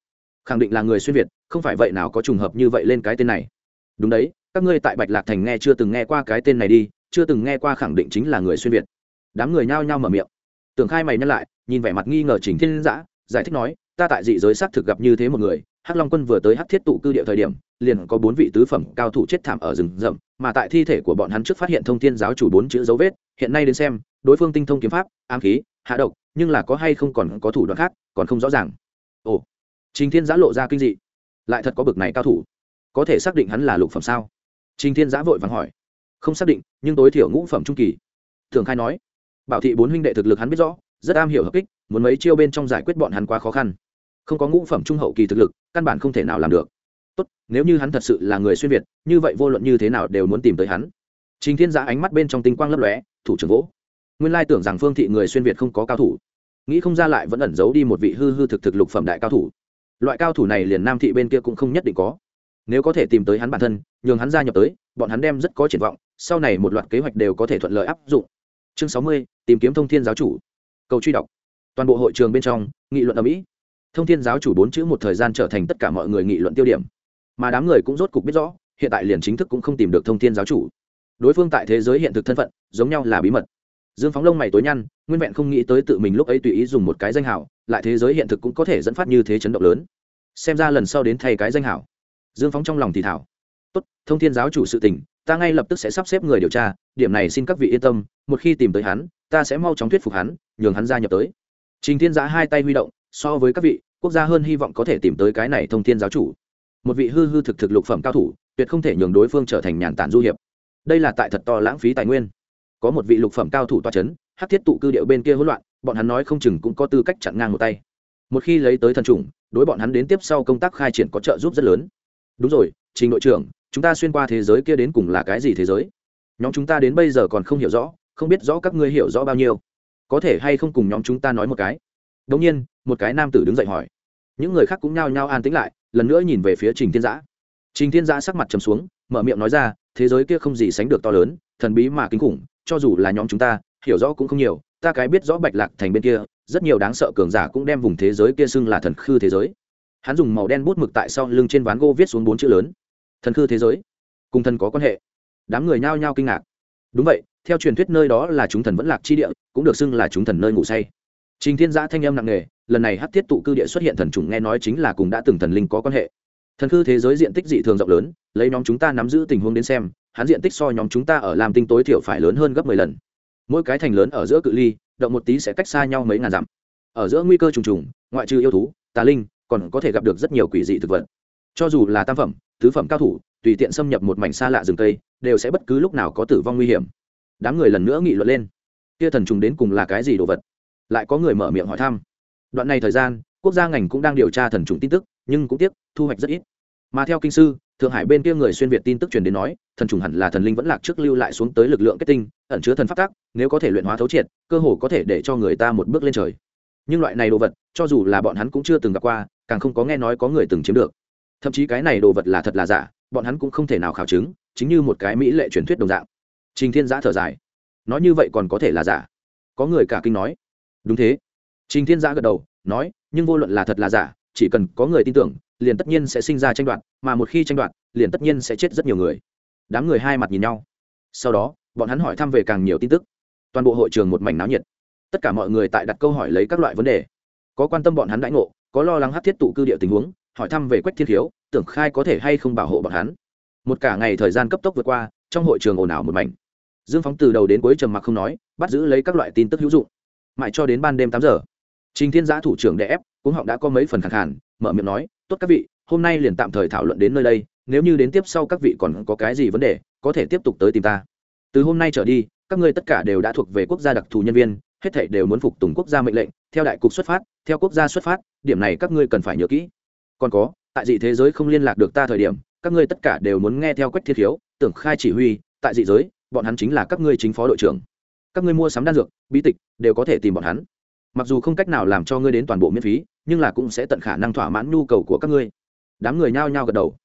Khẳng định là người xuyên việt, không phải vậy nào có trùng hợp như vậy lên cái tên này. Đúng đấy, các ngươi tại bạch lạc thành nghe chưa từng nghe qua cái tên này đi, chưa từng nghe qua khẳng định chính là người xuyên việt. Đám người nhao nhao mở miệng. Tưởng khai mày nhắc lại, nhìn vẻ mặt nghi ngờ trình thiên giã giải thích nói, ta tại dị giới xác thực gặp như thế một người, hắc long quân vừa tới hắc thiết tụ cư địa thời điểm, liền có bốn vị tứ phẩm cao thủ chết thảm ở rừng rậm, mà tại thi thể của bọn hắn trước phát hiện thông thiên giáo chủ bốn chữ dấu vết, hiện nay đến xem, đối phương tinh thông kiếm pháp, ám khí, hạ độc nhưng là có hay không còn có thủ đoạn khác, còn không rõ ràng. Ồ, trình thiên giã lộ ra kinh dị. Lại thật có bực này cao thủ. Có thể xác định hắn là lục phẩm sao? Trình thiên giã vội vàng hỏi. Không xác định, nhưng tối thiểu ngũ phẩm trung kỳ. Thường khai nói. Bảo thị bốn huynh đệ thực lực hắn biết rõ, rất am hiểu hợp kích, muốn mấy chiêu bên trong giải quyết bọn hắn quá khó khăn. Không có ngũ phẩm trung hậu kỳ thực lực, căn bản không thể nào làm được. Tốt, nếu như hắn thật sự là người xuyên việt, như vậy vô luận như thế nào đều muốn tìm tới hắn. Trình thiên giã ánh mắt bên trong tinh quang lấp lóe, thủ trưởng gỗ nguyên lai tưởng rằng phương thị người xuyên việt không có cao thủ. Nghĩ không ra lại vẫn ẩn giấu đi một vị hư hư thực thực lục phẩm đại cao thủ. Loại cao thủ này liền nam thị bên kia cũng không nhất định có. Nếu có thể tìm tới hắn bản thân, nhường hắn gia nhập tới, bọn hắn đem rất có triển vọng, sau này một loạt kế hoạch đều có thể thuận lợi áp dụng. Chương sáu mươi, tìm kiếm thông thiên giáo chủ. Cầu truy đọc. Toàn bộ hội trường bên trong, nghị luận ở mỹ thông thiên giáo chủ bốn chữ một thời gian trở thành tất cả mọi người nghị luận tiêu điểm. Mà đám người cũng rốt cục biết rõ, hiện tại liền chính thức cũng không tìm được thông thiên giáo chủ. Đối phương tại thế giới hiện thực thân phận, giống nhau là bí mật dương phóng lông mày tối nhăn, nguyên vẹn không nghĩ tới tự mình lúc ấy tùy ý dùng một cái danh hảo, lại thế giới hiện thực cũng có thể dẫn phát như thế chấn động lớn. Xem ra lần sau đến thay cái danh hảo. Dương phóng trong lòng thì thảo. Tốt, thông thiên giáo chủ sự tình, ta ngay lập tức sẽ sắp xếp người điều tra, điểm này xin các vị yên tâm, một khi tìm tới hắn, ta sẽ mau chóng thuyết phục hắn, nhường hắn gia nhập tới. Trình thiên giã hai tay huy động, so với các vị, quốc gia hơn hy vọng có thể tìm tới cái này thông thiên giáo chủ. Một vị hư hư thực thực lục phẩm cao thủ, tuyệt không thể nhường đối phương trở thành nhàn tản du hiệp. Đây là tại thật to lãng phí tài nguyên có một vị lục phẩm cao thủ toa c h ấ n hát thiết tụ cư điệu bên kia hỗn loạn, bọn hắn nói không chừng cũng có tư cách chặn ngang một tay. Một khi lấy tới thần trùng đối bọn hắn đến tiếp sau công tác khai triển có trợ giúp rất lớn. Đúng rồi, trình đội trưởng, chúng ta xuyên qua thế giới kia đến cùng là cái gì thế giới? Nhóm chúng ta đến bây giờ còn không hiểu rõ, không biết rõ các ngươi hiểu rõ bao nhiêu. Có thể hay không cùng nhóm chúng ta nói một cái? Đống nhiên, một cái nam tử đứng dậy hỏi. Những người khác cũng nhao nhao an tĩnh lại, lần nữa nhìn về phía trình thiên giã. Trình thiên giã sắc mặt trầm xuống, mở miệng nói ra, thế giới kia không gì sánh được to lớn, thần bí mà kinh khủng cho dù là nhóm chúng ta, hiểu rõ cũng không nhiều, ta cái biết rõ bạch lạc thành bên kia, rất nhiều đáng sợ cường giả cũng đem vùng thế giới kia xưng là thần khư thế giới. Hắn dùng màu đen bút mực tại sau lưng trên ván gỗ viết xuống bốn chữ lớn, thần khư thế giới. Cùng thần có quan hệ. Đám người nhao nhao kinh ngạc. Đúng vậy, theo truyền thuyết nơi đó là chúng thần vẫn lạc chi địa, cũng được xưng là chúng thần nơi ngủ say. Trình thiên giã thanh âm nặng nề, lần này hát thiết tụ cư địa xuất hiện thần trùng nghe nói chính là cùng đã từng thần linh có quan hệ. Thần khư thế giới diện tích dị thường rộng lớn, lấy nhóm chúng ta nắm giữ tình huống đến xem hắn diện tích so nhóm chúng ta ở làm tinh tối thiểu phải lớn hơn gấp mười lần. Mỗi cái thành lớn ở giữa cự ly, động một tí sẽ cách xa nhau mấy ngàn dặm. Ở giữa nguy cơ trùng trùng, ngoại trừ yêu thú, tà linh, còn có thể gặp được rất nhiều quỷ dị thực vật. Cho dù là tam phẩm, tứ phẩm cao thủ, tùy tiện xâm nhập một mảnh xa lạ rừng cây, đều sẽ bất cứ lúc nào có tử vong nguy hiểm. Đám người lần nữa nghị luận lên. Kia thần trùng đến cùng là cái gì đồ vật? Lại có người mở miệng hỏi thăm. Đoạn này thời gian, quốc gia ngành cũng đang điều tra thần trùng tin tức, nhưng cũng tiếc, thu hoạch rất ít. Mà theo kinh sư thượng hải bên kia người xuyên việt tin tức truyền đến nói, thần trùng hẳn là thần linh vẫn lạc trước lưu lại xuống tới lực lượng kết tinh, ẩn chứa thần phát tác nếu có thể luyện hóa thấu triệt, cơ hồ có thể để cho người ta một bước lên trời. Nhưng loại này đồ vật, cho dù là bọn hắn cũng chưa từng gặp qua, càng không có nghe nói có người từng chiếm được. Thậm chí cái này đồ vật là thật là giả, bọn hắn cũng không thể nào khảo chứng, chính như một cái mỹ lệ truyền thuyết đồng dạng. Trình thiên giã thở dài. Nói như vậy còn có thể là giả? Có người cả kinh nói. Đúng thế. Trình thiên giã gật đầu, nói, nhưng vô luận là thật là giả chỉ cần có người tin tưởng, liền tất nhiên sẽ sinh ra tranh đoạt, mà một khi tranh đoạt, liền tất nhiên sẽ chết rất nhiều người. Đám người hai mặt nhìn nhau. Sau đó, bọn hắn hỏi thăm về càng nhiều tin tức. Toàn bộ hội trường một mảnh náo nhiệt. Tất cả mọi người tại đặt câu hỏi lấy các loại vấn đề. Có quan tâm bọn hắn đãi ngộ, có lo lắng hát thiết tụ cư địa tình huống, hỏi thăm về quách thiên khiếu, tưởng khai có thể hay không bảo hộ bọn hắn. Một cả ngày thời gian cấp tốc vượt qua, trong hội trường ồn ào một mảnh. Dương phóng từ đầu đến cuối trầm mặc không nói, bắt giữ lấy các loại tin tức hữu dụng. Mãi cho đến ban đêm tám giờ trình thiên giã thủ trưởng đè ép cũng họng đã có mấy phần khẳng hẳn, mở miệng nói tốt các vị hôm nay liền tạm thời thảo luận đến nơi đây nếu như đến tiếp sau các vị còn có cái gì vấn đề có thể tiếp tục tới tìm ta. Từ hôm nay trở đi các ngươi tất cả đều đã thuộc về quốc gia đặc thù nhân viên hết thảy đều muốn phục tùng quốc gia mệnh lệnh theo đại cục xuất phát theo quốc gia xuất phát điểm này các ngươi cần phải nhớ kỹ. Còn có tại dị thế giới không liên lạc được ta thời điểm các ngươi tất cả đều muốn nghe theo quách thiết Hiếu, tưởng khai chỉ huy tại dị giới bọn hắn chính là các ngươi chính phó đội trưởng. Các ngươi mua sắm đan dược bí tịch đều có thể tìm bọn hắn mặc dù không cách nào làm cho ngươi đến toàn bộ miễn phí, nhưng là cũng sẽ tận khả năng thỏa mãn nhu cầu của các ngươi. Đám người nhao nhao gật đầu.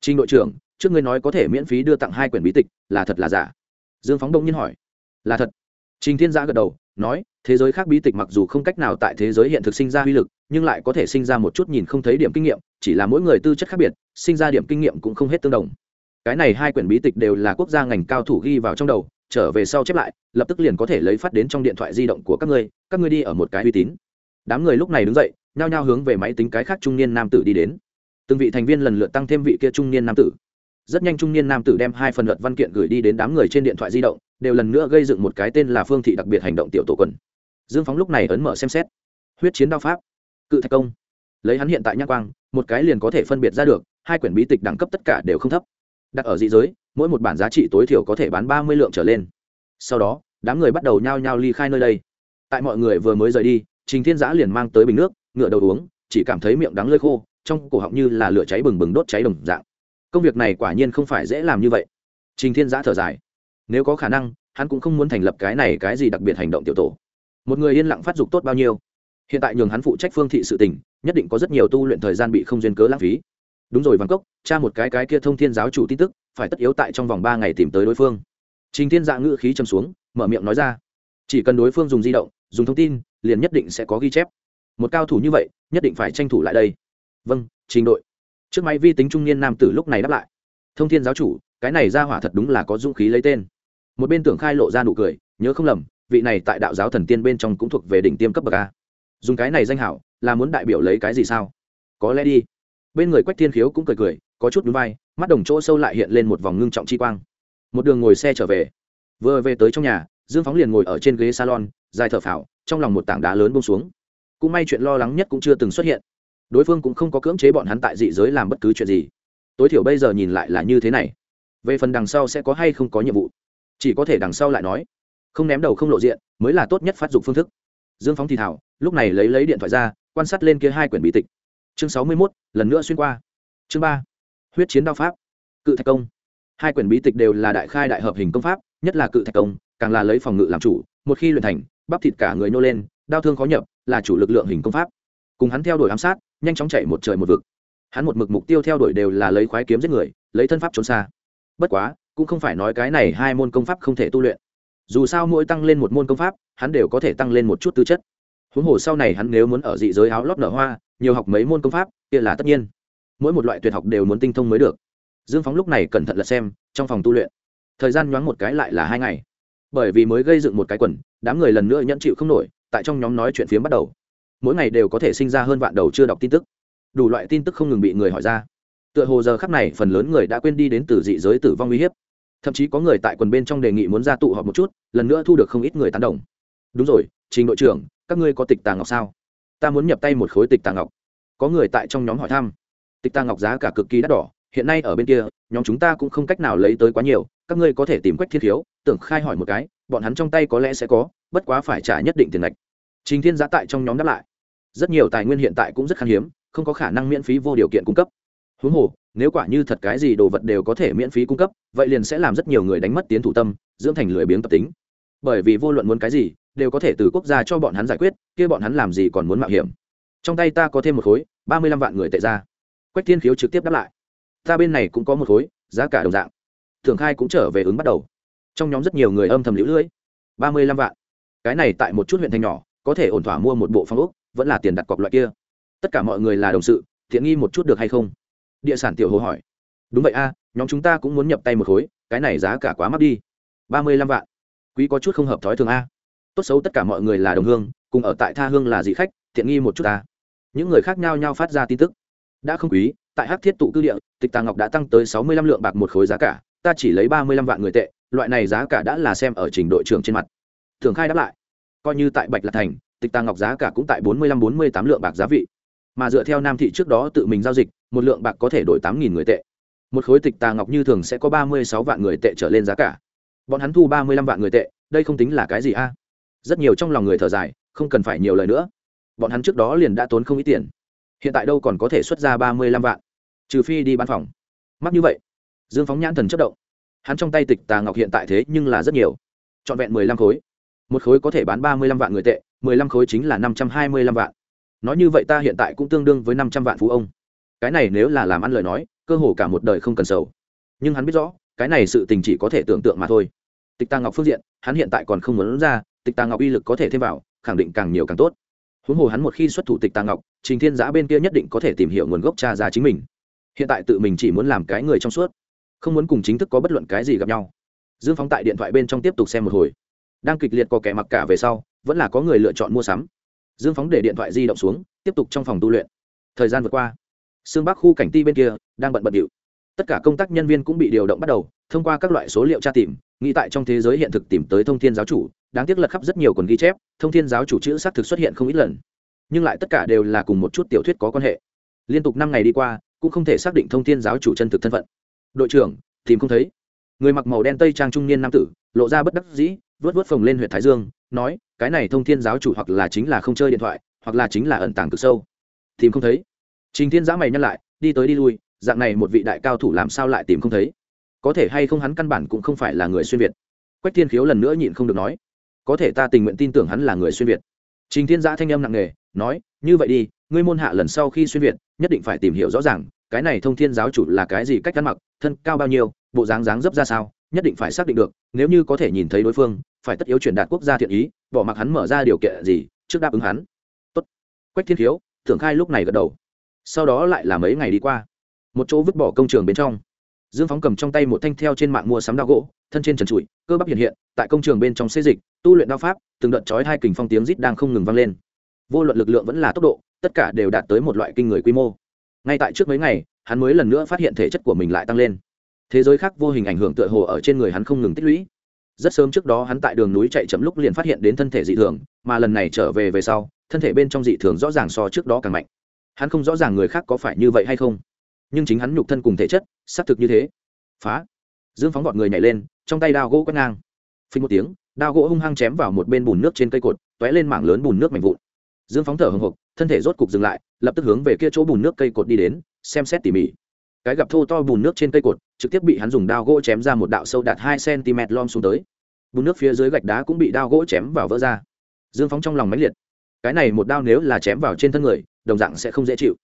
Trình đội trưởng, trước ngươi nói có thể miễn phí đưa tặng hai quyển bí tịch, là thật là giả? Dương phóng đông nhiên hỏi. Là thật. Trình thiên giã gật đầu, nói, thế giới khác bí tịch mặc dù không cách nào tại thế giới hiện thực sinh ra uy lực, nhưng lại có thể sinh ra một chút nhìn không thấy điểm kinh nghiệm, chỉ là mỗi người tư chất khác biệt, sinh ra điểm kinh nghiệm cũng không hết tương đồng. Cái này hai quyển bí tịch đều là quốc gia ngành cao thủ ghi vào trong đầu trở về sau chép lại, lập tức liền có thể lấy phát đến trong điện thoại di động của các ngươi các ngươi đi ở một cái uy tín. Đám người lúc này đứng dậy, nhao nhao hướng về máy tính cái khác trung niên nam tử đi đến. Từng vị thành viên lần lượt tăng thêm vị kia trung niên nam tử. Rất nhanh trung niên nam tử đem hai phần luật văn kiện gửi đi đến đám người trên điện thoại di động, đều lần nữa gây dựng một cái tên là phương thị đặc biệt hành động tiểu tổ quần. Dương phóng lúc này ấn mở xem xét. Huyết chiến đao pháp, cự thạch công. Lấy hắn hiện tại nhắc quang, một cái liền có thể phân biệt ra được, hai quyển bí tịch đẳng cấp tất cả đều không thấp đặt ở dị giới, mỗi một bản giá trị tối thiểu có thể bán ba mươi lượng trở lên. Sau đó, đám người bắt đầu nhao nhao ly khai nơi đây. Tại mọi người vừa mới rời đi, trình thiên giã liền mang tới bình nước, ngựa đầu uống, chỉ cảm thấy miệng đắng lơi khô, trong cổ họng như là lửa cháy bừng bừng đốt cháy đồng dạng. Công việc này quả nhiên không phải dễ làm như vậy. Trình thiên giã thở dài. Nếu có khả năng, hắn cũng không muốn thành lập cái này cái gì đặc biệt hành động tiểu tổ. Một người yên lặng phát dục tốt bao nhiêu? Hiện tại nhường hắn phụ trách phương thị sự tình, nhất định có rất nhiều tu luyện thời gian bị không duyên cớ lãng phí đúng rồi vàng cốc cha một cái cái kia thông thiên giáo chủ tin tức, phải tất yếu tại trong vòng ba ngày tìm tới đối phương. Trình thiên dạ ngữ khí châm xuống, mở miệng nói ra. Chỉ cần đối phương dùng di động, dùng thông tin, liền nhất định sẽ có ghi chép. Một cao thủ như vậy, nhất định phải tranh thủ lại đây. Vâng trình đội. Trước máy vi tính trung niên nam tử lúc này đáp lại. Thông thiên giáo chủ, cái này ra hỏa thật đúng là có dũng khí lấy tên. Một bên tưởng khai lộ ra nụ cười, nhớ không lầm, vị này tại đạo giáo thần tiên bên trong cũng thuộc về đỉnh tiêm cấp bậc a. Dùng cái này danh hảo, là muốn đại biểu lấy cái gì sao? Có lẽ đi bên người quách thiên khiếu cũng cười cười, có chút núi vai, mắt đồng chỗ sâu lại hiện lên một vòng ngưng trọng chi quang. Một đường ngồi xe trở về. Vừa về tới trong nhà, dương phóng liền ngồi ở trên ghế salon, dài thở phào, trong lòng một tảng đá lớn bông xuống. Cũng may chuyện lo lắng nhất cũng chưa từng xuất hiện. Đối phương cũng không có cưỡng chế bọn hắn tại dị giới làm bất cứ chuyện gì. Tối thiểu bây giờ nhìn lại là như thế này. Về phần đằng sau sẽ có hay không có nhiệm vụ? Chỉ có thể đằng sau lại nói. Không ném đầu không lộ diện, mới là tốt nhất phát dụng phương thức. Dương phóng thì thảo lúc này lấy lấy điện thoại ra, quan sát lên kia hai quyển bí tịch chương sáu mươi mốt, lần nữa xuyên qua. Chương ba, huyết chiến đao pháp. Cự thạch công. Hai quyển bí tịch đều là đại khai đại hợp hình công pháp, nhất là cự thạch công, càng là lấy phòng ngự làm chủ, một khi luyện thành, bắp thịt cả người nô lên đau thương khó nhập, là chủ lực lượng hình công pháp. Cùng hắn theo đuổi ám sát, nhanh chóng chạy một trời một vực. Hắn một mực mục tiêu theo đuổi đều là lấy khoái kiếm giết người, lấy thân pháp trốn xa. Bất quá, cũng không phải nói cái này hai môn công pháp không thể tu luyện. Dù sao mỗi tăng lên một môn công pháp, hắn đều có thể tăng lên một chút tư chất huống hồ sau này hắn nếu muốn ở dị giới áo lót nở hoa, nhiều học mấy môn công pháp, kia là tất nhiên. Mỗi một loại tuyệt học đều muốn tinh thông mới được. Dương phóng lúc này cẩn thận lật xem, trong phòng tu luyện. Thời gian nhoáng một cái lại là hai ngày. Bởi vì mới gây dựng một cái quần, đám người lần nữa nhẫn chịu không nổi, tại trong nhóm nói chuyện phiếm bắt đầu. Mỗi ngày đều có thể sinh ra hơn vạn đầu chưa đọc tin tức. Đủ loại tin tức không ngừng bị người hỏi ra. Tựa hồ giờ khắc này, phần lớn người đã quên đi đến từ dị giới tử vong uy hiếp. Thậm chí có người tại quần bên trong đề nghị muốn ra tụ họp một chút, lần nữa thu được không ít người tán đồng. Đúng rồi, trình đội trưởng các ngươi có tịch tàng ngọc sao? Ta muốn nhập tay một khối tịch tàng ngọc. Có người tại trong nhóm hỏi thăm. Tịch tàng ngọc giá cả cực kỳ đắt đỏ hiện nay ở bên kia nhóm chúng ta cũng không cách nào lấy tới quá nhiều các ngươi có thể tìm quách thiết thiếu, tưởng khai hỏi một cái bọn hắn trong tay có lẽ sẽ có bất quá phải trả nhất định tiền lệch. Trình thiên giá tại trong nhóm đáp lại. Rất nhiều tài nguyên hiện tại cũng rất khan hiếm không có khả năng miễn phí vô điều kiện cung cấp. Huống hồ nếu quả như thật cái gì đồ vật đều có thể miễn phí cung cấp vậy liền sẽ làm rất nhiều người đánh mất tiến thủ tâm dưỡng thành lười biếng tập tính bởi vì vô luận muốn cái gì, đều có thể từ quốc gia cho bọn hắn giải quyết, kia bọn hắn làm gì còn muốn mạo hiểm. Trong tay ta có thêm một khối, ba mươi lăm vạn người tệ ra. Quách thiên khiếu trực tiếp đáp lại. Ta bên này cũng có một khối, giá cả đồng dạng. Thường khai cũng trở về ứng bắt đầu. Trong nhóm rất nhiều người âm thầm lũ lưỡi ba mươi lăm vạn. Cái này tại một chút huyện thành nhỏ, có thể ổn thỏa mua một bộ phong ốc, vẫn là tiền đặt cọc loại kia. Tất cả mọi người là đồng sự, thiện nghi một chút được hay không? Địa sản tiểu hồ hỏi. Đúng vậy a, nhóm chúng ta cũng muốn nhập tay một khối, cái này giá cả quá mắc đi. ba mươi lăm vạn quý có chút không hợp thói thường a. Tốt xấu tất cả mọi người là đồng hương, cùng ở tại tha hương là dị khách thiện nghi một chút ta. Những người khác nhau nhau phát ra tin tức. Đã không quý, tại hắc thiết tụ cư địa, tịch tàng ngọc đã tăng tới sáu mươi lăm lượng bạc một khối giá cả, ta chỉ lấy ba mươi lăm vạn người tệ, loại này giá cả đã là xem ở trình đội trưởng trên mặt. Thường khai đáp lại, coi như tại bạch lạc thành, tịch tàng ngọc giá cả cũng tại bốn mươi lăm, bốn mươi tám lượng bạc giá vị. Mà dựa theo nam thị trước đó tự mình giao dịch, một lượng bạc có thể đổi tám nghìn người tệ. Một khối tịch tàng ngọc như thường sẽ có ba mươi sáu vạn người tệ trở lên giá cả bọn hắn thu ba mươi lăm vạn người tệ, đây không tính là cái gì a? Rất nhiều trong lòng người thở dài, không cần phải nhiều lời nữa. Bọn hắn trước đó liền đã tốn không ít tiền. Hiện tại đâu còn có thể xuất ra ba mươi lăm vạn? Trừ phi đi bán phòng. Mắc như vậy, dương phóng nhãn thần chất động. Hắn trong tay tịch tà ngọc hiện tại thế nhưng là rất nhiều. Trọn vẹn mười lăm khối. Một khối có thể bán ba mươi lăm vạn người tệ, mười lăm khối chính là năm trăm hai mươi lăm vạn. Nói như vậy ta hiện tại cũng tương đương với năm trăm vạn phú ông. Cái này nếu là làm ăn lời nói, cơ hồ cả một đời không cần sầu. Nhưng hắn biết rõ cái này sự tình chỉ có thể tưởng tượng mà thôi. Tịch tàng ngọc phương diện, hắn hiện tại còn không muốn ra, tịch tàng ngọc uy lực có thể thêm vào, khẳng định càng nhiều càng tốt. Huống hồ hắn một khi xuất thủ tịch tàng ngọc, trình thiên giã bên kia nhất định có thể tìm hiểu nguồn gốc cha ra chính mình. Hiện tại tự mình chỉ muốn làm cái người trong suốt, không muốn cùng chính thức có bất luận cái gì gặp nhau. Dương phóng tại điện thoại bên trong tiếp tục xem một hồi. Đang kịch liệt có kẻ mặc cả về sau, vẫn là có người lựa chọn mua sắm. Dương phóng để điện thoại di động xuống, tiếp tục trong phòng tu luyện. Thời gian vượt qua. Xương bắc khu cảnh ti bên kia đang bận bận điệu tất cả công tác nhân viên cũng bị điều động bắt đầu, thông qua các loại số liệu tra tìm, nghĩ tại trong thế giới hiện thực tìm tới thông thiên giáo chủ, đáng tiếc lật khắp rất nhiều còn ghi chép, thông thiên giáo chủ chữ xác thực xuất hiện không ít lần. Nhưng lại tất cả đều là cùng một chút tiểu thuyết có quan hệ. Liên tục năm ngày đi qua, cũng không thể xác định thông thiên giáo chủ chân thực thân phận. Đội trưởng, tìm không thấy. Người mặc màu đen tây trang trung niên nam tử, lộ ra bất đắc dĩ vớt vớt phồng lên huyện thái dương, nói, cái này thông thiên giáo chủ hoặc là chính là không chơi điện thoại, hoặc là chính là ẩn tàng cực sâu. Tìm không thấy. Trình thiên giã mày nhắc lại, đi tới đi lui dạng này một vị đại cao thủ làm sao lại tìm không thấy? Có thể hay không hắn căn bản cũng không phải là người xuyên việt. Quách thiên khiếu lần nữa nhịn không được nói, có thể ta tình nguyện tin tưởng hắn là người xuyên việt. Trình thiên giã thanh âm nặng nề, nói, như vậy đi, ngươi môn hạ lần sau khi xuyên việt, nhất định phải tìm hiểu rõ ràng, cái này thông thiên giáo chủ là cái gì, cách ăn mặc, thân cao bao nhiêu, bộ dáng dáng dấp ra sao, nhất định phải xác định được, nếu như có thể nhìn thấy đối phương, phải tất yếu truyền đạt quốc gia thiện ý, bỏ mặc hắn mở ra điều kiện gì, trước đáp ứng hắn. Tốt. Quách thiên khiếu, thưởng khai lúc này gật đầu. Sau đó lại là mấy ngày đi qua một chỗ vứt bỏ công trường bên trong. Dương phóng cầm trong tay một thanh theo trên mạng mua sắm đao gỗ, thân trên trần trụi, cơ bắp hiện hiện, tại công trường bên trong xây dịch, tu luyện đao pháp, từng đợt chói hai kình phong tiếng rít đang không ngừng vang lên. Vô luận lực lượng vẫn là tốc độ, tất cả đều đạt tới một loại kinh người quy mô. Ngay tại trước mấy ngày, hắn mới lần nữa phát hiện thể chất của mình lại tăng lên. Thế giới khác vô hình ảnh hưởng tựa hồ ở trên người hắn không ngừng tích lũy. Rất sớm trước đó hắn tại đường núi chạy chậm lúc liền phát hiện đến thân thể dị thường, mà lần này trở về về sau, thân thể bên trong dị thường rõ ràng so trước đó càng mạnh. Hắn không rõ ràng người khác có phải như vậy hay không nhưng chính hắn nhục thân cùng thể chất, xác thực như thế. Phá. Dương phóng bọn người nhảy lên, trong tay đao gỗ quét ngang. Phình một tiếng, đao gỗ hung hăng chém vào một bên bùn nước trên cây cột t ó é lên mảng lớn bùn nước mạnh vụn. Dương phóng thở hồng hộc, thân thể rốt cục dừng lại, lập tức hướng về kia chỗ bùn nước cây cột đi đến, xem xét tỉ mỉ. Cái gặp thô to bùn nước trên cây cột, trực tiếp bị hắn dùng đao gỗ chém ra một đạo sâu đạt hai cm lom xuống tới. Bùn nước phía dưới gạch đá cũng bị đao gỗ chém vào vỡ ra. Dương phóng trong lòng mãnh liệt. Cái này một đao nếu là chém vào trên thân người, đồng dạng sẽ không dễ chịu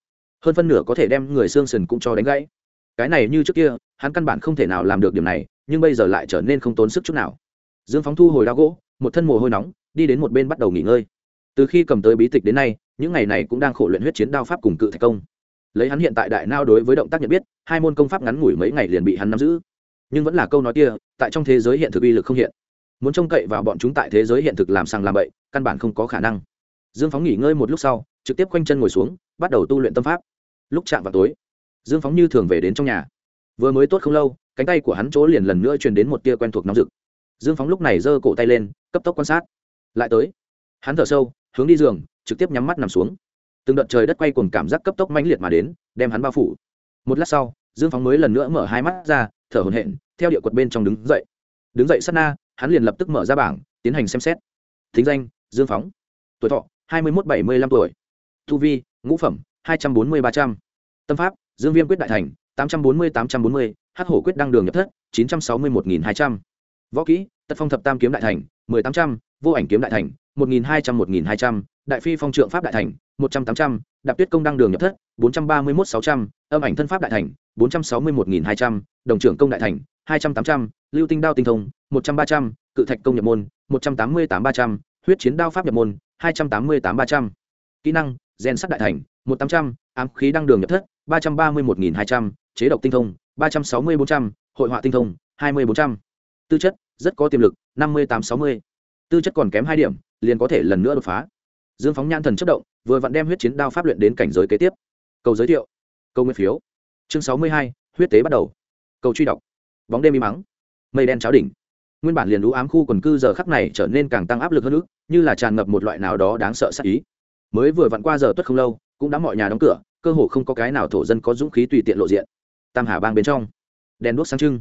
hơn phân nửa có thể đem người xương sần cũng cho đánh gãy. Cái này như trước kia, hắn căn bản không thể nào làm được điểm này, nhưng bây giờ lại trở nên không tốn sức chút nào. Dương phóng thu hồi đao gỗ, một thân mồ hôi nóng, đi đến một bên bắt đầu nghỉ ngơi. Từ khi cầm tới bí tịch đến nay, những ngày này cũng đang khổ luyện huyết chiến đao pháp cùng cự thạch công. Lấy hắn hiện tại đại nao đối với động tác nhận biết, hai môn công pháp ngắn ngủi mấy ngày liền bị hắn nắm giữ. Nhưng vẫn là câu nói kia, tại trong thế giới hiện thực uy lực không hiện. Muốn trông cậy vào bọn chúng tại thế giới hiện thực làm sang làm bậy, căn bản không có khả năng. Dương phóng nghỉ ngơi một lúc sau trực tiếp quanh chân ngồi xuống, bắt đầu tu luyện tâm pháp. Lúc chạm vào tối, dương phóng như thường về đến trong nhà. Vừa mới tốt không lâu, cánh tay của hắn chỗ liền lần nữa truyền đến một tia quen thuộc nóng rực. Dương phóng lúc này giơ cổ tay lên, cấp tốc quan sát. Lại tới, hắn thở sâu, hướng đi giường, trực tiếp nhắm mắt nằm xuống. Từng đợt trời đất quay cùng cảm giác cấp tốc mãnh liệt mà đến, đem hắn bao phủ. Một lát sau, dương phóng mới lần nữa mở hai mắt ra, thở hổn hển, theo địa quật bên trong đứng dậy. Đứng dậy sát na, hắn liền lập tức mở ra bảng, tiến hành xem xét. Thính danh, dương phóng. Tuổi thọ, hai mươi một bảy mươi lăm tuổi thu vi, ngũ phẩm, hai trăm bốn mươi ba trăm. Tâm pháp, dương viêm quyết đại thành, tám trăm bốn mươi, tám trăm bốn mươi. Hát hổ quyết đăng đường nhập thất, chín trăm sáu mươi một nghìn hai trăm. Võ kỹ tật phong thập tam kiếm đại thành, mười tám trăm. Vô ảnh kiếm đại thành, một nghìn hai trăm, một nghìn hai trăm. Đại phi phong trượng pháp đại thành, một trăm tám trăm. Đạp tuyết công đăng đường nhập thất, bốn trăm ba mươi một sáu trăm. Âm ảnh thân pháp đại thành, bốn trăm sáu mươi một nghìn hai trăm. Đồng trưởng công đại thành, hai trăm tám trăm. Lưu tinh đao tinh thông, một trăm ba trăm. Cự thạch công nhập môn, một trăm tám mươi tám ba trăm. Huyết chiến đao pháp nhập môn, hai trăm tám mươi tám ba trăm. Kỹ năng gen sắt đại thành, một tám trăm, ám khí đăng đường nhập thất, ba trăm ba mươi một nghìn hai trăm, chế độc tinh thông, ba trăm sáu mươi bốn trăm, hội họa tinh thông, hai mươi bốn trăm. Tư chất, rất có tiềm lực, năm mươi tám sáu mươi. Tư chất còn kém hai điểm, liền có thể lần nữa đột phá. Dương phóng nhan thần chất động, vừa vặn đem huyết chiến đao pháp luyện đến cảnh giới kế tiếp. Câu giới thiệu câu nguyên phiếu. Chương sáu mươi hai, huyết tế bắt đầu. Câu truy đọc. Bóng đêm im mắng mây đen cháo đỉnh. Nguyên bản liền lũ ám khu quần cư giờ khắc này trở nên càng tăng áp lực hơn nữa, như là tràn ngập một loại nào đó đáng sợ sắc ý mới vừa vặn qua giờ tuất không lâu, cũng đã mọi nhà đóng cửa, cơ hồ không có cái nào thổ dân có dũng khí tùy tiện lộ diện. Tam hà bang bên trong, đèn đuốc sáng trưng.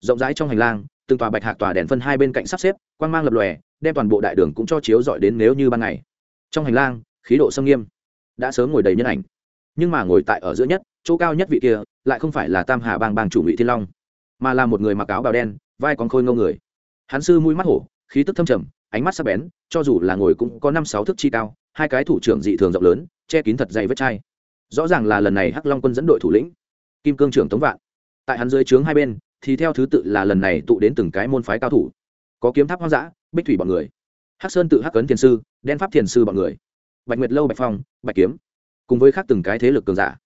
Rộng rãi trong hành lang, từng tòa bạch hạc tòa đèn phân hai bên cạnh sắp xếp, quang mang lập lòe, đem toàn bộ đại đường cũng cho chiếu dọi đến nếu như ban ngày. Trong hành lang, khí độ sâm nghiêm, đã sớm ngồi đầy nhân ảnh. Nhưng mà ngồi tại ở giữa nhất, chỗ cao nhất vị kia, lại không phải là tam hà bang bang chủ ngụy thiên long, mà là một người mặc áo bào đen, vai còn khôi ngâu người. Hắn sư mũi mắt hổ, khí tức thâm trầm, ánh mắt sắc bén, cho dù là ngồi cũng có năm sáu thước chi cao hai cái thủ trưởng dị thường rộng lớn, che kín thật dày vết chai. Rõ ràng là lần này hắc long quân dẫn đội thủ lĩnh, kim cương trưởng tống vạn. Tại hắn dưới trướng hai bên, thì theo thứ tự là lần này tụ đến từng cái môn phái cao thủ. Có kiếm tháp hoang dã, bích thủy bọn người. Hắc sơn tự hắc cấn thiền sư, đen pháp thiền sư bọn người. Bạch nguyệt lâu, bạch phong, bạch kiếm. Cùng với khác từng cái thế lực cường giả.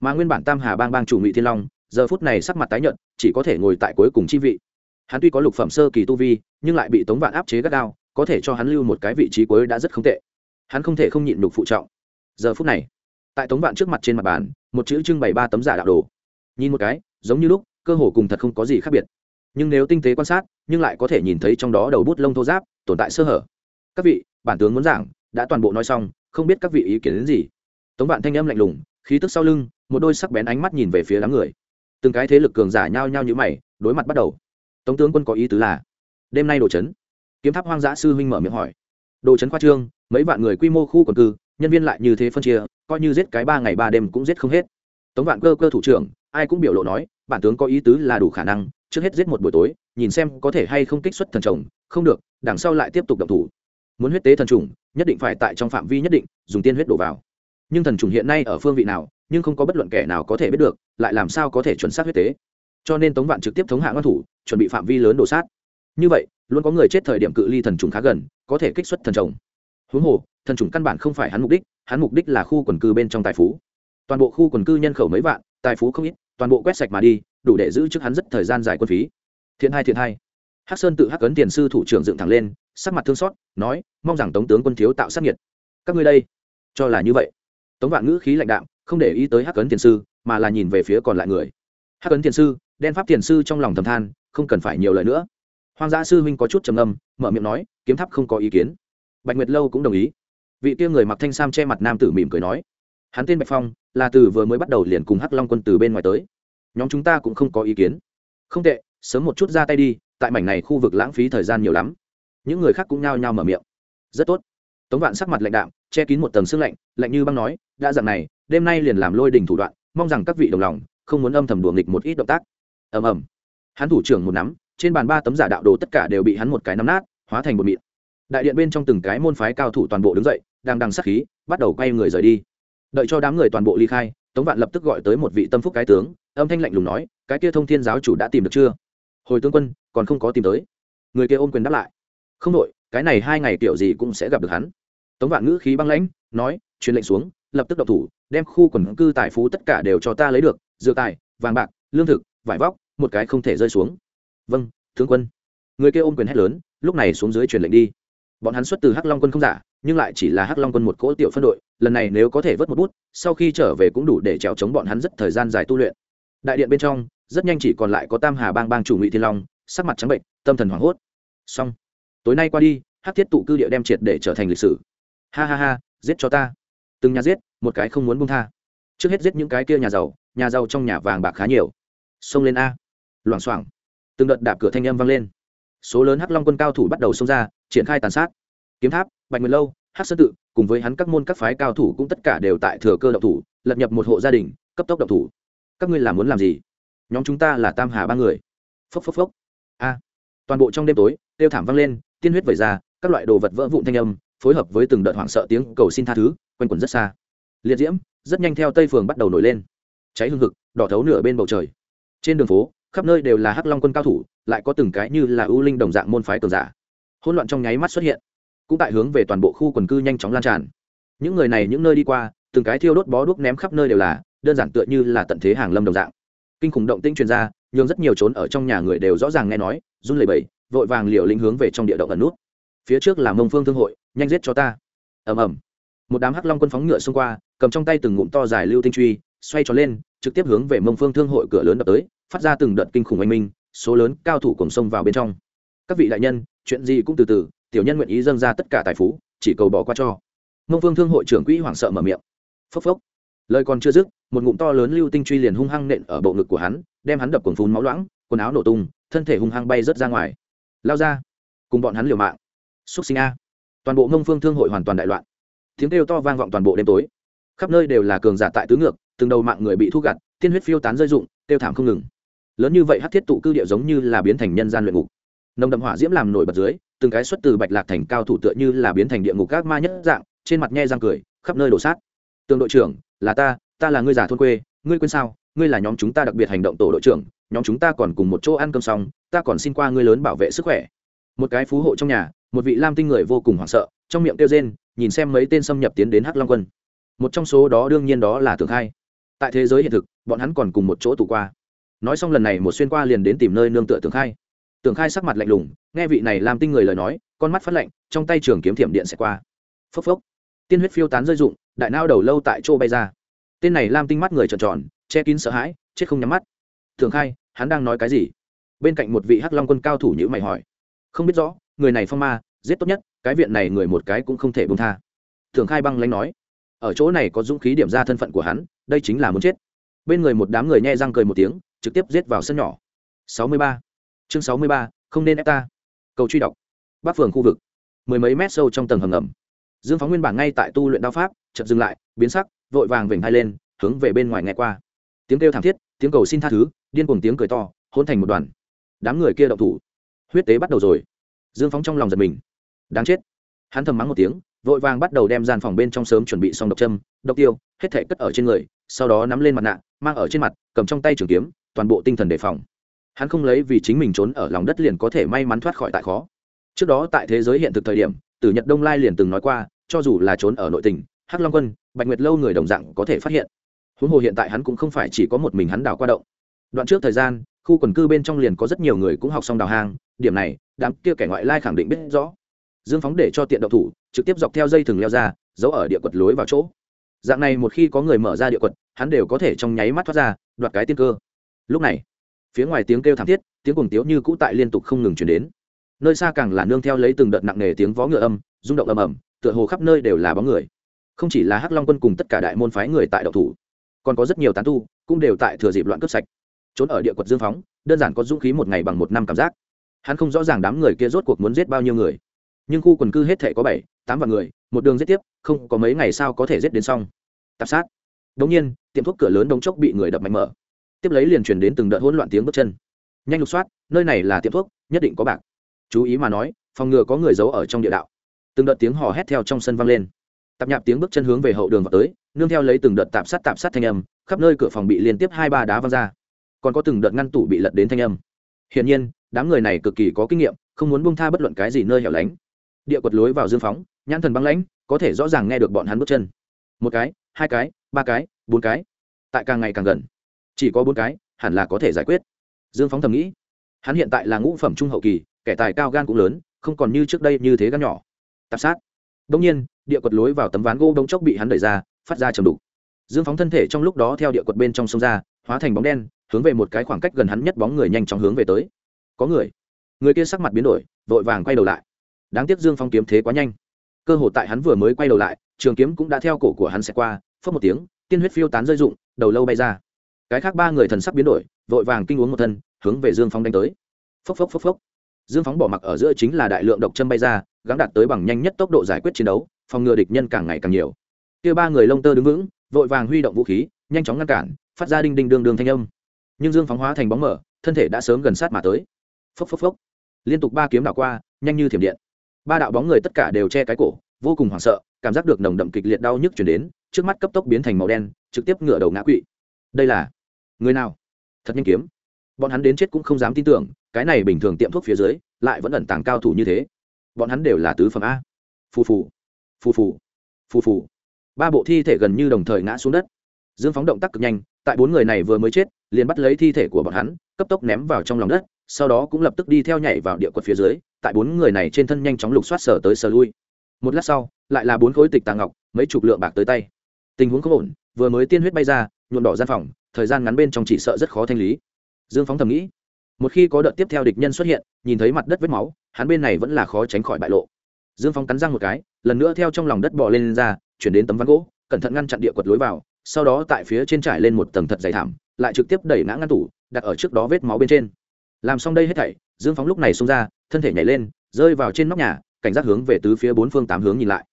Mà nguyên bản tam hà bang bang chủ ngụy thiên long, giờ phút này sắc mặt tái nhợt, chỉ có thể ngồi tại cuối cùng chi vị. Hắn tuy có lục phẩm sơ kỳ tu vi, nhưng lại bị tống vạn áp chế gắt gao, có thể cho hắn lưu một cái vị trí cuối đã rất không tệ hắn không thể không nhịn đục phụ trọng. Giờ phút này, tại tống vạn trước mặt trên mặt bàn, một chữ trưng bày ba tấm giả đạo đồ. Nhìn một cái, giống như lúc, cơ hồ cùng thật không có gì khác biệt. Nhưng nếu tinh tế quan sát, nhưng lại có thể nhìn thấy trong đó đầu bút lông thô giáp, tồn tại sơ hở. Các vị, bản tướng muốn giảng, đã toàn bộ nói xong, không biết các vị ý kiến đến gì. Tống vạn thanh âm lạnh lùng, khí tức sau lưng, một đôi sắc bén ánh mắt nhìn về phía đám người. Từng cái thế lực cường giả nhao nhao như mày, đối mặt bắt đầu. Tống tướng quân có ý tứ là, đêm nay đồ chấn. Kiếm tháp hoang dã sư huynh mở miệng hỏi. Đồ chấn khoa trương mấy vạn người quy mô khu quần cư, nhân viên lại như thế phân chia, coi như giết cái ba ngày ba đêm cũng giết không hết. Tống vạn cơ cơ thủ trưởng, ai cũng biểu lộ nói, bản tướng có ý tứ là đủ khả năng, trước hết giết một buổi tối, nhìn xem có thể hay không kích xuất thần trồng không được, đằng sau lại tiếp tục động thủ. Muốn huyết tế thần trùng nhất định phải tại trong phạm vi nhất định, dùng tiên huyết đổ vào. Nhưng thần trùng hiện nay ở phương vị nào, nhưng không có bất luận kẻ nào có thể biết được, lại làm sao có thể chuẩn xác huyết tế. Cho nên tống vạn trực tiếp thống hạ ngăn thủ, chuẩn bị phạm vi lớn đổ sát. Như vậy, luôn có người chết thời điểm cự ly thần trùng khá gần, có thể kích xuất thần trồng huống hồ, thần chủng căn bản không phải hắn mục đích, hắn mục đích là khu quần cư bên trong tài phú. Toàn bộ khu quần cư nhân khẩu mấy vạn, tài phú không ít, toàn bộ quét sạch mà đi, đủ để giữ trước hắn rất thời gian dài quân phí. Thiện hai thiện hai. Hắc sơn tự hắc ấn tiền sư thủ trưởng dựng thẳng lên, sắc mặt thương xót, nói, mong rằng tống tướng quân thiếu tạo sát nhiệt. Các ngươi đây, cho là như vậy. Tống vạn ngữ khí lãnh đạo không để ý tới hắc ấn tiền sư, mà là nhìn về phía còn lại người. Hắc ấn tiền sư, đen pháp tiền sư trong lòng thầm than, không cần phải nhiều lời nữa. Hoang gia sư huynh có chút trầm âm mở miệng nói, kiếm tháp không có ý kiến bạch nguyệt lâu cũng đồng ý. Vị kia người mặc thanh sam che mặt nam tử mỉm cười nói, hắn tên bạch phong, là từ vừa mới bắt đầu liền cùng hắc long quân từ bên ngoài tới. Nhóm chúng ta cũng không có ý kiến. Không tệ, sớm một chút ra tay đi, tại mảnh này khu vực lãng phí thời gian nhiều lắm. Những người khác cũng nhao nhao mở miệng. Rất tốt. Tống vạn sắc mặt lạnh đạm, che kín một tầng xương lạnh lạnh như băng nói, đã dặn này, đêm nay liền làm lôi đình thủ đoạn, mong rằng các vị đồng lòng, không muốn âm thầm đùa nghịch một ít động tác. Ầm ầm. Hắn thủ trưởng một nắm, trên bàn ba tấm giả đạo đồ tất cả đều bị hắn một cái nắm nát, hóa thành một mịn đại điện bên trong từng cái môn phái cao thủ toàn bộ đứng dậy, đang đằng sắc khí, bắt đầu quay người rời đi. Đợi cho đám người toàn bộ ly khai, tống vạn lập tức gọi tới một vị tâm phúc cái tướng, âm thanh lạnh lùng nói, cái kia thông thiên giáo chủ đã tìm được chưa? Hồi tướng quân, còn không có tìm tới. Người kia ôm quyền đáp lại, không đội cái này hai ngày kiểu gì cũng sẽ gặp được hắn. Tống vạn ngữ khí băng lãnh, nói, truyền lệnh xuống, lập tức độc thủ, đem khu quần cư tài phú tất cả đều cho ta lấy được dựa tài, vàng bạc, lương thực, vải vóc, một cái không thể rơi xuống. Vâng tướng quân. Người kia ôm quyền hét lớn, lúc này xuống dưới truyền lệnh đi bọn hắn xuất từ hắc long quân không giả, nhưng lại chỉ là hắc long quân một cỗ tiểu phân đội, lần này nếu có thể vớt một bút, sau khi trở về cũng đủ để trèo chống bọn hắn rất thời gian dài tu luyện. Đại điện bên trong, rất nhanh chỉ còn lại có tam hà bang bang chủ ngụy thiên long, sắc mặt trắng bệnh, tâm thần hoảng hốt. Xong. Tối nay qua đi, hắc thiết tụ cư địa đem triệt để trở thành lịch sử. Ha ha ha, giết cho ta. Từng nhà giết, một cái không muốn buông tha. Trước hết giết những cái kia nhà giàu nhà giàu trong nhà vàng bạc khá nhiều. Xông lên a. Loảng xoảng. Từng đợt đạp cửa thanh âm vang lên. Số lớn hắc long quân cao thủ bắt đầu xông ra triển khai tàn sát. Kiếm tháp, bạch nguyệt lâu hát sơn tự, cùng với hắn các môn các phái cao thủ cũng tất cả đều tại thừa cơ độc thủ lật nhập một hộ gia đình, cấp tốc độc thủ. Các ngươi làm muốn làm gì? Nhóm chúng ta là tam hà ba người. Phốc phốc phốc. A. Toàn bộ trong đêm tối tiêu thảm vang lên, tiên huyết vẩy ra, các loại đồ vật vỡ vụn thanh âm, phối hợp với từng đợt hoảng sợ tiếng cầu xin tha thứ, quanh quẩn rất xa. Liệt diễm, rất nhanh theo tây phường bắt đầu nổi lên. Cháy hương hực, đỏ thấu nửa bên bầu trời. Trên đường phố, khắp nơi đều là hắc long quân cao thủ, lại có từng cái như là ưu linh đồng dạng môn phái cường giả hỗn loạn trong nháy mắt xuất hiện. Cũng tại hướng về toàn bộ khu quần cư nhanh chóng lan tràn. Những người này những nơi đi qua, từng cái thiêu đốt bó đuốc ném khắp nơi đều là, đơn giản tựa như là tận thế hàng lâm đồng dạng. Kinh khủng động tĩnh truyền ra, nhường rất nhiều trốn ở trong nhà người đều rõ ràng nghe nói, run lẩy bẩy, vội vàng liều lĩnh hướng về trong địa động ẩn nút. Phía trước là mông phương thương hội, nhanh giết cho ta. Ầm ầm. Một đám hắc long quân phóng ngựa xông qua, cầm trong tay từng ngụm to dài lưu tinh truy, xoay tròn lên, trực tiếp hướng về mông phương thương hội cửa lớn đập tới, phát ra từng đợt kinh khủng oanh minh, số lớn cao thủ cùng xông vào bên trong. Các vị đại nhân chuyện gì cũng từ từ, tiểu nhân nguyện ý dâng ra tất cả tài phú, chỉ cầu bỏ qua cho. Mông phương thương hội trưởng quỹ hoảng sợ mở miệng. Phốc phốc. Lời còn chưa dứt, một ngụm to lớn lưu tinh truy liền hung hăng nện ở bộ ngực của hắn, đem hắn đập cuồng phun máu loãng, quần áo nổ tung, thân thể hung hăng bay rớt ra ngoài. Lao ra. Cùng bọn hắn liều mạng. Xúc sinh a. Toàn bộ mông phương thương hội hoàn toàn đại loạn. Tiếng kêu to vang vọng toàn bộ đêm tối. Khắp nơi đều là cường giả tại tứ ngược, từng đầu mạng người bị thu gặt, tiên huyết phiêu tán rơi rụng, kêu thảm không ngừng. Lớn như vậy hát thiết tụ cư địa giống như là biến thành nhân gian luyện ngục nồng đậm hỏa diễm làm nổi bật dưới, từng cái xuất từ bạch lạc thành cao thủ tựa như là biến thành địa ngục các ma nhất dạng, trên mặt nhe răng cười, khắp nơi đổ sát. Tương đội trưởng, là ta ta là ngươi già thôn quê, ngươi quên sao? Ngươi là nhóm chúng ta đặc biệt hành động tổ đội trưởng, nhóm chúng ta còn cùng một chỗ ăn cơm xong, ta còn xin qua ngươi lớn bảo vệ sức khỏe. Một cái phú hộ trong nhà, một vị lam tinh người vô cùng hoảng sợ, trong miệng kêu rên, nhìn xem mấy tên xâm nhập tiến đến hắc long quân. Một trong số đó đương nhiên đó là Thượng hai tại thế giới hiện thực, bọn hắn còn cùng một chỗ tù qua. Nói xong lần này một xuyên qua liền đến tìm nơi nương tựa Thượng Hai tưởng khai sắc mặt lạnh lùng, nghe vị này làm tinh người lời nói, con mắt phát lạnh, trong tay trường kiếm thiểm điện sẽ qua. Phốc phốc. Tiên huyết phiêu tán rơi rụng, đại nao đầu lâu tại chỗ bay ra. Tên này lam tinh mắt người tròn tròn, che kín sợ hãi, chết không nhắm mắt. Thường khai, hắn đang nói cái gì? Bên cạnh một vị hắc long quân cao thủ nhữ mày hỏi. Không biết rõ, người này phong ma, giết tốt nhất, cái viện này người một cái cũng không thể bông tha. Thường khai băng lanh nói. Ở chỗ này có dũng khí điểm ra thân phận của hắn, đây chính là muốn chết. Bên người một đám người nhẹ răng cười một tiếng, trực tiếp giết vào sân nhỏ. 63 chương 63, không nên ép ta. Cầu truy đọc. Bắc phường khu vực. Mười mấy mét sâu trong tầng hầm ngầm. Dương phóng nguyên bản ngay tại tu luyện đao pháp chợt dừng lại biến sắc vội vàng vểnh hai lên hướng về bên ngoài nghe qua. Tiếng kêu thảm thiết tiếng cầu xin tha thứ điên cuồng tiếng cười to hôn thành một đoàn. Đám người kia động thủ. Huyết tế bắt đầu rồi. Dương phóng trong lòng giật mình. Đáng chết. Hắn thầm mắng một tiếng vội vàng bắt đầu đem gian phòng bên trong sớm chuẩn bị xong độc châm độc tiêu hết thể cất ở trên người sau đó nắm lên mặt nạ mang ở trên mặt cầm trong tay trường kiếm toàn bộ tinh thần đề phòng hắn không lấy vì chính mình trốn ở lòng đất liền có thể may mắn thoát khỏi tại khó. Trước đó tại thế giới hiện thực thời điểm, tử nhật đông lai liền từng nói qua, cho dù là trốn ở nội tỉnh hắc long quân, bạch nguyệt lâu người đồng dạng có thể phát hiện. Huống hồ hiện tại hắn cũng không phải chỉ có một mình hắn đào qua động. Đoạn trước thời gian, khu quần cư bên trong liền có rất nhiều người cũng học xong đào hang, điểm này, đám kia kẻ ngoại lai khẳng định biết rõ. Dương phóng để cho tiện độc thủ, trực tiếp dọc theo dây thừng leo ra, giấu ở địa quật lối vào chỗ. Dạng này một khi có người mở ra địa quật, hắn đều có thể trong nháy mắt thoát ra, đoạt cái tiên cơ. Lúc này phía ngoài tiếng kêu thảm thiết, tiếng cuồng tiếu như cũ tại liên tục không ngừng chuyển đến. Nơi xa càng là nương theo lấy từng đợt nặng nề tiếng vó ngựa âm, rung động ầm ầm, tựa hồ khắp nơi đều là bóng người. Không chỉ là hắc long quân cùng tất cả đại môn phái người tại đậu thủ, còn có rất nhiều tán tu cũng đều tại thừa dịp loạn cướp sạch. Trốn ở địa quật dương phóng, đơn giản có dũng khí một ngày bằng một năm cảm giác. Hắn không rõ ràng đám người kia rốt cuộc muốn giết bao nhiêu người. Nhưng khu quần cư hết thể có bảy, tám vạn người, một đường giết tiếp, không có mấy ngày sao có thể giết đến xong. Tạp sát. Đống nhiên, tiệm thuốc cửa lớn đống chốc bị người đập mạnh mở tiếp lấy liền truyền đến từng đợt hỗn loạn tiếng bước chân. Nhanh lục soát, nơi này là tiệm thuốc, nhất định có bạc. Chú ý mà nói, phòng ngừa có người giấu ở trong địa đạo. Từng đợt tiếng hò hét theo trong sân vang lên. Tạp nhạp tiếng bước chân hướng về hậu đường vào tới, nương theo lấy từng đợt tạp sát tạp sát thanh âm, khắp nơi cửa phòng bị liên tiếp hai ba đá văng ra. Còn có từng đợt ngăn tủ bị lật đến thanh âm. Hiển nhiên, đám người này cực kỳ có kinh nghiệm, không muốn buông tha bất luận cái gì nơi hẻo lánh. Địa quật lối vào dương phóng, nhãn thần băng lãnh, có thể rõ ràng nghe được bọn hắn bước chân. Một cái, hai cái, ba cái, bốn cái. Tại càng ngày càng gần chỉ có bốn cái, hẳn là có thể giải quyết. Dương phóng thầm nghĩ. Hắn hiện tại là ngũ phẩm trung hậu kỳ, kẻ tài cao gan cũng lớn, không còn như trước đây như thế gan nhỏ. Tạp sát. Đông nhiên, địa quật lối vào tấm ván gỗ đống chốc bị hắn đẩy ra, phát ra chầm đục. Dương phóng thân thể trong lúc đó theo địa quật bên trong sông ra, hóa thành bóng đen, hướng về một cái khoảng cách gần hắn nhất bóng người nhanh chóng hướng về tới. Có người. Người kia sắc mặt biến đổi, vội vàng quay đầu lại. Đáng tiếc dương phong kiếm thế quá nhanh. Cơ hội tại hắn vừa mới quay đầu lại, trường kiếm cũng đã theo cổ của hắn sẽ qua phớt một tiếng, tiên huyết phiêu tán rơi rụng, đầu lâu bay ra cái khác ba người thần sắc biến đổi, vội vàng kinh uống một thân, hướng về dương phong đánh tới. Phốc phốc phốc phốc. Dương phóng bỏ mặc ở giữa chính là đại lượng độc châm bay ra, gắng đạt tới bằng nhanh nhất tốc độ giải quyết chiến đấu, phòng ngừa địch nhân càng ngày càng nhiều. Kia ba người lông tơ đứng vững, vội vàng huy động vũ khí, nhanh chóng ngăn cản, phát ra đinh đinh đường đường thanh âm. Nhưng dương phóng hóa thành bóng mở, thân thể đã sớm gần sát mà tới. Phốc phốc phốc. Liên tục ba kiếm đảo qua, nhanh như thiểm điện. Ba đạo bóng người tất cả đều che cái cổ, vô cùng hoảng sợ, cảm giác được nồng đậm kịch liệt đau nhức chuyển đến, trước mắt cấp tốc biến thành màu đen, trực tiếp ngựa đầu ngã quỵ. Đây là người nào? Thật nhanh kiếm. Bọn hắn đến chết cũng không dám tin tưởng, cái này bình thường tiệm thuốc phía dưới, lại vẫn ẩn tàng cao thủ như thế. Bọn hắn đều là tứ phẩm a. Phù phù. Phù phù. Phù phù. Ba bộ thi thể gần như đồng thời ngã xuống đất. Dương phóng động tác cực nhanh, tại bốn người này vừa mới chết, liền bắt lấy thi thể của bọn hắn, cấp tốc ném vào trong lòng đất, sau đó cũng lập tức đi theo nhảy vào địa quật phía dưới, tại bốn người này trên thân nhanh chóng lục soát sở tới sở lui. Một lát sau, lại là bốn khối tịch tàng ngọc, mấy chục lượng bạc tới tay. Tình huống không ổn, vừa mới tiên huyết bay ra, nhuộm đỏ gian phòng thời gian ngắn bên trong chỉ sợ rất khó thanh lý. Dương phóng thầm nghĩ một khi có đợt tiếp theo địch nhân xuất hiện nhìn thấy mặt đất vết máu hắn bên này vẫn là khó tránh khỏi bại lộ. Dương phóng cắn răng một cái lần nữa theo trong lòng đất bò lên, lên ra chuyển đến tấm ván gỗ cẩn thận ngăn chặn địa quật lối vào sau đó tại phía trên trải lên một tầng thật dày thảm lại trực tiếp đẩy ngã ngăn tủ đặt ở trước đó vết máu bên trên. Làm xong đây hết thảy dương phóng lúc này xông ra thân thể nhảy lên rơi vào trên nóc nhà cảnh giác hướng về tứ phía bốn phương tám hướng nhìn lại.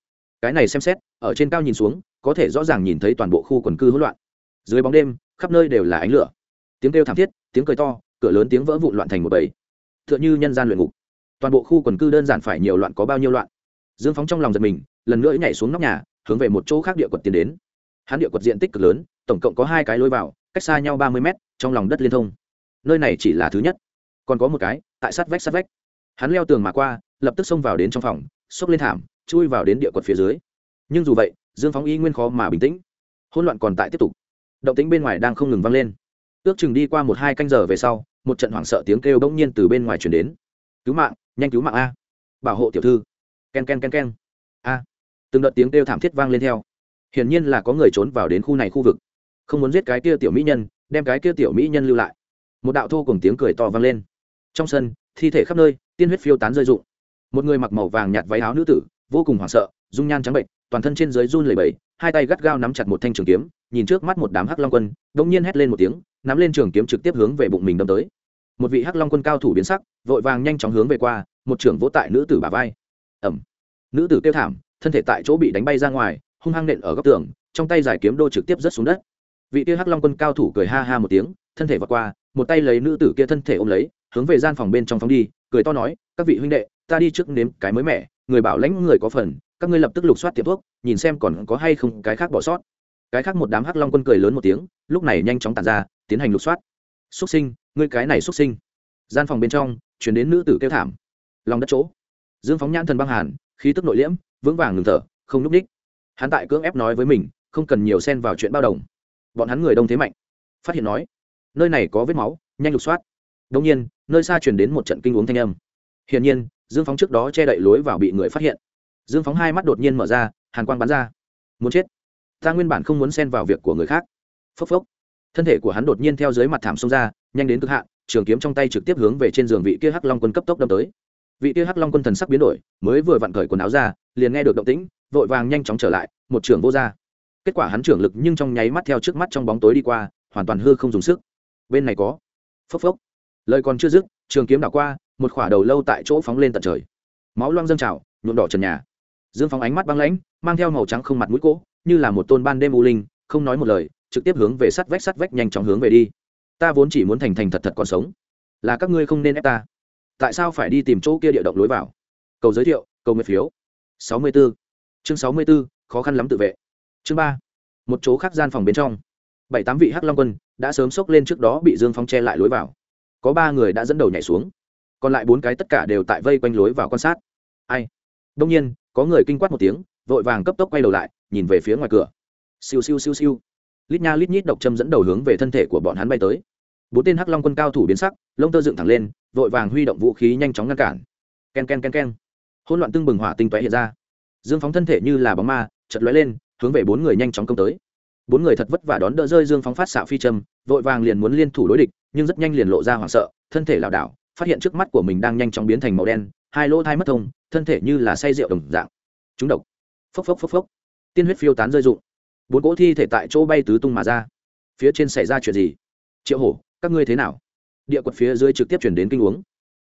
Cái này xem xét ở trên cao nhìn xuống có thể rõ ràng nhìn thấy toàn bộ khu quần cư hỗn loạn. Dưới bóng đêm khắp nơi đều là ánh lửa. Tiếng kêu thảm thiết, tiếng cười to, cửa lớn tiếng vỡ vụn loạn thành một bầy. T h ư ợ n h ư nhân gian luyện ngục. Toàn bộ khu quần cư đơn giản phải nhiều loạn có bao nhiêu loạn. Dương phóng trong lòng giật mình, lần nữa nhảy xuống nóc nhà, hướng về một chỗ khác địa quật tiến đến. Hắn địa quật diện tích cực lớn, tổng cộng có hai cái lối vào, cách xa nhau ba mươi mét, trong lòng đất liên thông. Nơi này chỉ là thứ nhất. Còn có một cái, tại sát vách sát vách. Hắn leo tường mà qua, lập tức xông vào đến trong phòng, xốc lên thảm, chui vào đến địa quật phía dưới. Nhưng dù vậy, dương phóng y nguyên khó mà bình tĩnh. Hỗn loạn còn tại tiếp tục động tính bên ngoài đang không ngừng vang lên. Ước chừng đi qua một hai canh giờ về sau một trận hoảng sợ tiếng kêu bỗng nhiên từ bên ngoài chuyển đến. Cứu mạng nhanh cứu mạng a! Bảo hộ tiểu thư. K e n k e n k e n k e n a! Từng đợt tiếng kêu thảm thiết vang lên theo. Hiển nhiên là có người trốn vào đến khu này khu vực. Không muốn giết cái kia tiểu mỹ nhân đem cái kia tiểu mỹ nhân lưu lại. Một đạo thô cùng tiếng cười to vang lên. Trong sân thi thể khắp nơi tiên huyết phiêu tán rơi rụng. Một người mặc màu vàng nhạt váy áo nữ tử vô cùng hoảng sợ dung nhan trắng bệnh toàn thân trên dưới run lẩy bẩy, hai tay gắt gao nắm chặt một thanh trường kiếm nhìn trước mắt một đám hắc long quân, đ nhiên hét lên một tiếng, nắm lên trường kiếm trực tiếp hướng về bụng mình đâm tới. Một vị hắc long quân cao thủ biến sắc, vội vàng nhanh chóng hướng về qua, một trưởng vỗ tại nữ tử bà vai. Ẩm. Nữ tử kêu thảm, thân thể tại chỗ bị đánh bay ra ngoài, hung hăng nện ở góc tường, trong tay giải kiếm đô trực tiếp rớt xuống đất. Vị kia hắc long quân cao thủ cười ha ha một tiếng, thân thể vọt qua, một tay lấy nữ tử kia thân thể ôm lấy, hướng về gian phòng bên trong phóng đi, cười to nói, các vị huynh đệ, ta đi trước nếm cái mới mẻ, người bảo lãnh người có phần, các ngươi lập tức lục soát tiệm thuốc, nhìn xem còn có hay không cái khác bỏ sót cái khác một đám hắc long quân cười lớn một tiếng, lúc này nhanh chóng tàn ra, tiến hành lục soát. Xúc sinh, ngươi cái này xúc sinh. Gian phòng bên trong chuyển đến nữ tử kêu thảm. Lòng đất chỗ. Dương phóng nhãn thần băng hàn, khí tức nội liễm, vững vàng ngừng thở, không n ú c ních hắn tại cưỡng ép nói với mình, không cần nhiều xen vào chuyện bao đồng. Bọn hắn người đông thế mạnh. Phát hiện nói, nơi này có vết máu, nhanh lục soát. Đông nhiên, nơi xa chuyển đến một trận kinh uống thanh âm. Hiển nhiên, dương phóng trước đó che đậy lối vào bị người phát hiện. Dương phóng hai mắt đột nhiên mở ra, hàn quang bắn ra. Muốn chết ta nguyên bản không muốn xen vào việc của người khác. Phốc phốc. Thân thể của hắn đột nhiên theo dưới mặt thảm xông ra, nhanh đến cực hạn, trường kiếm trong tay trực tiếp hướng về trên giường vị kia hắc long quân cấp tốc đâm tới. Vị kia hắc long quân thần sắc biến đổi, mới vừa vặn cởi quần áo ra, liền nghe được động tĩnh, vội vàng nhanh chóng trở lại, một trường vô ra. Kết quả hắn trưởng lực nhưng trong nháy mắt theo trước mắt trong bóng tối đi qua, hoàn toàn hư không dùng sức. Bên này có. Phốc phốc. Lời còn chưa dứt, trường kiếm đảo qua, một khỏa đầu lâu tại chỗ phóng lên tận trời. Máu loang dâng trào, nhuộm đỏ trần nhà. Dương phóng ánh mắt băng lãnh, mang theo màu trắng không mặt mũi cỗ như là một tôn ban đêm u linh không nói một lời trực tiếp hướng về sắt vách sắt vách nhanh chóng hướng về đi. Ta vốn chỉ muốn thành thành thật thật còn sống. Là các ngươi không nên ép ta. Tại sao phải đi tìm chỗ kia địa động lối vào? Cầu giới thiệu cầu nguyện phiếu. Sáu mươi 64. chương sáu mươi 64, khó khăn lắm tự vệ. Chương ba. Một chỗ khác gian phòng bên trong. Bảy tám vị hắc long quân đã sớm xốc lên trước đó bị dương phong che lại lối vào. Có ba người đã dẫn đầu nhảy xuống. Còn lại bốn cái tất cả đều tại vây quanh lối vào quan sát. Ai? Đông nhiên có người kinh quát một tiếng vội vàng cấp tốc quay đầu lại, nhìn về phía ngoài cửa. Siêu siêu siêu siêu. Lít nha lít nhít độc châm dẫn đầu hướng về thân thể của bọn hắn bay tới. Bốn tên hắc long quân cao thủ biến sắc, lông tơ dựng thẳng lên, vội vàng huy động vũ khí nhanh chóng ngăn cản. K e n k e n k e n k e n hỗn loạn tưng bừng hỏa tinh toé hiện ra. Dương phóng thân thể như là bóng ma chật lóe lên, hướng về bốn người nhanh chóng công tới. Bốn người thật vất vả đón đỡ rơi dương phóng phát xạ phi châm, vội vàng liền muốn liên thủ đối địch, nhưng rất nhanh liền lộ ra hoảng sợ, thân thể lảo đảo, phát hiện trước mắt của mình đang nhanh chóng biến thành màu đen, hai lỗ thai mất thông, thân thể như là say rượu đồng dạng. Chúng độc phốc phốc phốc phốc. Tiên huyết phiêu tán rơi rụng. Bốn cỗ thi thể tại chỗ bay tứ tung mà ra. Phía trên xảy ra chuyện gì? Triệu hổ, các ngươi thế nào? Địa quật phía dưới trực tiếp chuyển đến kinh uống.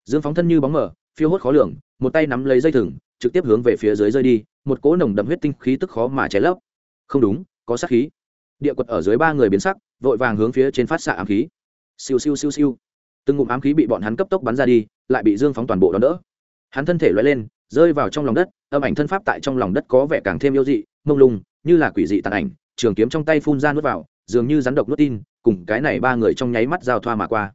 Dương phóng thân như bóng mở phiêu hốt khó lường, một tay nắm lấy dây thừng, trực tiếp hướng về phía dưới rơi đi, một cỗ nồng đậm huyết tinh khí tức khó mà cháy lấp. Không đúng, có sát khí. Địa quật ở dưới ba người biến sắc, vội vàng hướng phía trên phát xạ ám khí. Siêu siêu siêu siêu. Từng ngụm ám khí bị bọn hắn cấp tốc bắn ra đi, lại bị dương phóng toàn bộ đón đỡ. Hắn thân thể loại lên rơi vào trong lòng đất, âm ảnh thân pháp tại trong lòng đất có vẻ càng thêm yêu dị, mông lung, như là quỷ dị tàn ảnh, trường kiếm trong tay phun ra nuốt vào, dường như rắn độc nuốt tin, cùng cái này ba người trong nháy mắt giao thoa mà qua.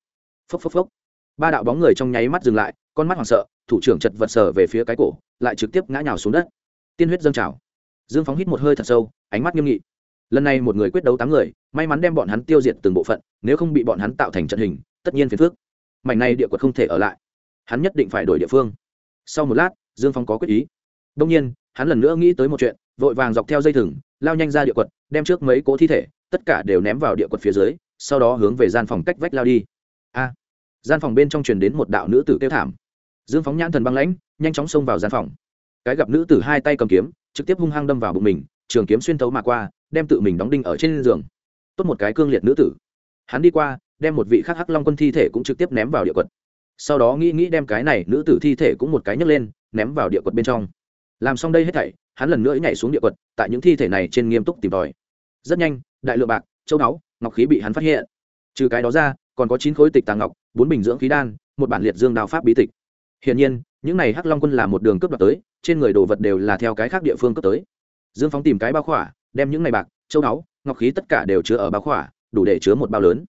Phốc phốc phốc. Ba đạo bóng người trong nháy mắt dừng lại, con mắt hoảng sợ, thủ trưởng chật vật sờ về phía cái cổ, lại trực tiếp ngã nhào xuống đất. Tiên huyết dâng trào. Dương phóng hít một hơi thật sâu, ánh mắt nghiêm nghị. Lần này một người quyết đấu tám người, may mắn đem bọn hắn tiêu diệt từng bộ phận, nếu không bị bọn hắn tạo thành trận hình, tất nhiên phiền phước mảnh này địa quật không thể ở lại. Hắn nhất định phải đổi địa phương. Sau một lát dương phong có quyết ý. Đông nhiên, hắn lần nữa nghĩ tới một chuyện, vội vàng dọc theo dây thừng, lao nhanh ra địa quật, đem trước mấy cỗ thi thể, tất cả đều ném vào địa quật phía dưới, sau đó hướng về gian phòng cách vách lao đi. A! Gian phòng bên trong truyền đến một đạo nữ tử kêu thảm. Dương phóng nhãn thần băng lãnh, nhanh chóng xông vào gian phòng. Cái gặp nữ tử hai tay cầm kiếm, trực tiếp hung hăng đâm vào bụng mình, trường kiếm xuyên thấu mà qua, đem tự mình đóng đinh ở trên giường. Tốt một cái cương liệt nữ tử. Hắn đi qua, đem một vị khắc hắc long quân thi thể cũng trực tiếp ném vào địa quật. Sau đó nghĩ nghĩ đem cái này nữ tử thi thể cũng một cái nhấc lên ném vào địa quật bên trong. Làm xong đây hết thảy, hắn lần nữa nhảy xuống địa quật, tại những thi thể này trên nghiêm túc tìm tòi. Rất nhanh, đại lượng bạc, châu báu, ngọc khí bị hắn phát hiện. Trừ cái đó ra, còn có chín khối tịch tàng ngọc, bốn bình dưỡng khí đan, một bản liệt dương đào pháp bí tịch. Hiển nhiên, những này hắc long quân là một đường cướp đoạt tới, trên người đồ vật đều là theo cái khác địa phương cướp tới. Dương phóng tìm cái bao khỏa, đem những này bạc, châu báu, ngọc khí tất cả đều chứa ở bao khỏa, đủ để chứa một bao lớn.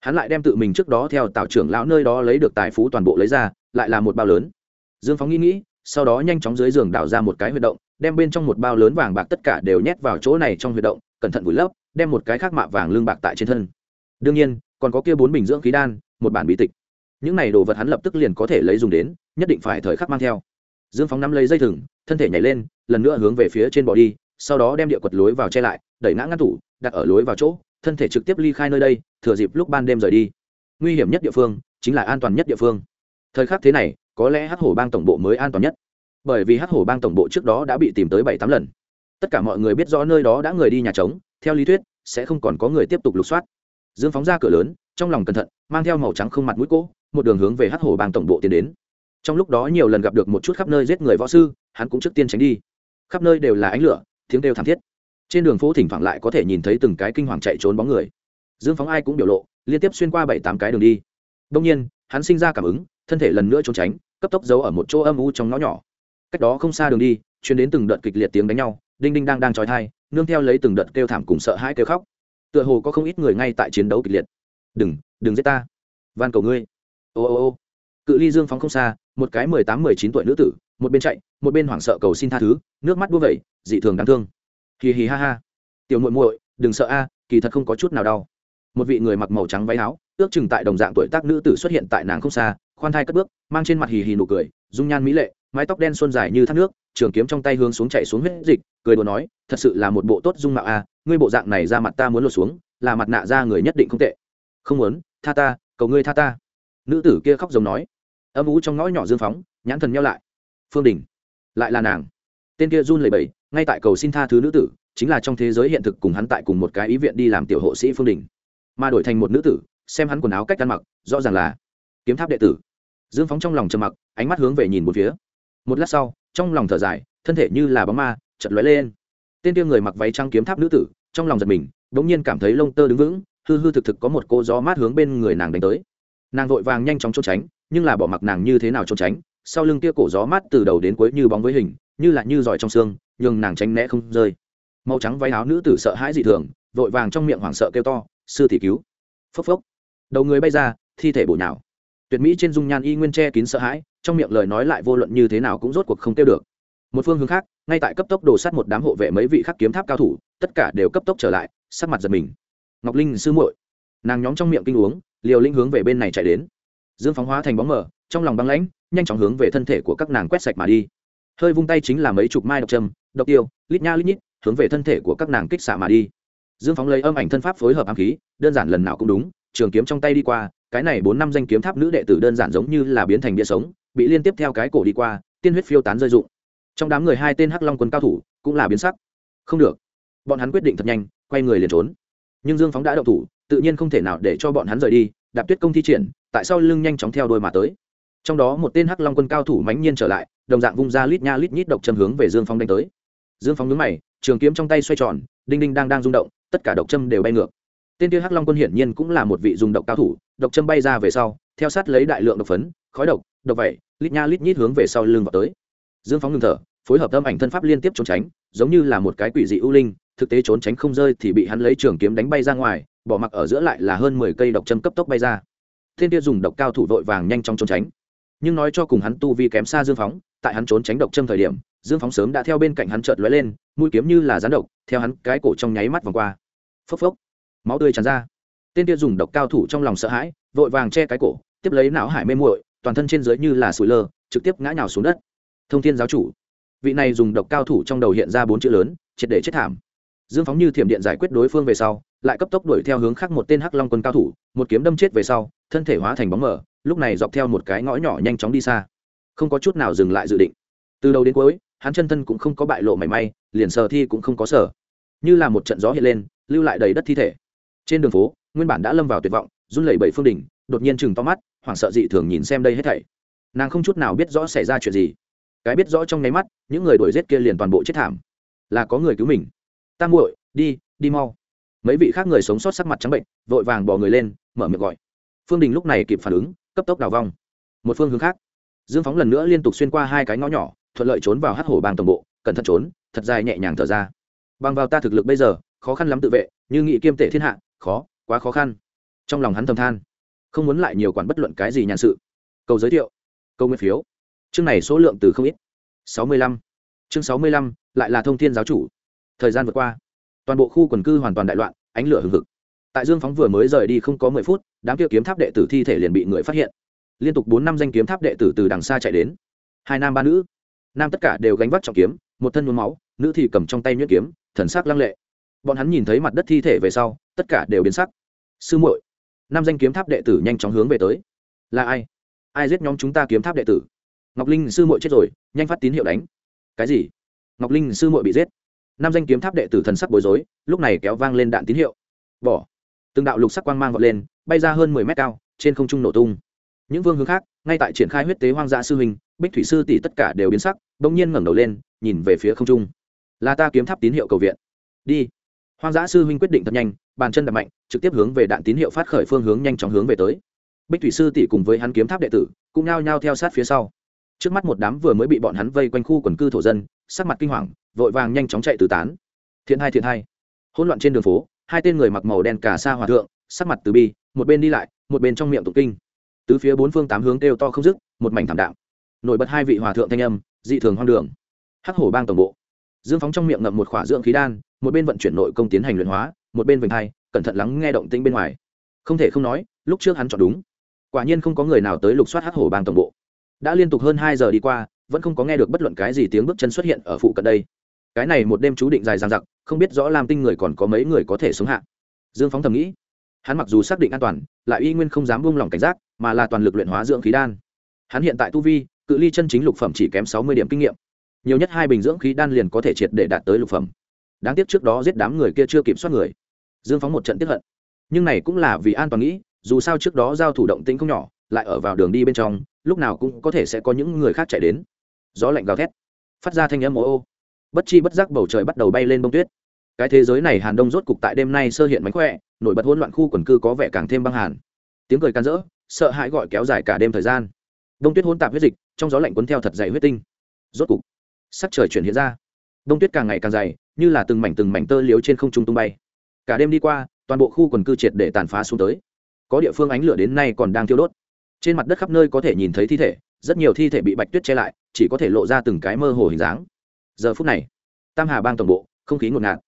Hắn lại đem tự mình trước đó theo tào trưởng lão nơi đó lấy được tài phú toàn bộ lấy ra, lại là một bao lớn. Dương phóng nghĩ nghĩ sau đó nhanh chóng dưới giường đào ra một cái huy động, đem bên trong một bao lớn vàng bạc tất cả đều nhét vào chỗ này trong huy động, cẩn thận vùi lấp, đem một cái khác mạ vàng lương bạc tại trên thân. Đương nhiên, còn có kia bốn bình dưỡng khí đan, một bản bí tịch. Những này đồ vật hắn lập tức liền có thể lấy dùng đến, nhất định phải thời khắc mang theo. Dương phóng nắm lấy dây thừng, thân thể nhảy lên, lần nữa hướng về phía trên bò đi, sau đó đem địa quật lối vào che lại, đẩy ngã ngăn tủ, đặt ở lối vào chỗ, thân thể trực tiếp ly khai nơi đây, thừa dịp lúc ban đêm rời đi. Nguy hiểm nhất địa phương chính là an toàn nhất địa phương. Thời khắc thế này có lẽ hắc hổ bang tổng bộ mới an toàn nhất. Bởi vì hắc hổ bang tổng bộ trước đó đã bị tìm tới bảy tám lần. Tất cả mọi người biết rõ nơi đó đã người đi nhà trống, theo lý thuyết, sẽ không còn có người tiếp tục lục soát. Dương phóng ra cửa lớn, trong lòng cẩn thận, mang theo màu trắng không mặt mũi cỗ một đường hướng về hắc hổ bang tổng bộ tiến đến. Trong lúc đó nhiều lần gặp được một chút khắp nơi giết người võ sư, hắn cũng trước tiên tránh đi. Khắp nơi đều là ánh lửa, tiếng đều thảm thiết. Trên đường phố thỉnh thoảng lại có thể nhìn thấy từng cái kinh hoàng chạy trốn bóng người. Dương phóng ai cũng biểu lộ, liên tiếp xuyên qua bảy tám cái đường đi. Đông nhiên, hắn sinh ra cảm ứng, thân thể lần nữa trốn tránh cấp tốc giấu ở một chỗ âm u trong ngõ nhỏ. Cách đó không xa đường đi chuyến đến từng đợt kịch liệt tiếng đánh nhau, đinh đinh đang đang trói thai, nương theo lấy từng đợt kêu thảm cùng sợ hãi kêu khóc. Tựa hồ có không ít người ngay tại chiến đấu kịch liệt. Đừng đừng giết ta. Van cầu ngươi. Ô ô ô. Cự ly dương phóng không xa, một cái mười tám, mười chín tuổi nữ tử, một bên chạy, một bên hoảng sợ cầu xin tha thứ, nước mắt đua vẩy, dị thường đáng thương. Hì hì ha ha. Tiểu muội muội, đừng sợ a, kỳ thật không có chút nào đau. Một vị người mặc màu trắng váy áo ước chừng tại đồng dạng tuổi tác nữ tử xuất hiện tại nàng không xa, khoan thai cất bước, mang trên mặt hì hì nụ cười, dung nhan mỹ lệ, mái tóc đen xuân dài như thác nước, trường kiếm trong tay hướng xuống chạy xuống huyết dịch, cười đùa nói, thật sự là một bộ tốt dung mạo a ngươi bộ dạng này ra mặt ta muốn lột xuống, là mặt nạ ra người nhất định không tệ. Không muốn, tha ta, cầu ngươi tha ta. Nữ tử kia khóc giống nói. Âm ú trong ngõ nhỏ dương phóng, nhãn thần nhau lại. Phương đình, lại là nàng. Tên kia run lẩy bẩy, ngay tại cầu xin tha thứ nữ tử, chính là trong thế giới hiện thực cùng hắn tại cùng một cái ý viện đi làm tiểu hộ sĩ phương đình. Mà đổi thành một nữ tử xem hắn quần áo cách ăn mặc, rõ ràng là kiếm tháp đệ tử. Dương phóng trong lòng trầm mặc, ánh mắt hướng về nhìn một phía. Một lát sau, trong lòng thở dài, thân thể như là bóng ma chật lóe lên. Tên tiêu người mặc váy trăng kiếm tháp nữ tử, trong lòng giật mình đ ỗ n g nhiên cảm thấy lông tơ đứng vững, hư hư thực thực có một cô gió mát hướng bên người nàng đánh tới. Nàng vội vàng nhanh chóng trốn tránh, nhưng là bỏ mặc nàng như thế nào trốn tránh, sau lưng kia cổ gió mát từ đầu đến cuối như bóng với hình, như là như giỏi trong xương, nhường nàng tránh né không rơi. Màu trắng váy áo nữ tử sợ hãi dị thường, vội vàng trong miệng hoảng sợ kêu to, sư thị cứu. Phốc phốc đầu người bay ra, thi thể bổ nhào. Tuyệt mỹ trên dung nhan y nguyên che kín sợ hãi, trong miệng lời nói lại vô luận như thế nào cũng rốt cuộc không tiêu được. Một phương hướng khác, ngay tại cấp tốc đổ sát một đám hộ vệ mấy vị khắc kiếm tháp cao thủ, tất cả đều cấp tốc trở lại, sắc mặt giật mình. Ngọc linh sư muội, nàng nhóm trong miệng kinh uống, liều linh hướng về bên này chạy đến. Dương phóng hóa thành bóng mờ, trong lòng băng lãnh, nhanh chóng hướng về thân thể của các nàng quét sạch mà đi. Hơi vung tay chính là mấy chục mai độc trâm, độc tiêu, lít nha lít nhít, hướng về thân thể của các nàng kích xạ mà đi. Dương phóng lấy âm ảnh thân pháp phối hợp ám khí, đơn giản lần nào cũng đúng trường kiếm trong tay đi qua, cái này bốn năm danh kiếm tháp nữ đệ tử đơn giản giống như là biến thành bia sống, bị liên tiếp theo cái cổ đi qua, tiên huyết phiêu tán rơi rụng. Trong đám người hai tên hắc long quân cao thủ cũng là biến sắc. Không được. Bọn hắn quyết định thật nhanh, quay người liền trốn. Nhưng dương phóng đã đậu thủ, tự nhiên không thể nào để cho bọn hắn rời đi, đạp tuyết công thi triển, tại sao lưng nhanh chóng theo đôi mà tới. Trong đó một tên hắc long quân cao thủ mãnh nhiên trở lại, đồng dạng vung ra lít nha lít nhít độc châm hướng về dương phóng đánh tới. Dương phóng nhướng mày, trường kiếm trong tay xoay tròn, đinh đinh đang đang rung động, tất cả độc châm đều bay ngược tên kia hắc long quân hiển nhiên cũng là một vị dùng độc cao thủ, độc châm bay ra về sau, theo sát lấy đại lượng độc phấn, khói độc độc vẩy, lít nha lít nhít hướng về sau lưng vào tới. Dương phóng ngừng thở, phối hợp âm ảnh thân pháp liên tiếp trốn tránh, giống như là một cái quỷ dị ưu linh, thực tế trốn tránh không rơi thì bị hắn lấy trường kiếm đánh bay ra ngoài, bỏ mặc ở giữa lại là hơn mười cây độc châm cấp tốc bay ra. Thiên kia dùng độc cao thủ vội vàng nhanh chóng trốn tránh. Nhưng nói cho cùng hắn tu vi kém xa dương phóng, tại hắn trốn tránh độc châm thời điểm, dương phóng sớm đã theo bên cạnh hắn chợt lóe lên, mũi kiếm như là rán độc, theo hắn cái cổ trong nháy mắt vòng qua. Phốc phốc máu tươi tràn ra. Tên kia dùng độc cao thủ trong lòng sợ hãi, vội vàng che cái cổ, tiếp lấy não hải mê muội, toàn thân trên dưới như là sủi lơ, trực tiếp ngã nhào xuống đất. Thông thiên giáo chủ, vị này dùng độc cao thủ trong đầu hiện ra bốn chữ lớn, triệt để chết thảm. Dương phóng như thiểm điện giải quyết đối phương về sau, lại cấp tốc đuổi theo hướng khác một tên hắc long quân cao thủ, một kiếm đâm chết về sau, thân thể hóa thành bóng mờ, lúc này dọc theo một cái ngõ nhỏ nhanh chóng đi xa. Không có chút nào dừng lại dự định. Từ đầu đến cuối, hắn chân thân cũng không có bại lộ mảy may, liền sờ thi cũng không có sở như là một trận gió hiện lên, lưu lại đầy đất thi thể trên đường phố, nguyên bản đã lâm vào tuyệt vọng, run lẩy bẩy phương đình, đột nhiên chừng to mắt, hoảng sợ dị thường nhìn xem đây hết thảy. Nàng không chút nào biết rõ xảy ra chuyện gì. Cái biết rõ trong nháy mắt, những người đuổi giết kia liền toàn bộ chết thảm. Là có người cứu mình. Ta muội, đi đi mau. Mấy vị khác người sống sót sắc mặt trắng bệnh, vội vàng bỏ người lên, mở miệng gọi. Phương đình lúc này kịp phản ứng, cấp tốc đào vong. Một phương hướng khác, dương phóng lần nữa liên tục xuyên qua hai cái ngõ nhỏ, thuận lợi trốn vào hát hổ bang tổng bộ, cẩn thận trốn, thật dài nhẹ nhàng thở ra. Bằng vào ta thực lực bây giờ, khó khăn lắm tự vệ, như nghị kiêm tể thiên hạ khó, quá khó khăn. Trong lòng hắn thầm than, không muốn lại nhiều quản bất luận cái gì nhàn sự. Câu giới thiệu câu nguyên phiếu. Chương này số lượng từ không ít. Sáu mươi lăm. Chương sáu mươi lăm, lại là thông thiên giáo chủ. Thời gian vượt qua, toàn bộ khu quần cư hoàn toàn đại loạn, ánh lửa hừng hực. Tại dương phóng vừa mới rời đi không có mười phút, đám kia kiếm tháp đệ tử thi thể liền bị người phát hiện. Liên tục bốn năm danh kiếm tháp đệ tử từ đằng xa chạy đến. Hai nam ba nữ, nam tất cả đều gánh vác trọng kiếm, một thân nhuốm máu, nữ thì cầm trong tay nhuyễn kiếm, thần sắc lăng lệ. Bọn hắn nhìn thấy mặt đất thi thể về sau tất cả đều biến sắc. Sư muội, năm danh kiếm tháp đệ tử nhanh chóng hướng về tới. Là ai? Ai giết nhóm chúng ta kiếm tháp đệ tử? Ngọc linh sư muội chết rồi, nhanh phát tín hiệu đánh. Cái gì? Ngọc linh sư muội bị giết. Năm danh kiếm tháp đệ tử thần sắc bối rối, lúc này kéo vang lên đạn tín hiệu. Bỏ. Từng đạo lục sắc quang mang vọt lên, bay ra hơn mười mét cao, trên không trung nổ tung. Những vương hướng khác, ngay tại triển khai huyết tế hoang dã sư huynh, bích thủy sư tỷ tất cả đều biến sắc, bỗng nhiên ngẩng đầu lên, nhìn về phía không trung. Là ta kiếm tháp tín hiệu cầu viện. Đi hoang dã sư huynh quyết định thật nhanh, bàn chân đập mạnh, trực tiếp hướng về đạn tín hiệu phát khởi phương hướng nhanh chóng hướng về tới. Bích thủy sư tỷ cùng với hắn kiếm tháp đệ tử, cũng nao nhao theo sát phía sau. Trước mắt một đám vừa mới bị bọn hắn vây quanh khu quần cư thổ dân, sắc mặt kinh hoàng, vội vàng nhanh chóng chạy tứ tán. Thiện hai thiện hai. Hỗn loạn trên đường phố, hai tên người mặc màu đen cả sa hòa thượng, sắc mặt từ bi, một bên đi lại, một bên trong miệng tụng kinh. Tứ phía bốn phương tám hướng kêu to không dứt, một mảnh thảm đạm. Nổi bật hai vị hòa thượng thanh âm, dị thường hoang đường. Hắc hổ bang tổng bộ. Dương phóng trong miệng ngậm một khỏa dưỡng khí đan một bên vận chuyển nội công tiến hành luyện hóa, một bên vành hai cẩn thận lắng nghe động tĩnh bên ngoài. Không thể không nói, lúc trước hắn chọn đúng. Quả nhiên không có người nào tới lục soát hắc hổ bang tổng bộ. Đã liên tục hơn hai giờ đi qua, vẫn không có nghe được bất luận cái gì tiếng bước chân xuất hiện ở phụ cận đây. Cái này một đêm chú định dài dằng dặc, không biết rõ làm tinh người còn có mấy người có thể sống hạ. Dương phóng thầm nghĩ, hắn mặc dù xác định an toàn, lại y nguyên không dám buông lỏng cảnh giác, mà là toàn lực luyện hóa dưỡng khí đan. Hắn hiện tại tu vi, cự ly chân chính lục phẩm chỉ kém sáu mươi điểm kinh nghiệm. Nhiều nhất hai bình dưỡng khí đan liền có thể triệt để đạt tới lục phẩm đáng tiếc trước đó giết đám người kia chưa kiểm soát người. Dương phóng một trận tiếp hận. Nhưng này cũng là vì an toàn nghĩ, dù sao trước đó giao thủ động tĩnh không nhỏ, lại ở vào đường đi bên trong, lúc nào cũng có thể sẽ có những người khác chạy đến. Gió lạnh gào thét, phát ra thanh âm ô ô bất chi bất giác bầu trời bắt đầu bay lên bông tuyết. Cái thế giới này hàn đông rốt cục tại đêm nay sơ hiện mánh khỏe, nổi bật hỗn loạn khu quần cư có vẻ càng thêm băng hàn. Tiếng cười can rỡ sợ hãi gọi kéo dài cả đêm thời gian. Đông tuyết hỗn tạp huyết dịch, trong gió lạnh cuốn theo thật dày huyết tinh. Rốt cục, sắc trời chuyển hiện ra. Đông tuyết càng ngày càng dày như là từng mảnh từng mảnh tơ liếu trên không trung tung bay. Cả đêm đi qua, toàn bộ khu quần cư triệt để tàn phá xuống tới. Có địa phương ánh lửa đến nay còn đang thiêu đốt. Trên mặt đất khắp nơi có thể nhìn thấy thi thể, rất nhiều thi thể bị bạch tuyết che lại, chỉ có thể lộ ra từng cái mơ hồ hình dáng. Giờ phút này, tam hà bang tổng bộ, không khí ngột ngạt.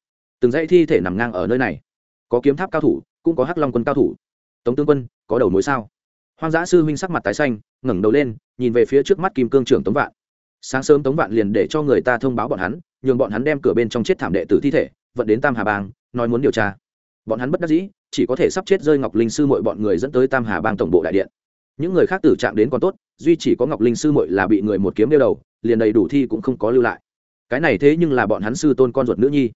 Từng dãy thi thể nằm ngang ở nơi này. Có kiếm tháp cao thủ, cũng có hắc long quân cao thủ. Tống tướng quân, có đầu mối sao? Hoang dã sư huynh sắc mặt tái xanh, ngẩng đầu lên, nhìn về phía trước mắt kim cương trưởng tống vạn. Sáng sớm tống vạn liền để cho người ta thông báo bọn hắn nhường bọn hắn đem cửa bên trong chết thảm đệ tử thi thể, vận đến tam hà bang, nói muốn điều tra. Bọn hắn bất đắc dĩ, chỉ có thể sắp chết rơi ngọc linh sư mọi bọn người dẫn tới tam hà bang tổng bộ đại điện. Những người khác tử trạng đến còn tốt, duy chỉ có ngọc linh sư mội là bị người một kiếm đeo đầu, liền đầy đủ thi cũng không có lưu lại. Cái này thế nhưng là bọn hắn sư tôn con ruột nữ nhi.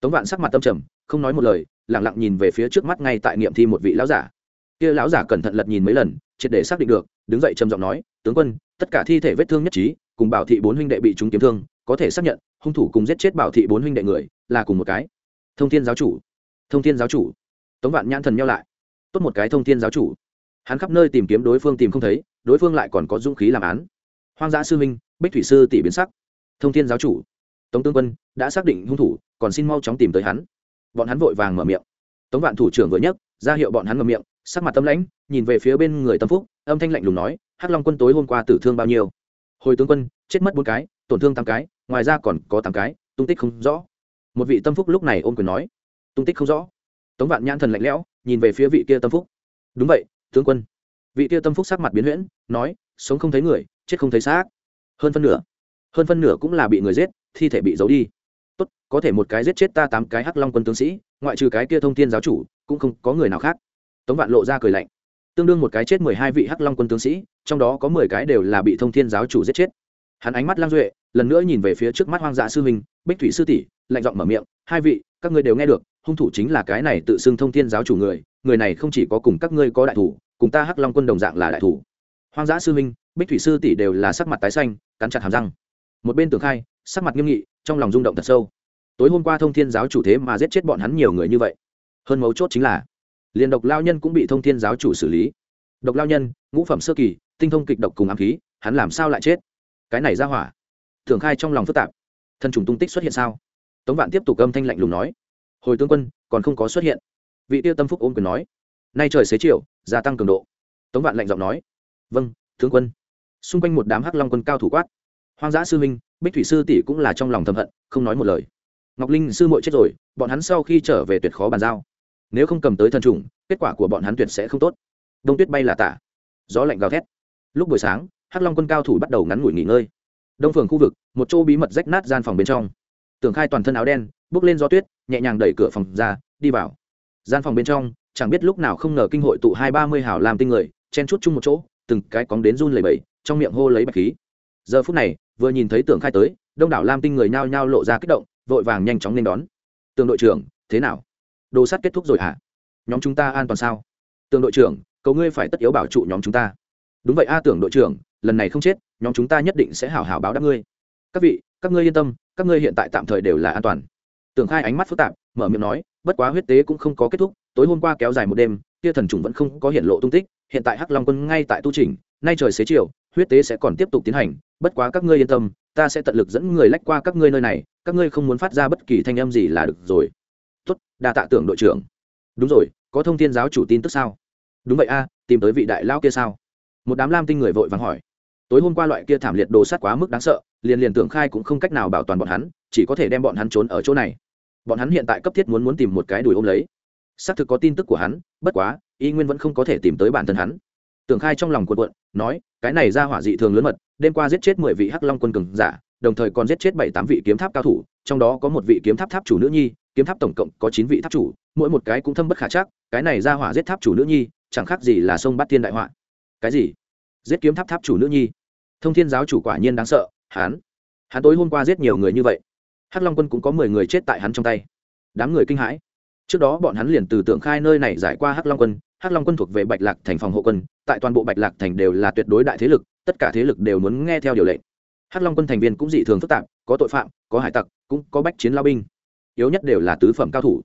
Tống vạn sắc mặt tâm trầm, không nói một lời lẳng lặng nhìn về phía trước mắt ngay tại nghiệm thi một vị lão giả. Kia lão giả cẩn thận lật nhìn mấy lần, triệt để xác định được, đứng dậy trầm giọng nói, tướng quân, tất cả thi thể vết thương nhất trí, cùng bảo thị bốn huynh đệ bị chúng kiếm thương có thể xác nhận, hung thủ cùng giết chết bảo thị bốn huynh đệ người là cùng một cái. Thông thiên giáo chủ. Thông thiên giáo chủ. Tống vạn nhãn thần nhau lại. Tốt một cái thông thiên giáo chủ. Hắn khắp nơi tìm kiếm đối phương tìm không thấy, đối phương lại còn có dũng khí làm án. Hoang dã sư minh bích thủy sư tỷ biến sắc. Thông thiên giáo chủ. Tống tương quân đã xác định hung thủ, còn xin mau chóng tìm tới hắn. Bọn hắn vội vàng mở miệng. Tống vạn thủ trưởng vừa nhấc, ra hiệu bọn hắn mở miệng, sắc mặt tâm lãnh, nhìn về phía bên người tâm phúc, âm thanh lạnh lùng nói, hắc long quân tối hôm qua tử thương bao nhiêu? Hồi tướng quân, chết mất bốn cái tổn thương tám cái, ngoài ra còn có tám cái, tung tích không rõ. Một vị tâm phúc lúc này ôm quyền nói, tung tích không rõ. Tống vạn nhãn thần lạnh lẽo, nhìn về phía vị kia tâm phúc. Đúng vậy, tướng quân. Vị kia tâm phúc sắc mặt biến huyễn, nói, sống không thấy người, chết không thấy xác. Hơn phân nửa. Hơn phân nửa cũng là bị người giết, thi thể bị giấu đi. Tốt, có thể một cái giết chết ta tám cái hắc long quân tướng sĩ, ngoại trừ cái kia thông thiên giáo chủ, cũng không có người nào khác. Tống vạn lộ ra cười lạnh. Tương đương một cái chết mười hai vị hắc long quân tướng sĩ, trong đó có mười cái đều là bị thông thiên giáo chủ giết chết. Hắn ánh mắt lang duệ lần nữa nhìn về phía trước mắt hoang dã sư huynh, bích thủy sư tỷ, lạnh giọng mở miệng, hai vị, các ngươi đều nghe được, hung thủ chính là cái này tự xưng thông thiên giáo chủ người người này không chỉ có cùng các ngươi có đại thủ, cùng ta hắc long quân đồng dạng là đại thủ. Hoang dã sư huynh, bích thủy sư tỷ đều là sắc mặt tái xanh, cắn chặt hàm răng. Một bên tưởng khai, sắc mặt nghiêm nghị, trong lòng rung động thật sâu. Tối hôm qua thông thiên giáo chủ thế mà giết chết bọn hắn nhiều người như vậy. Hơn mấu chốt chính là, liền độc lao nhân cũng bị thông thiên giáo chủ xử lý. Độc lao nhân, ngũ phẩm sơ kỳ, tinh thông kịch độc cùng ám khí, hắn làm sao lại chết? Cái này ra hỏa thường khai trong lòng phức tạp. Thân trùng tung tích xuất hiện sao? Tống vạn tiếp tục âm thanh lạnh lùng nói. Hồi tướng quân, còn không có xuất hiện. Vị tiêu tâm phúc ôm quyền nói. Nay trời xế chiều, gia tăng cường độ. Tống vạn lạnh giọng nói. Vâng tướng quân. Xung quanh một đám hắc long quân cao thủ quát. Hoang dã sư minh bích thủy sư tỷ cũng là trong lòng thầm hận, không nói một lời. Ngọc linh sư muội chết rồi, bọn hắn sau khi trở về tuyệt khó bàn giao. Nếu không cầm tới thân trùng, kết quả của bọn hắn tuyệt sẽ không tốt. Đông tuyết bay là tả. Gió lạnh gào thét. Lúc buổi sáng, hắc long quân cao thủ bắt đầu ngắn ngủi nghỉ ngơi đông phường khu vực, một chỗ bí mật rách nát gian phòng bên trong. Tưởng khai toàn thân áo đen, bước lên gió tuyết, nhẹ nhàng đẩy cửa phòng ra, đi vào. Gian phòng bên trong, chẳng biết lúc nào không ngờ kinh hội tụ hai ba mươi hảo làm tinh người, chen chút chung một chỗ, từng cái cóng đến run lầy bẫy trong miệng hô lấy bạch khí. Giờ phút này, vừa nhìn thấy tưởng khai tới, đông đảo lam tinh người nhao nhao lộ ra kích động, vội vàng nhanh chóng nên đón. Tường đội trưởng, thế nào? Đồ sắt kết thúc rồi hả? Nhóm chúng ta an toàn sao? Tường đội trưởng, cầu ngươi phải tất yếu bảo trụ nhóm chúng ta. Đúng vậy a tưởng đội trưởng, lần này không chết nhóm chúng ta nhất định sẽ hảo hảo báo đáp ngươi. Các vị, các ngươi yên tâm, các ngươi hiện tại tạm thời đều là an toàn. Tưởng khai ánh mắt phức tạp, mở miệng nói, bất quá huyết tế cũng không có kết thúc, tối hôm qua kéo dài một đêm, kia thần trùng vẫn không có hiện lộ tung tích, hiện tại hắc long quân ngay tại tu trình nay trời xế chiều, huyết tế sẽ còn tiếp tục tiến hành, bất quá các ngươi yên tâm, ta sẽ tận lực dẫn người lách qua các ngươi nơi này, các ngươi không muốn phát ra bất kỳ thanh âm gì là được rồi. Tốt, đa tạ tưởng đội trưởng. Đúng rồi, có thông tin giáo chủ tin tức sao? Đúng vậy a, tìm tới vị đại lao kia sao? Một đám lam tinh người vội vàng hỏi tối hôm qua loại kia thảm liệt đồ sát quá mức đáng sợ, liền liền tưởng khai cũng không cách nào bảo toàn bọn hắn, chỉ có thể đem bọn hắn trốn ở chỗ này. Bọn hắn hiện tại cấp thiết muốn muốn tìm một cái đùi ôm lấy. Xác thực có tin tức của hắn, bất quá, y nguyên vẫn không có thể tìm tới bản thân hắn. Tưởng khai trong lòng cuộn cuộn, nói, cái này ra hỏa dị thường lớn mật, đêm qua giết chết mười vị hắc long quân cường giả, đồng thời còn giết chết bảy tám vị kiếm tháp cao thủ, trong đó có một vị kiếm tháp tháp chủ nữ nhi, kiếm tháp tổng cộng có chín vị tháp chủ, mỗi một cái cũng thâm bất khả chắc, cái này ra hỏa giết tháp chủ nữ nhi, chẳng khác gì là sông bát thiên đại họa. Cái gì? Giết kiếm tháp tháp chủ nữ nhi? Thông thiên giáo chủ quả nhiên đáng sợ, hắn hắn tối hôm qua giết nhiều người như vậy. Hắc long quân cũng có mười người chết tại hắn trong tay. Đám người kinh hãi. Trước đó bọn hắn liền từ tượng khai nơi này giải qua hắc long quân. Hắc long quân thuộc về bạch lạc thành phòng hộ quân. Tại toàn bộ bạch lạc thành đều là tuyệt đối đại thế lực, tất cả thế lực đều muốn nghe theo điều lệnh. Hắc long quân thành viên cũng dị thường phức tạp, có tội phạm, có hải tặc, cũng có bách chiến lao binh. Yếu nhất đều là tứ phẩm cao thủ.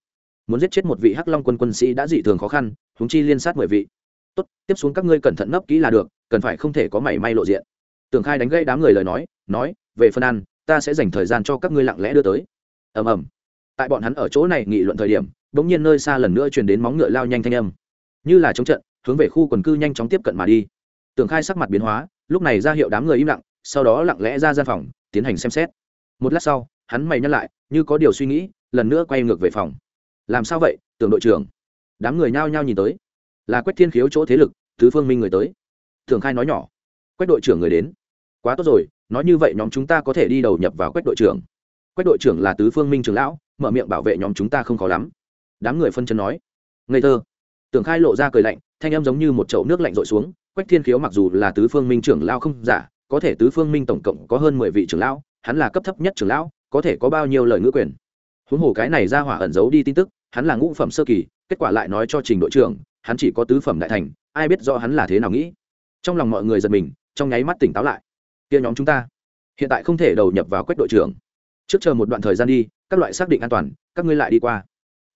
Muốn giết chết một vị hắc long quân quân sĩ đã dị thường khó khăn húng chi liên sát mười vị. Tốt, tiếp xuống các ngươi cẩn thận nấp kỹ là được, cần phải không thể có mảy may lộ diện tưởng khai đánh gây đám người lời nói nói, về phân ăn, ta sẽ dành thời gian cho các ngươi lặng lẽ đưa tới. Ầm ầm. Tại bọn hắn ở chỗ này nghị luận thời điểm đ ỗ n g nhiên nơi xa lần nữa truyền đến móng ngựa lao nhanh thanh âm. Như là chống trận, hướng về khu quần cư nhanh chóng tiếp cận mà đi. Tưởng khai sắc mặt biến hóa, lúc này ra hiệu đám người im lặng, sau đó lặng lẽ ra gian phòng, tiến hành xem xét. Một lát sau, hắn mày nhắc lại, như có điều suy nghĩ, lần nữa quay ngược về phòng. Làm sao vậy, tưởng đội trưởng? Đám người nhao nhao nhìn tới. Là quách thiên khiếu chỗ thế lực thứ phương minh người tới. Tường khai nói nhỏ quách đội trưởng người đến. Quá tốt rồi, nói như vậy nhóm chúng ta có thể đi đầu nhập vào quách đội trưởng. Quách đội trưởng là tứ phương minh trưởng lão, mở miệng bảo vệ nhóm chúng ta không khó lắm. Đám người phân chân nói. Ngây thơ. Tưởng khai lộ ra cười lạnh, thanh em giống như một chậu nước lạnh rội xuống. Quách thiên khiếu mặc dù là tứ phương minh trưởng lao không giả, có thể tứ phương minh tổng cộng có hơn mười vị trưởng lão, hắn là cấp thấp nhất trưởng lão, có thể có bao nhiêu lời ngữ quyền. Huống hồ cái này ra hỏa ẩn giấu đi tin tức, hắn là ngũ phẩm sơ kỳ, kết quả lại nói cho trình đội trưởng, hắn chỉ có tứ phẩm đại thành, ai biết do hắn là thế nào nghĩ. Trong lòng mọi người giật mình trong nháy mắt tỉnh táo lại. Kia nhóm chúng ta, hiện tại không thể đầu nhập vào quách đội trưởng. Trước chờ một đoạn thời gian đi, các loại xác định an toàn, các ngươi lại đi qua.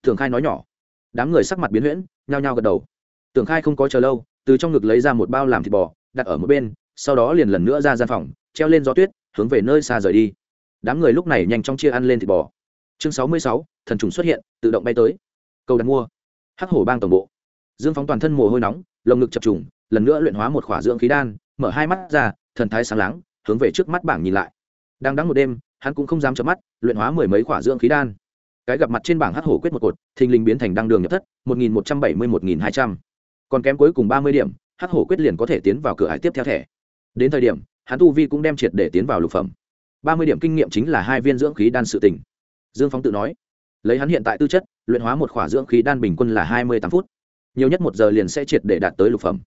Thường khai nói nhỏ. Đám người sắc mặt biến huyễn, nhao nhao gật đầu. Tưởng khai không có chờ lâu, từ trong ngực lấy ra một bao làm thịt bò, đặt ở một bên, sau đó liền lần nữa ra gian phòng, treo lên gió tuyết, hướng về nơi xa rời đi. Đám người lúc này nhanh chóng chia ăn lên thịt bò. Chương sáu mươi sáu, thần trùng xuất hiện, tự động bay tới. Cầu đặt mua. Hắc hổ bang tổng bộ. Dương phóng toàn thân mồ hôi nóng, lồng ngực chập trùng, lần nữa luyện hóa một khỏa dưỡng khí đan mở hai mắt ra, thần thái sáng láng, hướng về trước mắt bảng nhìn lại. Đang đắng một đêm, hắn cũng không dám chớp mắt, luyện hóa mười mấy khỏa dưỡng khí đan. Cái gặp mặt trên bảng hắc hổ quyết một cột, thình lình biến thành đăng đường nhập thất, một nghìn một trăm bảy mươi một nghìn hai trăm. Còn kém cuối cùng ba mươi điểm, hắc hổ quyết liền có thể tiến vào cửa hải tiếp theo thẻ. Đến thời điểm, hắn tu vi cũng đem triệt để tiến vào lục phẩm. Ba mươi điểm kinh nghiệm chính là hai viên dưỡng khí đan sự tỉnh dương phóng tự nói, lấy hắn hiện tại tư chất, luyện hóa một khỏa dưỡng khí đan bình quân là hai mươi tám phút. Nhiều nhất một giờ liền sẽ triệt để đạt tới lục phẩm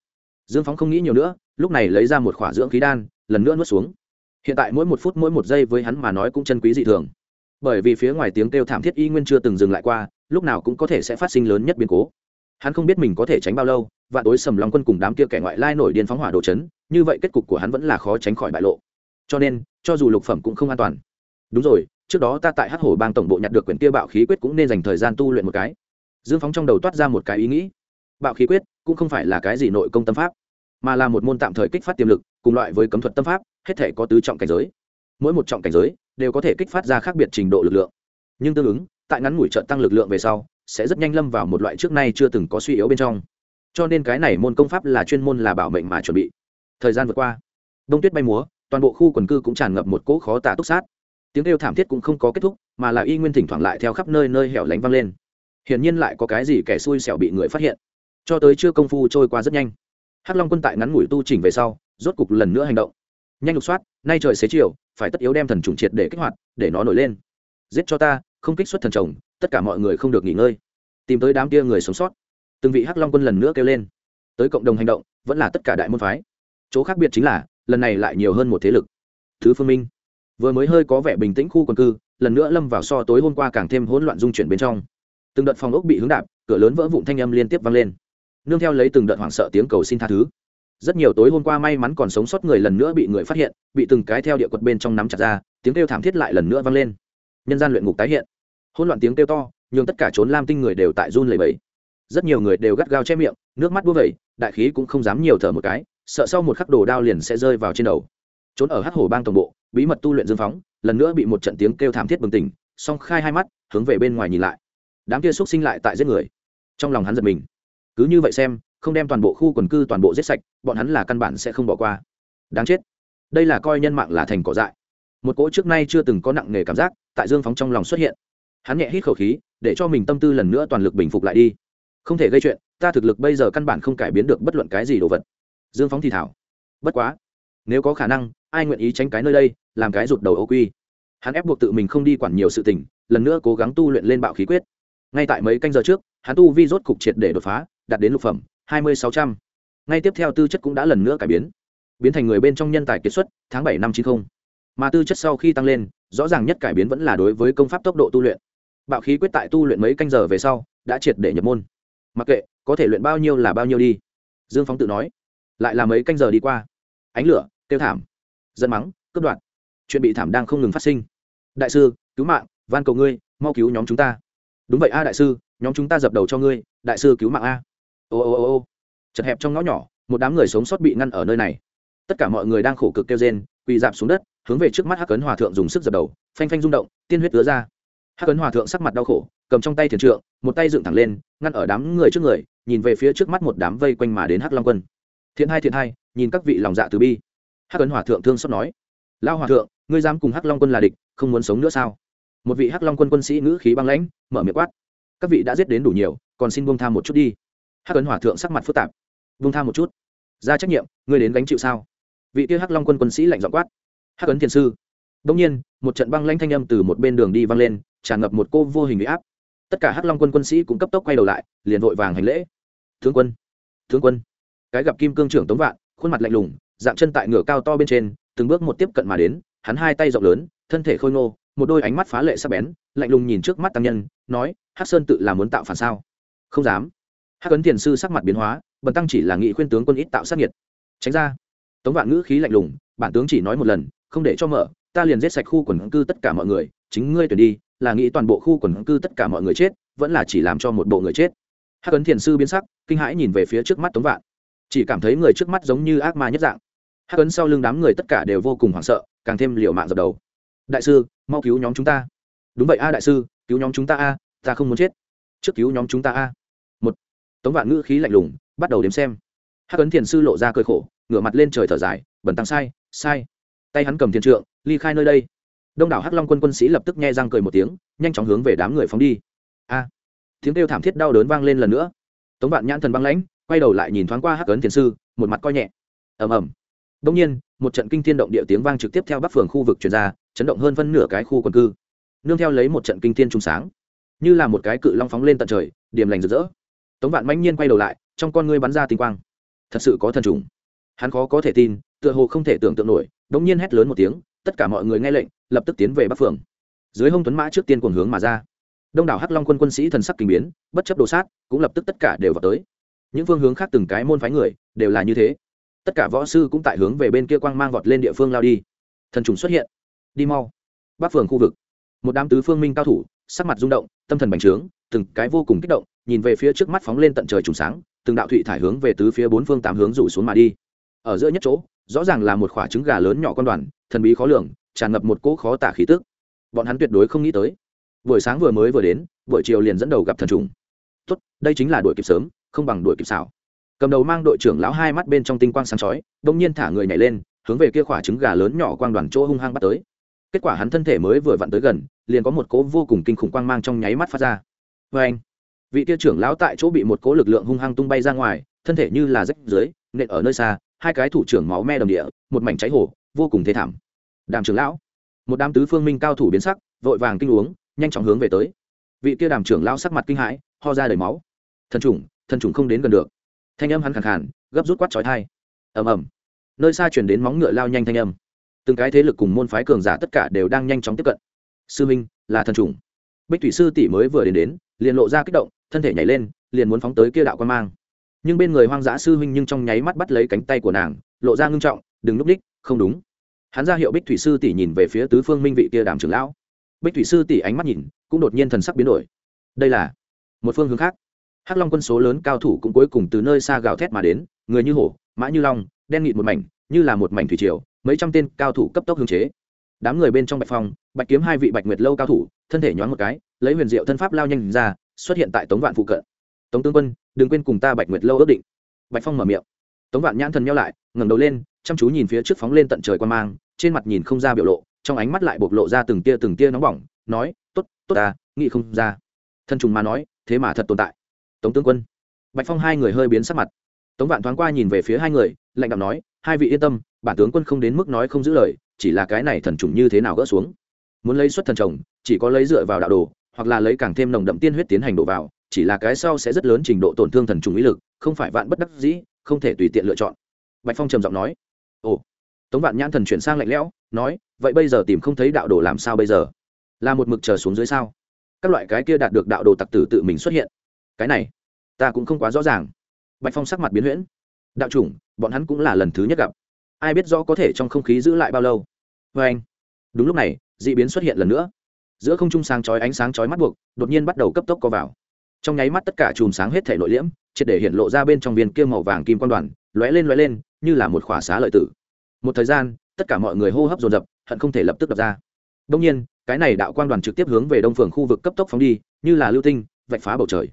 dương phóng không nghĩ nhiều nữa, lúc này lấy ra một khỏa dưỡng khí đan, lần nữa nuốt xuống. Hiện tại mỗi một phút mỗi một giây với hắn mà nói cũng chân quý dị thường. Bởi vì phía ngoài tiếng kêu thảm thiết y nguyên chưa từng dừng lại qua, lúc nào cũng có thể sẽ phát sinh lớn nhất biến cố. Hắn không biết mình có thể tránh bao lâu và tối sầm lòng quân cùng đám kia kẻ ngoại lai nổi điên phóng hỏa đồ chấn, như vậy kết cục của hắn vẫn là khó tránh khỏi bại lộ. Cho nên, cho dù lục phẩm cũng không an toàn. Đúng rồi, trước đó ta tại hát hổ bang tổng bộ nhặt được quyển kia bạo khí quyết cũng nên dành thời gian tu luyện một cái. Dương phóng trong đầu toát ra một cái ý nghĩ. Bạo khí quyết cũng không phải là cái gì nội công tâm pháp, mà là một môn tạm thời kích phát tiềm lực, cùng loại với cấm thuật tâm pháp, hết thể có tứ trọng cảnh giới. Mỗi một trọng cảnh giới đều có thể kích phát ra khác biệt trình độ lực lượng. Nhưng tương ứng, tại ngắn ngủi trận tăng lực lượng về sau, sẽ rất nhanh lâm vào một loại trước nay chưa từng có suy yếu bên trong. Cho nên cái này môn công pháp là chuyên môn là bảo mệnh mà chuẩn bị. Thời gian vượt qua, đông tuyết bay múa, toàn bộ khu quần cư cũng tràn ngập một cỗ khó tả túc sát. Tiếng kêu thảm thiết cũng không có kết thúc, mà là y nguyên thỉnh thoảng lại theo khắp nơi nơi hẻo lánh vang lên. Hiển nhiên lại có cái gì kẻ xui xẻo bị người phát hiện cho tới chưa công phu trôi qua rất nhanh. Hắc long quân tại ngắn ngủi tu chỉnh về sau, rốt cục lần nữa hành động. Nhanh lục soát, nay trời xế chiều, phải tất yếu đem thần trùng triệt để kích hoạt, để nó nổi lên. Giết cho ta, không kích xuất thần chồng tất cả mọi người không được nghỉ ngơi. Tìm tới đám kia người sống sót. Từng vị hắc long quân lần nữa kêu lên. Tới cộng đồng hành động, vẫn là tất cả đại môn phái. Chỗ khác biệt chính là, lần này lại nhiều hơn một thế lực. Thứ phương minh, vừa mới hơi có vẻ bình tĩnh khu quần cư, lần nữa lâm vào so tối hôm qua càng thêm hỗn loạn dung chuyển bên trong. Từng đợt phòng ốc bị hướng đạp, cửa lớn vỡ vụn thanh âm liên tiếp vang lên nương theo lấy từng đợt hoảng sợ tiếng cầu xin tha thứ. Rất nhiều tối hôm qua may mắn còn sống sót người lần nữa bị người phát hiện bị từng cái theo địa quật bên trong nắm chặt ra tiếng kêu thảm thiết lại lần nữa vang lên. Nhân gian luyện ngục tái hiện. Hỗn loạn tiếng kêu to nhưng tất cả trốn lam tinh người đều tại run lẩy bẩy, rất nhiều người đều gắt gao che miệng nước mắt bua vẩy đại khí cũng không dám nhiều thở một cái sợ sau một khắc đồ đao liền sẽ rơi vào trên đầu. Trốn ở hắc hồ bang tổng bộ bí mật tu luyện dương phóng lần nữa bị một trận tiếng kêu thảm thiết bừng tỉnh song khai hai mắt hướng về bên ngoài nhìn lại. Đám kia xúc sinh lại tại giết người. Trong lòng hắn giật mình cứ như vậy xem, không đem toàn bộ khu quần cư, toàn bộ giết sạch, bọn hắn là căn bản sẽ không bỏ qua. Đáng chết. Đây là coi nhân mạng là thành cỏ dại. Một cỗ trước nay chưa từng có nặng nề cảm giác tại dương phóng trong lòng xuất hiện. Hắn nhẹ hít khẩu khí, để cho mình tâm tư lần nữa toàn lực bình phục lại đi. Không thể gây chuyện, ta thực lực bây giờ căn bản không cải biến được bất luận cái gì đồ vật. Dương phóng thì thảo. Bất quá, nếu có khả năng, ai nguyện ý tránh cái nơi đây, làm cái rụt đầu ô quy. Hắn ép buộc tự mình không đi quản nhiều sự tình, lần nữa cố gắng tu luyện lên bạo khí quyết. Ngay tại mấy canh giờ trước, hắn tu vi rốt cục triệt để đột phá đạt đến lục phẩm, hai mươi sáu trăm. Ngay tiếp theo tư chất cũng đã lần nữa cải biến. Biến thành người bên trong nhân tài kiệt xuất, tháng bảy năm chín mươi mà tư chất sau khi tăng lên, rõ ràng nhất cải biến vẫn là đối với công pháp tốc độ tu luyện. Bạo khí quyết tại tu luyện mấy canh giờ về sau, đã triệt để nhập môn. Mặc kệ, có thể luyện bao nhiêu là bao nhiêu đi. Dương phóng tự nói, lại là mấy canh giờ đi qua. Ánh lửa, tiêu thảm dân mắng, cướp đoạt. Chuyện bị thảm đang không ngừng phát sinh. Đại sư, cứu mạng, van cầu ngươi, mau cứu nhóm chúng ta. Đúng vậy a, đại sư, nhóm chúng ta dập đầu cho ngươi, đại sư cứu mạng a ô ô ô ô. Chật hẹp trong ngõ nhỏ, một đám người sống sót bị ngăn ở nơi này. Tất cả mọi người đang khổ cực kêu rên, quỳ dạp xuống đất, hướng về trước mắt hắc cấn hòa thượng dùng sức dập đầu, phanh phanh rung động, tiên huyết ứa ra. Hắc cấn hòa thượng sắc mặt đau khổ, cầm trong tay thiền trượng, một tay dựng thẳng lên, ngăn ở đám người trước người, nhìn về phía trước mắt một đám vây quanh mà đến hắc long quân. Thiện hai thiện hai, nhìn các vị lòng dạ từ bi. Hắc cấn hòa thượng thương xót nói lao hòa thượng, ngươi dám cùng hắc long quân là địch, không muốn sống nữa sao? Một vị hắc long quân quân sĩ ngữ khí băng lãnh, mở miệng quát, các vị đã giết đến đủ nhiều, còn xin buông tha một chút đi hắc ấn hòa thượng sắc mặt phức tạp. Vung tham một chút. Ra trách nhiệm, ngươi đến gánh chịu sao? Vị kia hắc long quân quân sĩ lạnh dọn quát. Hắc ấn thiền sư. Đông nhiên, một trận băng lanh thanh âm từ một bên đường đi văng lên, tràn ngập một cô vô hình bị áp. Tất cả hắc long quân quân sĩ cũng cấp tốc quay đầu lại, liền vội vàng hành lễ. Tướng quân tướng quân. Cái gặp kim cương trưởng tống vạn, khuôn mặt lạnh lùng, dạng chân tại ngựa cao to bên trên, từng bước một tiếp cận mà đến, hắn hai tay rộng lớn, thân thể khôi ngô, một đôi ánh mắt phá lệ sắc bén, lạnh lùng nhìn trước mắt tăng nhân, nói, hắc sơn tự là muốn tạo phản sao? Không dám hắc ấn thiền sư sắc mặt biến hóa, bần tăng chỉ là nghị khuyên tướng quân ít tạo sát nhiệt tránh ra. Tống vạn ngữ khí lạnh lùng, bản tướng chỉ nói một lần, không để cho mở, ta liền giết sạch khu quần cư tất cả mọi người, chính ngươi tuyển đi, là nghĩ toàn bộ khu quần cư tất cả mọi người chết, vẫn là chỉ làm cho một bộ người chết. Hắc ấn thiền sư biến sắc, kinh hãi nhìn về phía trước mắt tống vạn. Chỉ cảm thấy người trước mắt giống như ác ma nhất dạng. Hắc ấn sau lưng đám người tất cả đều vô cùng hoảng sợ, càng thêm liều mạng dập đầu. Đại sư, mau cứu nhóm chúng ta. Đúng vậy a, đại sư, cứu nhóm chúng ta a, ta không muốn chết. Trước cứu nhóm chúng ta a tống vạn ngữ khí lạnh lùng, bắt đầu đếm xem. Hắc ấn thiền sư lộ ra cơi khổ, ngửa mặt lên trời thở dài bẩn tăng sai sai. Tay hắn cầm thiền trượng, ly khai nơi đây. Đông đảo hắc long quân quân sĩ lập tức nghe răng cười một tiếng, nhanh chóng hướng về đám người phóng đi. A! Tiếng kêu thảm thiết đau đớn vang lên lần nữa. Tống vạn nhãn thần băng lãnh, quay đầu lại nhìn thoáng qua hắc ấn thiền sư, một mặt coi nhẹ. Ầm ầm. Đông nhiên, một trận kinh thiên động địa tiếng vang trực tiếp theo bắc phường khu vực truyền ra, chấn động hơn phân nửa cái khu quần cư. Nương theo lấy một trận kinh thiên trung sáng. Như là một cái cự long phóng lên tận trời, điểm lành rực rỡ tống vạn mãnh nhiên quay đầu lại, trong con ngươi bắn ra tinh quang. Thật sự có thần trùng. Hắn khó có thể tin, tựa hồ không thể tưởng tượng nổi đống nhiên hét lớn một tiếng, tất cả mọi người nghe lệnh, lập tức tiến về bắc phường dưới hông tuấn mã trước tiên cuồng hướng mà ra. Đông đảo hắc long quân quân sĩ thần sắc kinh biến, bất chấp đồ sát, cũng lập tức tất cả đều vào tới. Những phương hướng khác từng cái môn phái người, đều là như thế. Tất cả võ sư cũng tại hướng về bên kia quang mang vọt lên địa phương lao đi. Thần trùng xuất hiện. Đi mau. Bắc phường khu vực. Một đám tứ phương minh cao thủ, sắc mặt rung động, tâm thần bành trướng, từng cái vô cùng kích động nhìn về phía trước mắt phóng lên tận trời trùng sáng, từng đạo thụy thải hướng về tứ phía bốn phương tám hướng rủ xuống mà đi. Ở giữa nhất chỗ, rõ ràng là một khoả trứng gà lớn nhỏ con đoàn, thần bí khó lường, tràn ngập một cỗ khó tả khí tức. Bọn hắn tuyệt đối không nghĩ tới. Buổi sáng vừa mới vừa đến, buổi chiều liền dẫn đầu gặp thần trùng. Tốt, đây chính là đuổi kịp sớm, không bằng đuổi kịp xảo. Cầm đầu mang đội trưởng lão hai mắt bên trong tinh quang sáng chói, đông nhiên thả người nhảy lên, hướng về kia khoả trứng gà lớn nhỏ quang đoàn chỗ hung hăng bắt tới. Kết quả hắn thân thể mới vừa vặn tới gần, liền có một cỗ vô cùng kinh khủng quang mang trong nháy mắt phát ra. Vê anh vị kia trưởng lão tại chỗ bị một cỗ lực lượng hung hăng tung bay ra ngoài, thân thể như là rách dưới, nện ở nơi xa, hai cái thủ trưởng máu me đồng địa, một mảnh cháy hổ, vô cùng thê thảm. Đàm trưởng lão, một đám tứ phương minh cao thủ biến sắc, vội vàng kinh uống, nhanh chóng hướng về tới. Vị kia đàm trưởng lão sắc mặt kinh hãi, ho ra đầy máu. Thần trùng thần trùng không đến gần được. Thanh âm hắn khẳng khàn, gấp rút quát trói thai ầm ầm. Nơi xa chuyển đến móng ngựa lao nhanh thanh âm. Từng cái thế lực cùng môn phái cường giả tất cả đều đang nhanh chóng tiếp cận. Sư minh, là thần trùng. Bích thủy sư tỷ mới vừa đến đến, liền lộ ra kích động thân thể nhảy lên, liền muốn phóng tới kia đạo quan mang. Nhưng bên người hoang dã sư huynh nhưng trong nháy mắt bắt lấy cánh tay của nàng, lộ ra ngưng trọng, đừng núp đích, không đúng. Hắn ra hiệu bích thủy sư tỷ nhìn về phía tứ phương minh vị kia đàm trưởng lão. Bích thủy sư tỷ ánh mắt nhìn, cũng đột nhiên thần sắc biến đổi. Đây là một phương hướng khác. Hắc long quân số lớn cao thủ cũng cuối cùng từ nơi xa gào thét mà đến, người như hổ, mã như long, đen nghịt một mảnh, như là một mảnh thủy triều, mấy trăm tên cao thủ cấp tốc hướng chế. Đám người bên trong bạch phong, bạch kiếm hai vị bạch nguyệt lâu cao thủ, thân thể nhoáng một cái, lấy huyền diệu thân pháp lao nhanh ra xuất hiện tại tống vạn phụ cận. Tống tướng quân, đừng quên cùng ta bạch nguyệt lâu ước định. Bạch phong mở miệng. Tống vạn nhãn thần nhau lại, ngẩng đầu lên, chăm chú nhìn phía trước phóng lên tận trời quan mang, trên mặt nhìn không ra biểu lộ, trong ánh mắt lại bộc lộ ra từng tia từng tia nóng bỏng, nói, tốt tốt ta, nghĩ không ra. Thân trùng mà nói, thế mà thật tồn tại. Tống tướng quân. Bạch phong hai người hơi biến sắc mặt. Tống vạn thoáng qua nhìn về phía hai người, lạnh đạo nói, hai vị yên tâm, bản tướng quân không đến mức nói không giữ lời, chỉ là cái này thần trùng như thế nào gỡ xuống. Muốn lấy xuất thần chồng chỉ có lấy dựa vào đạo đồ hoặc là lấy càng thêm nồng đậm tiên huyết tiến hành đổ vào, chỉ là cái sau sẽ rất lớn trình độ tổn thương thần trùng ý lực, không phải vạn bất đắc dĩ, không thể tùy tiện lựa chọn. Bạch phong trầm giọng nói. Ồ. Tống vạn nhãn thần chuyển sang lạnh lẽo, nói, vậy bây giờ tìm không thấy đạo đồ làm sao bây giờ? Là một mực chờ xuống dưới sao? Các loại cái kia đạt được đạo đồ tặc tử tự mình xuất hiện. Cái này, ta cũng không quá rõ ràng. Bạch phong sắc mặt biến huyễn. Đạo chủng, bọn hắn cũng là lần thứ nhất gặp. Ai biết rõ có thể trong không khí giữ lại bao lâu? Vê anh đúng lúc này d ị biến xuất hiện lần nữa giữa không trung sáng chói ánh sáng chói mắt buộc, đột nhiên bắt đầu cấp tốc co vào. Trong nháy mắt tất cả chùm sáng hết thể nội liễm, triệt để hiện lộ ra bên trong viên kia màu vàng kim quan đoàn, lóe lên lóe lên, như là một khỏa xá lợi tử. Một thời gian, tất cả mọi người hô hấp dồn dập, hận không thể lập tức đập ra. Đông nhiên, cái này đạo quan đoàn trực tiếp hướng về đông phường khu vực cấp tốc phóng đi, như là lưu tinh, vạch phá bầu trời.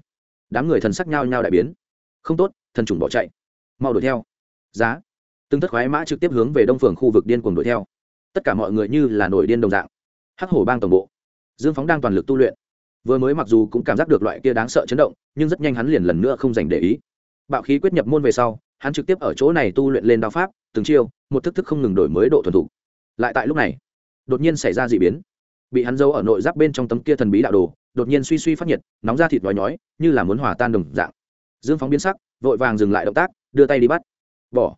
Đám người thần sắc nhao nhao đại biến. Không tốt, thần trùng bỏ chạy. Mau đuổi theo. Giá. Từng thất khoái mã trực tiếp hướng về đông phường khu vực điên cuồng đuổi theo. Tất cả mọi người như là nổi điên đồng dạng. Hắc hổ bang tổng bộ dương phóng đang toàn lực tu luyện. Vừa mới mặc dù cũng cảm giác được loại kia đáng sợ chấn động, nhưng rất nhanh hắn liền lần nữa không dành để ý. Bạo khí quyết nhập môn về sau, hắn trực tiếp ở chỗ này tu luyện lên đao pháp, từng chiêu, một thức thức không ngừng đổi mới độ thuần thục lại tại lúc này, đột nhiên xảy ra d ị biến. Bị hắn giấu ở nội giáp bên trong tấm kia thần bí đạo đồ, đột nhiên suy suy phát nhiệt, nóng ra thịt nói nhói, như là muốn hòa tan đồng dạng. Dương phóng biến sắc, vội vàng dừng lại động tác, đưa tay đi bắt. Bỏ.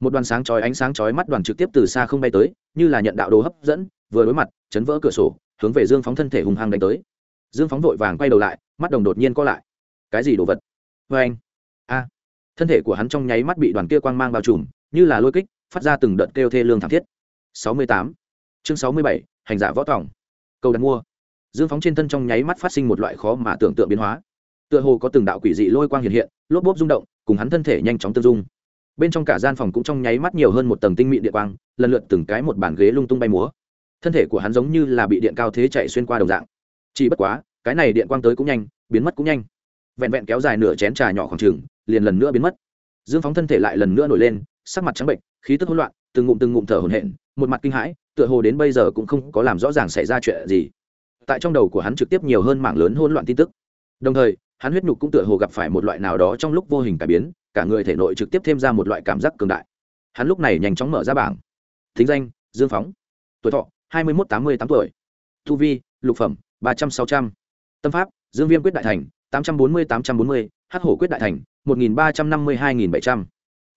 Một đoàn sáng chói ánh sáng chói mắt đoàn trực tiếp từ xa không bay tới, như là nhận đạo đồ hấp dẫn, vừa đối mặt, chấn vỡ cửa sổ hướng về dương phóng thân thể hung hăng đánh tới. Dương phóng vội vàng quay đầu lại, mắt đồng đột nhiên co lại. Cái gì đồ vật? Vê anh. A. Thân thể của hắn trong nháy mắt bị đoàn kia quang mang bao trùm, như là lôi kích, phát ra từng đợt kêu thê lương thảm thiết. Sáu mươi tám. Chương sáu mươi bảy, hành giả võ tòng. Câu đặt mua. Dương phóng trên thân trong nháy mắt phát sinh một loại khó mà tưởng tượng biến hóa. Tựa hồ có từng đạo quỷ dị lôi quang hiện hiện, lốp bốp rung động, cùng hắn thân thể nhanh chóng tương dung. Bên trong cả gian phòng cũng trong nháy mắt nhiều hơn một tầng tinh mịn địa quang, lần lượt từng cái một bàn ghế lung tung bay múa thân thể của hắn giống như là bị điện cao thế chạy xuyên qua đồng dạng. Chỉ bất quá, cái này điện quang tới cũng nhanh, biến mất cũng nhanh. Vẹn vẹn kéo dài nửa chén trà nhỏ khoảng trường liền lần nữa biến mất. Dương phóng thân thể lại lần nữa nổi lên, sắc mặt trắng bệnh, khí tức hỗn loạn, từng ngụm từng ngụm thở hổn hển, một mặt kinh hãi, tựa hồ đến bây giờ cũng không có làm rõ ràng xảy ra chuyện gì. Tại trong đầu của hắn trực tiếp nhiều hơn mảng lớn hỗn loạn tin tức. Đồng thời, hắn huyết nhục cũng tựa hồ gặp phải một loại nào đó trong lúc vô hình cải biến, cả người thể nội trực tiếp thêm ra một loại cảm giác cường đại. Hắn lúc này nhanh chóng mở ra bảng. Thính danh, dương phóng. Tuổi thọ hai mươi một tám mươi tám tuổi. Thu vi, lục phẩm, ba trăm sáu trăm. Tâm pháp, dương viêm quyết đại thành, tám trăm bốn mươi, tám trăm bốn mươi. H hổ quyết đại thành, một nghìn ba trăm năm mươi hai nghìn bảy trăm.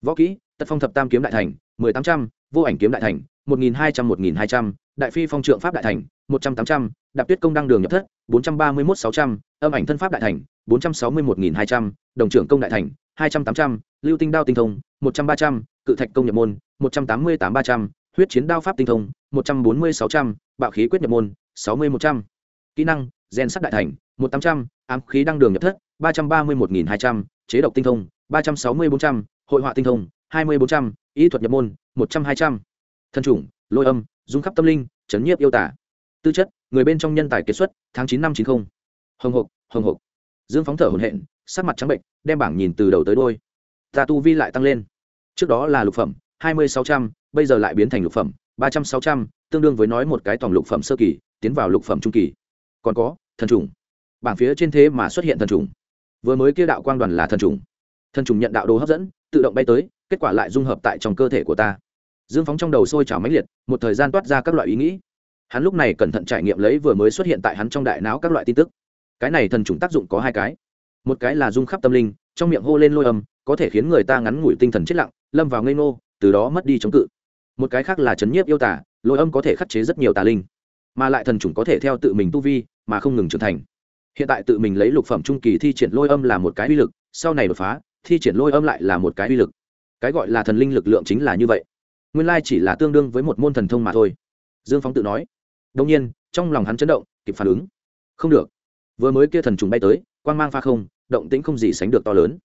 Võ kỹ, tật phong thập tam kiếm đại thành, mười tám trăm. Vô ảnh kiếm đại thành, một nghìn hai trăm, một nghìn hai trăm. Đại phi phong trượng pháp đại thành, một trăm tám trăm. Đạp tuyết công đăng đường nhập thất, bốn trăm ba mươi một sáu trăm. Âm ảnh thân pháp đại thành, bốn trăm sáu mươi một nghìn hai trăm. Đồng trưởng công đại thành, hai trăm tám trăm. Lưu tinh đao tinh thông, một trăm ba trăm. Cự thạch công nhập môn, một trăm tám mươi tám ba trăm huyết chiến đao pháp tinh thông, một trăm bốn mươi sáu trăm, bạo khí quyết nhập môn, sáu mươi một trăm. Kỹ năng, gen sắt đại thành, một tám trăm, ám khí đăng đường nhập thất, ba trăm ba mươi một nghìn hai trăm, chế độc tinh thông, ba trăm sáu mươi bốn trăm, hội họa tinh thông, hai mươi bốn trăm ý thuật nhập môn, một trăm hai trăm. Thân chủng, lôi âm, dung khắp tâm linh, chấn nhiếp yêu tả. Tư chất, người bên trong nhân tài kiệt xuất, tháng chín năm chín mươi hồng hộc hồng hộc. Dương phóng thở hồn hện sắc mặt trắng bệnh, đem bảng nhìn từ đầu tới đôi ta tu vi lại tăng lên. Trước đó là lục phẩm, hai mươi sáu trăm bây giờ lại biến thành lục phẩm, ba trăm, sáu trăm, tương đương với nói một cái tổng lục phẩm sơ kỳ, tiến vào lục phẩm trung kỳ. Còn có, thần trùng. Bảng phía trên thế mà xuất hiện thần trùng. Vừa mới kia đạo quang đoàn là thần trùng. Thần trùng nhận đạo đồ hấp dẫn, tự động bay tới, kết quả lại dung hợp tại trong cơ thể của ta. Dương phóng trong đầu sôi trào mãnh liệt, một thời gian toát ra các loại ý nghĩ. Hắn lúc này cẩn thận trải nghiệm lấy vừa mới xuất hiện tại hắn trong đại não các loại tin tức. Cái này thần trùng tác dụng có hai cái. Một cái là dung khắp tâm linh, trong miệng hô lên lôi âm, có thể khiến người ta ngắn ngủi tinh thần chết lặng, lâm vào ngây ngô, từ đó mất đi chống cự một cái khác là chấn nhiếp yêu tả lôi âm có thể khắc chế rất nhiều tà linh, mà lại thần trùng có thể theo tự mình tu vi, mà không ngừng trưởng thành. Hiện tại tự mình lấy lục phẩm trung kỳ thi triển lôi âm là một cái uy lực, sau này đột phá, thi triển lôi âm lại là một cái uy lực. Cái gọi là thần linh lực lượng chính là như vậy. Nguyên lai chỉ là tương đương với một môn thần thông mà thôi. Dương phóng tự nói. Đông nhiên, trong lòng hắn chấn động, kịp phản ứng. Không được. Vừa mới kia thần trùng bay tới quan g mang pha không, động tĩnh không gì sánh được to lớn.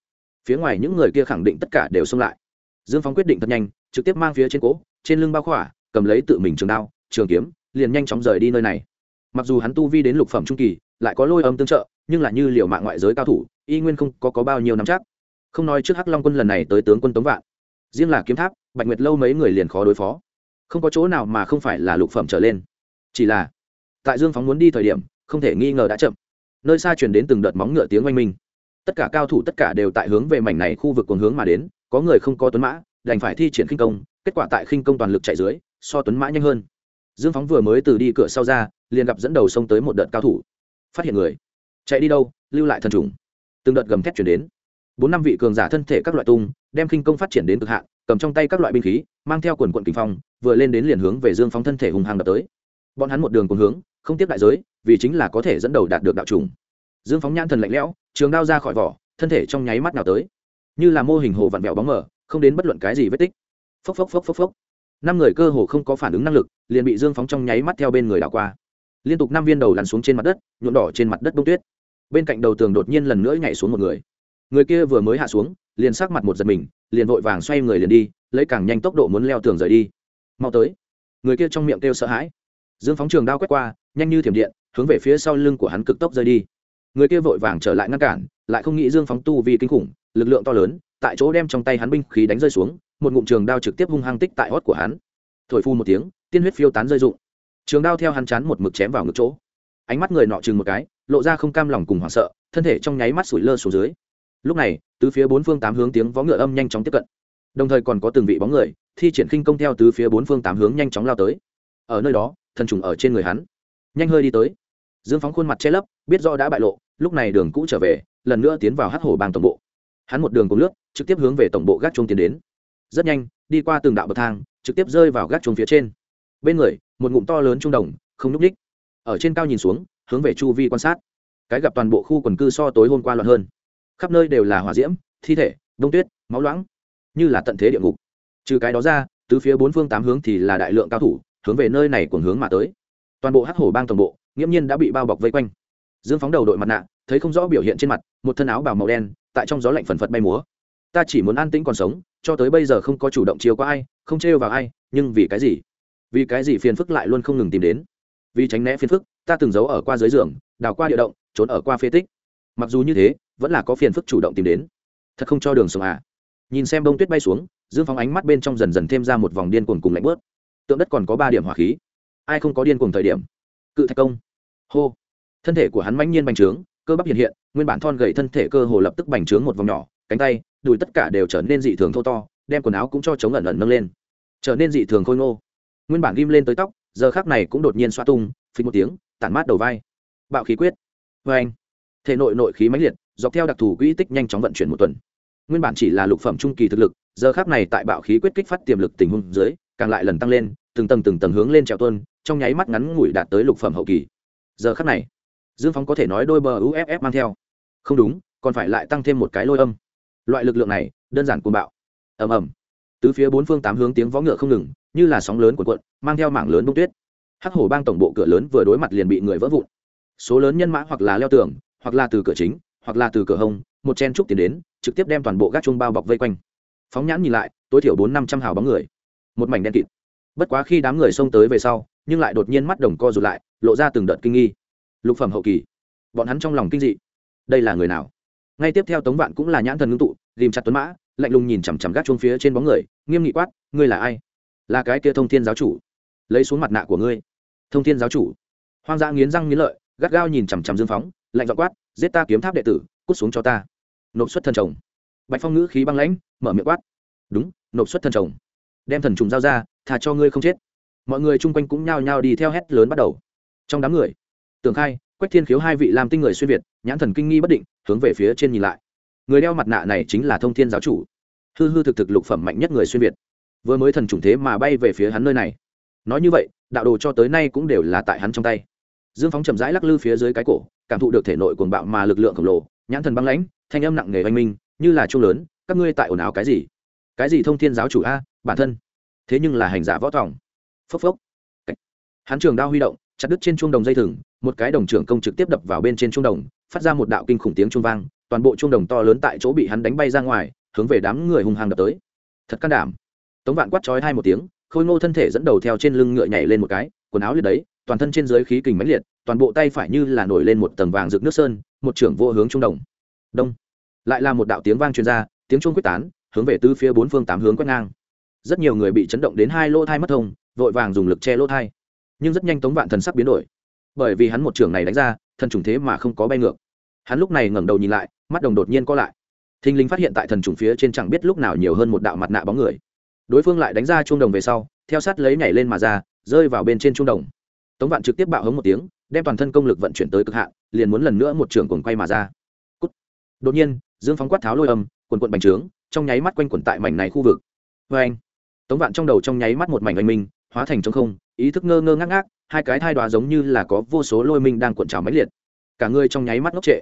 Phía ngoài những người kia khẳng định tất cả đều xông lại. Dương phóng quyết định thật nhanh trực tiếp mang phía trên cỗ trên lưng bao khỏa cầm lấy tự mình trường đao trường kiếm liền nhanh chóng rời đi nơi này. Mặc dù hắn tu vi đến lục phẩm trung kỳ lại có lôi âm tương trợ nhưng là như liều mạng ngoại giới cao thủ y nguyên không có, có bao nhiêu năm chắc. Không nói trước hắc long quân lần này tới tướng quân tống vạn riêng là kiếm tháp bạch nguyệt lâu mấy người liền khó đối phó. Không có chỗ nào mà không phải là lục phẩm trở lên. Chỉ là tại dương phóng muốn đi thời điểm không thể nghi ngờ đã chậm. Nơi xa chuyển đến từng đợt móng ngựa tiếng oanh minh. Tất cả cao thủ tất cả đều tại hướng về mảnh này khu vực còn hướng mà đến có người không có tuấn mã đành phải thi triển khinh công, kết quả tại khinh công toàn lực chạy dưới, so tuấn mã nhanh hơn. Dương phóng vừa mới từ đi cửa sau ra, liền gặp dẫn đầu xông tới một đợt cao thủ. Phát hiện người. Chạy đi đâu, lưu lại thần trùng. Từng đợt gầm thét chuyển đến. Bốn năm vị cường giả thân thể các loại tung, đem khinh công phát triển đến cực hạn, cầm trong tay các loại binh khí, mang theo quần quận kinh phong, vừa lên đến liền hướng về dương phóng thân thể hùng hàng đập tới. Bọn hắn một đường cùng hướng, không tiếp đại giới, vì chính là có thể dẫn đầu đạt được đạo trùng. Dương phóng nhãn thần lạnh lẽo, trường đao ra khỏi vỏ, thân thể trong nháy mắt nào tới. Như là mô hình hồ vặn vẹo bóng mở không đến bất luận cái gì vết tích. Phốc phốc phốc phốc phốc. Năm người cơ hồ không có phản ứng năng lực, liền bị dương phóng trong nháy mắt theo bên người đảo qua. Liên tục năm viên đầu lăn xuống trên mặt đất, nhuộm đỏ trên mặt đất bông tuyết. Bên cạnh đầu tường đột nhiên lần nữa nhảy xuống một người. Người kia vừa mới hạ xuống, liền sắc mặt một giật mình, liền vội vàng xoay người liền đi, lấy càng nhanh tốc độ muốn leo tường rời đi. Mau tới. Người kia trong miệng kêu sợ hãi. Dương phóng trường đao quét qua, nhanh như thiểm điện, hướng về phía sau lưng của hắn cực tốc rơi đi. Người kia vội vàng trở lại ngăn cản, lại không nghĩ dương phóng tu vì kinh khủng, lực lượng to lớn tại chỗ đem trong tay hắn binh khí đánh rơi xuống, một ngụm trường đao trực tiếp hung hăng tích tại hót của hắn. Thổi phu một tiếng, tiên huyết phiêu tán rơi rụng. Trường đao theo hắn chán một mực chém vào ngực chỗ. Ánh mắt người nọ chừng một cái, lộ ra không cam lòng cùng hoảng sợ, thân thể trong nháy mắt sủi lơ xuống dưới. Lúc này từ phía bốn phương tám hướng tiếng vó ngựa âm nhanh chóng tiếp cận. Đồng thời còn có từng vị bóng người, thi triển khinh công theo từ phía bốn phương tám hướng nhanh chóng lao tới. Ở nơi đó, thần trùng ở trên người hắn. Nhanh hơi đi tới. Dương phóng khuôn mặt che lấp, biết do đã bại lộ, lúc này đường cũ trở về, lần nữa tiến vào hát hồ bang tổng bộ. Hắn một đường cùng nước trực tiếp hướng về tổng bộ gác chuông tiến đến. Rất nhanh, đi qua từng đạo bậc thang, trực tiếp rơi vào gác chuông phía trên. Bên người, một ngụm to lớn trung đồng, không n ú c ních ở trên cao nhìn xuống, hướng về chu vi quan sát. Cái gặp toàn bộ khu quần cư so tối hôm qua loạn hơn. Khắp nơi đều là hỏa diễm, thi thể đông tuyết, máu loãng, như là tận thế địa ngục. Trừ cái đó ra từ phía bốn phương tám hướng thì là đại lượng cao thủ, hướng về nơi này cùng hướng mà tới. Toàn bộ hắc hổ bang tổng bộ, nghiễm nhiên đã bị bao bọc vây quanh. Dương phóng đầu đội mặt nạ, thấy không rõ biểu hiện trên mặt, một thân áo bào màu đen, tại trong gió lạnh phần phật bay múa ta chỉ muốn an tĩnh còn sống, cho tới bây giờ không có chủ động chiều qua ai, không trêu vào ai, nhưng vì cái gì? Vì cái gì phiền phức lại luôn không ngừng tìm đến? Vì tránh né phiền phức, ta từng giấu ở qua dưới giường, đào qua địa động, trốn ở qua phế tích. Mặc dù như thế, vẫn là có phiền phức chủ động tìm đến. Thật không cho đường sống à? Nhìn xem bông tuyết bay xuống, dương phóng ánh mắt bên trong dần dần thêm ra một vòng điên cuồng cùng lạnh bớt tượng đất còn có ba điểm hỏa khí. Ai không có điên cuồng thời điểm? Cự thạch công. Hô. Thân thể của hắn mãnh nhiên bành trướng, cơ bắp hiện hiện, nguyên bản thon gầy thân thể cơ hồ lập tức bành trướng một vòng nhỏ, cánh tay đùi tất cả đều trở nên dị thường thô to, đem quần áo cũng cho chống ẩn ẩn nâng lên. Trở nên dị thường khôi ngô. Nguyên bản ghim lên tới tóc, giờ khác này cũng đột nhiên xoa tung phí một tiếng, tản mát đầu vai. Bạo khí quyết. Vê anh, thể nội nội khí mãnh liệt, dọc theo đặc thù quỹ tích nhanh chóng vận chuyển một tuần. Nguyên bản chỉ là lục phẩm trung kỳ thực lực, giờ khác này tại bạo khí quyết kích phát tiềm lực tình huống dưới, càng lại lần tăng lên, từng tầng từng tầng hướng lên trèo tuân trong nháy mắt ngắn ngủi đạt tới lục phẩm hậu kỳ. Giờ khác này, dương phóng có thể nói đôi bờ uff mang theo. Không đúng, còn phải lại tăng thêm một cái lôi âm loại lực lượng này, đơn giản cuồng bạo. Ầm ầm. Tứ phía bốn phương tám hướng tiếng võ ngựa không ngừng, như là sóng lớn của cuộn, mang theo mảng lớn bông tuyết. Hắc hổ bang tổng bộ cửa lớn vừa đối mặt liền bị người vỡ vụn. Số lớn nhân mã hoặc là leo tường, hoặc là từ cửa chính, hoặc là từ cửa hông, một chen trúc tiến đến, trực tiếp đem toàn bộ gác chuông bao bọc vây quanh. Phóng nhãn nhìn lại, tối thiểu bốn năm trăm hào bóng người. Một mảnh đen kịt. Bất quá khi đám người xông tới về sau, nhưng lại đột nhiên mắt đồng co rụt lại, lộ ra từng đợt kinh nghi. Lục phẩm hậu kỳ. Bọn hắn trong lòng kinh dị. Đây là người nào? Ngay tiếp theo tống vạn cũng là nhãn thần ngưng tụ ghìm chặt tuấn mã, lạnh lùng nhìn chằm chằm gác chuông phía trên bóng người, nghiêm nghị quát, ngươi là ai? Là cái kia thông thiên giáo chủ. Lấy xuống mặt nạ của ngươi. Thông thiên giáo chủ. Hoang dã nghiến răng nghiến lợi, gắt gao nhìn chằm chằm dương phóng, lạnh dọ quát, giết ta kiếm tháp đệ tử, cút xuống cho ta. Nộp xuất thần chồng. Bạch phong ngữ khí băng lãnh, mở miệng quát, đúng, nộp xuất thần chồng. Đem thần trùng giao ra thà cho ngươi không chết. Mọi người chung quanh cũng nhao nhao đi theo hét lớn bắt đầu. Trong đám người, tường khai quách thiên khiếu hai vị làm tinh người xuyên việt, nhãn thần kinh nghi bất định, hướng về phía trên nhìn lại. Người đeo mặt nạ này chính là thông thiên giáo chủ. Hư hư thực thực lục phẩm mạnh nhất người xuyên việt. Vừa mới thần trùng thế mà bay về phía hắn nơi này. Nói như vậy, đạo đồ cho tới nay cũng đều là tại hắn trong tay. Dương phóng chậm rãi lắc lư phía dưới cái cổ, cảm thụ được thể nội cuồng bạo mà lực lượng khổng lồ, nhãn thần băng lãnh, thanh âm nặng nề oanh minh, như là chung lớn, các ngươi tại ồn ào cái gì? Cái gì thông thiên giáo chủ a, bản thân? Thế nhưng là hành giả võ tòng. Phốc phốc. Hắn trường đao huy động, chặt đứt trên chuông đồng dây thừng một cái đồng trưởng công trực tiếp đập vào bên trên trung đồng, phát ra một đạo kinh khủng tiếng trung vang, toàn bộ trung đồng to lớn tại chỗ bị hắn đánh bay ra ngoài, hướng về đám người hung hăng đập tới. Thật can đảm. Tống vạn quát trói hai một tiếng, khôi ngô thân thể dẫn đầu theo trên lưng ngựa nhảy lên một cái, quần áo liệt đấy, toàn thân trên dưới khí kình mãnh liệt, toàn bộ tay phải như là nổi lên một tầng vàng rực nước sơn, một trưởng vô hướng trung đồng. Đông. Lại là một đạo tiếng vang truyền ra, tiếng chuông quyết tán, hướng về tứ phía bốn phương tám hướng quét ngang. Rất nhiều người bị chấn động đến hai lỗ thai mất thông, vội vàng dùng lực che lỗ thai. Nhưng rất nhanh tống vạn thần sắc biến đổi bởi vì hắn một trường này đánh ra, thần trùng thế mà không có bay ngược. Hắn lúc này ngẩng đầu nhìn lại, mắt đồng đột nhiên co lại. Thình lình phát hiện tại thần trùng phía trên chẳng biết lúc nào nhiều hơn một đạo mặt nạ bóng người. Đối phương lại đánh ra chuông đồng về sau, theo sát lấy nhảy lên mà ra, rơi vào bên trên chuông đồng. Tống vạn trực tiếp bạo hống một tiếng, đem toàn thân công lực vận chuyển tới cực hạn, liền muốn lần nữa một trường cuồng quay mà ra. Cút. đột nhiên, dương phóng quát tháo lôi âm quần quận bành trướng, trong nháy mắt quanh quẩn tại mảnh này khu vực. Vê anh tống vạn trong đầu trong nháy mắt một mảnh anh minh hóa thành trong không, ý thức ngơ ngơ ngác ngác, hai cái thai đoá giống như là có vô số lôi minh đang cuộn trào máy liệt. Cả người trong nháy mắt ngốc trệ.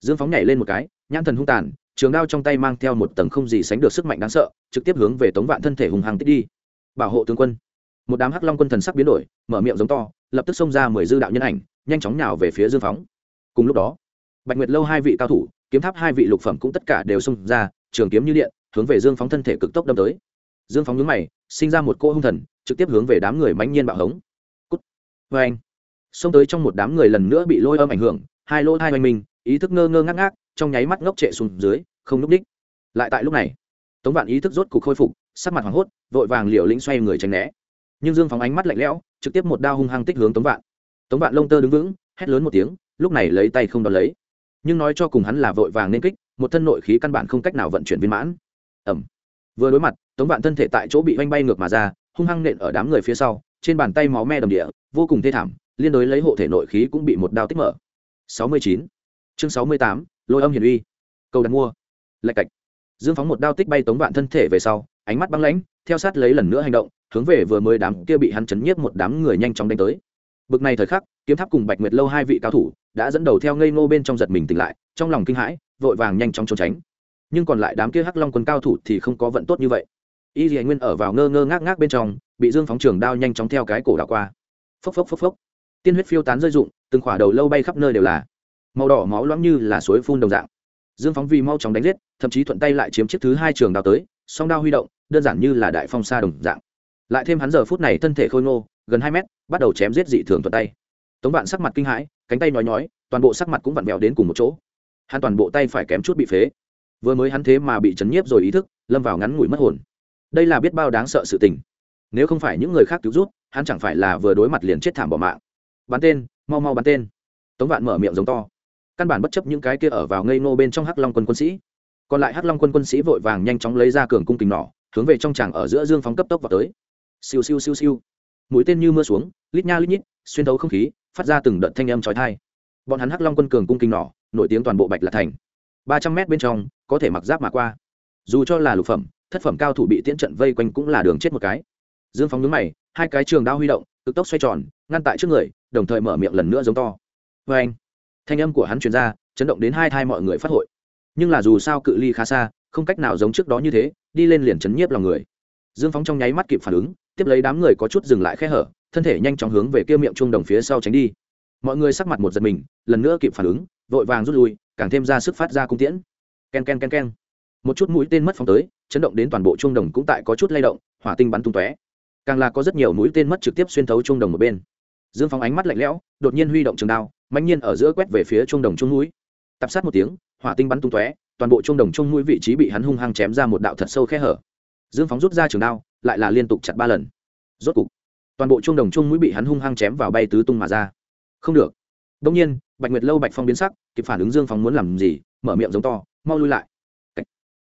Dương phóng nhảy lên một cái, nhãn thần hung tàn, trường đao trong tay mang theo một tầng không gì sánh được sức mạnh đáng sợ, trực tiếp hướng về tống vạn thân thể hùng hàng tích đi. Bảo hộ tướng quân. Một đám hắc long quân thần sắc biến đổi, mở miệng giống to, lập tức xông ra mười dư đạo nhân ảnh, nhanh chóng nhào về phía dương phóng. Cùng lúc đó, bạch nguyệt lâu hai vị cao thủ, kiếm tháp hai vị lục phẩm cũng tất cả đều xông ra, trường kiếm như điện, hướng về dương phóng thân thể cực tốc đâm tới dương phóng nhướng mày, sinh ra một cô hung thần, trực tiếp hướng về đám người mãnh nhiên bạo hống. Cút. Vê anh. Xông tới trong một đám người lần nữa bị lôi âm ảnh hưởng, hai lỗ hai oanh minh, ý thức ngơ ngơ ngác ngác, trong nháy mắt ngốc trệ xuống dưới, không núp đích. Lại tại lúc này, tống vạn ý thức rốt cục khôi phục, sắc mặt hoảng hốt, vội vàng liều lĩnh xoay người tránh né. Nhưng dương phóng ánh mắt lạnh lẽo, trực tiếp một đao hung hăng tích hướng tống vạn. Tống vạn lông tơ đứng vững, hét lớn một tiếng, lúc này lấy tay không đón lấy. Nhưng nói cho cùng hắn là vội vàng nên kích, một thân nội khí căn bản không cách nào vận chuyển viên mãn. Ẩm vừa đối mặt, tống vạn thân thể tại chỗ bị oanh bay ngược mà ra, hung hăng nện ở đám người phía sau, trên bàn tay máu me đầm địa, vô cùng thê thảm, liên đối lấy hộ thể nội khí cũng bị một đao tích mở. Sáu mươi chín. Chương sáu mươi tám, lôi âm hiển uy. Cầu đặt mua. Lạch cạch. Dương phóng một đao tích bay tống vạn thân thể về sau, ánh mắt băng lãnh, theo sát lấy lần nữa hành động, hướng về vừa mới đám kia bị hắn chấn nhiếp một đám người nhanh chóng đánh tới. Bực này thời khắc, kiếm tháp cùng bạch nguyệt lâu hai vị cao thủ, đã dẫn đầu theo ngây ngô bên trong giật mình tỉnh lại, trong lòng kinh hãi, vội vàng nhanh chóng trốn tránh nhưng còn lại đám kia hắc long quân cao thủ thì không có vận tốt như vậy. Y dì nguyên ở vào ngơ ngơ ngác ngác bên trong, bị dương phóng trường đao nhanh chóng theo cái cổ đảo qua. Phốc phốc phốc phốc. Tiên huyết phiêu tán rơi rụng, từng khỏa đầu lâu bay khắp nơi đều là. Màu đỏ máu loãng như là suối phun đồng dạng. Dương phóng vì mau chóng đánh giết, thậm chí thuận tay lại chiếm chiếc thứ hai trường đao tới, song đao huy động, đơn giản như là đại phong sa đồng dạng. Lại thêm hắn giờ phút này thân thể khôi ngô, gần hai mét, bắt đầu chém giết dị thường thuận tay. Tống bạn sắc mặt kinh hãi, cánh tay nhói nhói, toàn bộ sắc mặt cũng vặn vẹo đến cùng một chỗ. Hắn toàn bộ tay phải kém chút bị phế vừa mới hắn thế mà bị chấn nhiếp rồi ý thức, lâm vào ngắn ngủi mất hồn. Đây là biết bao đáng sợ sự tình. Nếu không phải những người khác cứu rút hắn chẳng phải là vừa đối mặt liền chết thảm bỏ mạng. Bắn tên, mau mau bắn tên. Tống vạn mở miệng giống to. Căn bản bất chấp những cái kia ở vào ngây nô bên trong hắc long quân quân sĩ. Còn lại hắc long quân quân sĩ vội vàng nhanh chóng lấy ra cường cung kình nỏ, hướng về trong tràng ở giữa dương phóng cấp tốc vào tới. Siêu siêu siêu siêu. Mũi tên như mưa xuống, lít nha lít nhít, xuyên thấu không khí, phát ra từng đợt thanh âm trói thai bọn hắn hắc long quân cường cung kình nỏ, nổi tiếng toàn bộ bạch lạc thành ba trăm mét bên trong, có thể mặc giáp mà qua. Dù cho là lục phẩm, thất phẩm cao thủ bị tiễn trận vây quanh cũng là đường chết một cái. Dương phóng nhướng mày, hai cái trường đao huy động, cực tốc xoay tròn, ngăn tại trước người, đồng thời mở miệng lần nữa giống to. Vê anh, thanh âm của hắn truyền ra, chấn động đến hai thai mọi người phát hội. Nhưng là dù sao cự ly khá xa, không cách nào giống trước đó như thế, đi lên liền chấn nhiếp lòng người. Dương phóng trong nháy mắt kịp phản ứng, tiếp lấy đám người có chút dừng lại khe hở, thân thể nhanh chóng hướng về kia miệng chuông đồng phía sau tránh đi. Mọi người sắc mặt một giật mình, lần nữa kịp phản ứng, vội vàng rút lui càng thêm ra sức phát ra cung tiễn. K e n k e n k e n k e n một chút mũi tên mất phóng tới, chấn động đến toàn bộ chuông đồng cũng tại có chút lay động, hỏa tinh bắn tung tóe. Càng là có rất nhiều mũi tên mất trực tiếp xuyên thấu chuông đồng một bên. Dương phóng ánh mắt lạnh lẽo, đột nhiên huy động trường đao mạnh nhiên ở giữa quét về phía chuông đồng trung mũi. Tập sát một tiếng, hỏa tinh bắn tung tóe, toàn bộ chuông đồng trung mũi vị trí bị hắn hung hăng chém ra một đạo thật sâu khe hở. Dương phóng rút ra trường đao, lại là liên tục chặt ba lần. Rốt cục, toàn bộ chuông đồng trung mũi bị hắn hung hăng chém vào bay tứ tung mà ra. Không được đông nhiên, bạch nguyệt lâu bạch phong biến sắc, kịp phản ứng dương phóng muốn làm gì, mở miệng giống to, mau lui lại.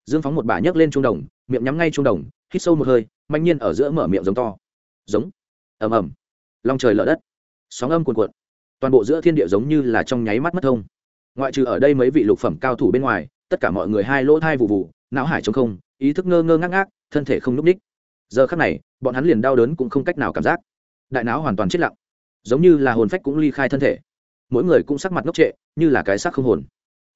Dương phóng một bà nhấc lên trung đồng, miệng nhắm ngay trung đồng, hít sâu một hơi, mạnh nhiên ở giữa mở miệng giống to. Giống. Ầm ầm. Long trời lở đất. Sóng âm cuồn cuộn. Toàn bộ giữa thiên địa giống như là trong nháy mắt mất thông. Ngoại trừ ở đây mấy vị lục phẩm cao thủ bên ngoài, tất cả mọi người hai lỗ thai vụ vụ não hải trống không, ý thức ngơ ngơ ngác ngác, thân thể không lúc ních. Giờ khắc này, bọn hắn liền đau đớn cũng không cách nào cảm giác. Đại não hoàn toàn chết lặng. Giống như là hồn phách cũng ly khai thân thể mỗi người cũng sắc mặt ngốc trệ, như là cái sắc không hồn.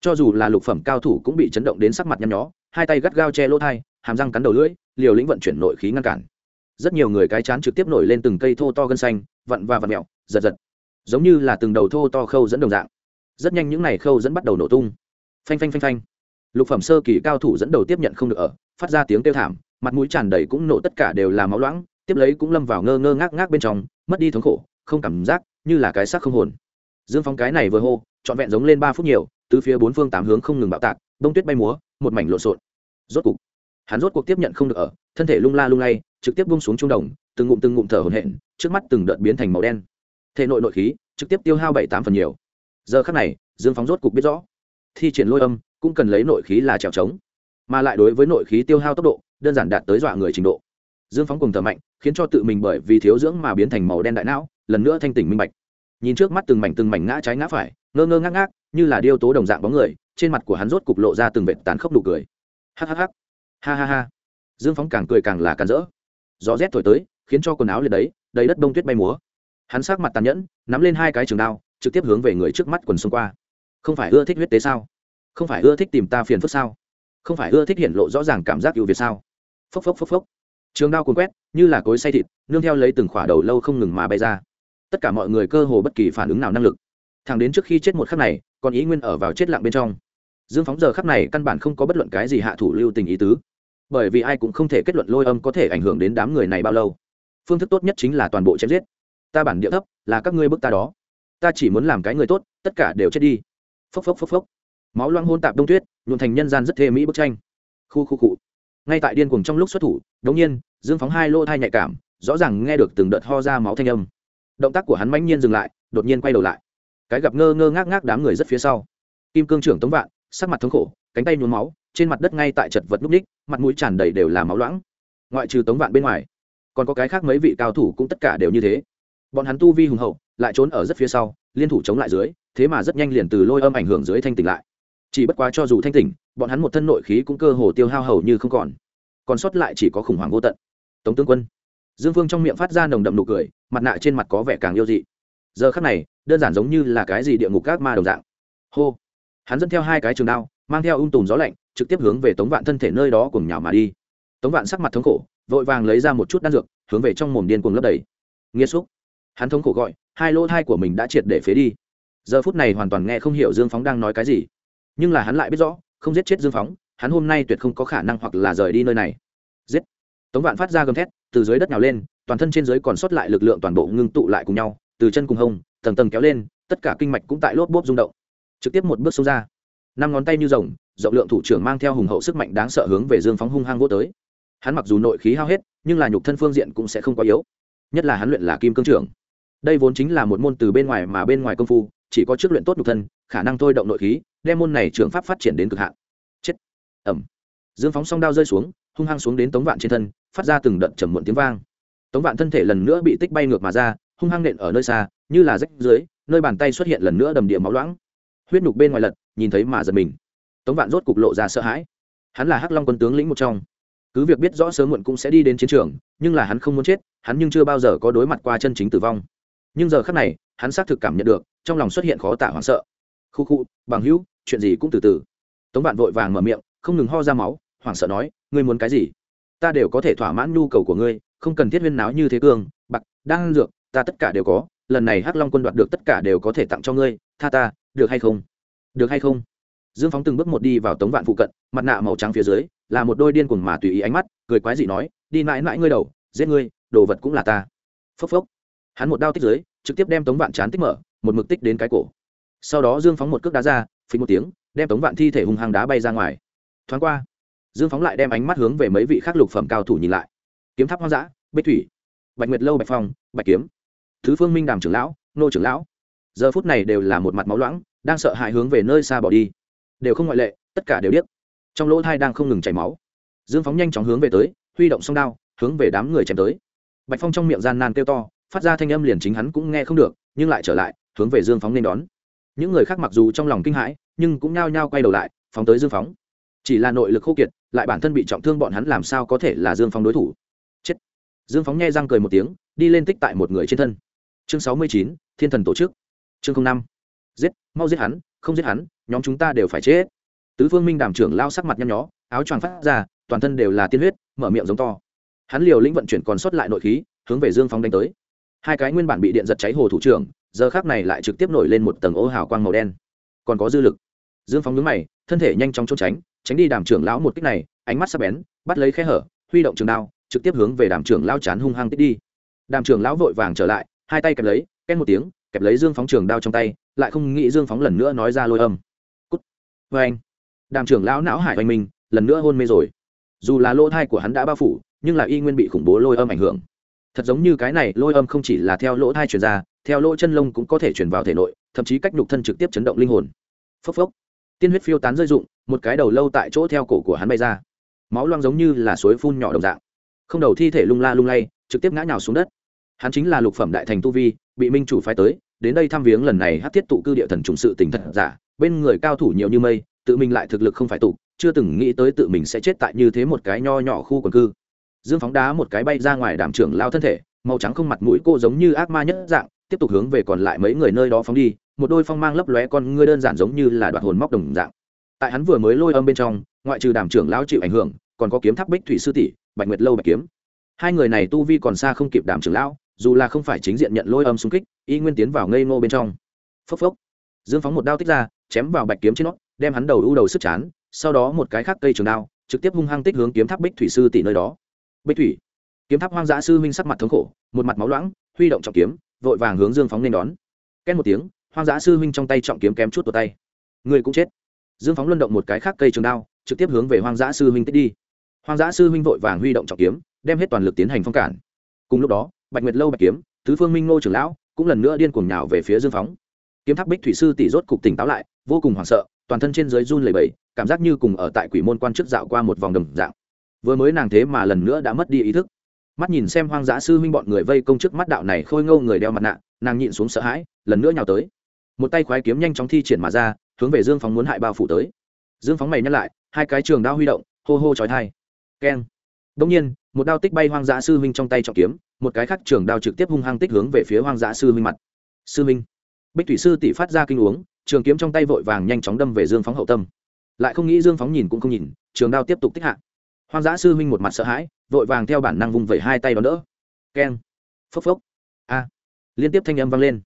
Cho dù là lục phẩm cao thủ cũng bị chấn động đến sắc mặt nhăn nhó, hai tay gắt gao che lỗ thai, hàm răng cắn đầu lưỡi, liều lĩnh vận chuyển nội khí ngăn cản. Rất nhiều người cái chán trực tiếp nổi lên từng cây thô to gân xanh, vặn và vặn mẹo, giật giật. Giống như là từng đầu thô to khâu dẫn đồng dạng. Rất nhanh những n à y khâu dẫn bắt đầu nổ tung. Phanh phanh phanh phanh. Lục phẩm sơ kỳ cao thủ dẫn đầu tiếp nhận không được ở, phát ra tiếng kêu thảm, mặt mũi tràn đầy cũng nổ tất cả đều là máu loãng, tiếp lấy cũng lâm vào ngơ ngơ ngác ngác bên trong, mất đi thống khổ, không cảm giác, như là cái xác không hồn dương phong cái này vừa hô, trọn vẹn giống lên ba phút nhiều, từ phía bốn phương tám hướng không ngừng bạo tạc bông tuyết bay múa, một mảnh lộn xộn. Rốt cục, hắn rốt cuộc tiếp nhận không được ở, thân thể lung la lung lay, trực tiếp bung xuống trung đồng, từng ngụm từng ngụm thở hổn hển, trước mắt từng đợt biến thành màu đen. Thể nội nội khí, trực tiếp tiêu hao bảy tám phần nhiều. Giờ khắc này, dương phóng rốt cục biết rõ, thi triển lôi âm, cũng cần lấy nội khí là trèo trống, mà lại đối với nội khí tiêu hao tốc độ, đơn giản đạt tới dọa người trình độ. Dương phóng cùng thở mạnh, khiến cho tự mình bởi vì thiếu dưỡng mà biến thành màu đen đại não, lần nữa thanh tỉnh minh bạch nhìn trước mắt từng mảnh từng mảnh ngã trái ngã phải, ngơ ngơ ngác ngác, như là điêu tố đồng dạng bóng người, trên mặt của hắn rốt cục lộ ra từng vệt tàn khốc đủ cười. Hhh ha ha. Ha dương phóng càng cười càng là càng rỡ. Gió rét thổi tới, khiến cho quần áo liệt đấy, đầy đất bông tuyết bay múa. Hắn sát mặt tàn nhẫn, nắm lên hai cái trường đao, trực tiếp hướng về người trước mắt quần xung qua. Không phải ưa thích huyết tế sao? Không phải ưa thích tìm ta phiền phức sao? Không phải ưa thích hiện lộ rõ ràng cảm giác ưu việt sao? Phốc phốc phốc phốc. Trường đao cuốn quét, như là cối say thịt, nương theo lấy từng khỏa đầu lâu không ngừng mà bay ra tất cả mọi người cơ hồ bất kỳ phản ứng nào năng lực. Thằng đến trước khi chết một khắc này, còn ý nguyên ở vào chết lặng bên trong. Dương phóng giờ khắc này căn bản không có bất luận cái gì hạ thủ lưu tình ý tứ. Bởi vì ai cũng không thể kết luận lôi âm có thể ảnh hưởng đến đám người này bao lâu. Phương thức tốt nhất chính là toàn bộ chém giết. Ta bản địa thấp, là các ngươi bức ta đó. Ta chỉ muốn làm cái người tốt, tất cả đều chết đi. Phốc phốc phốc phốc. Máu loang hôn tạp đông tuyết nhuộn thành nhân gian rất thê mỹ bức tranh. Khu khu cụ ngay tại điên cuồng trong lúc xuất thủ đống nhiên, dương phóng hai lô thai nhạy cảm, rõ ràng nghe được từng đợt ho ra máu thanh âm động tác của hắn mãnh nhiên dừng lại, đột nhiên quay đầu lại. Cái gặp ngơ ngơ ngác ngác đám người rất phía sau. Kim cương trưởng tống vạn, sắc mặt thống khổ, cánh tay nhuốm máu, trên mặt đất ngay tại chật vật núp ních, mặt mũi tràn đầy đều là máu loãng. Ngoại trừ tống vạn bên ngoài, còn có cái khác mấy vị cao thủ cũng tất cả đều như thế. Bọn hắn tu vi hùng hậu, lại trốn ở rất phía sau, liên thủ chống lại dưới, thế mà rất nhanh liền từ lôi âm ảnh hưởng dưới thanh tỉnh lại. Chỉ bất quá cho dù thanh tỉnh, bọn hắn một thân nội khí cũng cơ hồ tiêu hao hầu như không còn. Còn sót lại chỉ có khủng hoảng vô tận. Tống tướng quân dương phương trong miệng phát ra nồng đậm nụ cười, mặt nạ trên mặt có vẻ càng yêu dị. Giờ khắc này, đơn giản giống như là cái gì địa ngục các ma đồng dạng. Hô! Hắn dẫn theo hai cái trường đao, mang theo ung tùm gió lạnh, trực tiếp hướng về tống vạn thân thể nơi đó cùng nhào mà đi. Tống vạn sắc mặt thống khổ, vội vàng lấy ra một chút đan dược, hướng về trong mồm điên cuồng lấp đầy. Nghiêm xúc! Hắn thống khổ gọi, hai lỗ thai của mình đã triệt để phế đi. Giờ phút này hoàn toàn nghe không hiểu dương phóng đang nói cái gì. Nhưng là hắn lại biết rõ, không giết chết dương phóng, hắn hôm nay tuyệt không có khả năng hoặc là rời đi nơi này. Giết! Tống vạn phát ra gầm thét từ dưới đất nhào lên, toàn thân trên dưới còn sót lại lực lượng toàn bộ ngưng tụ lại cùng nhau, từ chân cùng hông, tầng tầng kéo lên, tất cả kinh mạch cũng tại lốp bốp rung động. Trực tiếp một bước xuống ra. Năm ngón tay như rồng, rộng lượng thủ trưởng mang theo hùng hậu sức mạnh đáng sợ hướng về dương phóng hung hăng vô tới. Hắn mặc dù nội khí hao hết, nhưng là nhục thân phương diện cũng sẽ không quá yếu. Nhất là hắn luyện là kim cương trưởng. Đây vốn chính là một môn từ bên ngoài mà bên ngoài công phu, chỉ có trước luyện tốt nhục thân, khả năng thôi động nội khí, đem môn này trường pháp phát triển đến cực hạn. Chết. Ẩm dương phóng song đao rơi xuống, hung hăng xuống đến tống vạn trên thân phát ra từng đợt trầm muộn tiếng vang. Tống vạn thân thể lần nữa bị tích bay ngược mà ra, hung hăng nện ở nơi xa, như là rách dưới, nơi bàn tay xuất hiện lần nữa đầm địa máu loãng. Huyết nhục bên ngoài lật, nhìn thấy mà giật mình. Tống vạn rốt cục lộ ra sợ hãi. Hắn là hắc long quân tướng lĩnh một trong. Cứ việc biết rõ sớm muộn cũng sẽ đi đến chiến trường, nhưng là hắn không muốn chết, hắn nhưng chưa bao giờ có đối mặt qua chân chính tử vong. Nhưng giờ khác này, hắn xác thực cảm nhận được, trong lòng xuất hiện khó tả hoảng sợ. Khu khu, bằng hữu, chuyện gì cũng từ từ. Tống vạn vội vàng mở miệng, không ngừng ho ra máu, hoảng sợ nói, ngươi muốn cái gì? Ta đều có thể thỏa mãn nhu cầu của ngươi, không cần thiết huyên náo như thế cương, bạc đang dược, ta tất cả đều có, lần này hắc long quân đoạt được tất cả đều có thể tặng cho ngươi, tha ta, được hay không? Được hay không? Dương phóng từng bước một đi vào tống vạn phụ cận, mặt nạ màu trắng phía dưới, là một đôi điên cuồng mà tùy ý ánh mắt, cười quái dị nói, đi mãi mãi ngươi đầu, giết ngươi, đồ vật cũng là ta. Phốc phốc. Hắn một đao tích dưới, trực tiếp đem tống vạn chán tích mở, một mực tích đến cái cổ. Sau đó dương phóng một cước đá ra phí một tiếng, đem tống vạn thi thể hung hăng đá bay ra ngoài. Thoáng qua dương phóng lại đem ánh mắt hướng về mấy vị khác lục phẩm cao thủ nhìn lại. Kiếm tháp hoang dã, bích thủy, bạch nguyệt lâu bạch phong, bạch kiếm. Thứ phương minh đàm trưởng lão, nô trưởng lão. Giờ phút này đều là một mặt máu loãng, đang sợ hãi hướng về nơi xa bỏ đi. Đều không ngoại lệ, tất cả đều điếc. Trong lỗ thai đang không ngừng chảy máu. Dương phóng nhanh chóng hướng về tới, huy động song đao, hướng về đám người chém tới. Bạch phong trong miệng gian nan kêu to, phát ra thanh âm liền chính hắn cũng nghe không được, nhưng lại trở lại, hướng về dương phóng nên đón. Những người khác mặc dù trong lòng kinh hãi, nhưng cũng nhao nhao quay đầu lại, phóng tới dương phóng chỉ là nội lực khô kiệt, lại bản thân bị trọng thương bọn hắn làm sao có thể là dương phóng đối thủ? Chết. Dương phóng nghe răng cười một tiếng, đi lên tích tại một người trên thân. Chương sáu mươi chín, thiên thần tổ chức. Chương năm. Giết, mau giết hắn, không giết hắn, nhóm chúng ta đều phải chết. Tứ phương minh đàm trưởng lao sắc mặt nhăn nhó, áo choàng phát ra, toàn thân đều là tiên huyết, mở miệng giống to. Hắn liều lĩnh vận chuyển còn sót lại nội khí, hướng về dương phóng đánh tới. Hai cái nguyên bản bị điện giật cháy hồ thủ trưởng, giờ khác này lại trực tiếp nổi lên một tầng ô hào quang màu đen. Còn có dư lực. Dương phóng nhướng mày, thân thể nhanh chóng trốn tránh tránh đi đàm trưởng lão một kích này, ánh mắt sắp bén, bắt lấy khe hở, huy động trường đao, trực tiếp hướng về đàm trưởng lao chán hung hăng tích đi. Đàm trưởng lão vội vàng trở lại, hai tay kẹp lấy, két một tiếng, kẹp lấy dương phóng trường đao trong tay, lại không nghĩ dương phóng lần nữa nói ra lôi âm. Cút. Vê anh. Đàm trưởng lão não hải oanh minh, lần nữa hôn mê rồi. Dù là lỗ thai của hắn đã bao phủ, nhưng lại y nguyên bị khủng bố lôi âm ảnh hưởng. Thật giống như cái này, lôi âm không chỉ là theo lỗ thai truyền ra, theo lỗ chân lông cũng có thể truyền vào thể nội, thậm chí cách nhục thân trực tiếp chấn động linh hồn. Phốc phốc tiên huyết phiêu tán rơi rụng, một cái đầu lâu tại chỗ theo cổ của hắn bay ra. Máu loang giống như là suối phun nhỏ đồng dạng. Không đầu thi thể lung la lung lay, trực tiếp ngã nhào xuống đất. Hắn chính là lục phẩm đại thành tu vi, bị minh chủ phái tới, đến đây thăm viếng lần này hát thiết tụ cư địa thần trùng sự tình thật giả, bên người cao thủ nhiều như mây, tự mình lại thực lực không phải tụ, chưa từng nghĩ tới tự mình sẽ chết tại như thế một cái nho nhỏ khu quần cư. Dương phóng đá một cái bay ra ngoài đảm trưởng lao thân thể, màu trắng không mặt mũi cô giống như ác ma nhất dạng, tiếp tục hướng về còn lại mấy người nơi đó phóng đi một đôi phong mang lấp lóe con ngươi đơn giản giống như là đoạt hồn móc đồng dạng. Tại hắn vừa mới lôi âm bên trong, ngoại trừ đàm trưởng lão chịu ảnh hưởng, còn có kiếm tháp bích thủy sư tỷ, bạch nguyệt lâu bạch kiếm. Hai người này tu vi còn xa không kịp đàm trưởng lão, dù là không phải chính diện nhận lôi âm xung kích, y nguyên tiến vào ngây ngô bên trong. Phốc phốc. Dương phóng một đao tích ra, chém vào bạch kiếm trên nó, đem hắn đầu u đầu sức chán, sau đó một cái khác cây trường đao, trực tiếp hung hăng tích hướng kiếm tháp bích thủy sư tỷ nơi đó. Bích thủy. Kiếm tháp hoang dã sư huynh sắc mặt thống khổ, một mặt máu loãng, huy động trọng kiếm, vội vàng hướng dương phóng nên đón. Ken một tiếng hoang dã sư huynh trong tay trọng kiếm kém chút vào tay. Người cũng chết. Dương phóng luân động một cái khác cây trường đao, trực tiếp hướng về hoang dã sư huynh tích đi. Hoang dã sư huynh vội vàng huy động trọng kiếm, đem hết toàn lực tiến hành phong cản. Cùng lúc đó, bạch nguyệt lâu bạch kiếm, tứ phương minh ngô trưởng lão, cũng lần nữa điên cuồng nhào về phía dương phóng. Kiếm tháp bích thủy sư tỷ rốt cục tỉnh táo lại, vô cùng hoảng sợ, toàn thân trên dưới run lẩy bẩy, cảm giác như cùng ở tại quỷ môn quan trước dạo qua một vòng đồng dạng. Vừa mới nàng thế mà lần nữa đã mất đi ý thức. Mắt nhìn xem hoang dã sư huynh bọn người vây công trước mắt đạo này khôi ngâu người đeo mặt nạ, nàng nhịn xuống sợ hãi, lần nữa nhào tới một tay khoái kiếm nhanh chóng thi triển mà ra, hướng về dương phóng muốn hại bao phủ tới. Dương phóng mày nhắc lại, hai cái trường đao huy động, hô hô trói thai keng. Đông nhiên, một đao tích bay hoang dã sư huynh trong tay trọng kiếm, một cái khác trường đao trực tiếp hung hăng tích hướng về phía hoang dã sư huynh mặt. Sư huynh. Bích thủy sư tỷ phát ra kinh uống, trường kiếm trong tay vội vàng nhanh chóng đâm về dương phóng hậu tâm. Lại không nghĩ dương phóng nhìn cũng không nhìn, trường đao tiếp tục tích hạ. Hoang dã sư huynh một mặt sợ hãi, vội vàng theo bản năng vùng vẩy hai tay đón đỡ. Keng. Phốc phốc. A. Liên tiếp thanh âm vang lên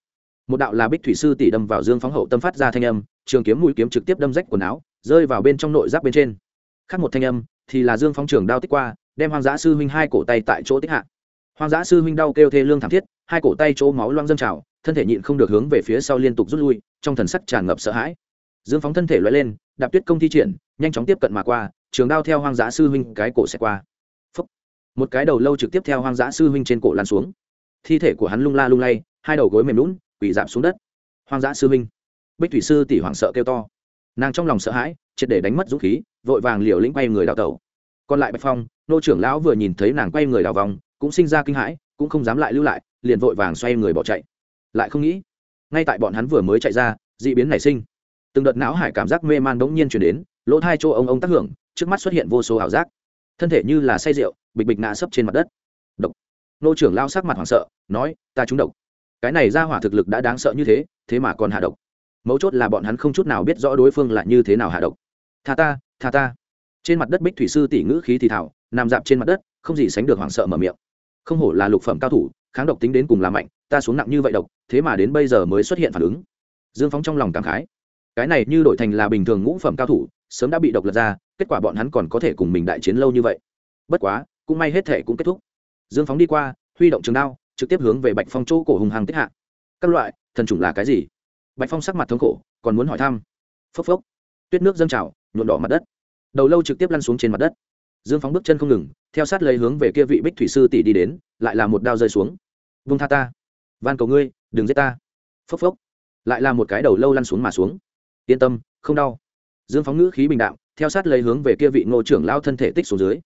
một đạo là bích thủy sư tỷ đâm vào dương phóng hậu tâm phát ra thanh âm, trường kiếm mũi kiếm trực tiếp đâm rách quần áo, rơi vào bên trong nội giáp bên trên. Khác một thanh âm thì là dương phóng trường đao tích qua, đem hoang dã sư huynh hai cổ tay tại chỗ tích hạ. Hoang dã sư huynh đau kêu thê lương thảm thiết, hai cổ tay chỗ máu loang dâng trào, thân thể nhịn không được hướng về phía sau liên tục rút lui, trong thần sắc tràn ngập sợ hãi. Dương phóng thân thể loại lên, đạp tuyết công thi triển, nhanh chóng tiếp cận mà qua, trường đao theo hoang dã sư huynh cái cổ sẽ qua. Phúc. một cái đầu lâu trực tiếp theo hoang dã sư huynh trên cổ lan xuống. Thi thể của hắn lung la lung lay, hai đầu gối mềm lún quỳ giảm xuống đất. Hoang dã sư huynh. Bích thủy sư tỷ hoảng sợ kêu to. Nàng trong lòng sợ hãi, triệt để đánh mất dũng khí, vội vàng liều lĩnh quay người đào tẩu. Còn lại bạch phong, nô trưởng lão vừa nhìn thấy nàng quay người đào vòng, cũng sinh ra kinh hãi, cũng không dám lại lưu lại, liền vội vàng xoay người bỏ chạy. Lại không nghĩ, ngay tại bọn hắn vừa mới chạy ra d ị biến nảy sinh. Từng đợt não hải cảm giác mê man bỗng nhiên chuyển đến, lỗ thai chỗ ông ông tác hưởng, trước mắt xuất hiện vô số ảo giác. Thân thể như là say rượu, bịch bịch ngã sấp trên mặt đất. Độc. Nô trưởng lao sắc mặt hoảng sợ, nói, ta trúng độc cái này ra hỏa thực lực đã đáng sợ như thế thế mà còn hạ độc. Mấu chốt là bọn hắn không chút nào biết rõ đối phương là như thế nào hạ độc. Tha ta tha ta. Trên mặt đất bích thủy sư tỷ ngữ khí thì thảo nằm dạp trên mặt đất, không gì sánh được hoảng sợ mở miệng. Không hổ là lục phẩm cao thủ, kháng độc tính đến cùng là mạnh, ta xuống nặng như vậy độc, thế mà đến bây giờ mới xuất hiện phản ứng. Dương phóng trong lòng cảm khái. Cái này như đổi thành là bình thường ngũ phẩm cao thủ, sớm đã bị độc lật ra, kết quả bọn hắn còn có thể cùng mình đại chiến lâu như vậy. Bất quá, cũng may hết thể cũng kết thúc. Dương phóng đi qua, huy động trường đao trực tiếp hướng về bạch phong chỗ cổ hùng hàng tích hạ. Các loại, thần chủng là cái gì? Bạch phong sắc mặt thống khổ, còn muốn hỏi thăm. Phốc phốc. Tuyết nước dâng trào nhuộn đỏ mặt đất. Đầu lâu trực tiếp lăn xuống trên mặt đất. Dương phóng bước chân không ngừng, theo sát lấy hướng về kia vị bích thủy sư tỷ đi đến, lại là một đao rơi xuống. Vung tha ta. Van cầu ngươi, đừng giết ta. Phốc phốc. Lại là một cái đầu lâu lăn xuống mà xuống. Yên tâm, không đau. Dương phóng ngữ khí bình đạo theo sát lấy hướng về kia vị ngô trưởng lao thân thể tích xuống dưới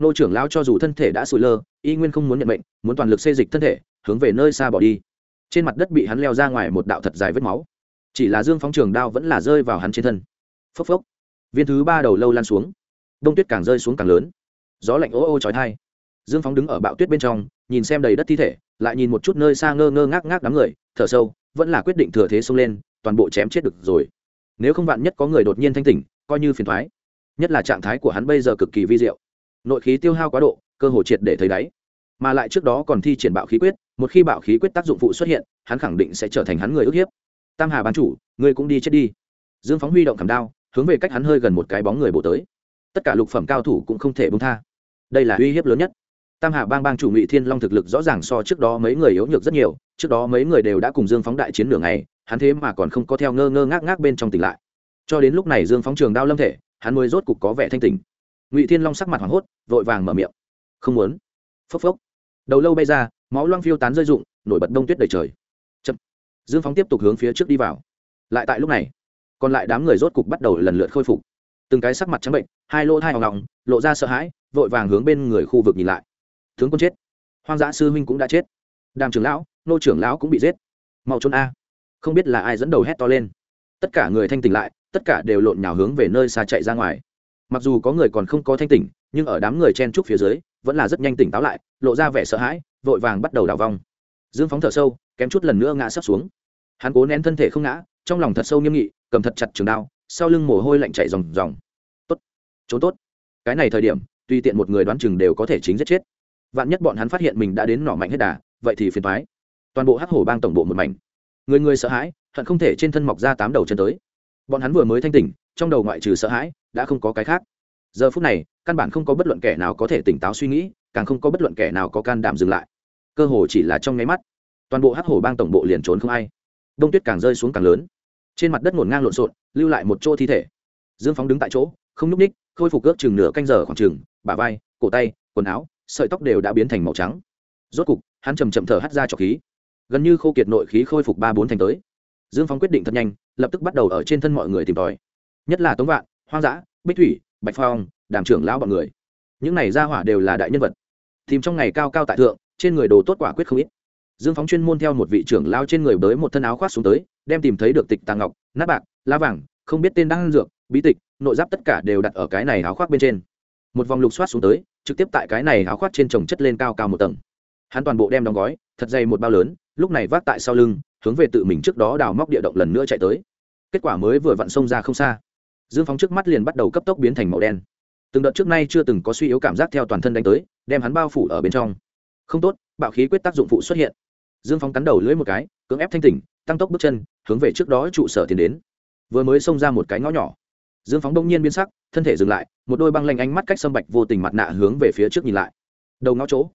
nô trưởng lão cho dù thân thể đã sụi lơ, y nguyên không muốn nhận bệnh muốn toàn lực xê dịch thân thể, hướng về nơi xa bỏ đi. Trên mặt đất bị hắn leo ra ngoài một đạo thật dài vết máu. Chỉ là dương phóng trường đao vẫn là rơi vào hắn trên thân. Phốc phốc. Viên thứ ba đầu lâu lan xuống. Đông tuyết càng rơi xuống càng lớn. Gió lạnh ô ô trói thai dương phóng đứng ở bạo tuyết bên trong, nhìn xem đầy đất thi thể, lại nhìn một chút nơi xa ngơ ngơ ngác ngác đám người, thở sâu, vẫn là quyết định thừa thế xông lên, toàn bộ chém chết được rồi. Nếu không vạn nhất có người đột nhiên thanh tỉnh, coi như phiền thoái nhất là trạng thái của hắn bây giờ cực kỳ vi diệu nội khí tiêu hao quá độ, cơ hồ triệt để thấy đáy. Mà lại trước đó còn thi triển bạo khí quyết, một khi bạo khí quyết tác dụng phụ xuất hiện, hắn khẳng định sẽ trở thành hắn người ức hiếp. Tam hà bán chủ, ngươi cũng đi chết đi. Dương phóng huy động cầm đao, hướng về cách hắn hơi gần một cái bóng người bổ tới. Tất cả lục phẩm cao thủ cũng không thể bông tha. Đây là uy hiếp lớn nhất. Tam hà bang bang chủ ngụy thiên long thực lực rõ ràng so trước đó mấy người yếu nhược rất nhiều, trước đó mấy người đều đã cùng dương phóng đại chiến nửa ngày, hắn thế mà còn không có theo ngơ ngơ ngác ngác bên trong tỉnh lại. Cho đến lúc này dương phóng trường đao lâm thể, hắn mới rốt cục có vẻ thanh tỉnh ngụy thiên long sắc mặt hoảng hốt vội vàng mở miệng không muốn phốc phốc đầu lâu bay ra máu loang phiêu tán rơi rụng nổi bật đông tuyết đầy trời Chậm. dương phóng tiếp tục hướng phía trước đi vào lại tại lúc này còn lại đám người rốt cục bắt đầu lần lượt khôi phục từng cái sắc mặt trắng bệnh hai lỗ thai hoàng ngọng lộ ra sợ hãi vội vàng hướng bên người khu vực nhìn lại tướng quân chết hoang dã sư huynh cũng đã chết đàm trưởng lão nô trưởng lão cũng bị giết mau trốn a không biết là ai dẫn đầu hét to lên tất cả người thanh tỉnh lại tất cả đều lộn nhào hướng về nơi xa chạy ra ngoài mặc dù có người còn không có thanh tỉnh, nhưng ở đám người chen trúc phía dưới, vẫn là rất nhanh tỉnh táo lại, lộ ra vẻ sợ hãi, vội vàng bắt đầu đào vong. Dương phóng thở sâu, kém chút lần nữa ngã sắp xuống. Hắn cố nén thân thể không ngã, trong lòng thật sâu nghiêm nghị, cầm thật chặt trường đao, sau lưng mồ hôi lạnh chạy ròng ròng. Tốt, trốn tốt. Cái này thời điểm, tùy tiện một người đoán chừng đều có thể chính giết chết. Vạn nhất bọn hắn phát hiện mình đã đến nỏ mạnh hết đà, vậy thì phiền thoái toàn bộ hắc hổ bang tổng bộ một mảnh. Người người sợ hãi, hận không thể trên thân mọc ra tám đầu chân tới bọn hắn vừa mới thanh tỉnh, trong đầu ngoại trừ sợ hãi, đã không có cái khác. Giờ phút này, căn bản không có bất luận kẻ nào có thể tỉnh táo suy nghĩ, càng không có bất luận kẻ nào có can đảm dừng lại. Cơ hồ chỉ là trong nháy mắt, toàn bộ hắc hổ bang tổng bộ liền trốn không ai. Đông tuyết càng rơi xuống càng lớn. Trên mặt đất ngổn ngang lộn xộn, lưu lại một chỗ thi thể. Dương phóng đứng tại chỗ, không n ú c ních khôi phục ước chừng nửa canh giờ khoảng chừng, bả vai, cổ tay, quần áo, sợi tóc đều đã biến thành màu trắng. Rốt cục, hắn chầm chậm thở hắt ra trọc khí. Gần như khô kiệt nội khí khôi phục ba bốn thành tới dương Phong quyết định thật nhanh, lập tức bắt đầu ở trên thân mọi người tìm tòi. Nhất là tống vạn, hoang dã, bích thủy, bạch phong, đàm trưởng lão b ọ n người. Những này ra hỏa đều là đại nhân vật. Tìm trong ngày cao cao tại thượng, trên người đồ tốt quả quyết không ít. Dương phóng chuyên môn theo một vị trưởng lao trên người bới một thân áo khoác xuống tới, đem tìm thấy được tịch tàng ngọc, nát bạc, lá vàng, không biết tên đăng dược, bí tịch, nội giáp tất cả đều đặt ở cái này áo khoác bên trên. Một vòng lục soát xuống tới, trực tiếp tại cái này áo khoác trên trồng chất lên cao cao một tầng. Hắn toàn bộ đem đóng gói, thật dày một bao lớn, lúc này vác tại sau lưng hướng về tự mình trước đó đào móc địa động lần nữa chạy tới. Kết quả mới vừa vặn xông ra không xa. Dương phóng trước mắt liền bắt đầu cấp tốc biến thành màu đen. Từng đợt trước nay chưa từng có suy yếu cảm giác theo toàn thân đánh tới, đem hắn bao phủ ở bên trong. Không tốt, bạo khí quyết tác dụng phụ xuất hiện. Dương phóng cắn đầu lưỡi một cái, cưỡng ép thanh tỉnh, tăng tốc bước chân, hướng về trước đó trụ sở tiến đến. Vừa mới xông ra một cái ngõ nhỏ. Dương phóng đông nhiên biến sắc, thân thể dừng lại, một đôi băng lanh ánh mắt cách sâm bạch vô tình mặt nạ hướng về phía trước nhìn lại. Đầu ngõ chỗ,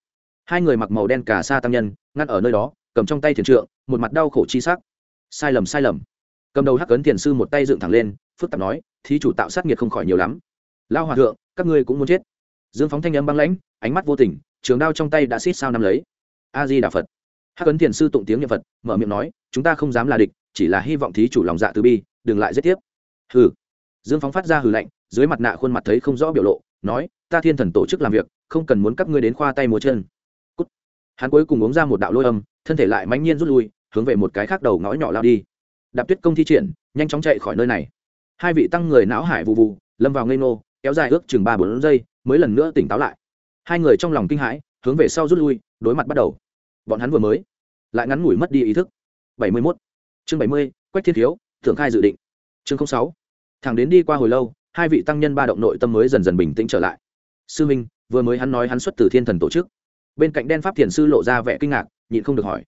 hai người mặc màu đen cả sa tăng nhân, ngăn ở nơi đó cầm trong tay thiền trượng, một mặt đau khổ chi sắc. Sai lầm sai lầm. Cầm đầu hắc cấn thiền sư một tay dựng thẳng lên, phức tạp nói, thí chủ tạo sát nghiệt không khỏi nhiều lắm. Lao hòa thượng, các ngươi cũng muốn chết. Dương phóng thanh âm băng lãnh, ánh mắt vô tình, trường đao trong tay đã xít sao nắm lấy. A di đà phật. Hắc ấn thiền sư tụng tiếng nhật phật, mở miệng nói, chúng ta không dám là địch, chỉ là hy vọng thí chủ lòng dạ từ bi, đừng lại giết tiếp. Hừ. Dương phóng phát ra hừ lạnh, dưới mặt nạ khuôn mặt thấy không rõ biểu lộ, nói, ta thiên thần tổ chức làm việc, không cần muốn các ngươi đến khoa tay múa chân. Cút. hắn cuối cùng uống ra một đạo lôi âm thân thể lại mãnh nhiên rút lui, hướng về một cái khác đầu ngõ nhỏ lao đi. Đạp tuyết công thi triển, nhanh chóng chạy khỏi nơi này. Hai vị tăng người não hải vụ vụ lâm vào ngây nô kéo dài ước chừng ba bốn giây, mới lần nữa tỉnh táo lại. Hai người trong lòng kinh hãi, hướng về sau rút lui, đối mặt bắt đầu. Bọn hắn vừa mới, lại ngắn ngủi mất đi ý thức. Bảy mươi mốt. Chương bảy mươi, quách thiên thiếu, thượng khai dự định. Chương sáu. Thằng đến đi qua hồi lâu, hai vị tăng nhân ba động nội tâm mới dần dần bình tĩnh trở lại. Sư minh, vừa mới hắn nói hắn xuất từ thiên thần tổ chức. Bên cạnh đen pháp thiền sư lộ ra vẻ kinh ngạc nhịn không được hỏi.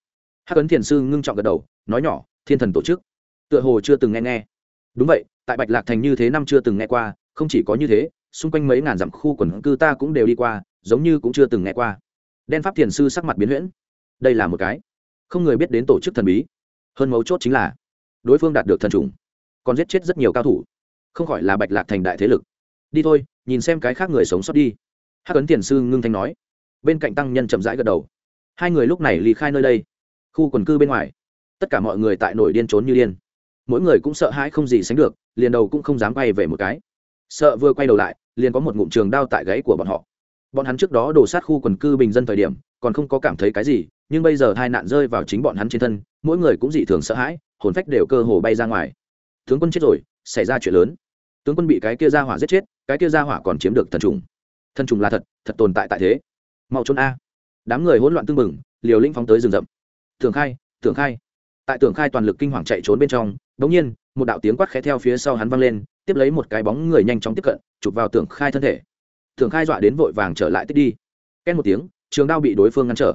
Hắc ấn thiền sư ngưng trọng gật đầu, nói nhỏ, thiên thần tổ chức. Tựa hồ chưa từng nghe nghe. Đúng vậy, tại bạch lạc thành như thế năm chưa từng nghe qua, không chỉ có như thế, xung quanh mấy ngàn dặm khu quần cư ta cũng đều đi qua, giống như cũng chưa từng nghe qua. Đen pháp thiền sư sắc mặt biến huyễn. Đây là một cái không người biết đến tổ chức thần bí. Hơn mấu chốt chính là đối phương đạt được thần trùng còn giết chết rất nhiều cao thủ, không khỏi là bạch lạc thành đại thế lực. Đi thôi, nhìn xem cái khác người sống sót đi. Hắc ấn thiền sư ngưng thanh nói. Bên cạnh tăng nhân chậm rãi gật đầu hai người lúc này ly khai nơi đây. Khu quần cư bên ngoài. Tất cả mọi người tại nổi điên trốn như điên. Mỗi người cũng sợ hãi không gì sánh được, liền đầu cũng không dám quay về một cái. Sợ vừa quay đầu lại, liền có một ngụm trường đao tại gáy của bọn họ. Bọn hắn trước đó đổ sát khu quần cư bình dân thời điểm, còn không có cảm thấy cái gì, nhưng bây giờ hai nạn rơi vào chính bọn hắn trên thân, mỗi người cũng dị thường sợ hãi, hồn phách đều cơ hồ bay ra ngoài. Tướng quân chết rồi, xảy ra chuyện lớn. Tướng quân bị cái kia ra hỏa giết chết, cái kia ra hỏa còn chiếm được thần trùng. Thần trùng là thật thật tồn tại tại thế. Mau trốn a đám người hỗn loạn tưng bừng, liều lĩnh phóng tới rừng rậm. Tưởng khai tưởng khai. Tại tưởng khai toàn lực kinh hoàng chạy trốn bên trong đống nhiên, một đạo tiếng quát khẽ theo phía sau hắn văng lên, tiếp lấy một cái bóng người nhanh chóng tiếp cận, chụp vào tưởng khai thân thể. Tưởng khai dọa đến vội vàng trở lại tích đi. Két một tiếng, trường đao bị đối phương ngăn trở.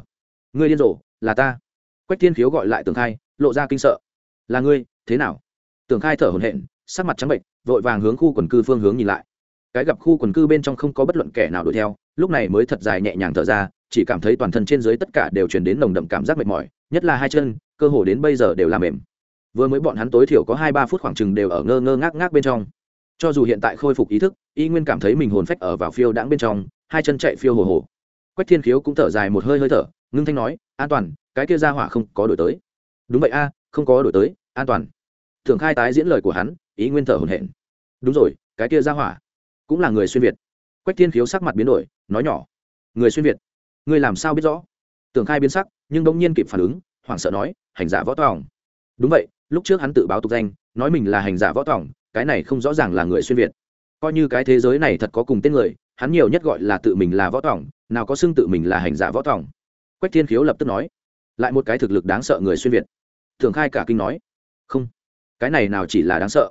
Ngươi điên rồ, là ta. Quách thiên khiếu gọi lại tưởng khai, lộ ra kinh sợ. Là ngươi, thế nào? Tưởng khai thở hổn hển, sắc mặt trắng bệnh, vội vàng hướng khu quần cư phương hướng nhìn lại. Cái gặp khu quần cư bên trong không có bất luận kẻ nào đuổi theo, lúc này mới thật dài nhẹ nhàng thở ra chỉ cảm thấy toàn thân trên dưới tất cả đều chuyển đến nồng đậm cảm giác mệt mỏi, nhất là hai chân, cơ hồ đến bây giờ đều làm mềm. Vừa mới bọn hắn tối thiểu có hai ba phút khoảng chừng đều ở ngơ ngơ ngác ngác bên trong. Cho dù hiện tại khôi phục ý thức, y nguyên cảm thấy mình hồn phách ở vào phiêu đãng bên trong, hai chân chạy phiêu hồ hồ. Quách thiên khiếu cũng thở dài một hơi hơi thở, ngưng thanh nói, an toàn, cái kia ra hỏa không có đổi tới. Đúng vậy a, không có đổi tới, an toàn. Thường khai tái diễn lời của hắn ý nguyên thở hồn hển. Đúng rồi, cái kia ra hỏa cũng là người xuyên việt. Quách thiên khiếu sắc mặt biến đổi, nói nhỏ, người xuyên việt Ngươi làm sao biết rõ? Tưởng khai biến sắc, nhưng bỗng nhiên kịp phản ứng, hoảng sợ nói, hành giả võ tòng. Đúng vậy, lúc trước hắn tự báo tục danh, nói mình là hành giả võ tòng, cái này không rõ ràng là người xuyên việt. Coi như cái thế giới này thật có cùng tên người, hắn nhiều nhất gọi là tự mình là võ tòng, nào có xưng tự mình là hành giả võ tòng. Quách thiên khiếu lập tức nói, lại một cái thực lực đáng sợ người xuyên việt. Thường khai cả kinh nói, không, cái này nào chỉ là đáng sợ,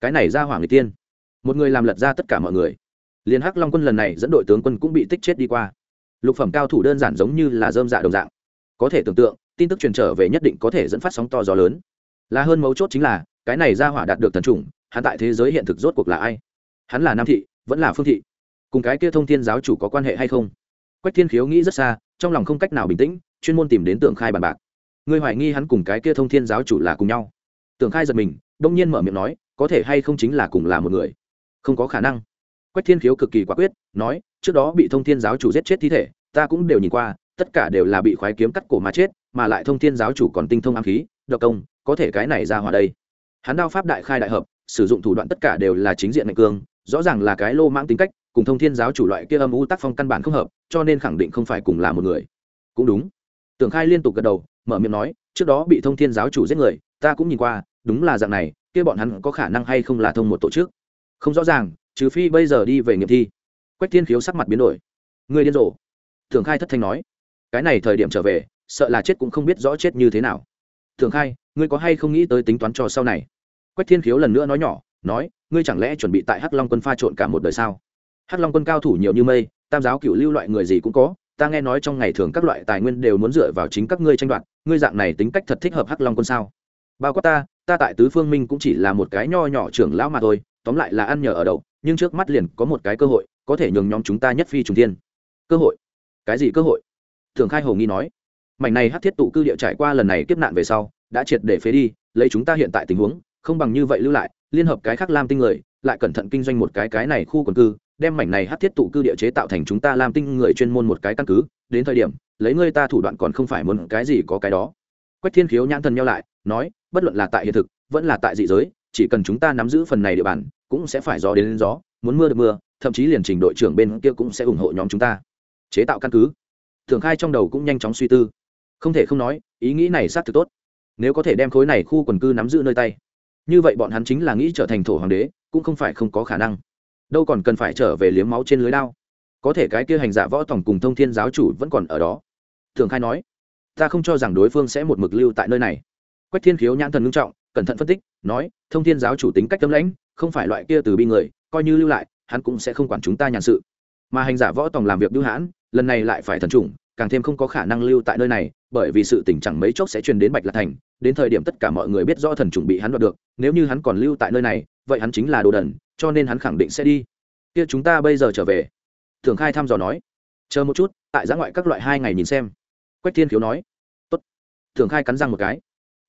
cái này ra hỏa người tiên. Một người làm lật ra tất cả mọi người. Liền hắc long quân lần này dẫn đội tướng quân cũng bị tích chết đi qua lục phẩm cao thủ đơn giản giống như là dơm dạ đồng dạng. Có thể tưởng tượng, tin tức truyền trở về nhất định có thể dẫn phát sóng to gió lớn. Là hơn mấu chốt chính là, cái này ra hỏa đạt được thần trùng hắn tại thế giới hiện thực rốt cuộc là ai? Hắn là nam thị, vẫn là phương thị? Cùng cái kia thông thiên giáo chủ có quan hệ hay không? Quách thiên khiếu nghĩ rất xa, trong lòng không cách nào bình tĩnh, chuyên môn tìm đến tượng khai bàn bạc. Người hoài nghi hắn cùng cái kia thông thiên giáo chủ là cùng nhau? Tưởng khai giật mình, đông nhiên mở miệng nói, có thể hay không chính là cùng là một người? Không có khả năng quách thiên khiếu cực kỳ quả quyết, nói, trước đó bị thông thiên giáo chủ giết chết thi thể, ta cũng đều nhìn qua, tất cả đều là bị khoái kiếm cắt cổ mà chết, mà lại thông thiên giáo chủ còn tinh thông ám khí, độc công, có thể cái này ra hòa đây. Hắn đao pháp đại khai đại hợp, sử dụng thủ đoạn tất cả đều là chính diện mạnh cương, rõ ràng là cái lô mãng tính cách, cùng thông thiên giáo chủ loại kia âm u tác phong căn bản không hợp, cho nên khẳng định không phải cùng là một người. Cũng đúng. Tưởng khai liên tục gật đầu, mở miệng nói, trước đó bị thông thiên giáo chủ giết người, ta cũng nhìn qua, đúng là dạng này, kia bọn hắn có khả năng hay không là thông một tổ chức? Không rõ ràng trừ phi bây giờ đi về nghiệm thi. Quách thiên khiếu sắc mặt biến đổi. Người điên rồ. Thường khai thất thanh nói. Cái này thời điểm trở về, sợ là chết cũng không biết rõ chết như thế nào. Thường khai, ngươi có hay không nghĩ tới tính toán cho sau này? Quách thiên khiếu lần nữa nói nhỏ, nói, ngươi chẳng lẽ chuẩn bị tại hắc long quân pha trộn cả một đời sao? Hắc long quân cao thủ nhiều như mây, tam giáo cựu lưu loại người gì cũng có, ta nghe nói trong ngày thường các loại tài nguyên đều muốn dựa vào chính các ngươi tranh đoạt, ngươi dạng này tính cách thật thích hợp hắc long quân sao? Bao quát ta ta tại tứ phương minh cũng chỉ là một cái nho nhỏ trưởng lão mà thôi tóm lại là ăn nhờ ở đậu nhưng trước mắt liền có một cái cơ hội, có thể nhường nhóm chúng ta nhất phi trùng tiên cơ hội? Cái gì cơ hội? Thường khai hồ nghi nói. Mảnh này hát thiết tụ cư địa trải qua lần này kiếp nạn về sau, đã triệt để phế đi, lấy chúng ta hiện tại tình huống, không bằng như vậy lưu lại, liên hợp cái khác lam tinh người, lại cẩn thận kinh doanh một cái cái này khu quần cư, đem mảnh này hát thiết tụ cư địa chế tạo thành chúng ta làm tinh người chuyên môn một cái căn cứ, đến thời điểm, lấy ngươi ta thủ đoạn còn không phải muốn cái gì có cái đó. Quách thiên khiếu nhãn thần nhau lại, nói, bất luận là tại hiện thực, vẫn là tại dị giới chỉ cần chúng ta nắm giữ phần này địa bàn cũng sẽ phải gió đến, đến gió muốn mưa được mưa thậm chí liền trình đội trưởng bên kia cũng sẽ ủng hộ nhóm chúng ta. Chế tạo căn cứ. Thường khai trong đầu cũng nhanh chóng suy tư. Không thể không nói ý nghĩ này xác thực tốt. Nếu có thể đem khối này khu quần cư nắm giữ nơi tay như vậy bọn hắn chính là nghĩ trở thành thổ hoàng đế cũng không phải không có khả năng. Đâu còn cần phải trở về liếm máu trên lưới đao. Có thể cái kia hành giả võ tổng cùng thông thiên giáo chủ vẫn còn ở đó. Thường khai nói ta không cho rằng đối phương sẽ một mực lưu tại nơi này. Quách thiên khiếu nhãn thần ngưng trọng cẩn thận phân tích, nói, thông thiên giáo chủ tính cách tâm lãnh, không phải loại kia từ bi người, coi như lưu lại, hắn cũng sẽ không quản chúng ta nhàn sự. Mà hành giả võ tòng làm việc bưu hãn, lần này lại phải thần trùng, càng thêm không có khả năng lưu tại nơi này, bởi vì sự tình chẳng mấy chốc sẽ truyền đến bạch lạc thành, đến thời điểm tất cả mọi người biết rõ thần trùng bị hắn đoạt được, nếu như hắn còn lưu tại nơi này, vậy hắn chính là đồ đần, cho nên hắn khẳng định sẽ đi. Kia chúng ta bây giờ trở về. Thường khai thăm dò nói. Chờ một chút, tại giã ngoại các loại hai ngày nhìn xem. Quách thiên khiếu nói. Tốt. Thường khai cắn răng một cái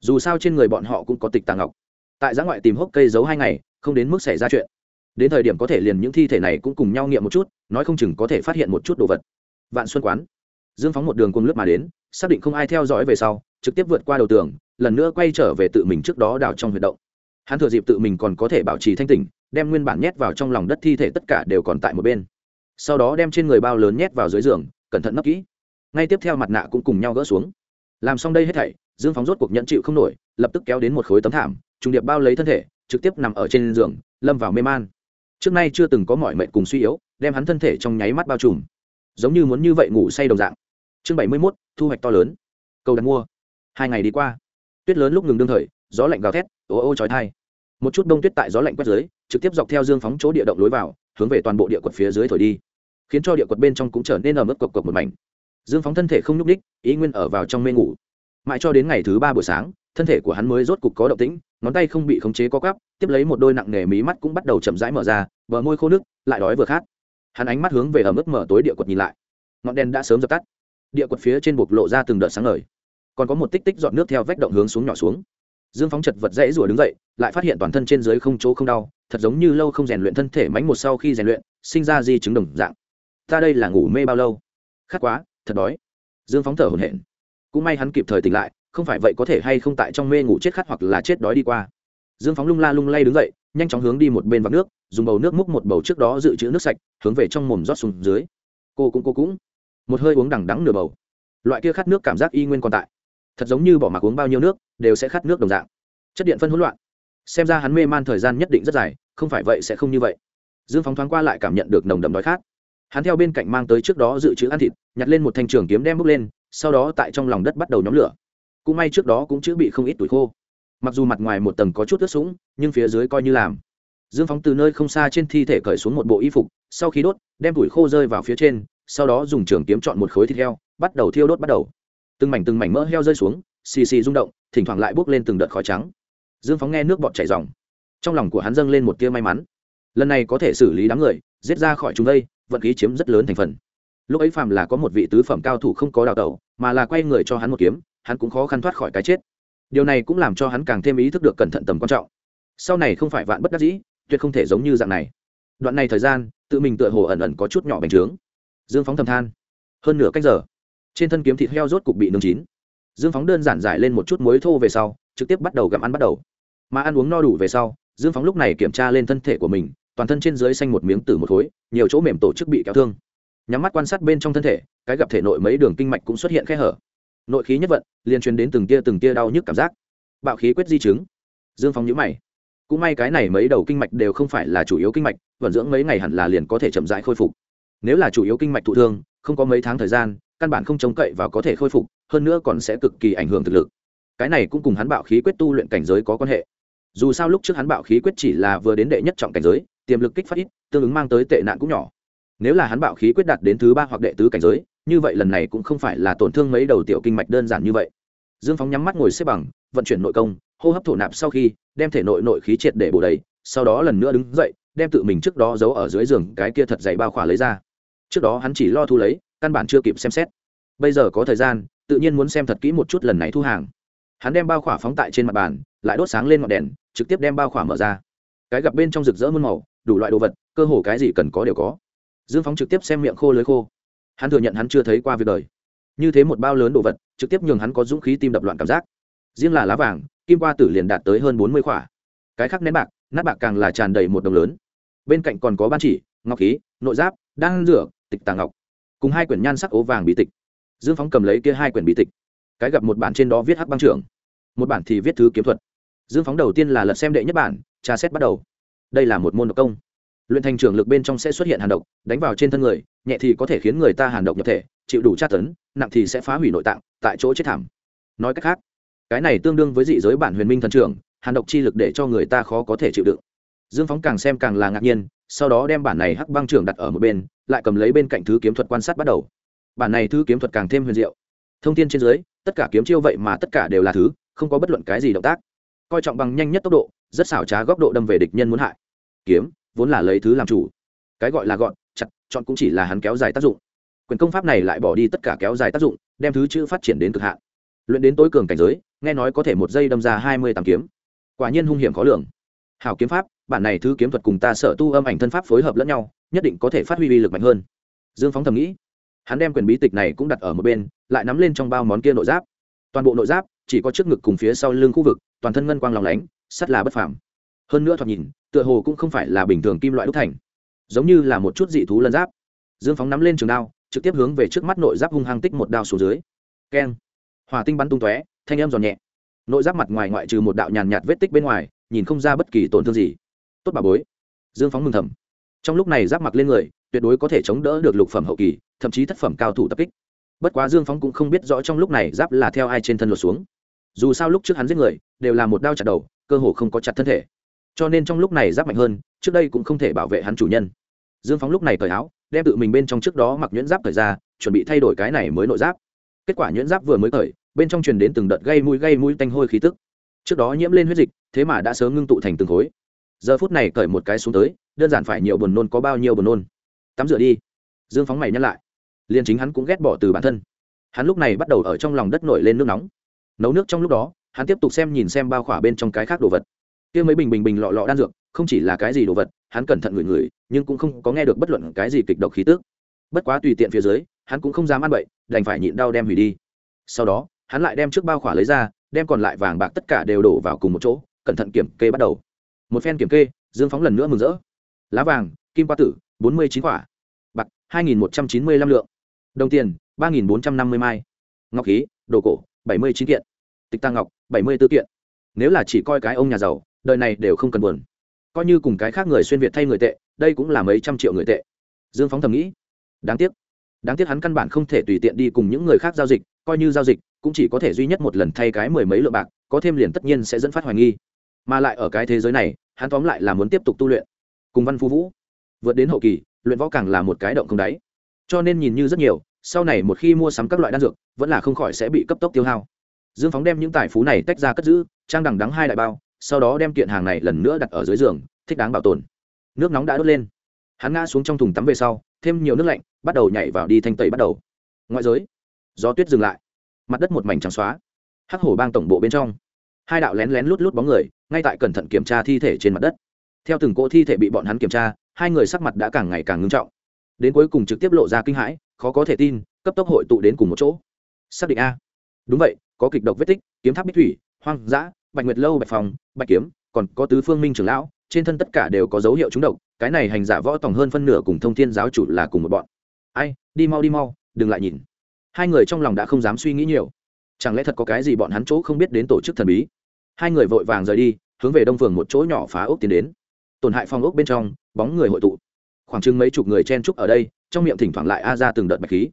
dù sao trên người bọn họ cũng có tịch tàng ngọc. Tại giã ngoại tìm hốc cây giấu hai ngày, không đến mức xảy ra chuyện. Đến thời điểm có thể liền những thi thể này cũng cùng nhau nghiệm một chút, nói không chừng có thể phát hiện một chút đồ vật. Vạn xuân quán. Dương phóng một đường cùng lướt mà đến, xác định không ai theo dõi về sau, trực tiếp vượt qua đầu tường, lần nữa quay trở về tự mình trước đó đào trong huyệt động. Hắn thừa dịp tự mình còn có thể bảo trì thanh tỉnh, đem nguyên bản nhét vào trong lòng đất thi thể tất cả đều còn tại một bên. Sau đó đem trên người bao lớn nhét vào dưới giường, cẩn thận nấp kỹ. Ngay tiếp theo mặt nạ cũng cùng nhau gỡ xuống. Làm xong đây hết thảy dương phóng rốt cuộc nhận chịu không nổi, lập tức kéo đến một khối tấm thảm, trùng điệp bao lấy thân thể, trực tiếp nằm ở trên giường, lâm vào mê man. Trước nay chưa từng có mọi mệnh cùng suy yếu, đem hắn thân thể trong nháy mắt bao trùm. Giống như muốn như vậy ngủ say đồng dạng. Chương bảy mươi mốt, thu hoạch to lớn. Cầu đặt mua. Hai ngày đi qua. Tuyết lớn lúc ngừng đương thời, gió lạnh gào thét, ô ô trói thai một chút đông tuyết tại gió lạnh quét dưới, trực tiếp dọc theo dương phóng chỗ địa động lối vào, hướng về toàn bộ địa quật phía dưới thổi đi. Khiến cho địa quật bên trong cũng trở nên ở mức cộc cộc một mảnh. Dương phóng thân thể không nhúc ních ý nguyên ở vào trong mê ngủ mãi cho đến ngày thứ ba buổi sáng, thân thể của hắn mới rốt cục có động tĩnh, ngón tay không bị khống chế có cắp tiếp lấy một đôi nặng nề mí mắt cũng bắt đầu chậm rãi mở ra, bờ môi khô nước, lại đói vừa khát. Hắn ánh mắt hướng về ở mức mở tối địa quật nhìn lại. Ngọn đèn đã sớm dập tắt. Địa quật phía trên bục lộ ra từng đợt sáng ngời. Còn có một tích tích dọn nước theo vách động hướng xuống nhỏ xuống. Dương phóng chật vật dãy rủa đứng dậy, lại phát hiện toàn thân trên dưới không chỗ không đau, thật giống như lâu không rèn luyện thân thể mánh một sau khi rèn luyện, sinh ra di chứng đồng dạng. Ta đây là ngủ mê bao lâu? Khát quá, thật đói. Dương phóng thở hổn hển cũng may hắn kịp thời tỉnh lại, không phải vậy có thể hay không tại trong mê ngủ chết khát hoặc là chết đói đi qua. Dương phóng lung la lung lay đứng dậy, nhanh chóng hướng đi một bên vạc nước, dùng bầu nước múc một bầu trước đó dự trữ nước sạch, hướng về trong mồm rót xuống dưới. Cô cũng cô cũng. Một hơi uống đằng đắng nửa bầu. Loại kia khát nước cảm giác y nguyên còn tại. Thật giống như bỏ mặc uống bao nhiêu nước, đều sẽ khát nước đồng dạng. Chất điện phân hỗn loạn. Xem ra hắn mê man thời gian nhất định rất dài, không phải vậy sẽ không như vậy. Dương phóng thoáng qua lại cảm nhận được nồng đậm đói khát. Hắn theo bên cạnh mang tới trước đó dự trữ ăn thịt, nhặt lên một thanh trường kiếm đem bước lên sau đó tại trong lòng đất bắt đầu nhóm lửa. Cũng may trước đó cũng chữ bị không ít tuổi khô. Mặc dù mặt ngoài một tầng có chút ướt sũng, nhưng phía dưới coi như làm. Dương phóng từ nơi không xa trên thi thể cởi xuống một bộ y phục, sau khi đốt, đem tuổi khô rơi vào phía trên, sau đó dùng trường kiếm chọn một khối thịt heo, bắt đầu thiêu đốt bắt đầu. Từng mảnh từng mảnh mỡ heo rơi xuống, xì xì rung động, thỉnh thoảng lại bốc lên từng đợt khói trắng. Dương phóng nghe nước bọt chảy dòng trong lòng của hắn dâng lên một tia may mắn. Lần này có thể xử lý đám người, giết ra khỏi chúng đây, vận khí chiếm rất lớn thành phần lúc ấy phàm là có một vị tứ phẩm cao thủ không có đào tẩu, mà là quay người cho hắn một kiếm, hắn cũng khó khăn thoát khỏi cái chết. Điều này cũng làm cho hắn càng thêm ý thức được cẩn thận tầm quan trọng. Sau này không phải vạn bất đắc dĩ, tuyệt không thể giống như dạng này. Đoạn này thời gian, tự mình tựa hồ ẩn ẩn có chút nhỏ bành trướng. Dương phóng thầm than. Hơn nửa cách giờ, trên thân kiếm thịt heo rốt cục bị nướng chín. Dương phóng đơn giản giải lên một chút muối thô về sau, trực tiếp bắt đầu gặm ăn bắt đầu. Mà ăn uống no đủ về sau, dương phóng lúc này kiểm tra lên thân thể của mình, toàn thân trên dưới xanh một miếng tử một khối, nhiều chỗ mềm tổ chức bị kéo thương nhắm mắt quan sát bên trong thân thể, cái gặp thể nội mấy đường kinh mạch cũng xuất hiện khe hở. Nội khí nhất vận, liền truyền đến từng tia từng tia đau nhức cảm giác. Bạo khí quyết di chứng. Dương phong nhữ mày. Cũng may cái này mấy đầu kinh mạch đều không phải là chủ yếu kinh mạch, vận dưỡng mấy ngày hẳn là liền có thể chậm rãi khôi phục. Nếu là chủ yếu kinh mạch thụ thương, không có mấy tháng thời gian, căn bản không trông cậy và có thể khôi phục, hơn nữa còn sẽ cực kỳ ảnh hưởng thực lực. Cái này cũng cùng hắn bạo khí quyết tu luyện cảnh giới có quan hệ. Dù sao lúc trước hắn bạo khí quyết chỉ là vừa đến đệ nhất trọng cảnh giới, tiềm lực kích phát ít, tương ứng mang tới tệ nạn cũng nhỏ nếu là hắn bạo khí quyết đạt đến thứ ba hoặc đệ tứ cảnh giới, như vậy lần này cũng không phải là tổn thương mấy đầu tiểu kinh mạch đơn giản như vậy. Dương phóng nhắm mắt ngồi xếp bằng, vận chuyển nội công, hô hấp thổ nạp sau khi, đem thể nội nội khí triệt để bổ đầy, sau đó lần nữa đứng dậy, đem tự mình trước đó giấu ở dưới giường cái kia thật dày bao khỏa lấy ra. Trước đó hắn chỉ lo thu lấy, căn bản chưa kịp xem xét. Bây giờ có thời gian, tự nhiên muốn xem thật kỹ một chút lần này thu hàng. Hắn đem bao khỏa phóng tại trên mặt bàn, lại đốt sáng lên ngọn đèn, trực tiếp đem bao khỏa mở ra. Cái gặp bên trong rực rỡ muôn màu, đủ loại đồ vật, cơ hồ cái gì cần có đều có dương phóng trực tiếp xem miệng khô lưới khô. Hắn thừa nhận hắn chưa thấy qua việc đời. Như thế một bao lớn đồ vật, trực tiếp nhường hắn có dũng khí tim đập loạn cảm giác. Riêng là lá vàng, kim qua tử liền đạt tới hơn bốn mươi khỏa. Cái khác nén bạc, nát bạc càng là tràn đầy một đồng lớn. Bên cạnh còn có ban chỉ, ngọc khí, nội giáp, đan rửa tịch tàng ngọc. Cùng hai quyển nhan sắc ố vàng bí tịch. Dương phóng cầm lấy kia hai quyển bí tịch. Cái gặp một bản trên đó viết hắc băng trưởng. Một bản thì viết thứ kiếm thuật. Dương phóng đầu tiên là lật xem đệ nhất bản, tra xét bắt đầu. Đây là một môn độc công luyện thành trường lực bên trong sẽ xuất hiện hàn độc, đánh vào trên thân người, nhẹ thì có thể khiến người ta hàn độc nhập thể, chịu đủ tra tấn, nặng thì sẽ phá hủy nội tạng, tại chỗ chết thảm. Nói cách khác, cái này tương đương với dị giới bản huyền minh thần trưởng, hàn độc chi lực để cho người ta khó có thể chịu đựng. Dương phóng càng xem càng là ngạc nhiên, sau đó đem bản này hắc băng trưởng đặt ở một bên, lại cầm lấy bên cạnh thứ kiếm thuật quan sát bắt đầu. Bản này thứ kiếm thuật càng thêm huyền diệu. Thông tin trên dưới, tất cả kiếm chiêu vậy mà tất cả đều là thứ, không có bất luận cái gì động tác. Coi trọng bằng nhanh nhất tốc độ, rất xảo trá góc độ đâm về địch nhân muốn hại. Kiếm vốn là lấy thứ làm chủ. Cái gọi là gọn, chặt, chọn cũng chỉ là hắn kéo dài tác dụng. Quyền công pháp này lại bỏ đi tất cả kéo dài tác dụng, đem thứ chữ phát triển đến cực hạn. Luyện đến tối cường cảnh giới, nghe nói có thể một giây đâm ra hai mươi tám kiếm. Quả nhiên hung hiểm khó lường. Hảo kiếm pháp, bản này thứ kiếm thuật cùng ta sở tu âm ảnh thân pháp phối hợp lẫn nhau, nhất định có thể phát huy uy lực mạnh hơn. Dương phóng thầm nghĩ. Hắn đem quyền bí tịch này cũng đặt ở một bên, lại nắm lên trong bao món kia nội giáp. Toàn bộ nội giáp, chỉ có trước ngực cùng phía sau lưng khu vực, toàn thân ngân quang lòng lánh, sắt là bất phàm hơn nữa thoạt nhìn, tựa hồ cũng không phải là bình thường kim loại đúc thành. Giống như là một chút dị thú lân giáp. Dương phóng nắm lên trường đao, trực tiếp hướng về trước mắt nội giáp hung hăng tích một đao xuống dưới. Keng. Hòa tinh bắn tung tóe, thanh âm giòn nhẹ. Nội giáp mặt ngoài ngoại trừ một đạo nhàn nhạt vết tích bên ngoài, nhìn không ra bất kỳ tổn thương gì. Tốt bà bối. Dương phóng mừng thầm. Trong lúc này giáp mặc lên người, tuyệt đối có thể chống đỡ được lục phẩm hậu kỳ, thậm chí thất phẩm cao thủ tập kích. Bất quá dương phóng cũng không biết rõ trong lúc này giáp là theo ai trên thân lột xuống. Dù sao lúc trước hắn giết người, đều là một đao chặt đầu, cơ hồ không có chặt thân thể cho nên trong lúc này giáp mạnh hơn, trước đây cũng không thể bảo vệ hắn chủ nhân. Dương phóng lúc này cởi áo, đem tự mình bên trong trước đó mặc nhuyễn giáp cởi ra, chuẩn bị thay đổi cái này mới nội giáp. Kết quả nhuyễn giáp vừa mới cởi, bên trong truyền đến từng đợt gây mũi gây mũi tanh hôi khí tức. Trước đó nhiễm lên huyết dịch, thế mà đã sớm ngưng tụ thành từng khối. Giờ phút này cởi một cái xuống tới, đơn giản phải nhiều buồn nôn có bao nhiêu buồn nôn. Tắm rửa đi. Dương phóng mày nhắc lại. Liền chính hắn cũng ghét bỏ từ bản thân. Hắn lúc này bắt đầu ở trong lòng đất nổi lên nước nóng. Nấu nước trong lúc đó, hắn tiếp tục xem nhìn xem bao khỏa bên trong cái khác đồ vật kia mấy bình bình bình lọ lọ đan dược, không chỉ là cái gì đồ vật, hắn cẩn thận ngửi ngửi, nhưng cũng không có nghe được bất luận cái gì kịch độc khí tức. Bất quá tùy tiện phía dưới, hắn cũng không dám ăn bậy, đành phải nhịn đau đem hủy đi. Sau đó, hắn lại đem trước bao khỏa lấy ra, đem còn lại vàng bạc tất cả đều đổ vào cùng một chỗ, cẩn thận kiểm kê bắt đầu. Một phen kiểm kê, dương phóng lần nữa mừng rỡ. Lá vàng, kim qua tử, bốn mươi chín quả. Bạc, hai nghìn một trăm chín mươi lăm lượng. Đồng tiền, ba nghìn bốn trăm năm mươi mai. Ngọc khí, đồ cổ, bảy mươi chín kiện. Tịch tăng ngọc, bảy mươi b ố kiện. Nếu là chỉ coi cái ông nhà giàu đời này đều không cần buồn. Coi như cùng cái khác người xuyên việt thay người tệ, đây cũng là mấy trăm triệu người tệ. Dương phóng thầm nghĩ. Đáng tiếc. Đáng tiếc hắn căn bản không thể tùy tiện đi cùng những người khác giao dịch, coi như giao dịch, cũng chỉ có thể duy nhất một lần thay cái mười mấy lượng bạc, có thêm liền tất nhiên sẽ dẫn phát hoài nghi. Mà lại ở cái thế giới này, hắn tóm lại là muốn tiếp tục tu luyện. Cùng văn phú vũ, vượt đến hậu kỳ, luyện võ càng là một cái động không đáy. Cho nên nhìn như rất nhiều, sau này một khi mua sắm các loại đan dược, vẫn là không khỏi sẽ bị cấp tốc tiêu hao. Dương phóng đem những tài phú này tách ra cất giữ, trang đằng đắng hai đại bao sau đó đem kiện hàng này lần nữa đặt ở dưới giường, thích đáng bảo tồn. Nước nóng đã đốt lên. Hắn ngã xuống trong thùng tắm về sau, thêm nhiều nước lạnh, bắt đầu nhảy vào đi thanh tẩy bắt đầu. Ngoại giới, gió tuyết dừng lại. Mặt đất một mảnh trắng xóa. Hắc hổ bang tổng bộ bên trong. Hai đạo lén lén lút lút bóng người, ngay tại cẩn thận kiểm tra thi thể trên mặt đất. Theo từng cỗ thi thể bị bọn hắn kiểm tra, hai người sắc mặt đã càng ngày càng ngưng trọng. Đến cuối cùng trực tiếp lộ ra kinh hãi, khó có thể tin, cấp tốc hội tụ đến cùng một chỗ. Xác định a. Đúng vậy, có kịch độc vết tích, kiếm tháp bích thủy, hoang dã bạch nguyệt lâu, bạch phòng bạch kiếm, còn có tứ phương minh trưởng lão, trên thân tất cả đều có dấu hiệu trúng độc, cái này hành giả võ tòng hơn phân nửa cùng thông thiên giáo chủ là cùng một bọn. Ai, đi mau đi mau, đừng lại nhìn. Hai người trong lòng đã không dám suy nghĩ nhiều. Chẳng lẽ thật có cái gì bọn hắn chỗ không biết đến tổ chức thần bí? Hai người vội vàng rời đi, hướng về đông phường một chỗ nhỏ phá ốc tiến đến. Tổn hại phòng ốc bên trong, bóng người hội tụ. Khoảng chừng mấy chục người chen trúc ở đây, trong miệng thỉnh thoảng lại a ra từng đợt bạch khí.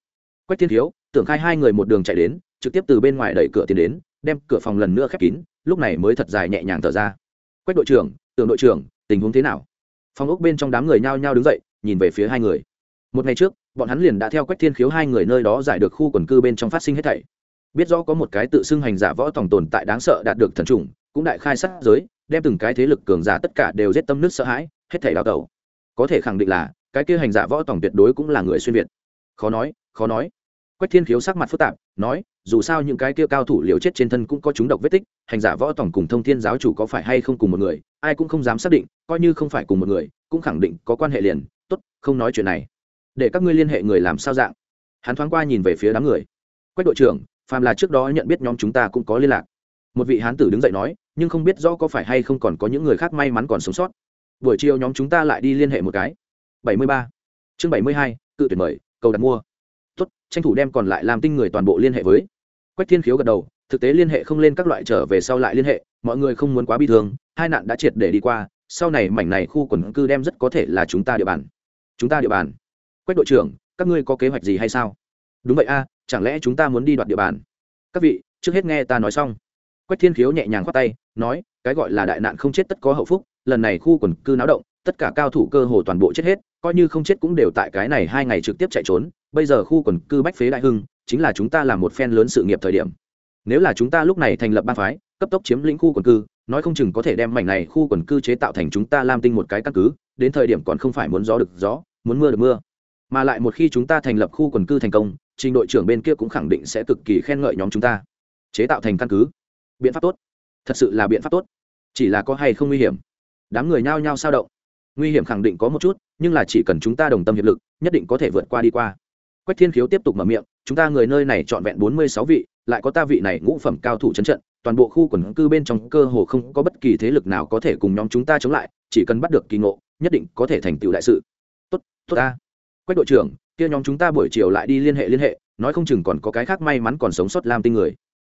Quách thiên thiếu, tưởng khai hai người một đường chạy đến, trực tiếp từ bên ngoài đẩy cửa tiến đến đem cửa phòng lần nữa khép kín, lúc này mới thật dài nhẹ nhàng thở ra. Quách đội trưởng tưởng đội trưởng, tình huống thế nào? Phòng ốc bên trong đám người nhao nhao đứng dậy, nhìn về phía hai người. Một ngày trước, bọn hắn liền đã theo quách thiên khiếu hai người nơi đó giải được khu quần cư bên trong phát sinh hết thảy. Biết rõ có một cái tự xưng hành giả võ tòng tồn tại đáng sợ đạt được thần trùng cũng đại khai sát giới, đem từng cái thế lực cường giả tất cả đều giết tâm nước sợ hãi, hết thảy đào tẩu. Có thể khẳng định là, cái kia hành giả võ tòng tuyệt đối cũng là người xuyên việt. Khó nói khó nói. Quách thiên khiếu sắc mặt phức tạp nói dù sao những cái kia cao thủ liều chết trên thân cũng có chúng độc vết tích hành giả võ tòng cùng thông thiên giáo chủ có phải hay không cùng một người ai cũng không dám xác định coi như không phải cùng một người cũng khẳng định có quan hệ liền. Tốt không nói chuyện này. Để các ngươi liên hệ người làm sao dạng. Hắn thoáng qua nhìn về phía đám người. Quách đội trưởng phàm là trước đó nhận biết nhóm chúng ta cũng có liên lạc. Một vị hán tử đứng dậy nói nhưng không biết rõ có phải hay không còn có những người khác may mắn còn sống sót. Buổi chiều nhóm chúng ta lại đi liên hệ một cái. 73. chương 72, cự tuyển mời cầu đặt mua tốt, tranh thủ đem còn lại làm tinh người toàn bộ liên hệ với. Quách thiên khiếu gật đầu, thực tế liên hệ không lên các loại trở về sau lại liên hệ, mọi người không muốn quá bi thương, hai nạn đã triệt để đi qua, sau này mảnh này khu quần cư đem rất có thể là chúng ta địa bàn. Chúng ta địa bàn. Quách đội trưởng, các ngươi có kế hoạch gì hay sao? Đúng vậy a, chẳng lẽ chúng ta muốn đi đoạt địa bàn? Các vị, trước hết nghe ta nói xong. Quách thiên khiếu nhẹ nhàng khoát tay, nói, cái gọi là đại nạn không chết tất có hậu phúc, lần này khu quần cư náo động, tất cả cao thủ cơ hồ toàn bộ chết hết coi như không chết cũng đều tại cái này hai ngày trực tiếp chạy trốn, bây giờ khu quần cư bách phế đại hưng chính là chúng ta làm một phen lớn sự nghiệp thời điểm. Nếu là chúng ta lúc này thành lập ba phái, cấp tốc chiếm lĩnh khu quần cư, nói không chừng có thể đem mảnh này khu quần cư chế tạo thành chúng ta lam tinh một cái căn cứ, đến thời điểm còn không phải muốn gió được gió, muốn mưa được mưa. Mà lại một khi chúng ta thành lập khu quần cư thành công, trình đội trưởng bên kia cũng khẳng định sẽ cực kỳ khen ngợi nhóm chúng ta. Chế tạo thành căn cứ. Biện pháp tốt. Thật sự là biện pháp tốt. Chỉ là có hay không nguy hiểm. Đám người nhao nhao sao động. Nguy hiểm khẳng định có một chút nhưng là chỉ cần chúng ta đồng tâm hiệp lực, nhất định có thể vượt qua đi qua. Quách thiên khiếu tiếp tục mở miệng, chúng ta người nơi này trọn vẹn bốn mươi sáu vị, lại có ta vị này ngũ phẩm cao thủ trấn trận, toàn bộ khu quần cư bên trong cơ hồ không có bất kỳ thế lực nào có thể cùng nhóm chúng ta chống lại, chỉ cần bắt được kỳ ngộ, nhất định có thể thành tựu đại sự. Tốt tốt ta. Quách đội trưởng, kia nhóm chúng ta buổi chiều lại đi liên hệ liên hệ, nói không chừng còn có cái khác may mắn còn sống sót làm tinh người.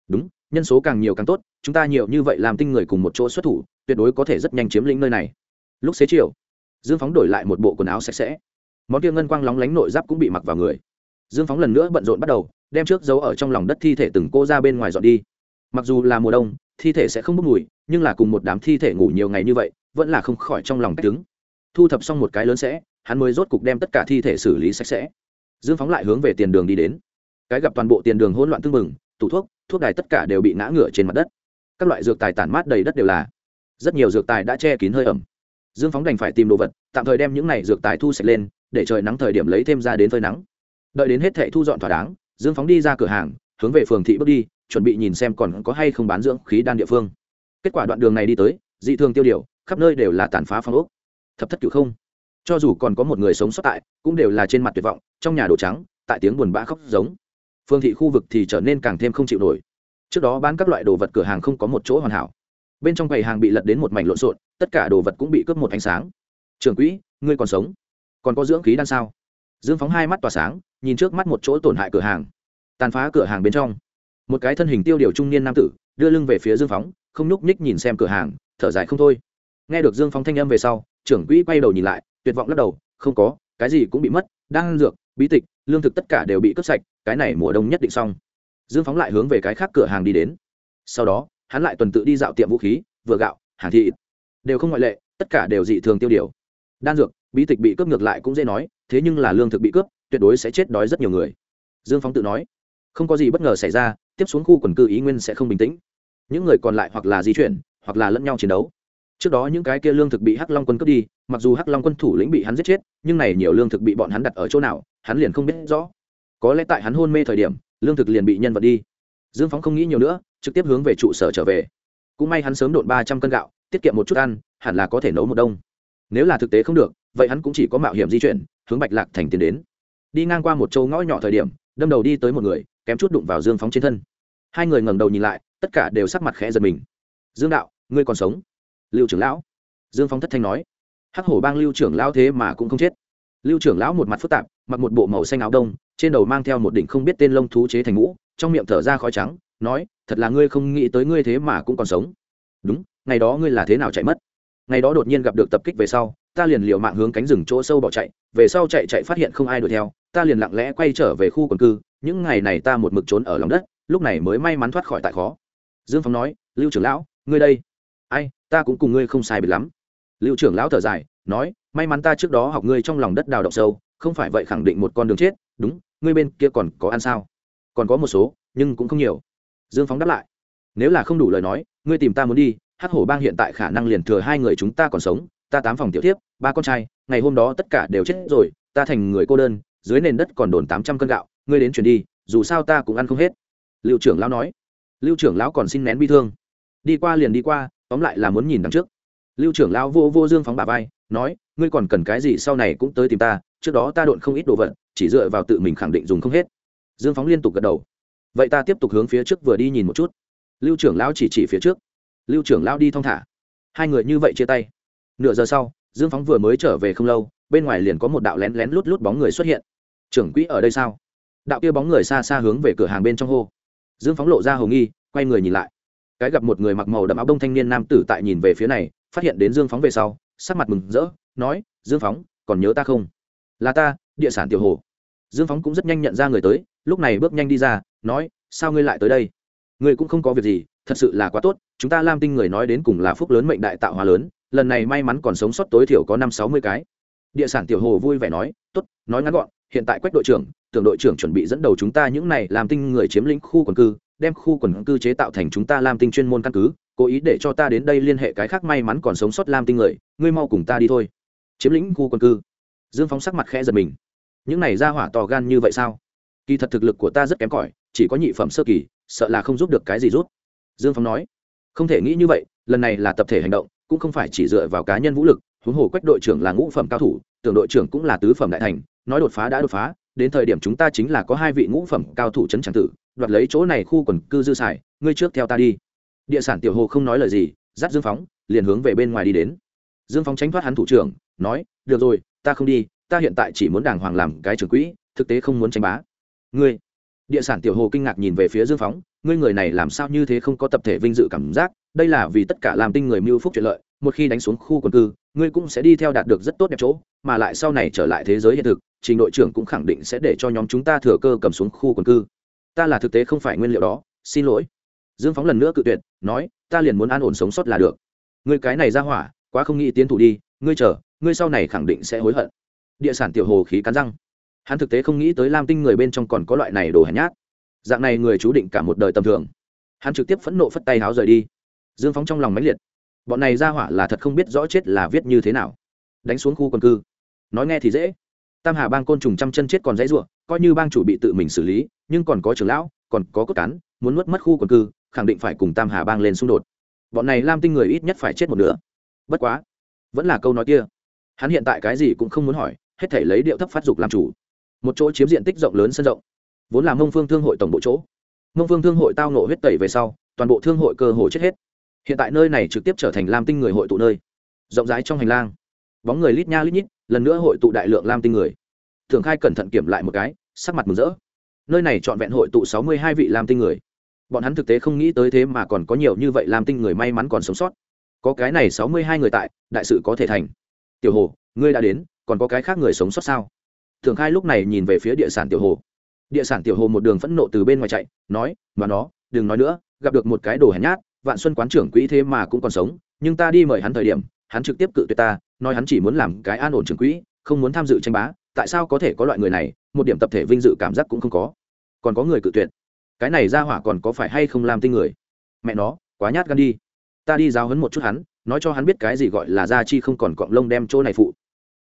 Đúng, nhân số càng nhiều càng tốt, chúng ta nhiều như vậy làm tinh người cùng một chỗ xuất thủ, tuyệt đối có thể rất nhanh chiếm lĩnh nơi này. Lúc xế chiều dương phóng đổi lại một bộ quần áo sạch sẽ. Món kia ngân quang lóng lánh nội giáp cũng bị mặc vào người. Dương phóng lần nữa bận rộn bắt đầu, đem trước giấu ở trong lòng đất thi thể từng cô ra bên ngoài dọn đi. Mặc dù là mùa đông, thi thể sẽ không bốc mùi, nhưng là cùng một đám thi thể ngủ nhiều ngày như vậy, vẫn là không khỏi trong lòng cách đứng thu thập xong một cái lớn sẽ, hắn mới rốt cục đem tất cả thi thể xử lý sạch sẽ. Dương phóng lại hướng về tiền đường đi đến. Cái gặp toàn bộ tiền đường hỗn loạn tưng bừng, tủ thuốc thuốc đài tất cả đều bị ngã ngửa trên mặt đất. Các loại dược tài tản mát đầy đất đều là. Rất nhiều dược tài đã che kín hơi ẩm dương phóng đành phải tìm đồ vật, tạm thời đem những này dược tài thu sạch lên, để trời nắng thời điểm lấy thêm ra đến phơi nắng. Đợi đến hết thệ thu dọn thỏa đáng, dương phóng đi ra cửa hàng, hướng về phường thị bước đi, chuẩn bị nhìn xem còn có hay không bán dưỡng khí đan địa phương. Kết quả đoạn đường này đi tới, dị thường tiêu điều, khắp nơi đều là tàn phá phong ốc. Thập thất cửu không. Cho dù còn có một người sống sót tại, cũng đều là trên mặt tuyệt vọng, trong nhà đồ trắng, tại tiếng buồn bã khóc giống. Phương thị khu vực thì trở nên càng thêm không chịu nổi. Trước đó bán các loại đồ vật cửa hàng không có một chỗ hoàn hảo bên trong quầy hàng bị lật đến một mảnh lộn xộn, tất cả đồ vật cũng bị cướp một ánh sáng. Trưởng quỹ, ngươi còn sống? Còn có dưỡng khí đan sao? Dương phóng hai mắt tỏa sáng, nhìn trước mắt một chỗ tổn hại cửa hàng. Tàn phá cửa hàng bên trong. Một cái thân hình tiêu điều trung niên nam tử, đưa lưng về phía dương phóng, không nhúc nhích nhìn xem cửa hàng, thở dài không thôi. Nghe được dương phóng thanh âm về sau, trưởng quỹ quay đầu nhìn lại, tuyệt vọng lắc đầu, không có, cái gì cũng bị mất đang dược, bí tịch, lương thực tất cả đều bị cướp sạch, cái này mùa đông nhất định xong. Dương phóng lại hướng về cái khác cửa hàng đi đến. Sau đó hắn lại tuần tự đi dạo tiệm vũ khí, vừa gạo, hàng thị đều không ngoại lệ, tất cả đều dị thường tiêu điều. Đan dược, bí tịch bị cướp ngược lại cũng dễ nói, thế nhưng là lương thực bị cướp, tuyệt đối sẽ chết đói rất nhiều người. Dương phóng tự nói, không có gì bất ngờ xảy ra, tiếp xuống khu quần cư ý nguyên sẽ không bình tĩnh. Những người còn lại hoặc là di chuyển, hoặc là lẫn nhau chiến đấu. Trước đó những cái kia lương thực bị hắc long quân cướp đi, mặc dù hắc long quân thủ lĩnh bị hắn giết chết, nhưng này nhiều lương thực bị bọn hắn đặt ở chỗ nào, hắn liền không biết rõ. Có lẽ tại hắn hôn mê thời điểm, lương thực liền bị nhân vật đi dương phóng không nghĩ nhiều nữa, trực tiếp hướng về trụ sở trở về. Cũng may hắn sớm đột ba trăm cân gạo, tiết kiệm một chút ăn, hẳn là có thể nấu một đông. Nếu là thực tế không được, vậy hắn cũng chỉ có mạo hiểm di chuyển, hướng bạch lạc thành tiến đến. Đi ngang qua một châu ngõ nhỏ thời điểm, đâm đầu đi tới một người, kém chút đụng vào dương phóng trên thân. Hai người ngẩng đầu nhìn lại, tất cả đều sắc mặt khẽ giật mình. Dương đạo, ngươi còn sống? Lưu trưởng lão. Dương phóng thất thanh nói. Hắc hổ bang lưu trưởng lão thế mà cũng không chết. Lưu trưởng lão một mặt phức tạp, mặc một bộ màu xanh áo đông, trên đầu mang theo một đỉnh không biết tên lông thú chế thành mũ trong miệng thở ra khói trắng, nói, thật là ngươi không nghĩ tới ngươi thế mà cũng còn sống. Đúng, ngày đó ngươi là thế nào chạy mất? Ngày đó đột nhiên gặp được tập kích về sau, ta liền liều mạng hướng cánh rừng chỗ sâu bỏ chạy, về sau chạy chạy phát hiện không ai đuổi theo, ta liền lặng lẽ quay trở về khu quần cư, những ngày này ta một mực trốn ở lòng đất, lúc này mới may mắn thoát khỏi tại khó. Dương phong nói, lưu trưởng lão, ngươi đây. Ai, ta cũng cùng ngươi không sai biệt lắm. Lưu trưởng lão thở dài, nói, may mắn ta trước đó học ngươi trong lòng đất đào động sâu, không phải vậy khẳng định một con đường chết, đúng, ngươi bên kia còn có ăn sao? Còn có một số, nhưng cũng không nhiều. Dương phóng đáp lại, nếu là không đủ lời nói, ngươi tìm ta muốn đi, hắc hổ bang hiện tại khả năng liền thừa hai người chúng ta còn sống, ta tám phòng tiểu tiếp ba con trai, ngày hôm đó tất cả đều chết rồi, ta thành người cô đơn, dưới nền đất còn đồn tám trăm cân gạo, ngươi đến chuyển đi, dù sao ta cũng ăn không hết. Liệu trưởng lão nói. Lưu trưởng lão còn xin nén bi thương. Đi qua liền đi qua, tóm lại là muốn nhìn đằng trước. Lưu trưởng lão vô vô dương phóng bà vai, nói, ngươi còn cần cái gì sau này cũng tới tìm ta, trước đó ta độn không ít đồ vật, chỉ dựa vào tự mình khẳng định dùng không hết dương phóng liên tục gật đầu. Vậy ta tiếp tục hướng phía trước vừa đi nhìn một chút. Lưu trưởng lão chỉ chỉ phía trước. Lưu trưởng lão đi thong thả. Hai người như vậy chia tay. Nửa giờ sau, dương phóng vừa mới trở về không lâu, bên ngoài liền có một đạo lén lén lút lút bóng người xuất hiện. Trưởng quỹ ở đây sao? Đạo kia bóng người xa xa hướng về cửa hàng bên trong hô. Dương phóng lộ ra hầu nghi, quay người nhìn lại. Cái gặp một người mặc màu đậm áo đông thanh niên nam tử tại nhìn về phía này, phát hiện đến dương phóng về sau, sắc mặt mừng rỡ, nói, dương phóng, còn nhớ ta không? Là ta, địa sản tiểu hồ. Dương phóng cũng rất nhanh nhận ra người tới lúc này bước nhanh đi ra, nói, sao ngươi lại tới đây? Ngươi cũng không có việc gì, thật sự là quá tốt, chúng ta lam tinh người nói đến cùng là phúc lớn mệnh đại tạo hóa lớn, lần này may mắn còn sống sót tối thiểu có năm sáu mươi cái. Địa sản tiểu hồ vui vẻ nói, tốt, nói ngắn gọn, hiện tại quách đội trưởng, tưởng đội trưởng chuẩn bị dẫn đầu chúng ta những này làm tinh người chiếm lĩnh khu quần cư, đem khu quần cư chế tạo thành chúng ta lam tinh chuyên môn căn cứ, cố ý để cho ta đến đây liên hệ cái khác may mắn còn sống sót lam tinh người, ngươi mau cùng ta đi thôi. Chiếm lĩnh khu quần cư. Dương phóng sắc mặt khẽ giật mình. Những này ra hỏa to gan như vậy sao? Kỳ thật thực lực của ta rất kém cỏi, chỉ có nhị phẩm sơ kỳ, sợ là không giúp được cái gì rút. Dương Phong nói. Không thể nghĩ như vậy, lần này là tập thể hành động, cũng không phải chỉ dựa vào cá nhân vũ lực, huống hồ quách đội trưởng là ngũ phẩm cao thủ, tưởng đội trưởng cũng là tứ phẩm đại thành, nói đột phá đã đột phá, đến thời điểm chúng ta chính là có hai vị ngũ phẩm cao thủ trấn tràng tử, đoạt lấy chỗ này khu quần cư dư xài, ngươi trước theo ta đi. Địa sản tiểu hồ không nói lời gì, dắt dương phóng liền hướng về bên ngoài đi đến. Dương phóng tránh thoát hắn thủ trưởng, nói, được rồi, ta không đi, ta hiện tại chỉ muốn đàng hoàng làm cái trưởng quỹ, thực tế không muốn tranh bá ngươi, địa sản tiểu hồ kinh ngạc nhìn về phía dương phóng, ngươi người này làm sao như thế không có tập thể vinh dự cảm giác, đây là vì tất cả làm tinh người mưu phúc chuyện lợi, một khi đánh xuống khu quần cư, ngươi cũng sẽ đi theo đạt được rất tốt đẹp chỗ, mà lại sau này trở lại thế giới hiện thực, trình đội trưởng cũng khẳng định sẽ để cho nhóm chúng ta thừa cơ cầm xuống khu quần cư. Ta là thực tế không phải nguyên liệu đó, xin lỗi. Dương phóng lần nữa cự tuyệt, nói, ta liền muốn an ổn sống sót là được. Ngươi cái này ra hỏa, quá không nghĩ tiến thủ đi, ngươi chờ, ngươi sau này khẳng định sẽ hối hận. Địa sản tiểu hồ khí cắn răng hắn thực tế không nghĩ tới lam tinh người bên trong còn có loại này đồ hèn nhát. Dạng này người chú định cả một đời tầm thường. Hắn trực tiếp phẫn nộ phất tay háo rời đi. Dương phóng trong lòng mãnh liệt. Bọn này ra hỏa là thật không biết rõ chết là viết như thế nào. Đánh xuống khu quần cư. Nói nghe thì dễ. Tam hà bang côn trùng trăm chân chết còn dãy ruộng, coi như bang chủ bị tự mình xử lý, nhưng còn có trưởng lão, còn có cốt cán, muốn nuốt mất khu quần cư, khẳng định phải cùng tam hà bang lên xung đột. Bọn này lam tinh người ít nhất phải chết một nửa. Bất quá, vẫn là câu nói kia. Hắn hiện tại cái gì cũng không muốn hỏi, hết thể lấy điệu thấp phát dục làm chủ một chỗ chiếm diện tích rộng lớn sân rộng, vốn là mông phương thương hội tổng bộ chỗ. Mông phương thương hội tao nổ huyết tẩy về sau, toàn bộ thương hội cơ hội chết hết. Hiện tại nơi này trực tiếp trở thành lam tinh người hội tụ nơi, rộng rãi trong hành lang. Bóng người lít nha lít nhít, lần nữa hội tụ đại lượng lam tinh người. Thường khai cẩn thận kiểm lại một cái, sắc mặt mừng rỡ. Nơi này trọn vẹn hội tụ sáu mươi hai vị lam tinh người. Bọn hắn thực tế không nghĩ tới thế mà còn có nhiều như vậy lam tinh người may mắn còn sống sót. Có cái này sáu mươi hai người tại, đại sự có thể thành. Tiểu hồ, ngươi đã đến, còn có cái khác người sống sót sao? Thường khai lúc này nhìn về phía địa sản tiểu hồ. Địa sản tiểu hồ một đường phẫn nộ từ bên ngoài chạy, nói, mà nó, đừng nói nữa, gặp được một cái đồ hèn nhát, vạn xuân quán trưởng quỹ thế mà cũng còn sống, nhưng ta đi mời hắn thời điểm, hắn trực tiếp cự tuyệt ta, nói hắn chỉ muốn làm cái an ổn trưởng quỹ, không muốn tham dự tranh bá, tại sao có thể có loại người này, một điểm tập thể vinh dự cảm giác cũng không có. Còn có người cự tuyệt. Cái này ra hỏa còn có phải hay không làm tinh người? Mẹ nó, quá nhát gan đi. Ta đi giáo hấn một chút hắn, nói cho hắn biết cái gì gọi là gia chi không còn cọng lông đem chỗ này phụ.